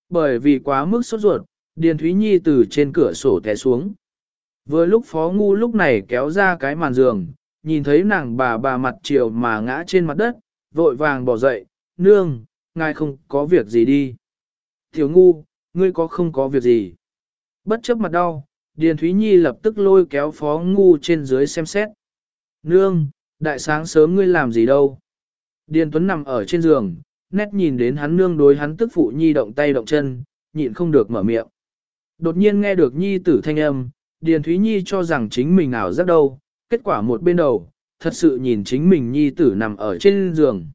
Bởi vì quá mức sốt ruột, Điền Thúy Nhi từ trên cửa sổ té xuống. Vừa lúc Phó Ngu lúc này kéo ra cái màn giường, nhìn thấy nàng bà bà mặt chiều mà ngã trên mặt đất, vội vàng bỏ dậy, nương, ngài không có việc gì đi. Tiểu ngu, ngươi có không có việc gì. Bất chấp mặt đau, Điền Thúy Nhi lập tức lôi kéo phó ngu trên dưới xem xét. Nương, đại sáng sớm ngươi làm gì đâu. Điền Tuấn nằm ở trên giường, nét nhìn đến hắn nương đối hắn tức phụ Nhi động tay động chân, nhịn không được mở miệng. Đột nhiên nghe được Nhi tử thanh âm, Điền Thúy Nhi cho rằng chính mình nào rất đâu, kết quả một bên đầu, thật sự nhìn chính mình Nhi tử nằm ở trên giường.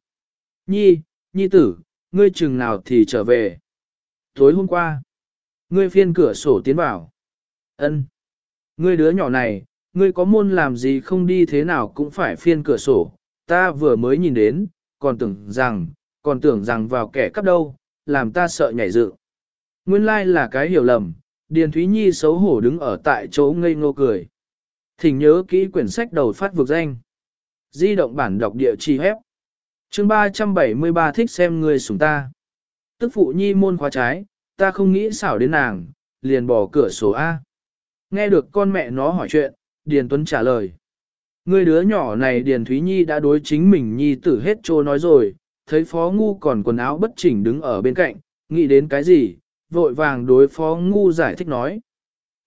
Nhi, Nhi tử, ngươi chừng nào thì trở về. Tối hôm qua, ngươi phiên cửa sổ tiến vào. Ân, Ngươi đứa nhỏ này, ngươi có môn làm gì không đi thế nào cũng phải phiên cửa sổ, ta vừa mới nhìn đến, còn tưởng rằng, còn tưởng rằng vào kẻ cắp đâu, làm ta sợ nhảy dựng. Nguyên lai là cái hiểu lầm, Điền Thúy Nhi xấu hổ đứng ở tại chỗ ngây ngô cười. Thỉnh nhớ kỹ quyển sách đầu phát vực danh. Di động bản đọc địa chỉ hép. Chương 373 thích xem người sủng ta. Tức phụ nhi môn khóa trái, ta không nghĩ xảo đến nàng, liền bỏ cửa sổ A. Nghe được con mẹ nó hỏi chuyện, Điền Tuấn trả lời. Người đứa nhỏ này Điền Thúy Nhi đã đối chính mình Nhi tử hết trô nói rồi, thấy Phó Ngu còn quần áo bất chỉnh đứng ở bên cạnh, nghĩ đến cái gì, vội vàng đối Phó Ngu giải thích nói.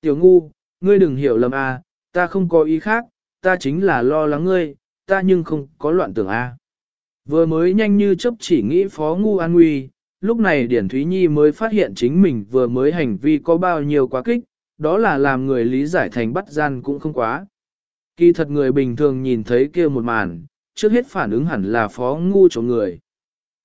Tiểu Ngu, ngươi đừng hiểu lầm A, ta không có ý khác, ta chính là lo lắng ngươi, ta nhưng không có loạn tưởng A. Vừa mới nhanh như chấp chỉ nghĩ Phó Ngu an nguy, lúc này Điển Thúy Nhi mới phát hiện chính mình vừa mới hành vi có bao nhiêu quá kích, đó là làm người lý giải thành bắt gian cũng không quá. Kỳ thật người bình thường nhìn thấy kia một màn, trước hết phản ứng hẳn là Phó Ngu chỗ người.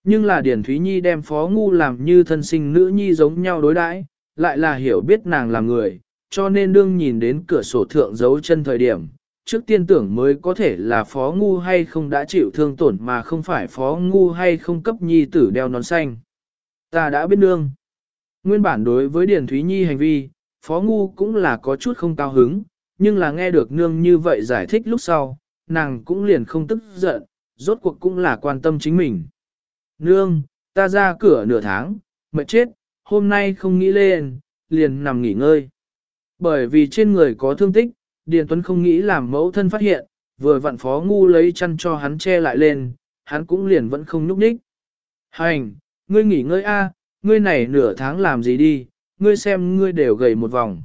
Nhưng là Điển Thúy Nhi đem Phó Ngu làm như thân sinh nữ nhi giống nhau đối đãi, lại là hiểu biết nàng là người, cho nên đương nhìn đến cửa sổ thượng giấu chân thời điểm, trước tiên tưởng mới có thể là phó ngu hay không đã chịu thương tổn mà không phải phó ngu hay không cấp nhi tử đeo nón xanh. Ta đã biết nương. Nguyên bản đối với Điền Thúy Nhi hành vi, phó ngu cũng là có chút không cao hứng, nhưng là nghe được nương như vậy giải thích lúc sau, nàng cũng liền không tức giận, rốt cuộc cũng là quan tâm chính mình. Nương, ta ra cửa nửa tháng, mệt chết, hôm nay không nghĩ lên, liền nằm nghỉ ngơi. Bởi vì trên người có thương tích, Điền Tuấn không nghĩ làm mẫu thân phát hiện, vừa vặn phó ngu lấy chăn cho hắn che lại lên, hắn cũng liền vẫn không nhúc nhích. Hành, ngươi nghỉ ngơi a, ngươi này nửa tháng làm gì đi, ngươi xem ngươi đều gầy một vòng.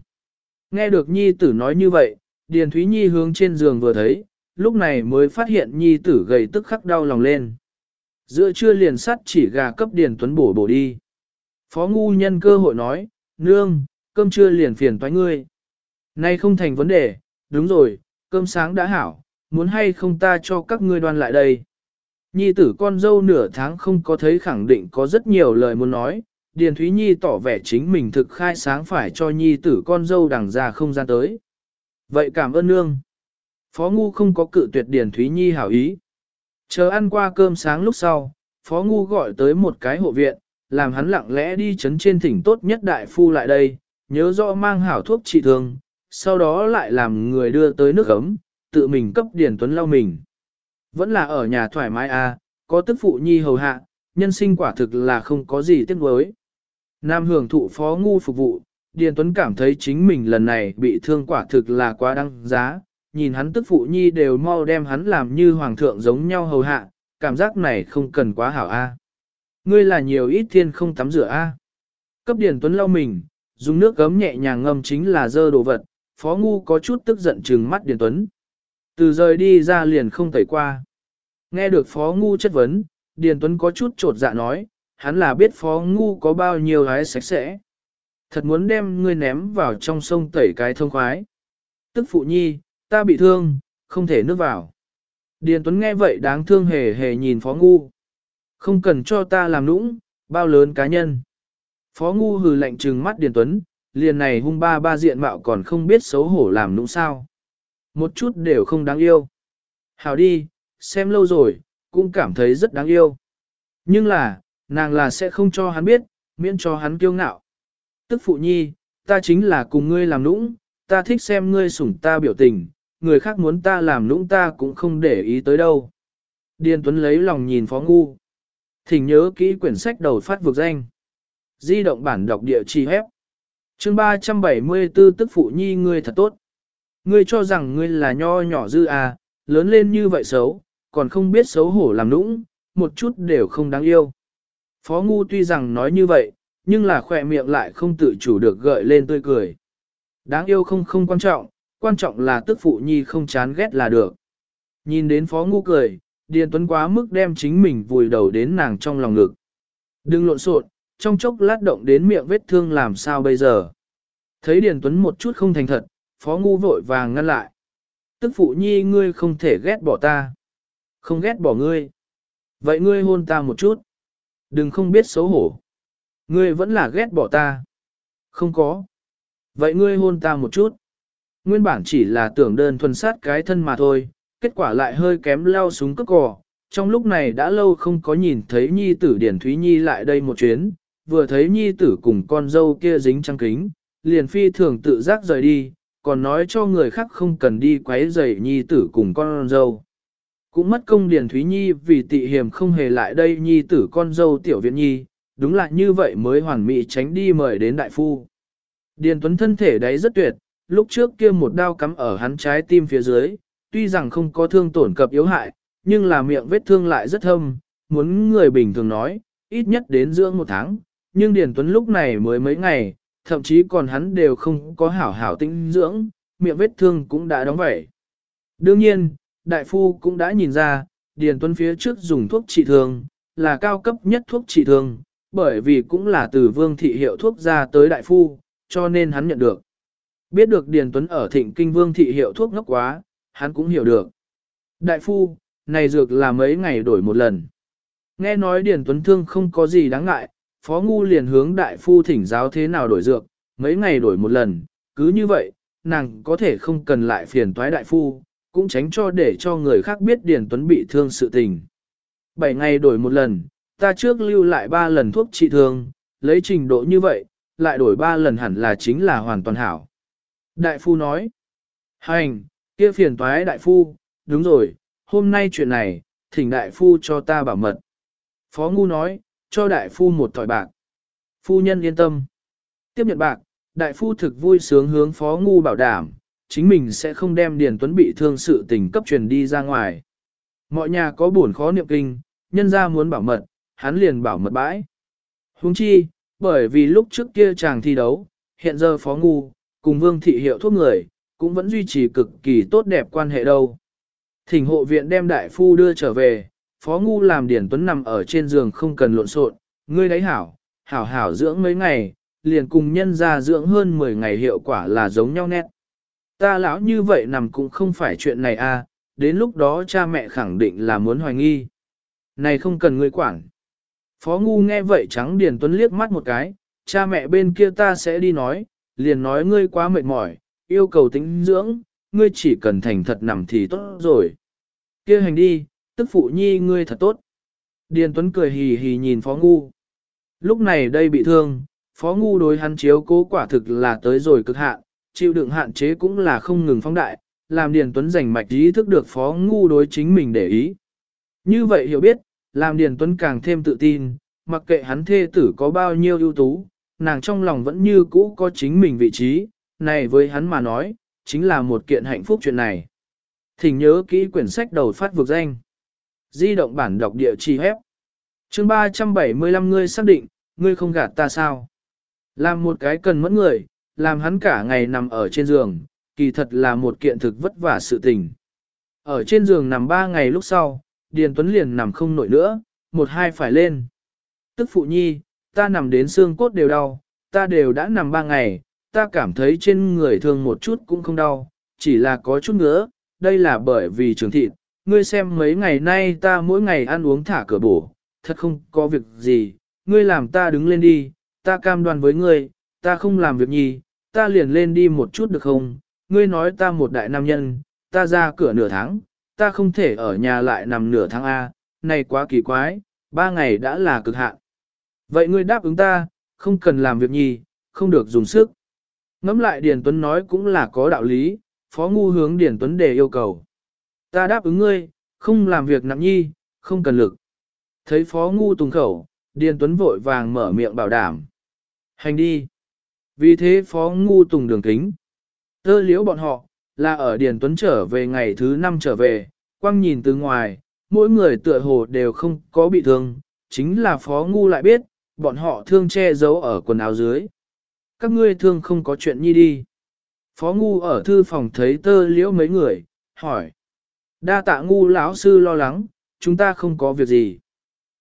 Nghe được nhi tử nói như vậy, Điền Thúy Nhi hướng trên giường vừa thấy, lúc này mới phát hiện nhi tử gầy tức khắc đau lòng lên. Giữa trưa liền sắt chỉ gà cấp Điền Tuấn bổ bổ đi. Phó ngu nhân cơ hội nói, nương, cơm trưa liền phiền toái ngươi. Nay không thành vấn đề, đúng rồi, cơm sáng đã hảo, muốn hay không ta cho các ngươi đoan lại đây. Nhi tử con dâu nửa tháng không có thấy khẳng định có rất nhiều lời muốn nói, Điền Thúy Nhi tỏ vẻ chính mình thực khai sáng phải cho Nhi tử con dâu đằng ra không gian tới. Vậy cảm ơn nương. Phó Ngu không có cự tuyệt Điền Thúy Nhi hảo ý. Chờ ăn qua cơm sáng lúc sau, Phó Ngu gọi tới một cái hộ viện, làm hắn lặng lẽ đi chấn trên thỉnh tốt nhất đại phu lại đây, nhớ rõ mang hảo thuốc trị thương, sau đó lại làm người đưa tới nước ấm, tự mình cấp Điền Tuấn lau mình. Vẫn là ở nhà thoải mái à, có tức phụ nhi hầu hạ, nhân sinh quả thực là không có gì tiếc nuối. Nam hưởng thụ phó ngu phục vụ, Điền Tuấn cảm thấy chính mình lần này bị thương quả thực là quá đăng giá, nhìn hắn tức phụ nhi đều mau đem hắn làm như hoàng thượng giống nhau hầu hạ, cảm giác này không cần quá hảo a. Ngươi là nhiều ít thiên không tắm rửa a. Cấp Điền Tuấn lau mình, dùng nước gấm nhẹ nhàng ngâm chính là dơ đồ vật, Phó Ngu có chút tức giận trừng mắt Điền Tuấn. Từ rời đi ra liền không tẩy qua. Nghe được Phó Ngu chất vấn, Điền Tuấn có chút trột dạ nói, hắn là biết Phó Ngu có bao nhiêu gái sạch sẽ. Thật muốn đem ngươi ném vào trong sông tẩy cái thông khoái. Tức phụ nhi, ta bị thương, không thể nước vào. Điền Tuấn nghe vậy đáng thương hề hề nhìn Phó Ngu. Không cần cho ta làm nũng, bao lớn cá nhân. Phó Ngu hừ lạnh trừng mắt Điền Tuấn, liền này hung ba ba diện mạo còn không biết xấu hổ làm nũng sao. Một chút đều không đáng yêu. Hào đi, xem lâu rồi, cũng cảm thấy rất đáng yêu. Nhưng là, nàng là sẽ không cho hắn biết, miễn cho hắn kiêu ngạo. Tức phụ nhi, ta chính là cùng ngươi làm nũng, ta thích xem ngươi sủng ta biểu tình, người khác muốn ta làm nũng ta cũng không để ý tới đâu. Điền Tuấn lấy lòng nhìn Phó Ngu. Thỉnh nhớ kỹ quyển sách đầu phát vực danh. Di động bản đọc địa chỉ hép. chương 374 tức phụ nhi ngươi thật tốt. Ngươi cho rằng ngươi là nho nhỏ dư à, lớn lên như vậy xấu, còn không biết xấu hổ làm nũng, một chút đều không đáng yêu. Phó Ngu tuy rằng nói như vậy, nhưng là khỏe miệng lại không tự chủ được gợi lên tươi cười. Đáng yêu không không quan trọng, quan trọng là tức phụ nhi không chán ghét là được. Nhìn đến Phó Ngu cười, Điền Tuấn quá mức đem chính mình vùi đầu đến nàng trong lòng ngực. Đừng lộn xộn, trong chốc lát động đến miệng vết thương làm sao bây giờ. Thấy Điền Tuấn một chút không thành thật, Phó Ngu vội vàng ngăn lại. Tức phụ nhi ngươi không thể ghét bỏ ta. Không ghét bỏ ngươi. Vậy ngươi hôn ta một chút. Đừng không biết xấu hổ. Ngươi vẫn là ghét bỏ ta. Không có. Vậy ngươi hôn ta một chút. Nguyên bản chỉ là tưởng đơn thuần sát cái thân mà thôi, kết quả lại hơi kém lao súng cướp cò. Trong lúc này đã lâu không có nhìn thấy nhi tử Điển Thúy Nhi lại đây một chuyến, vừa thấy nhi tử cùng con dâu kia dính trăng kính, liền phi thường tự giác rời đi, còn nói cho người khác không cần đi quấy rầy nhi tử cùng con dâu. Cũng mất công Điền Thúy Nhi vì tị hiểm không hề lại đây nhi tử con dâu tiểu viện nhi, đúng là như vậy mới hoàn mỹ tránh đi mời đến đại phu. Điền Tuấn thân thể đấy rất tuyệt, lúc trước kia một đao cắm ở hắn trái tim phía dưới, tuy rằng không có thương tổn cập yếu hại, nhưng là miệng vết thương lại rất thâm, muốn người bình thường nói, ít nhất đến dưỡng một tháng, nhưng Điền Tuấn lúc này mới mấy ngày, thậm chí còn hắn đều không có hảo hảo tinh dưỡng, miệng vết thương cũng đã đóng vậy. Đương nhiên, đại phu cũng đã nhìn ra, Điền Tuấn phía trước dùng thuốc trị thương, là cao cấp nhất thuốc trị thương, bởi vì cũng là từ vương thị hiệu thuốc ra tới đại phu, cho nên hắn nhận được. Biết được Điền Tuấn ở thịnh kinh vương thị hiệu thuốc ngốc quá, hắn cũng hiểu được. Đại phu, này dược là mấy ngày đổi một lần. Nghe nói Điền Tuấn thương không có gì đáng ngại, Phó Ngu liền hướng đại phu thỉnh giáo thế nào đổi dược, mấy ngày đổi một lần, cứ như vậy, nàng có thể không cần lại phiền toái đại phu, cũng tránh cho để cho người khác biết Điền Tuấn bị thương sự tình. Bảy ngày đổi một lần, ta trước lưu lại ba lần thuốc trị thương, lấy trình độ như vậy, lại đổi ba lần hẳn là chính là hoàn toàn hảo. Đại phu nói, hành, kia phiền toái đại phu, đúng rồi, hôm nay chuyện này, thỉnh đại phu cho ta bảo mật. Phó Ngu nói, cho đại phu một thỏi bạc. Phu nhân yên tâm. Tiếp nhận bạc, đại phu thực vui sướng hướng Phó Ngu bảo đảm, chính mình sẽ không đem Điền Tuấn bị thương sự tình cấp truyền đi ra ngoài. Mọi nhà có buồn khó niệm kinh, nhân ra muốn bảo mật, hắn liền bảo mật bãi. Huống chi, bởi vì lúc trước kia chàng thi đấu, hiện giờ Phó Ngu, cùng Vương Thị Hiệu thuốc người, cũng vẫn duy trì cực kỳ tốt đẹp quan hệ đâu. Thỉnh hộ viện đem đại phu đưa trở về, Phó Ngu làm Điển Tuấn nằm ở trên giường không cần lộn xộn, ngươi đấy hảo, hảo hảo dưỡng mấy ngày, liền cùng nhân ra dưỡng hơn 10 ngày hiệu quả là giống nhau nét. Ta lão như vậy nằm cũng không phải chuyện này à, đến lúc đó cha mẹ khẳng định là muốn hoài nghi. Này không cần ngươi quản. Phó Ngu nghe vậy trắng Điền Tuấn liếc mắt một cái, cha mẹ bên kia ta sẽ đi nói, liền nói ngươi quá mệt mỏi, yêu cầu tính dưỡng, ngươi chỉ cần thành thật nằm thì tốt rồi. kia hành đi, tức phụ nhi ngươi thật tốt. Điền Tuấn cười hì hì nhìn Phó Ngu. Lúc này đây bị thương, Phó Ngu đối hắn chiếu cố quả thực là tới rồi cực hạn, chịu đựng hạn chế cũng là không ngừng phóng đại, làm Điền Tuấn rành mạch ý thức được Phó Ngu đối chính mình để ý. Như vậy hiểu biết, làm Điền Tuấn càng thêm tự tin, mặc kệ hắn thê tử có bao nhiêu ưu tú, nàng trong lòng vẫn như cũ có chính mình vị trí, này với hắn mà nói, chính là một kiện hạnh phúc chuyện này. Thỉnh nhớ kỹ quyển sách đầu phát vực danh. Di động bản đọc địa chỉ hép. chương 375 ngươi xác định, ngươi không gạt ta sao? Làm một cái cần mẫn người, làm hắn cả ngày nằm ở trên giường, kỳ thật là một kiện thực vất vả sự tình. Ở trên giường nằm ba ngày lúc sau, Điền Tuấn liền nằm không nổi nữa, một hai phải lên. Tức phụ nhi, ta nằm đến xương cốt đều đau, ta đều đã nằm ba ngày, ta cảm thấy trên người thương một chút cũng không đau, chỉ là có chút nữa, đây là bởi vì trường thịt. Ngươi xem mấy ngày nay ta mỗi ngày ăn uống thả cửa bổ, thật không có việc gì, ngươi làm ta đứng lên đi, ta cam đoan với ngươi, ta không làm việc nhi, ta liền lên đi một chút được không? Ngươi nói ta một đại nam nhân, ta ra cửa nửa tháng, ta không thể ở nhà lại nằm nửa tháng A, này quá kỳ quái, ba ngày đã là cực hạn. Vậy ngươi đáp ứng ta, không cần làm việc nhì, không được dùng sức. Ngắm lại Điền Tuấn nói cũng là có đạo lý, Phó Ngu hướng Điền Tuấn để yêu cầu. Ta đáp ứng ngươi, không làm việc nặng nhi, không cần lực. Thấy Phó Ngu tùng khẩu, Điền Tuấn vội vàng mở miệng bảo đảm. Hành đi. Vì thế Phó Ngu tùng đường kính. Tơ liễu bọn họ, là ở Điền Tuấn trở về ngày thứ năm trở về, quăng nhìn từ ngoài, mỗi người tựa hồ đều không có bị thương, chính là Phó Ngu lại biết, bọn họ thương che giấu ở quần áo dưới. Các ngươi thương không có chuyện nhi đi. Phó Ngu ở thư phòng thấy tơ liễu mấy người, hỏi. Đa tạ Ngu lão sư lo lắng, chúng ta không có việc gì.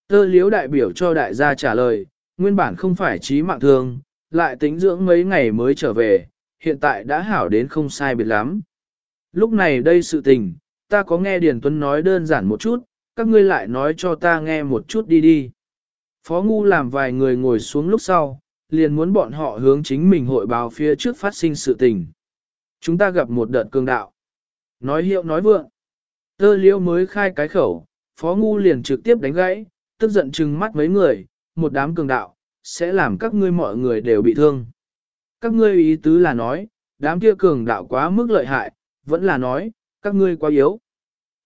Tơ liễu đại biểu cho đại gia trả lời, nguyên bản không phải trí mạng thương, lại tính dưỡng mấy ngày mới trở về, hiện tại đã hảo đến không sai biệt lắm. Lúc này đây sự tình, ta có nghe Điền Tuấn nói đơn giản một chút, các ngươi lại nói cho ta nghe một chút đi đi. Phó Ngu làm vài người ngồi xuống lúc sau, liền muốn bọn họ hướng chính mình hội báo phía trước phát sinh sự tình. Chúng ta gặp một đợt cường đạo. Nói hiệu nói vượng. Tơ liêu mới khai cái khẩu, Phó Ngu liền trực tiếp đánh gãy, tức giận trừng mắt mấy người, một đám cường đạo, sẽ làm các ngươi mọi người đều bị thương. Các ngươi ý tứ là nói, đám kia cường đạo quá mức lợi hại, vẫn là nói, các ngươi quá yếu.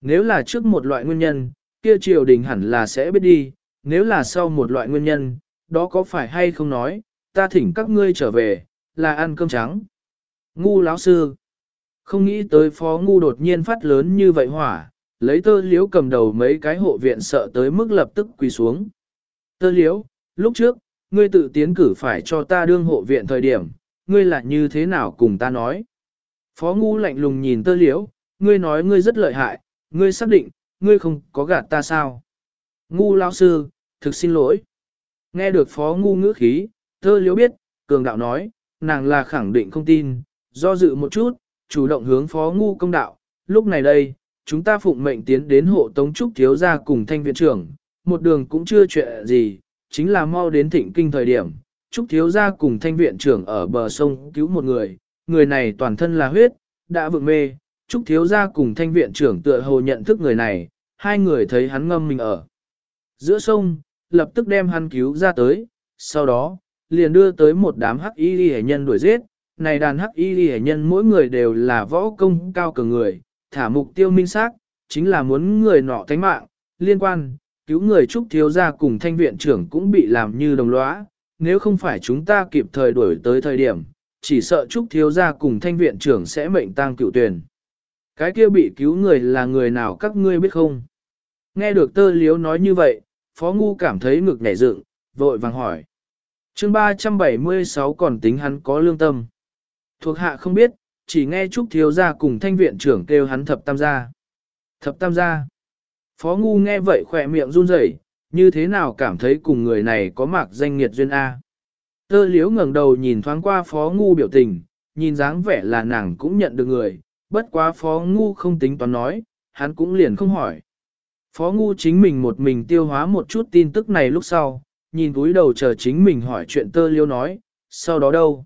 Nếu là trước một loại nguyên nhân, kia triều đình hẳn là sẽ biết đi, nếu là sau một loại nguyên nhân, đó có phải hay không nói, ta thỉnh các ngươi trở về, là ăn cơm trắng. Ngu lão sư, không nghĩ tới phó ngu đột nhiên phát lớn như vậy hỏa, lấy tơ liếu cầm đầu mấy cái hộ viện sợ tới mức lập tức quỳ xuống. Tơ liếu, lúc trước, ngươi tự tiến cử phải cho ta đương hộ viện thời điểm, ngươi là như thế nào cùng ta nói. Phó ngu lạnh lùng nhìn tơ Liễu. ngươi nói ngươi rất lợi hại, ngươi xác định, ngươi không có gạt ta sao. Ngu lão sư, thực xin lỗi. Nghe được phó ngu ngữ khí, tơ Liễu biết, cường đạo nói, nàng là khẳng định không tin, do dự một chút, chủ động hướng phó ngu công đạo. Lúc này đây, chúng ta phụng mệnh tiến đến hộ tống trúc thiếu gia cùng thanh viện trưởng, một đường cũng chưa chuyện gì, chính là mau đến thịnh kinh thời điểm. Trúc thiếu gia cùng thanh viện trưởng ở bờ sông cứu một người, người này toàn thân là huyết, đã vượng mê, Trúc thiếu gia cùng thanh viện trưởng tựa hồ nhận thức người này, hai người thấy hắn ngâm mình ở. Giữa sông, lập tức đem hắn cứu ra tới, sau đó, liền đưa tới một đám hắc y hệ nhân đuổi giết. Này đàn hắc y hệ nhân mỗi người đều là võ công cao cường người, thả mục tiêu minh xác, chính là muốn người nọ thánh mạng, liên quan, cứu người trúc thiếu gia cùng thanh viện trưởng cũng bị làm như đồng lõa, nếu không phải chúng ta kịp thời đuổi tới thời điểm, chỉ sợ trúc thiếu gia cùng thanh viện trưởng sẽ mệnh tang cựu tuyển. Cái kia bị cứu người là người nào các ngươi biết không? Nghe được tơ liếu nói như vậy, Phó Ngu cảm thấy ngực nhảy dựng, vội vàng hỏi. chương 376 còn tính hắn có lương tâm. Thuộc hạ không biết, chỉ nghe Trúc Thiếu Gia cùng thanh viện trưởng kêu hắn thập tam gia. Thập tam gia. Phó Ngu nghe vậy khỏe miệng run rẩy, như thế nào cảm thấy cùng người này có mạc danh nghiệt duyên A. Tơ liếu ngẩng đầu nhìn thoáng qua Phó Ngu biểu tình, nhìn dáng vẻ là nàng cũng nhận được người, bất quá Phó Ngu không tính toán nói, hắn cũng liền không hỏi. Phó Ngu chính mình một mình tiêu hóa một chút tin tức này lúc sau, nhìn túi đầu chờ chính mình hỏi chuyện tơ liêu nói, sau đó đâu?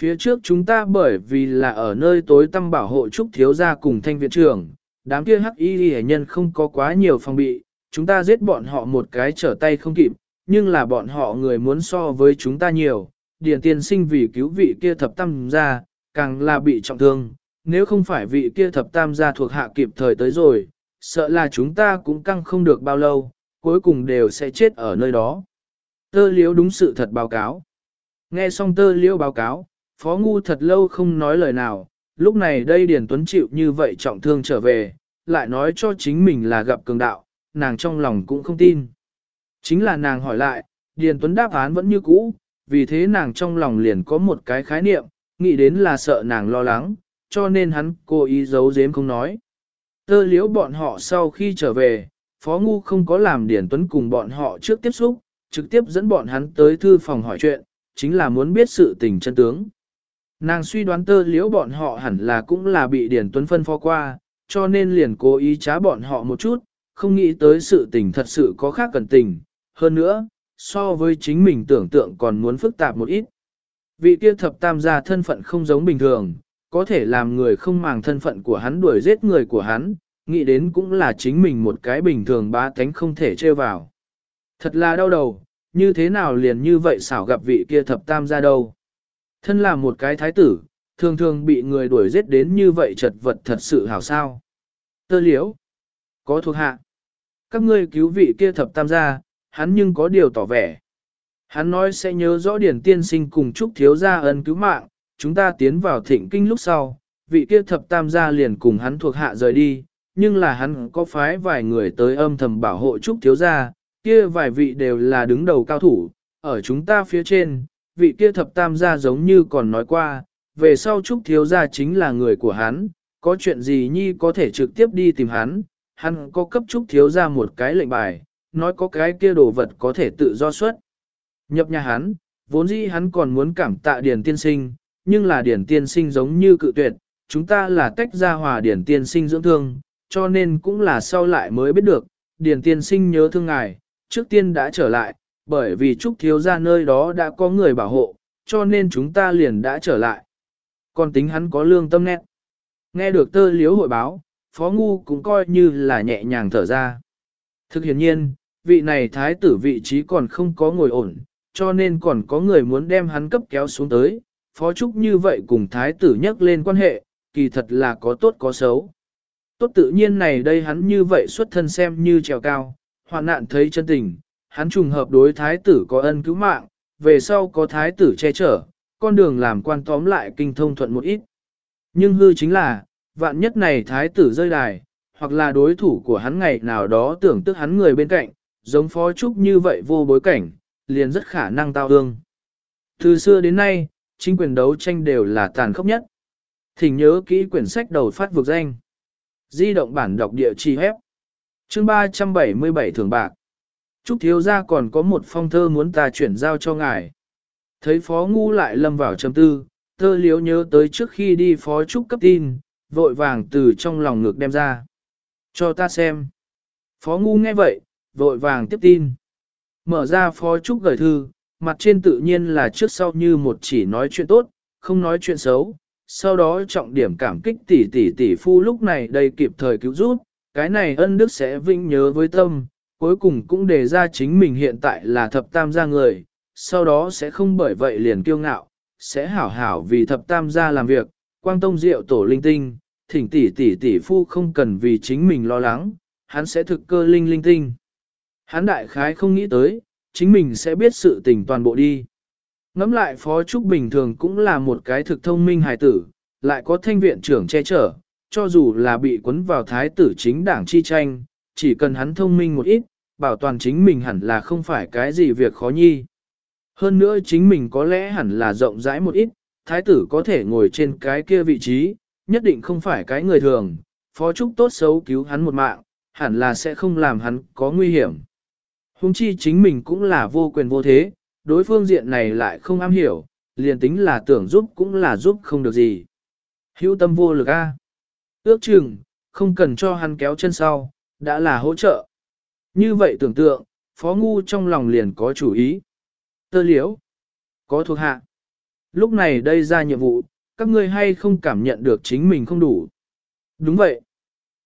Phía trước chúng ta bởi vì là ở nơi tối tăm bảo hộ trúc thiếu gia cùng thanh viện trưởng, đám kia hắc y hệ nhân không có quá nhiều phòng bị, chúng ta giết bọn họ một cái trở tay không kịp, nhưng là bọn họ người muốn so với chúng ta nhiều, điền tiên sinh vì cứu vị kia thập tam gia, càng là bị trọng thương, nếu không phải vị kia thập tam gia thuộc hạ kịp thời tới rồi, sợ là chúng ta cũng căng không được bao lâu, cuối cùng đều sẽ chết ở nơi đó. Tơ liễu đúng sự thật báo cáo. Nghe xong tơ liễu báo cáo, Phó Ngu thật lâu không nói lời nào, lúc này đây Điền Tuấn chịu như vậy trọng thương trở về, lại nói cho chính mình là gặp cường đạo, nàng trong lòng cũng không tin. Chính là nàng hỏi lại, Điền Tuấn đáp án vẫn như cũ, vì thế nàng trong lòng liền có một cái khái niệm, nghĩ đến là sợ nàng lo lắng, cho nên hắn cố ý giấu giếm không nói. Tơ liễu bọn họ sau khi trở về, Phó Ngu không có làm Điền Tuấn cùng bọn họ trước tiếp xúc, trực tiếp dẫn bọn hắn tới thư phòng hỏi chuyện, chính là muốn biết sự tình chân tướng. Nàng suy đoán tơ liễu bọn họ hẳn là cũng là bị Điền Tuấn phân phó qua, cho nên liền cố ý trá bọn họ một chút, không nghĩ tới sự tình thật sự có khác cần tình. Hơn nữa, so với chính mình tưởng tượng còn muốn phức tạp một ít. Vị kia thập tam gia thân phận không giống bình thường, có thể làm người không màng thân phận của hắn đuổi giết người của hắn, nghĩ đến cũng là chính mình một cái bình thường bá tánh không thể trêu vào. Thật là đau đầu, như thế nào liền như vậy xảo gặp vị kia thập tam gia đâu. Thân là một cái thái tử, thường thường bị người đuổi giết đến như vậy chật vật thật sự hảo sao. Tơ liễu, có thuộc hạ. Các ngươi cứu vị kia thập tam gia, hắn nhưng có điều tỏ vẻ. Hắn nói sẽ nhớ rõ điển tiên sinh cùng chúc thiếu gia ân cứu mạng, chúng ta tiến vào thịnh kinh lúc sau, vị kia thập tam gia liền cùng hắn thuộc hạ rời đi, nhưng là hắn có phái vài người tới âm thầm bảo hộ chúc thiếu gia, kia vài vị đều là đứng đầu cao thủ, ở chúng ta phía trên, vị kia thập tam gia giống như còn nói qua, về sau chúc thiếu gia chính là người của hắn, có chuyện gì nhi có thể trực tiếp đi tìm hắn, hắn có cấp chúc thiếu gia một cái lệnh bài, nói có cái kia đồ vật có thể tự do xuất. Nhập nhà hắn, vốn dĩ hắn còn muốn cảm tạ điển tiên sinh, nhưng là điển tiên sinh giống như cự tuyệt, chúng ta là tách ra hòa điển tiên sinh dưỡng thương, cho nên cũng là sau lại mới biết được, điển tiên sinh nhớ thương ngài, trước tiên đã trở lại, bởi vì Trúc Thiếu ra nơi đó đã có người bảo hộ, cho nên chúng ta liền đã trở lại. Còn tính hắn có lương tâm nét. Nghe được tơ liếu hội báo, Phó Ngu cũng coi như là nhẹ nhàng thở ra. Thực hiện nhiên, vị này thái tử vị trí còn không có ngồi ổn, cho nên còn có người muốn đem hắn cấp kéo xuống tới. Phó Trúc như vậy cùng thái tử nhắc lên quan hệ, kỳ thật là có tốt có xấu. Tốt tự nhiên này đây hắn như vậy xuất thân xem như trèo cao, hoạn nạn thấy chân tình, hắn trùng hợp đối thái tử có ân cứu mạng, về sau có thái tử che chở, con đường làm quan tóm lại kinh thông thuận một ít. Nhưng hư chính là, vạn nhất này thái tử rơi đài, hoặc là đối thủ của hắn ngày nào đó tưởng tức hắn người bên cạnh, giống phó trúc như vậy vô bối cảnh, liền rất khả năng tao ương. Từ xưa đến nay, chính quyền đấu tranh đều là tàn khốc nhất. Thỉnh nhớ kỹ quyển sách đầu phát vực danh. Di động bản đọc địa chỉ hép. Chương 377 thường bạc. Trúc thiếu gia còn có một phong thơ muốn ta chuyển giao cho ngài. Thấy phó ngu lại lâm vào trầm tư, thơ liếu nhớ tới trước khi đi phó trúc cấp tin, vội vàng từ trong lòng ngược đem ra. Cho ta xem. Phó ngu nghe vậy, vội vàng tiếp tin. Mở ra phó trúc gửi thư, mặt trên tự nhiên là trước sau như một chỉ nói chuyện tốt, không nói chuyện xấu. Sau đó trọng điểm cảm kích tỷ tỷ tỷ phu lúc này đây kịp thời cứu giúp, cái này ân đức sẽ vinh nhớ với tâm, cuối cùng cũng đề ra chính mình hiện tại là thập tam gia người, sau đó sẽ không bởi vậy liền kiêu ngạo, sẽ hảo hảo vì thập tam gia làm việc, quang tông diệu tổ linh tinh, thỉnh tỷ tỷ tỷ phu không cần vì chính mình lo lắng, hắn sẽ thực cơ linh linh tinh. Hắn đại khái không nghĩ tới, chính mình sẽ biết sự tình toàn bộ đi. Ngắm lại Phó Trúc bình thường cũng là một cái thực thông minh hài tử, lại có thanh viện trưởng che chở, cho dù là bị quấn vào thái tử chính đảng chi tranh, chỉ cần hắn thông minh một ít, bảo toàn chính mình hẳn là không phải cái gì việc khó nhi. Hơn nữa chính mình có lẽ hẳn là rộng rãi một ít, thái tử có thể ngồi trên cái kia vị trí, nhất định không phải cái người thường, phó trúc tốt xấu cứu hắn một mạng, hẳn là sẽ không làm hắn có nguy hiểm. Hùng chi chính mình cũng là vô quyền vô thế, đối phương diện này lại không am hiểu, liền tính là tưởng giúp cũng là giúp không được gì. Hữu tâm vô lực a. Ước chừng, không cần cho hắn kéo chân sau, đã là hỗ trợ. Như vậy tưởng tượng, phó ngu trong lòng liền có chủ ý. Tơ liễu, có thuộc hạ. Lúc này đây ra nhiệm vụ, các ngươi hay không cảm nhận được chính mình không đủ. Đúng vậy.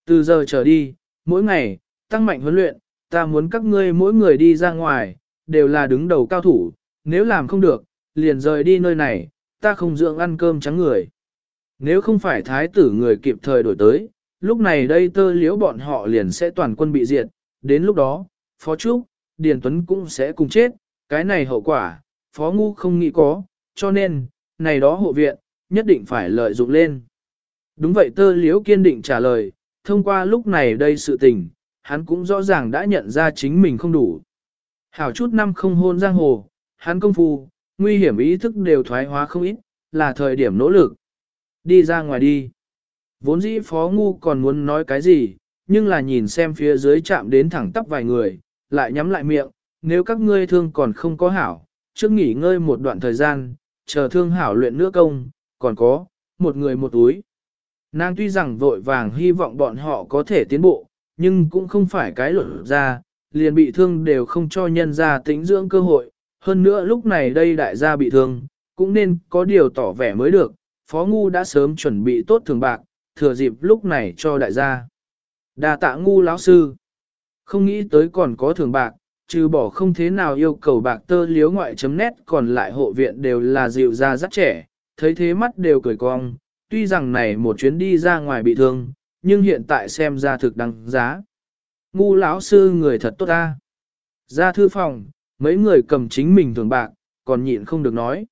Từ giờ trở đi, mỗi ngày, tăng mạnh huấn luyện, ta muốn các ngươi mỗi người đi ra ngoài, đều là đứng đầu cao thủ, nếu làm không được, liền rời đi nơi này, ta không dưỡng ăn cơm trắng người. Nếu không phải thái tử người kịp thời đổi tới, lúc này đây tơ liễu bọn họ liền sẽ toàn quân bị diệt, đến lúc đó, Phó Trúc, Điền Tuấn cũng sẽ cùng chết, cái này hậu quả, Phó Ngu không nghĩ có, cho nên, này đó hộ viện, nhất định phải lợi dụng lên. Đúng vậy tơ liễu kiên định trả lời, thông qua lúc này đây sự tình, hắn cũng rõ ràng đã nhận ra chính mình không đủ. Hảo chút năm không hôn giang hồ, hắn công phu, nguy hiểm ý thức đều thoái hóa không ít, là thời điểm nỗ lực. Đi ra ngoài đi. Vốn dĩ phó ngu còn muốn nói cái gì, nhưng là nhìn xem phía dưới chạm đến thẳng tắp vài người, lại nhắm lại miệng, nếu các ngươi thương còn không có hảo, trước nghỉ ngơi một đoạn thời gian, chờ thương hảo luyện nữa công, còn có, một người một túi. Nàng tuy rằng vội vàng hy vọng bọn họ có thể tiến bộ, nhưng cũng không phải cái luận ra, liền bị thương đều không cho nhân ra tính dưỡng cơ hội. Hơn nữa lúc này đây đại gia bị thương, cũng nên có điều tỏ vẻ mới được, Phó Ngu đã sớm chuẩn bị tốt thường bạc, thừa dịp lúc này cho đại gia. Đà tạ Ngu lão sư, không nghĩ tới còn có thường bạc, trừ bỏ không thế nào yêu cầu bạc tơ liếu ngoại chấm nét còn lại hộ viện đều là dịu ra rất trẻ, thấy thế mắt đều cười cong, tuy rằng này một chuyến đi ra ngoài bị thương, nhưng hiện tại xem ra thực đăng giá. Ngu lão sư người thật tốt ta. Ra thư phòng, mấy người cầm chính mình thường bạc, còn nhịn không được nói.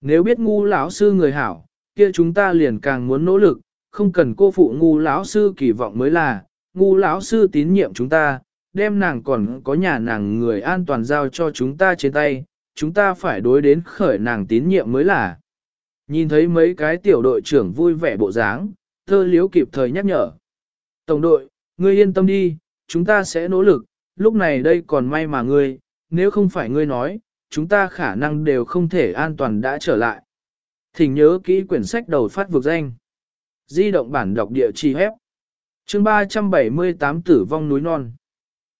Nếu biết ngu lão sư người hảo, kia chúng ta liền càng muốn nỗ lực, không cần cô phụ ngu lão sư kỳ vọng mới là, ngu lão sư tín nhiệm chúng ta, đem nàng còn có nhà nàng người an toàn giao cho chúng ta trên tay, chúng ta phải đối đến khởi nàng tín nhiệm mới là. Nhìn thấy mấy cái tiểu đội trưởng vui vẻ bộ dáng, thơ liếu kịp thời nhắc nhở. Tổng đội, ngươi yên tâm đi, chúng ta sẽ nỗ lực, lúc này đây còn may mà ngươi, nếu không phải ngươi nói, chúng ta khả năng đều không thể an toàn đã trở lại. Thỉnh nhớ kỹ quyển sách đầu phát vực danh. Di động bản đọc địa chỉ hép. chương 378 tử vong núi non.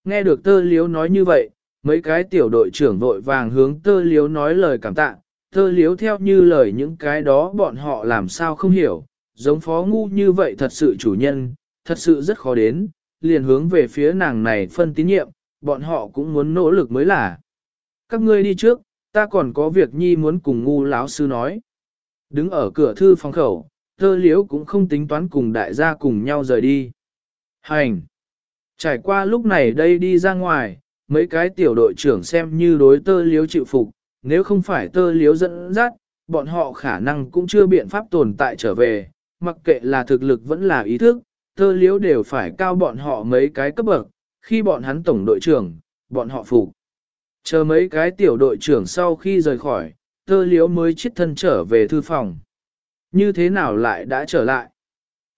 Nghe được tơ liếu nói như vậy, mấy cái tiểu đội trưởng vội vàng hướng tơ liếu nói lời cảm tạ. Tơ liếu theo như lời những cái đó bọn họ làm sao không hiểu, giống phó ngu như vậy thật sự chủ nhân, thật sự rất khó đến, liền hướng về phía nàng này phân tín nhiệm, bọn họ cũng muốn nỗ lực mới là. Các ngươi đi trước, ta còn có việc nhi muốn cùng ngu lão sư nói. Đứng ở cửa thư phòng khẩu, tơ liếu cũng không tính toán cùng đại gia cùng nhau rời đi. Hành! Trải qua lúc này đây đi ra ngoài, mấy cái tiểu đội trưởng xem như đối tơ liếu chịu phục, nếu không phải tơ liếu dẫn dắt, bọn họ khả năng cũng chưa biện pháp tồn tại trở về, mặc kệ là thực lực vẫn là ý thức, tơ liếu đều phải cao bọn họ mấy cái cấp bậc, khi bọn hắn tổng đội trưởng, bọn họ phục. Chờ mấy cái tiểu đội trưởng sau khi rời khỏi, tơ liếu mới chiết thân trở về thư phòng. Như thế nào lại đã trở lại?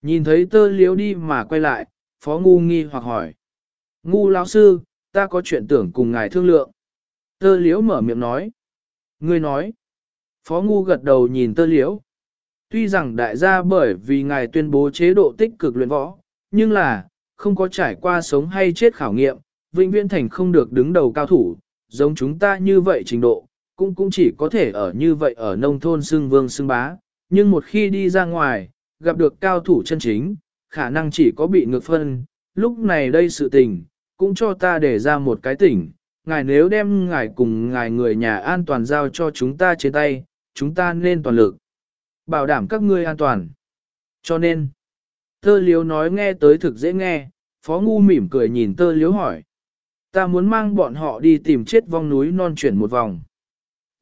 Nhìn thấy tơ liếu đi mà quay lại, phó ngu nghi hoặc hỏi. Ngu lão sư, ta có chuyện tưởng cùng ngài thương lượng. Tơ liếu mở miệng nói. Ngươi nói. Phó ngu gật đầu nhìn tơ liếu. Tuy rằng đại gia bởi vì ngài tuyên bố chế độ tích cực luyện võ, nhưng là, không có trải qua sống hay chết khảo nghiệm, vĩnh viễn thành không được đứng đầu cao thủ, giống chúng ta như vậy trình độ, cũng cũng chỉ có thể ở như vậy ở nông thôn xương vương xương bá, nhưng một khi đi ra ngoài, gặp được cao thủ chân chính, khả năng chỉ có bị ngược phân, lúc này đây sự tình, cũng cho ta để ra một cái tỉnh, ngài nếu đem ngài cùng ngài người nhà an toàn giao cho chúng ta trên tay, chúng ta nên toàn lực, bảo đảm các ngươi an toàn. Cho nên, tơ liếu nói nghe tới thực dễ nghe, phó ngu mỉm cười nhìn tơ liếu hỏi. Ta muốn mang bọn họ đi tìm chết vong núi non chuyển một vòng.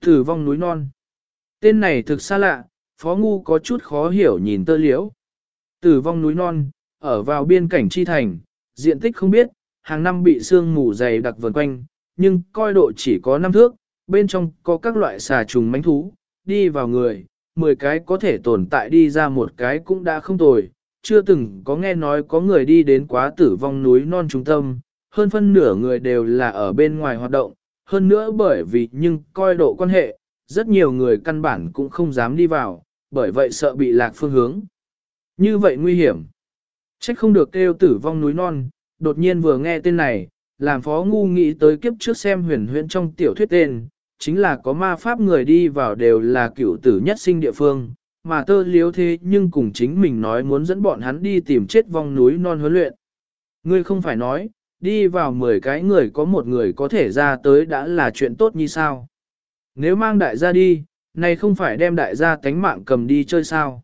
Thử vong núi non. Tên này thực xa lạ, phó ngu có chút khó hiểu nhìn tơ liễu. Tử vong núi non, ở vào biên cảnh chi thành, diện tích không biết, hàng năm bị sương mù dày đặc vần quanh, nhưng coi độ chỉ có năm thước, bên trong có các loại xà trùng mánh thú, đi vào người, 10 cái có thể tồn tại đi ra một cái cũng đã không tồi, chưa từng có nghe nói có người đi đến quá tử vong núi non trung tâm, hơn phân nửa người đều là ở bên ngoài hoạt động, hơn nữa bởi vì nhưng coi độ quan hệ, rất nhiều người căn bản cũng không dám đi vào, bởi vậy sợ bị lạc phương hướng. Như vậy nguy hiểm. Trách không được kêu tử vong núi non, đột nhiên vừa nghe tên này, làm phó ngu nghĩ tới kiếp trước xem huyền huyễn trong tiểu thuyết tên, chính là có ma pháp người đi vào đều là cựu tử nhất sinh địa phương, mà tơ liếu thế nhưng cùng chính mình nói muốn dẫn bọn hắn đi tìm chết vong núi non huấn luyện. Ngươi không phải nói, đi vào 10 cái người có một người có thể ra tới đã là chuyện tốt như sao. Nếu mang đại gia đi, này không phải đem đại gia tánh mạng cầm đi chơi sao.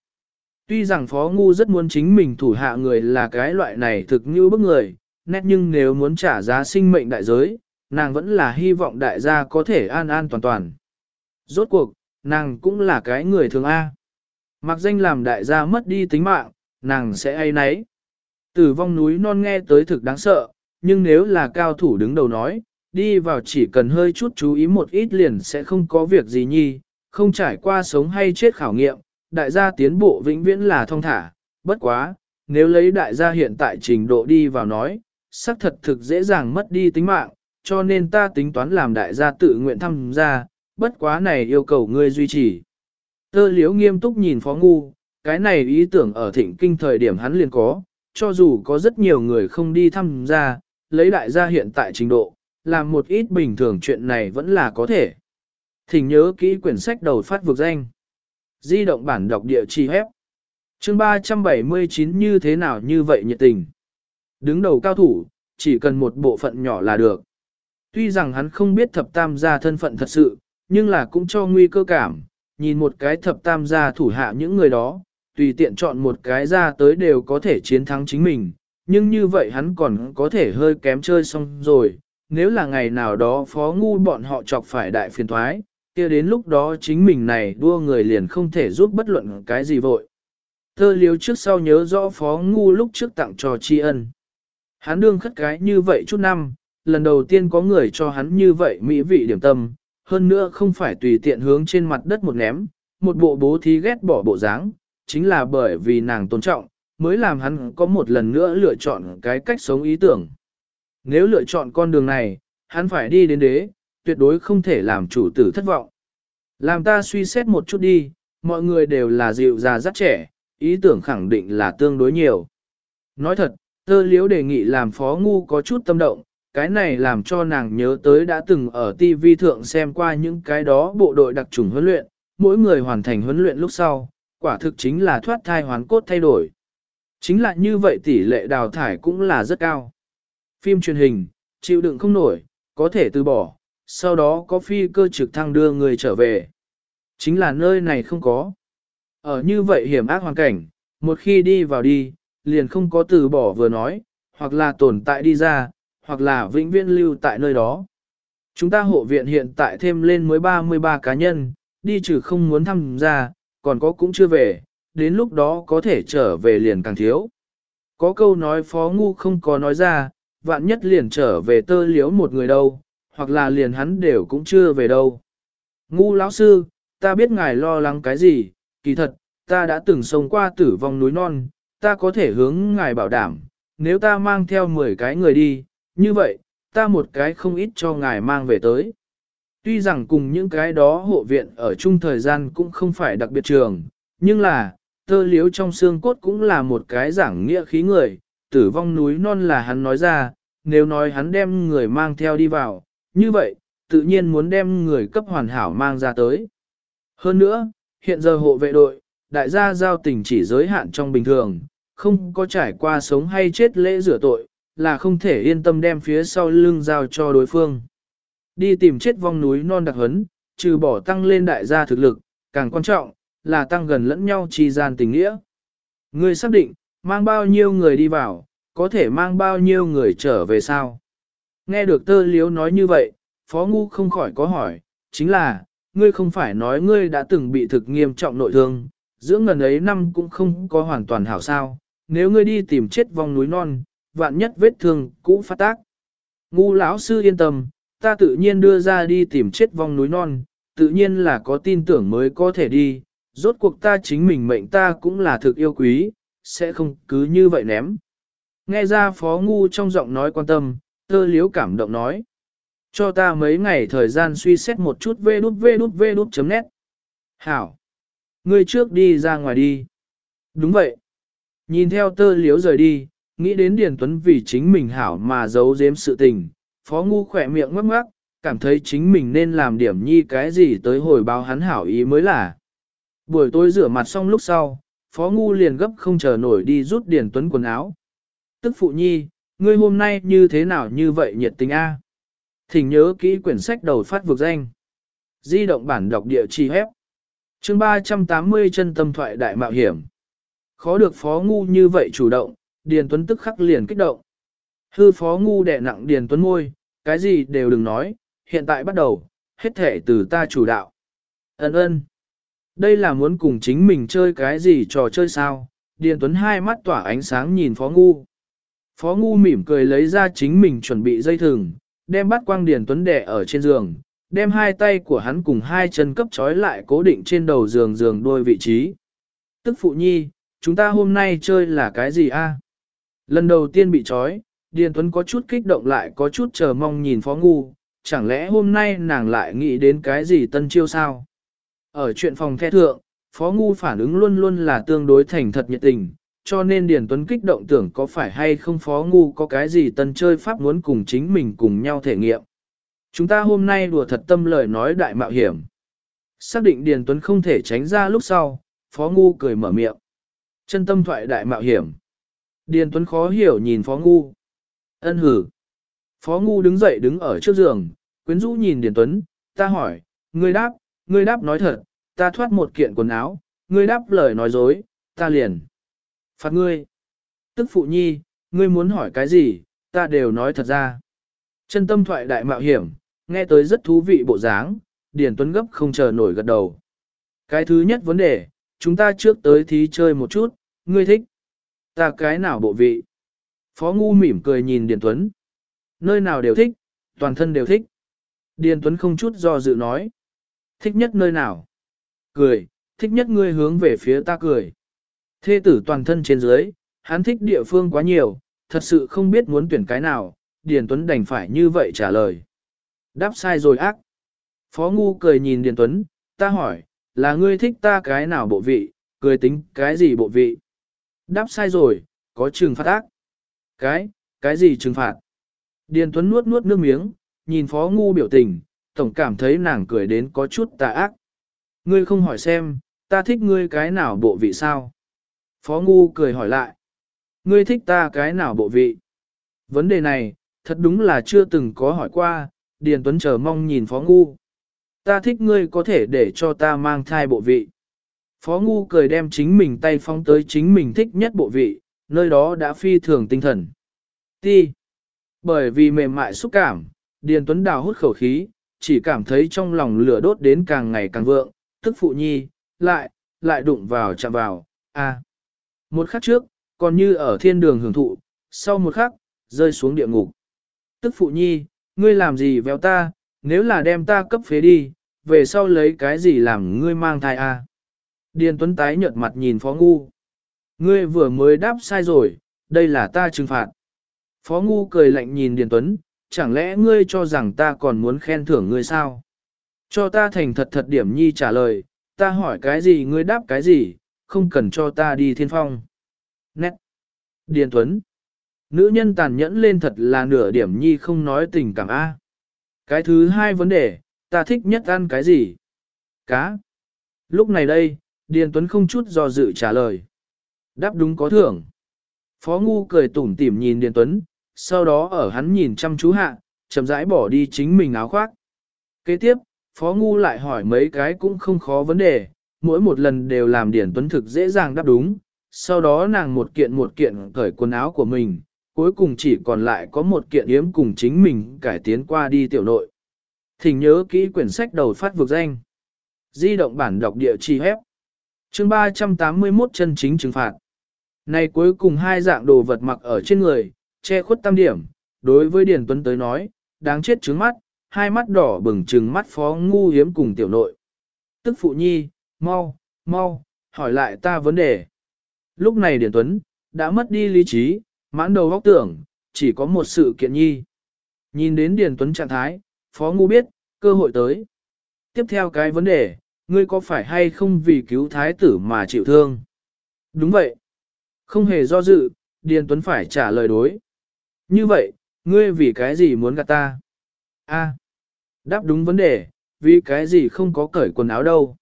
Tuy rằng Phó Ngu rất muốn chính mình thủ hạ người là cái loại này thực như bức người, nét nhưng nếu muốn trả giá sinh mệnh đại giới, nàng vẫn là hy vọng đại gia có thể an an toàn toàn. Rốt cuộc, nàng cũng là cái người thường A. Mặc danh làm đại gia mất đi tính mạng, nàng sẽ hay nấy. Tử vong núi non nghe tới thực đáng sợ, nhưng nếu là cao thủ đứng đầu nói, đi vào chỉ cần hơi chút chú ý một ít liền sẽ không có việc gì nhi, không trải qua sống hay chết khảo nghiệm, đại gia tiến bộ vĩnh viễn là thông thả, bất quá, nếu lấy đại gia hiện tại trình độ đi vào nói, xác thật thực dễ dàng mất đi tính mạng, cho nên ta tính toán làm đại gia tự nguyện tham gia, bất quá này yêu cầu ngươi duy trì. Tơ liếu nghiêm túc nhìn phó ngu, cái này ý tưởng ở thịnh kinh thời điểm hắn liền có, cho dù có rất nhiều người không đi tham gia, lấy đại gia hiện tại trình độ, làm một ít bình thường chuyện này vẫn là có thể. Thỉnh nhớ kỹ quyển sách đầu phát vực danh. Di động bản đọc địa chỉ hép. Chương 379 như thế nào như vậy nhiệt tình. Đứng đầu cao thủ, chỉ cần một bộ phận nhỏ là được. Tuy rằng hắn không biết thập tam gia thân phận thật sự, nhưng là cũng cho nguy cơ cảm, nhìn một cái thập tam gia thủ hạ những người đó, tùy tiện chọn một cái ra tới đều có thể chiến thắng chính mình, nhưng như vậy hắn còn có thể hơi kém chơi xong rồi, nếu là ngày nào đó phó ngu bọn họ chọc phải đại phiền thoái, kia đến lúc đó chính mình này đua người liền không thể giúp bất luận cái gì vội. Thơ liếu trước sau nhớ rõ phó ngu lúc trước tặng cho tri ân. Hắn đương khất cái như vậy chút năm, lần đầu tiên có người cho hắn như vậy mỹ vị điểm tâm, hơn nữa không phải tùy tiện hướng trên mặt đất một ném, một bộ bố thí ghét bỏ bộ dáng, chính là bởi vì nàng tôn trọng, mới làm hắn có một lần nữa lựa chọn cái cách sống ý tưởng. Nếu lựa chọn con đường này, hắn phải đi đến đế, tuyệt đối không thể làm chủ tử thất vọng. Làm ta suy xét một chút đi, mọi người đều là dịu già rất trẻ, ý tưởng khẳng định là tương đối nhiều. Nói thật, tơ liếu đề nghị làm phó ngu có chút tâm động, cái này làm cho nàng nhớ tới đã từng ở TV thượng xem qua những cái đó bộ đội đặc trùng huấn luyện, mỗi người hoàn thành huấn luyện lúc sau, quả thực chính là thoát thai hoàn cốt thay đổi. Chính là như vậy tỷ lệ đào thải cũng là rất cao. Phim truyền hình, chịu đựng không nổi, có thể từ bỏ, sau đó có phi cơ trực thăng đưa người trở về. Chính là nơi này không có. Ở như vậy hiểm ác hoàn cảnh, một khi đi vào đi, liền không có từ bỏ vừa nói, hoặc là tồn tại đi ra, hoặc là vĩnh viễn lưu tại nơi đó. Chúng ta hộ viện hiện tại thêm lên mới 33 cá nhân, đi trừ không muốn tham gia, còn có cũng chưa về, đến lúc đó có thể trở về liền càng thiếu. Có câu nói phó ngu không có nói ra, vạn nhất liền trở về tơ liếu một người đâu, hoặc là liền hắn đều cũng chưa về đâu. Ngu lão sư, ta biết ngài lo lắng cái gì, kỳ thật, ta đã từng sống qua tử vong núi non, ta có thể hướng ngài bảo đảm, nếu ta mang theo 10 cái người đi, như vậy, ta một cái không ít cho ngài mang về tới. Tuy rằng cùng những cái đó hộ viện ở chung thời gian cũng không phải đặc biệt trường, nhưng là, tơ liếu trong xương cốt cũng là một cái giảng nghĩa khí người, tử vong núi non là hắn nói ra, nếu nói hắn đem người mang theo đi vào, như vậy, tự nhiên muốn đem người cấp hoàn hảo mang ra tới. Hơn nữa, hiện giờ hộ vệ đội, đại gia giao tình chỉ giới hạn trong bình thường, không có trải qua sống hay chết lễ rửa tội, là không thể yên tâm đem phía sau lưng giao cho đối phương. Đi tìm chết vong núi non đặc hấn, trừ bỏ tăng lên đại gia thực lực, càng quan trọng, là tăng gần lẫn nhau chi gian tình nghĩa. Người xác định, mang bao nhiêu người đi vào, có thể mang bao nhiêu người trở về sao? Nghe được tơ liếu nói như vậy, Phó Ngu không khỏi có hỏi, chính là, ngươi không phải nói ngươi đã từng bị thực nghiêm trọng nội thương, giữa ngần ấy năm cũng không có hoàn toàn hảo sao, nếu ngươi đi tìm chết vong núi non, vạn nhất vết thương cũng phát tác. Ngu lão sư yên tâm, ta tự nhiên đưa ra đi tìm chết vong núi non, tự nhiên là có tin tưởng mới có thể đi, rốt cuộc ta chính mình mệnh ta cũng là thực yêu quý, sẽ không cứ như vậy ném. Nghe ra phó ngu trong giọng nói quan tâm, tơ liếu cảm động nói. Cho ta mấy ngày thời gian suy xét một chút vê đút vê đút vê đút chấm nét. Hảo. Ngươi trước đi ra ngoài đi. Đúng vậy. Nhìn theo tơ liếu rời đi, nghĩ đến Điền Tuấn vì chính mình hảo mà giấu giếm sự tình, phó ngu khỏe miệng ngắc ngắc, cảm thấy chính mình nên làm điểm nhi cái gì tới hồi báo hắn hảo ý mới là. Buổi tối rửa mặt xong lúc sau, phó ngu liền gấp không chờ nổi đi rút Điền Tuấn quần áo. Tức phụ nhi, ngươi hôm nay như thế nào như vậy nhiệt tình a? Thỉnh nhớ kỹ quyển sách đầu phát vực danh. Di động bản đọc địa chỉ hép. Chương 380 chân tâm thoại đại mạo hiểm. Khó được phó ngu như vậy chủ động, Điền Tuấn tức khắc liền kích động. Hư phó ngu đẻ nặng Điền Tuấn môi, cái gì đều đừng nói, hiện tại bắt đầu, hết thể từ ta chủ đạo. Ấn ơn. Đây là muốn cùng chính mình chơi cái gì trò chơi sao? Điền Tuấn hai mắt tỏa ánh sáng nhìn phó ngu. Phó ngu mỉm cười lấy ra chính mình chuẩn bị dây thừng, đem bắt quang Điền Tuấn đẻ ở trên giường, đem hai tay của hắn cùng hai chân cấp trói lại cố định trên đầu giường giường đôi vị trí. Tức phụ nhi, chúng ta hôm nay chơi là cái gì a? Lần đầu tiên bị trói, Điền Tuấn có chút kích động lại có chút chờ mong nhìn Phó Ngu, chẳng lẽ hôm nay nàng lại nghĩ đến cái gì tân chiêu sao? Ở chuyện phòng the thượng, Phó Ngu phản ứng luôn luôn là tương đối thành thật nhiệt tình, cho nên Điền Tuấn kích động tưởng có phải hay không Phó Ngu có cái gì tân chơi pháp muốn cùng chính mình cùng nhau thể nghiệm. Chúng ta hôm nay đùa thật tâm lời nói đại mạo hiểm. Xác định Điền Tuấn không thể tránh ra lúc sau, Phó Ngu cười mở miệng. Chân tâm thoại đại mạo hiểm. Điền Tuấn khó hiểu nhìn Phó Ngu. Ân hử. Phó Ngu đứng dậy đứng ở trước giường, quyến rũ nhìn Điền Tuấn, ta hỏi, ngươi đáp, ngươi đáp nói thật, ta thoát một kiện quần áo, ngươi đáp lời nói dối, ta liền. Phạt ngươi. Tức phụ nhi, ngươi muốn hỏi cái gì, ta đều nói thật ra. Chân tâm thoại đại mạo hiểm, nghe tới rất thú vị bộ dáng, Điền Tuấn gấp không chờ nổi gật đầu. Cái thứ nhất vấn đề, chúng ta trước tới thí chơi một chút, ngươi thích. Ta cái nào bộ vị? Phó Ngu mỉm cười nhìn Điền Tuấn. Nơi nào đều thích, toàn thân đều thích. Điền Tuấn không chút do dự nói. Thích nhất nơi nào? Cười, thích nhất ngươi hướng về phía ta cười. Thê tử toàn thân trên dưới, hắn thích địa phương quá nhiều, thật sự không biết muốn tuyển cái nào, Điền Tuấn đành phải như vậy trả lời. Đáp sai rồi ác. Phó Ngu cười nhìn Điền Tuấn, ta hỏi, là ngươi thích ta cái nào bộ vị, cười tính cái gì bộ vị? Đáp sai rồi, có trừng phạt ác. Cái, cái gì trừng phạt? Điền Tuấn nuốt nuốt nước miếng, nhìn Phó Ngu biểu tình, tổng cảm thấy nàng cười đến có chút tà ác. Ngươi không hỏi xem, ta thích ngươi cái nào bộ vị sao? Phó Ngu cười hỏi lại. Ngươi thích ta cái nào bộ vị? Vấn đề này, thật đúng là chưa từng có hỏi qua, Điền Tuấn chờ mong nhìn Phó Ngu. Ta thích ngươi có thể để cho ta mang thai bộ vị. Phó Ngu cười đem chính mình tay phong tới chính mình thích nhất bộ vị, nơi đó đã phi thường tinh thần. Ti. Bởi vì mềm mại xúc cảm, Điền Tuấn đào hút khẩu khí, chỉ cảm thấy trong lòng lửa đốt đến càng ngày càng vượng, tức phụ nhi, lại, lại đụng vào chạm vào, a. Một khắc trước, còn như ở thiên đường hưởng thụ, sau một khắc, rơi xuống địa ngục. Tức phụ nhi, ngươi làm gì véo ta, nếu là đem ta cấp phế đi, về sau lấy cái gì làm ngươi mang thai a? Điền Tuấn tái nhợt mặt nhìn Phó Ngu. Ngươi vừa mới đáp sai rồi, đây là ta trừng phạt. Phó Ngu cười lạnh nhìn Điền Tuấn, chẳng lẽ ngươi cho rằng ta còn muốn khen thưởng ngươi sao? Cho ta thành thật thật điểm nhi trả lời, ta hỏi cái gì ngươi đáp cái gì, không cần cho ta đi thiên phong. Nét. Điền Tuấn. Nữ nhân tàn nhẫn lên thật là nửa điểm nhi không nói tình cảm A. Cái thứ hai vấn đề, ta thích nhất ăn cái gì? Cá. Lúc này đây, Điền Tuấn không chút do dự trả lời. Đáp đúng có thưởng. Phó Ngu cười tủm tỉm nhìn Điền Tuấn, sau đó ở hắn nhìn chăm chú hạ, chậm rãi bỏ đi chính mình áo khoác. Kế tiếp, Phó Ngu lại hỏi mấy cái cũng không khó vấn đề, mỗi một lần đều làm điển Tuấn thực dễ dàng đáp đúng, sau đó nàng một kiện một kiện cởi quần áo của mình, cuối cùng chỉ còn lại có một kiện yếm cùng chính mình cải tiến qua đi tiểu nội. Thỉnh nhớ kỹ quyển sách đầu phát vực danh. Di động bản đọc địa chỉ hép. Chương 381 chân chính trừng phạt. Này cuối cùng hai dạng đồ vật mặc ở trên người, che khuất tam điểm, đối với Điền Tuấn tới nói, đáng chết trứng mắt, hai mắt đỏ bừng trừng mắt phó ngu hiếm cùng tiểu nội. Tức phụ nhi, mau, mau, hỏi lại ta vấn đề. Lúc này Điền Tuấn, đã mất đi lý trí, mãn đầu góc tưởng, chỉ có một sự kiện nhi. Nhìn đến Điền Tuấn trạng thái, phó ngu biết, cơ hội tới. Tiếp theo cái vấn đề, ngươi có phải hay không vì cứu thái tử mà chịu thương? Đúng vậy. Không hề do dự, Điền Tuấn phải trả lời đối. Như vậy, ngươi vì cái gì muốn gạt ta? A. đáp đúng vấn đề, vì cái gì không có cởi quần áo đâu.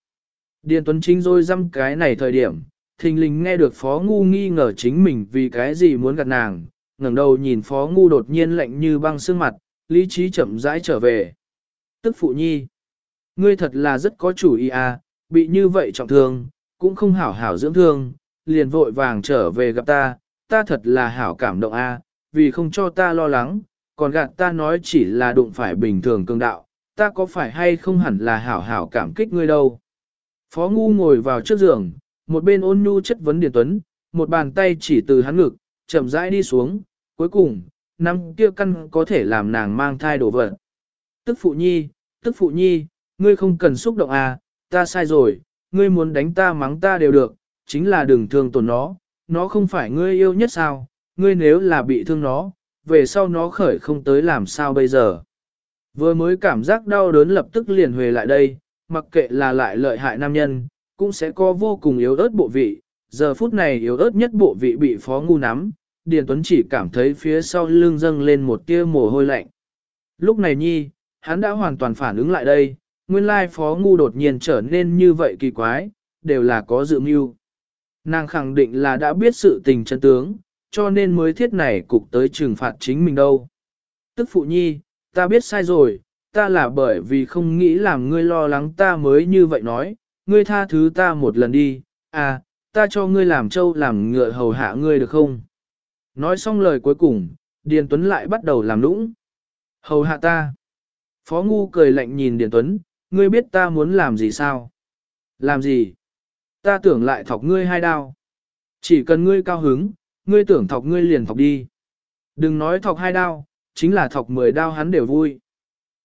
Điền Tuấn Chính rồi dăm cái này thời điểm, thình lình nghe được Phó Ngu nghi ngờ chính mình vì cái gì muốn gạt nàng, ngẩng đầu nhìn Phó Ngu đột nhiên lạnh như băng sương mặt, lý trí chậm rãi trở về. Tức phụ nhi, ngươi thật là rất có chủ ý à, bị như vậy trọng thương, cũng không hảo hảo dưỡng thương, liền vội vàng trở về gặp ta, ta thật là hảo cảm động a, à, vì không cho ta lo lắng, còn gạt ta nói chỉ là đụng phải bình thường cương đạo, ta có phải hay không hẳn là hảo hảo cảm kích ngươi đâu. Phó Ngu ngồi vào trước giường, một bên ôn nhu chất vấn Điền Tuấn, một bàn tay chỉ từ hắn ngực, chậm rãi đi xuống, cuối cùng, năm kia căn có thể làm nàng mang thai đổ vật. Tức phụ nhi, tức phụ nhi, ngươi không cần xúc động à, ta sai rồi, ngươi muốn đánh ta mắng ta đều được, chính là đừng thương tổn nó, nó không phải ngươi yêu nhất sao, ngươi nếu là bị thương nó, về sau nó khởi không tới làm sao bây giờ. Vừa mới cảm giác đau đớn lập tức liền huề lại đây, mặc kệ là lại lợi hại nam nhân, cũng sẽ có vô cùng yếu ớt bộ vị, giờ phút này yếu ớt nhất bộ vị bị phó ngu nắm, Điền Tuấn chỉ cảm thấy phía sau lưng dâng lên một tia mồ hôi lạnh. Lúc này nhi, hắn đã hoàn toàn phản ứng lại đây, nguyên lai phó ngu đột nhiên trở nên như vậy kỳ quái, đều là có dự mưu. Nàng khẳng định là đã biết sự tình chân tướng, cho nên mới thiết này cục tới trừng phạt chính mình đâu. Tức phụ nhi, ta biết sai rồi, ta là bởi vì không nghĩ làm ngươi lo lắng ta mới như vậy nói, ngươi tha thứ ta một lần đi, à, ta cho ngươi làm trâu làm ngựa hầu hạ ngươi được không? Nói xong lời cuối cùng, Điền Tuấn lại bắt đầu làm lũng Hầu hạ ta. Phó Ngu cười lạnh nhìn Điền Tuấn, ngươi biết ta muốn làm gì sao? Làm gì? Ta tưởng lại thọc ngươi hai đao. Chỉ cần ngươi cao hứng, ngươi tưởng thọc ngươi liền thọc đi. Đừng nói thọc hai đao, chính là thọc mười đao hắn đều vui.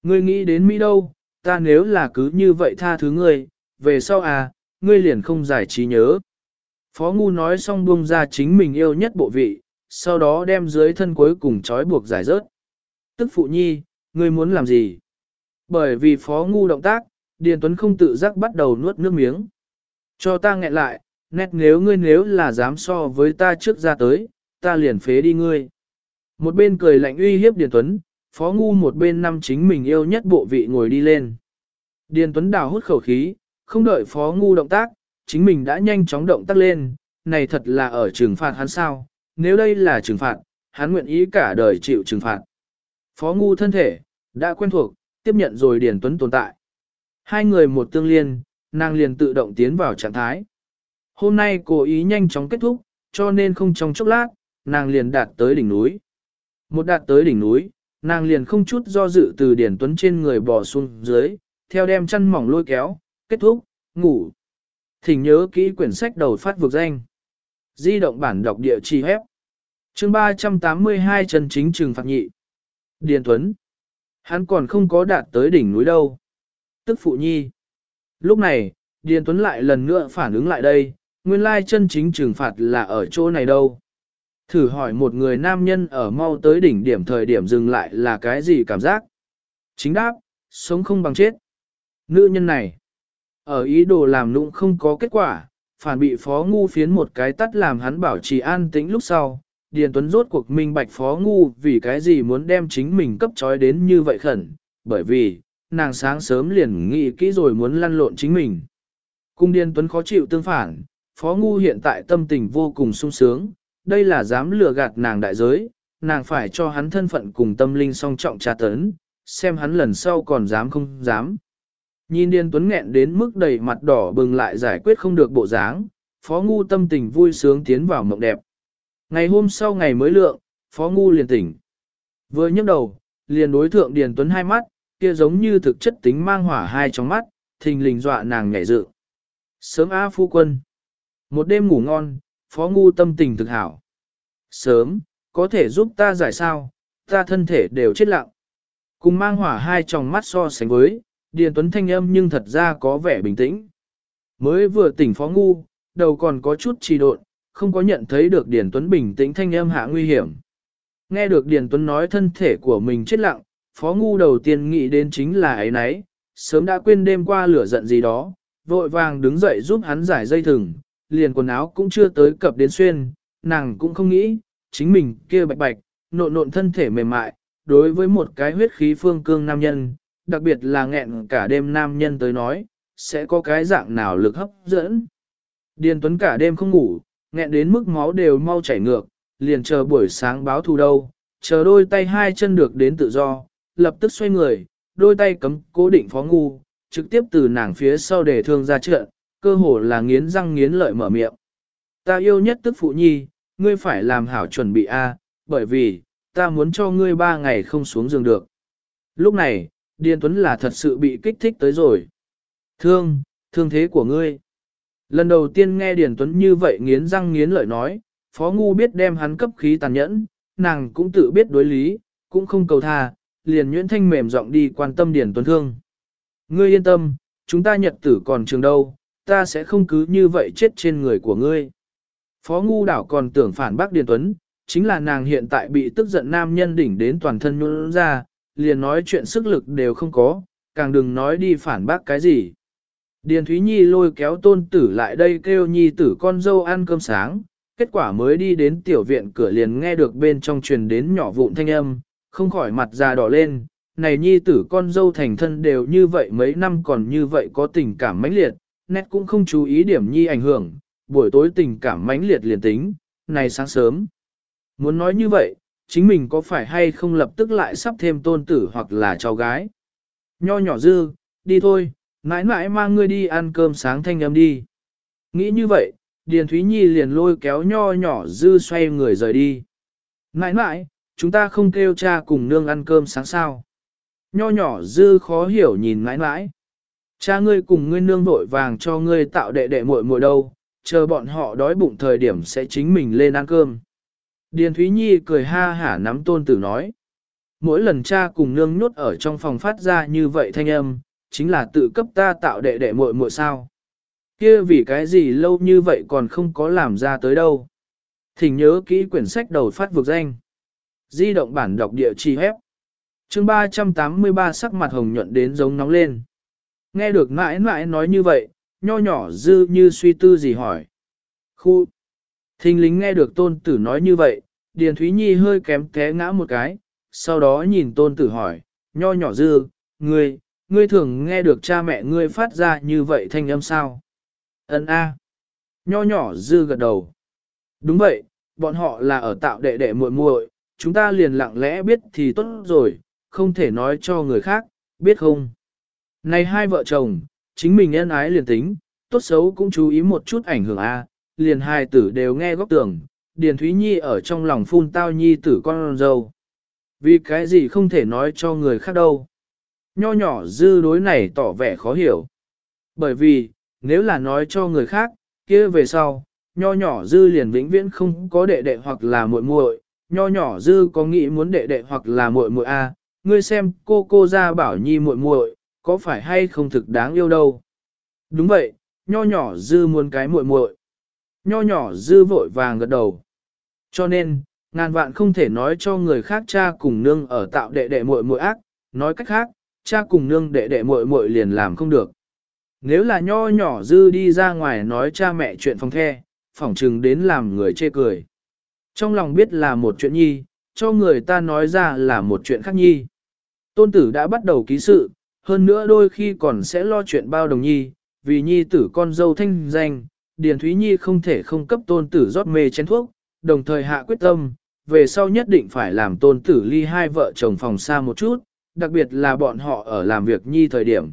Ngươi nghĩ đến Mỹ đâu, ta nếu là cứ như vậy tha thứ ngươi, về sau à, ngươi liền không giải trí nhớ. Phó Ngu nói xong buông ra chính mình yêu nhất bộ vị, sau đó đem dưới thân cuối cùng trói buộc giải rớt. Tức phụ nhi, ngươi muốn làm gì? Bởi vì Phó Ngu động tác, Điền Tuấn không tự giác bắt đầu nuốt nước miếng. Cho ta nghẹn lại, nét nếu ngươi nếu là dám so với ta trước ra tới, ta liền phế đi ngươi. Một bên cười lạnh uy hiếp Điền Tuấn, Phó Ngu một bên năm chính mình yêu nhất bộ vị ngồi đi lên. Điền Tuấn đào hút khẩu khí, không đợi Phó Ngu động tác, chính mình đã nhanh chóng động tác lên, này thật là ở trừng phạt hắn sao, nếu đây là trừng phạt, hắn nguyện ý cả đời chịu trừng phạt. Phó Ngu thân thể, đã quen thuộc, tiếp nhận rồi Điền Tuấn tồn tại. Hai người một tương liên, nàng liền tự động tiến vào trạng thái. Hôm nay cố ý nhanh chóng kết thúc, cho nên không trong chốc lát, nàng liền đạt tới đỉnh núi. Một đạt tới đỉnh núi, nàng liền không chút do dự từ Điển Tuấn trên người bò xuống dưới, theo đem chăn mỏng lôi kéo, kết thúc, ngủ. Thỉnh nhớ kỹ quyển sách đầu phát vực danh. Di động bản đọc địa chỉ hép. chương 382 chân chính trừng phạt nhị. Điền Tuấn. Hắn còn không có đạt tới đỉnh núi đâu. Tức phụ nhi. Lúc này, Điền Tuấn lại lần nữa phản ứng lại đây, nguyên lai chân chính trừng phạt là ở chỗ này đâu. Thử hỏi một người nam nhân ở mau tới đỉnh điểm thời điểm dừng lại là cái gì cảm giác? Chính đáp, sống không bằng chết. Nữ nhân này, ở ý đồ làm nụng không có kết quả, phản bị phó ngu phiến một cái tắt làm hắn bảo trì an tĩnh lúc sau. Điền Tuấn rốt cuộc minh bạch phó ngu vì cái gì muốn đem chính mình cấp trói đến như vậy khẩn, bởi vì, nàng sáng sớm liền nghĩ kỹ rồi muốn lăn lộn chính mình. Cung Điền Tuấn khó chịu tương phản, phó ngu hiện tại tâm tình vô cùng sung sướng, đây là dám lừa gạt nàng đại giới, nàng phải cho hắn thân phận cùng tâm linh song trọng tra tấn, xem hắn lần sau còn dám không dám. Nhìn Điền Tuấn nghẹn đến mức đầy mặt đỏ bừng lại giải quyết không được bộ dáng, Phó Ngu tâm tình vui sướng tiến vào mộng đẹp. Ngày hôm sau ngày mới lượng, Phó Ngu liền tỉnh. Vừa nhấc đầu, liền đối thượng Điền Tuấn hai mắt, kia giống như thực chất tính mang hỏa hai trong mắt, thình lình dọa nàng nhảy dự. Sớm A phu quân. Một đêm ngủ ngon, Phó Ngu tâm tình thực hảo. Sớm, có thể giúp ta giải sao, ta thân thể đều chết lặng. Cùng mang hỏa hai tròng mắt so sánh với, Điền Tuấn thanh âm nhưng thật ra có vẻ bình tĩnh. Mới vừa tỉnh Phó Ngu, đầu còn có chút trì độn, không có nhận thấy được Điền Tuấn bình tĩnh thanh âm hạ nguy hiểm. Nghe được Điền Tuấn nói thân thể của mình chết lặng, Phó Ngu đầu tiên nghĩ đến chính là ấy nấy, sớm đã quên đêm qua lửa giận gì đó, vội vàng đứng dậy giúp hắn giải dây thừng, liền quần áo cũng chưa tới cập đến xuyên, nàng cũng không nghĩ, chính mình kia bạch bạch, nộn nộn thân thể mềm mại, đối với một cái huyết khí phương cương nam nhân, đặc biệt là nghẹn cả đêm nam nhân tới nói, sẽ có cái dạng nào lực hấp dẫn. Điền Tuấn cả đêm không ngủ, nghẹn đến mức máu đều mau chảy ngược, liền chờ buổi sáng báo thù đâu, chờ đôi tay hai chân được đến tự do, lập tức xoay người, đôi tay cấm cố định phó ngu, trực tiếp từ nàng phía sau để thương ra trận, cơ hồ là nghiến răng nghiến lợi mở miệng. Ta yêu nhất tức phụ nhi, ngươi phải làm hảo chuẩn bị A, bởi vì, ta muốn cho ngươi ba ngày không xuống giường được. Lúc này, Điền Tuấn là thật sự bị kích thích tới rồi. Thương, thương thế của ngươi. Lần đầu tiên nghe Điền Tuấn như vậy nghiến răng nghiến lợi nói, Phó Ngu biết đem hắn cấp khí tàn nhẫn, nàng cũng tự biết đối lý, cũng không cầu tha, liền nhuyễn thanh mềm giọng đi quan tâm Điền Tuấn thương. Ngươi yên tâm, chúng ta nhật tử còn trường đâu, ta sẽ không cứ như vậy chết trên người của ngươi. Phó Ngu đảo còn tưởng phản bác Điền Tuấn, chính là nàng hiện tại bị tức giận nam nhân đỉnh đến toàn thân nhuôn ra, liền nói chuyện sức lực đều không có, càng đừng nói đi phản bác cái gì. Điền Thúy Nhi lôi kéo tôn tử lại đây kêu Nhi tử con dâu ăn cơm sáng, kết quả mới đi đến tiểu viện cửa liền nghe được bên trong truyền đến nhỏ vụn thanh âm, không khỏi mặt già đỏ lên, này Nhi tử con dâu thành thân đều như vậy mấy năm còn như vậy có tình cảm mãnh liệt, nét cũng không chú ý điểm Nhi ảnh hưởng, buổi tối tình cảm mãnh liệt liền tính, này sáng sớm. Muốn nói như vậy, chính mình có phải hay không lập tức lại sắp thêm tôn tử hoặc là cháu gái. Nho nhỏ dư, đi thôi, mãi mãi mang ngươi đi ăn cơm sáng thanh âm đi. Nghĩ như vậy, Điền Thúy Nhi liền lôi kéo nho nhỏ dư xoay người rời đi. Mãi mãi, chúng ta không kêu cha cùng nương ăn cơm sáng sao. Nho nhỏ dư khó hiểu nhìn mãi mãi. Cha ngươi cùng ngươi nương vội vàng cho ngươi tạo đệ đệ muội muội đâu, chờ bọn họ đói bụng thời điểm sẽ chính mình lên ăn cơm. Điền Thúy Nhi cười ha hả nắm tôn tử nói. Mỗi lần cha cùng nương nhốt ở trong phòng phát ra như vậy thanh âm, chính là tự cấp ta tạo đệ đệ muội muội sao. Kia vì cái gì lâu như vậy còn không có làm ra tới đâu. Thỉnh nhớ kỹ quyển sách đầu phát vực danh. Di động bản đọc địa chỉ hép. chương 383 sắc mặt hồng nhuận đến giống nóng lên. Nghe được mãi mãi nói như vậy, nho nhỏ dư như suy tư gì hỏi. Khu! Thình lính nghe được tôn tử nói như vậy, Điền Thúy Nhi hơi kém té ngã một cái, sau đó nhìn tôn tử hỏi, nho nhỏ dư, ngươi, ngươi thường nghe được cha mẹ ngươi phát ra như vậy thanh âm sao? Ấn A. Nho nhỏ dư gật đầu. Đúng vậy, bọn họ là ở tạo đệ đệ muội muội, chúng ta liền lặng lẽ biết thì tốt rồi, không thể nói cho người khác, biết không? Này hai vợ chồng, chính mình nhân ái liền tính, tốt xấu cũng chú ý một chút ảnh hưởng A, liền hai tử đều nghe góc tưởng, Điền Thúy Nhi ở trong lòng phun tao nhi tử con dâu. Vì cái gì không thể nói cho người khác đâu. Nho nhỏ dư đối này tỏ vẻ khó hiểu. Bởi vì, nếu là nói cho người khác, kia về sau, nho nhỏ dư liền vĩnh viễn không có đệ đệ hoặc là muội muội, nho nhỏ dư có nghĩ muốn đệ đệ hoặc là muội muội a, ngươi xem cô cô ra bảo nhi muội muội, có phải hay không thực đáng yêu đâu. Đúng vậy, nho nhỏ dư muốn cái muội muội. Nho nhỏ dư vội vàng gật đầu. Cho nên, ngàn vạn không thể nói cho người khác cha cùng nương ở tạo đệ đệ muội muội ác, nói cách khác, cha cùng nương đệ đệ muội muội liền làm không được. Nếu là nho nhỏ dư đi ra ngoài nói cha mẹ chuyện phòng the, phỏng chừng đến làm người chê cười. Trong lòng biết là một chuyện nhi, cho người ta nói ra là một chuyện khác nhi. Tôn tử đã bắt đầu ký sự, hơn nữa đôi khi còn sẽ lo chuyện bao đồng nhi, vì nhi tử con dâu thanh danh, Điền Thúy Nhi không thể không cấp tôn tử rót mê chén thuốc, đồng thời hạ quyết tâm, về sau nhất định phải làm tôn tử ly hai vợ chồng phòng xa một chút, đặc biệt là bọn họ ở làm việc nhi thời điểm.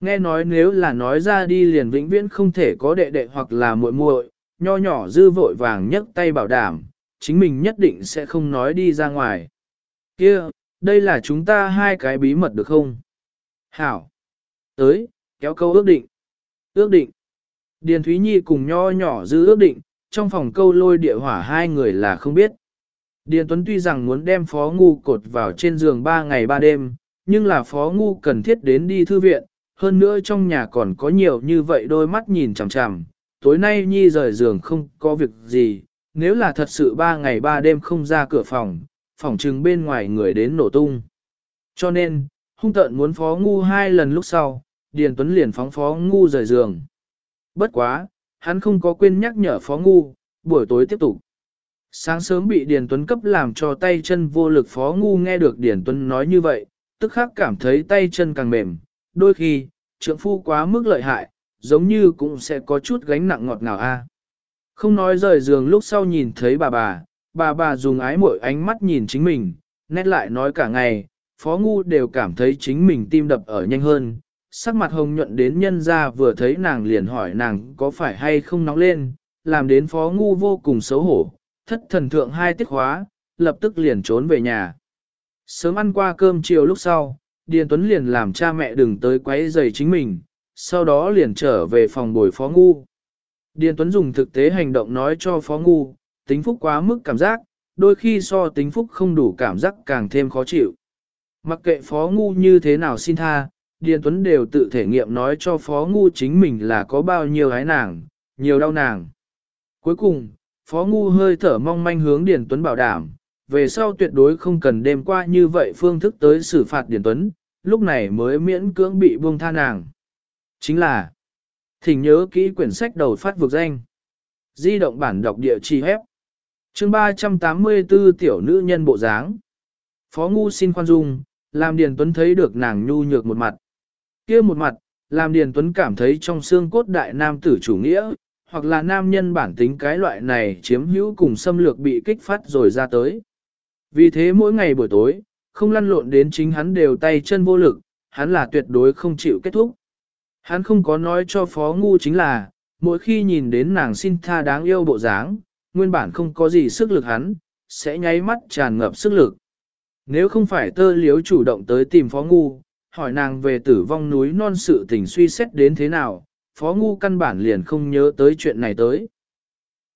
Nghe nói nếu là nói ra đi liền vĩnh viễn không thể có đệ đệ hoặc là muội muội, nho nhỏ dư vội vàng nhấc tay bảo đảm, chính mình nhất định sẽ không nói đi ra ngoài. Kia, đây là chúng ta hai cái bí mật được không? Hảo. Tới, kéo câu ước định. Ước định. Điền Thúy Nhi cùng nho nhỏ giữ ước định, trong phòng câu lôi địa hỏa hai người là không biết. Điền Tuấn tuy rằng muốn đem Phó Ngu cột vào trên giường ba ngày ba đêm, nhưng là Phó Ngu cần thiết đến đi thư viện, hơn nữa trong nhà còn có nhiều như vậy đôi mắt nhìn chằm chằm. Tối nay Nhi rời giường không có việc gì, nếu là thật sự ba ngày ba đêm không ra cửa phòng, phòng trừng bên ngoài người đến nổ tung. Cho nên, hung tợn muốn Phó Ngu hai lần lúc sau, Điền Tuấn liền phóng Phó Ngu rời giường. Bất quá, hắn không có quên nhắc nhở Phó Ngu, buổi tối tiếp tục. Sáng sớm bị Điền Tuấn cấp làm cho tay chân vô lực Phó Ngu nghe được Điền Tuấn nói như vậy, tức khắc cảm thấy tay chân càng mềm, đôi khi, trượng phu quá mức lợi hại, giống như cũng sẽ có chút gánh nặng ngọt ngào a. Không nói rời giường lúc sau nhìn thấy bà bà, bà bà dùng ái mỗi ánh mắt nhìn chính mình, nét lại nói cả ngày, Phó Ngu đều cảm thấy chính mình tim đập ở nhanh hơn, sắc mặt hồng nhuận đến nhân ra vừa thấy nàng liền hỏi nàng có phải hay không nóng lên, làm đến phó ngu vô cùng xấu hổ, thất thần thượng hai tiết khóa, lập tức liền trốn về nhà. Sớm ăn qua cơm chiều lúc sau, Điền Tuấn liền làm cha mẹ đừng tới quấy rầy chính mình, sau đó liền trở về phòng bồi phó ngu. Điền Tuấn dùng thực tế hành động nói cho phó ngu, tính phúc quá mức cảm giác, đôi khi so tính phúc không đủ cảm giác càng thêm khó chịu. Mặc kệ phó ngu như thế nào xin tha, Điền Tuấn đều tự thể nghiệm nói cho Phó Ngu chính mình là có bao nhiêu gái nàng, nhiều đau nàng. Cuối cùng, Phó Ngu hơi thở mong manh hướng Điền Tuấn bảo đảm, về sau tuyệt đối không cần đêm qua như vậy phương thức tới xử phạt Điền Tuấn, lúc này mới miễn cưỡng bị buông tha nàng. Chính là, thỉnh nhớ kỹ quyển sách đầu phát vực danh. Di động bản đọc địa chỉ hép. chương 384 tiểu nữ nhân bộ dáng. Phó Ngu xin khoan dung, làm Điền Tuấn thấy được nàng nhu nhược một mặt, kia một mặt, làm Điền Tuấn cảm thấy trong xương cốt đại nam tử chủ nghĩa, hoặc là nam nhân bản tính cái loại này chiếm hữu cùng xâm lược bị kích phát rồi ra tới. Vì thế mỗi ngày buổi tối, không lăn lộn đến chính hắn đều tay chân vô lực, hắn là tuyệt đối không chịu kết thúc. Hắn không có nói cho phó ngu chính là, mỗi khi nhìn đến nàng xin tha đáng yêu bộ dáng, nguyên bản không có gì sức lực hắn, sẽ nháy mắt tràn ngập sức lực. Nếu không phải tơ liếu chủ động tới tìm phó ngu, hỏi nàng về tử vong núi non sự tình suy xét đến thế nào, phó ngu căn bản liền không nhớ tới chuyện này tới.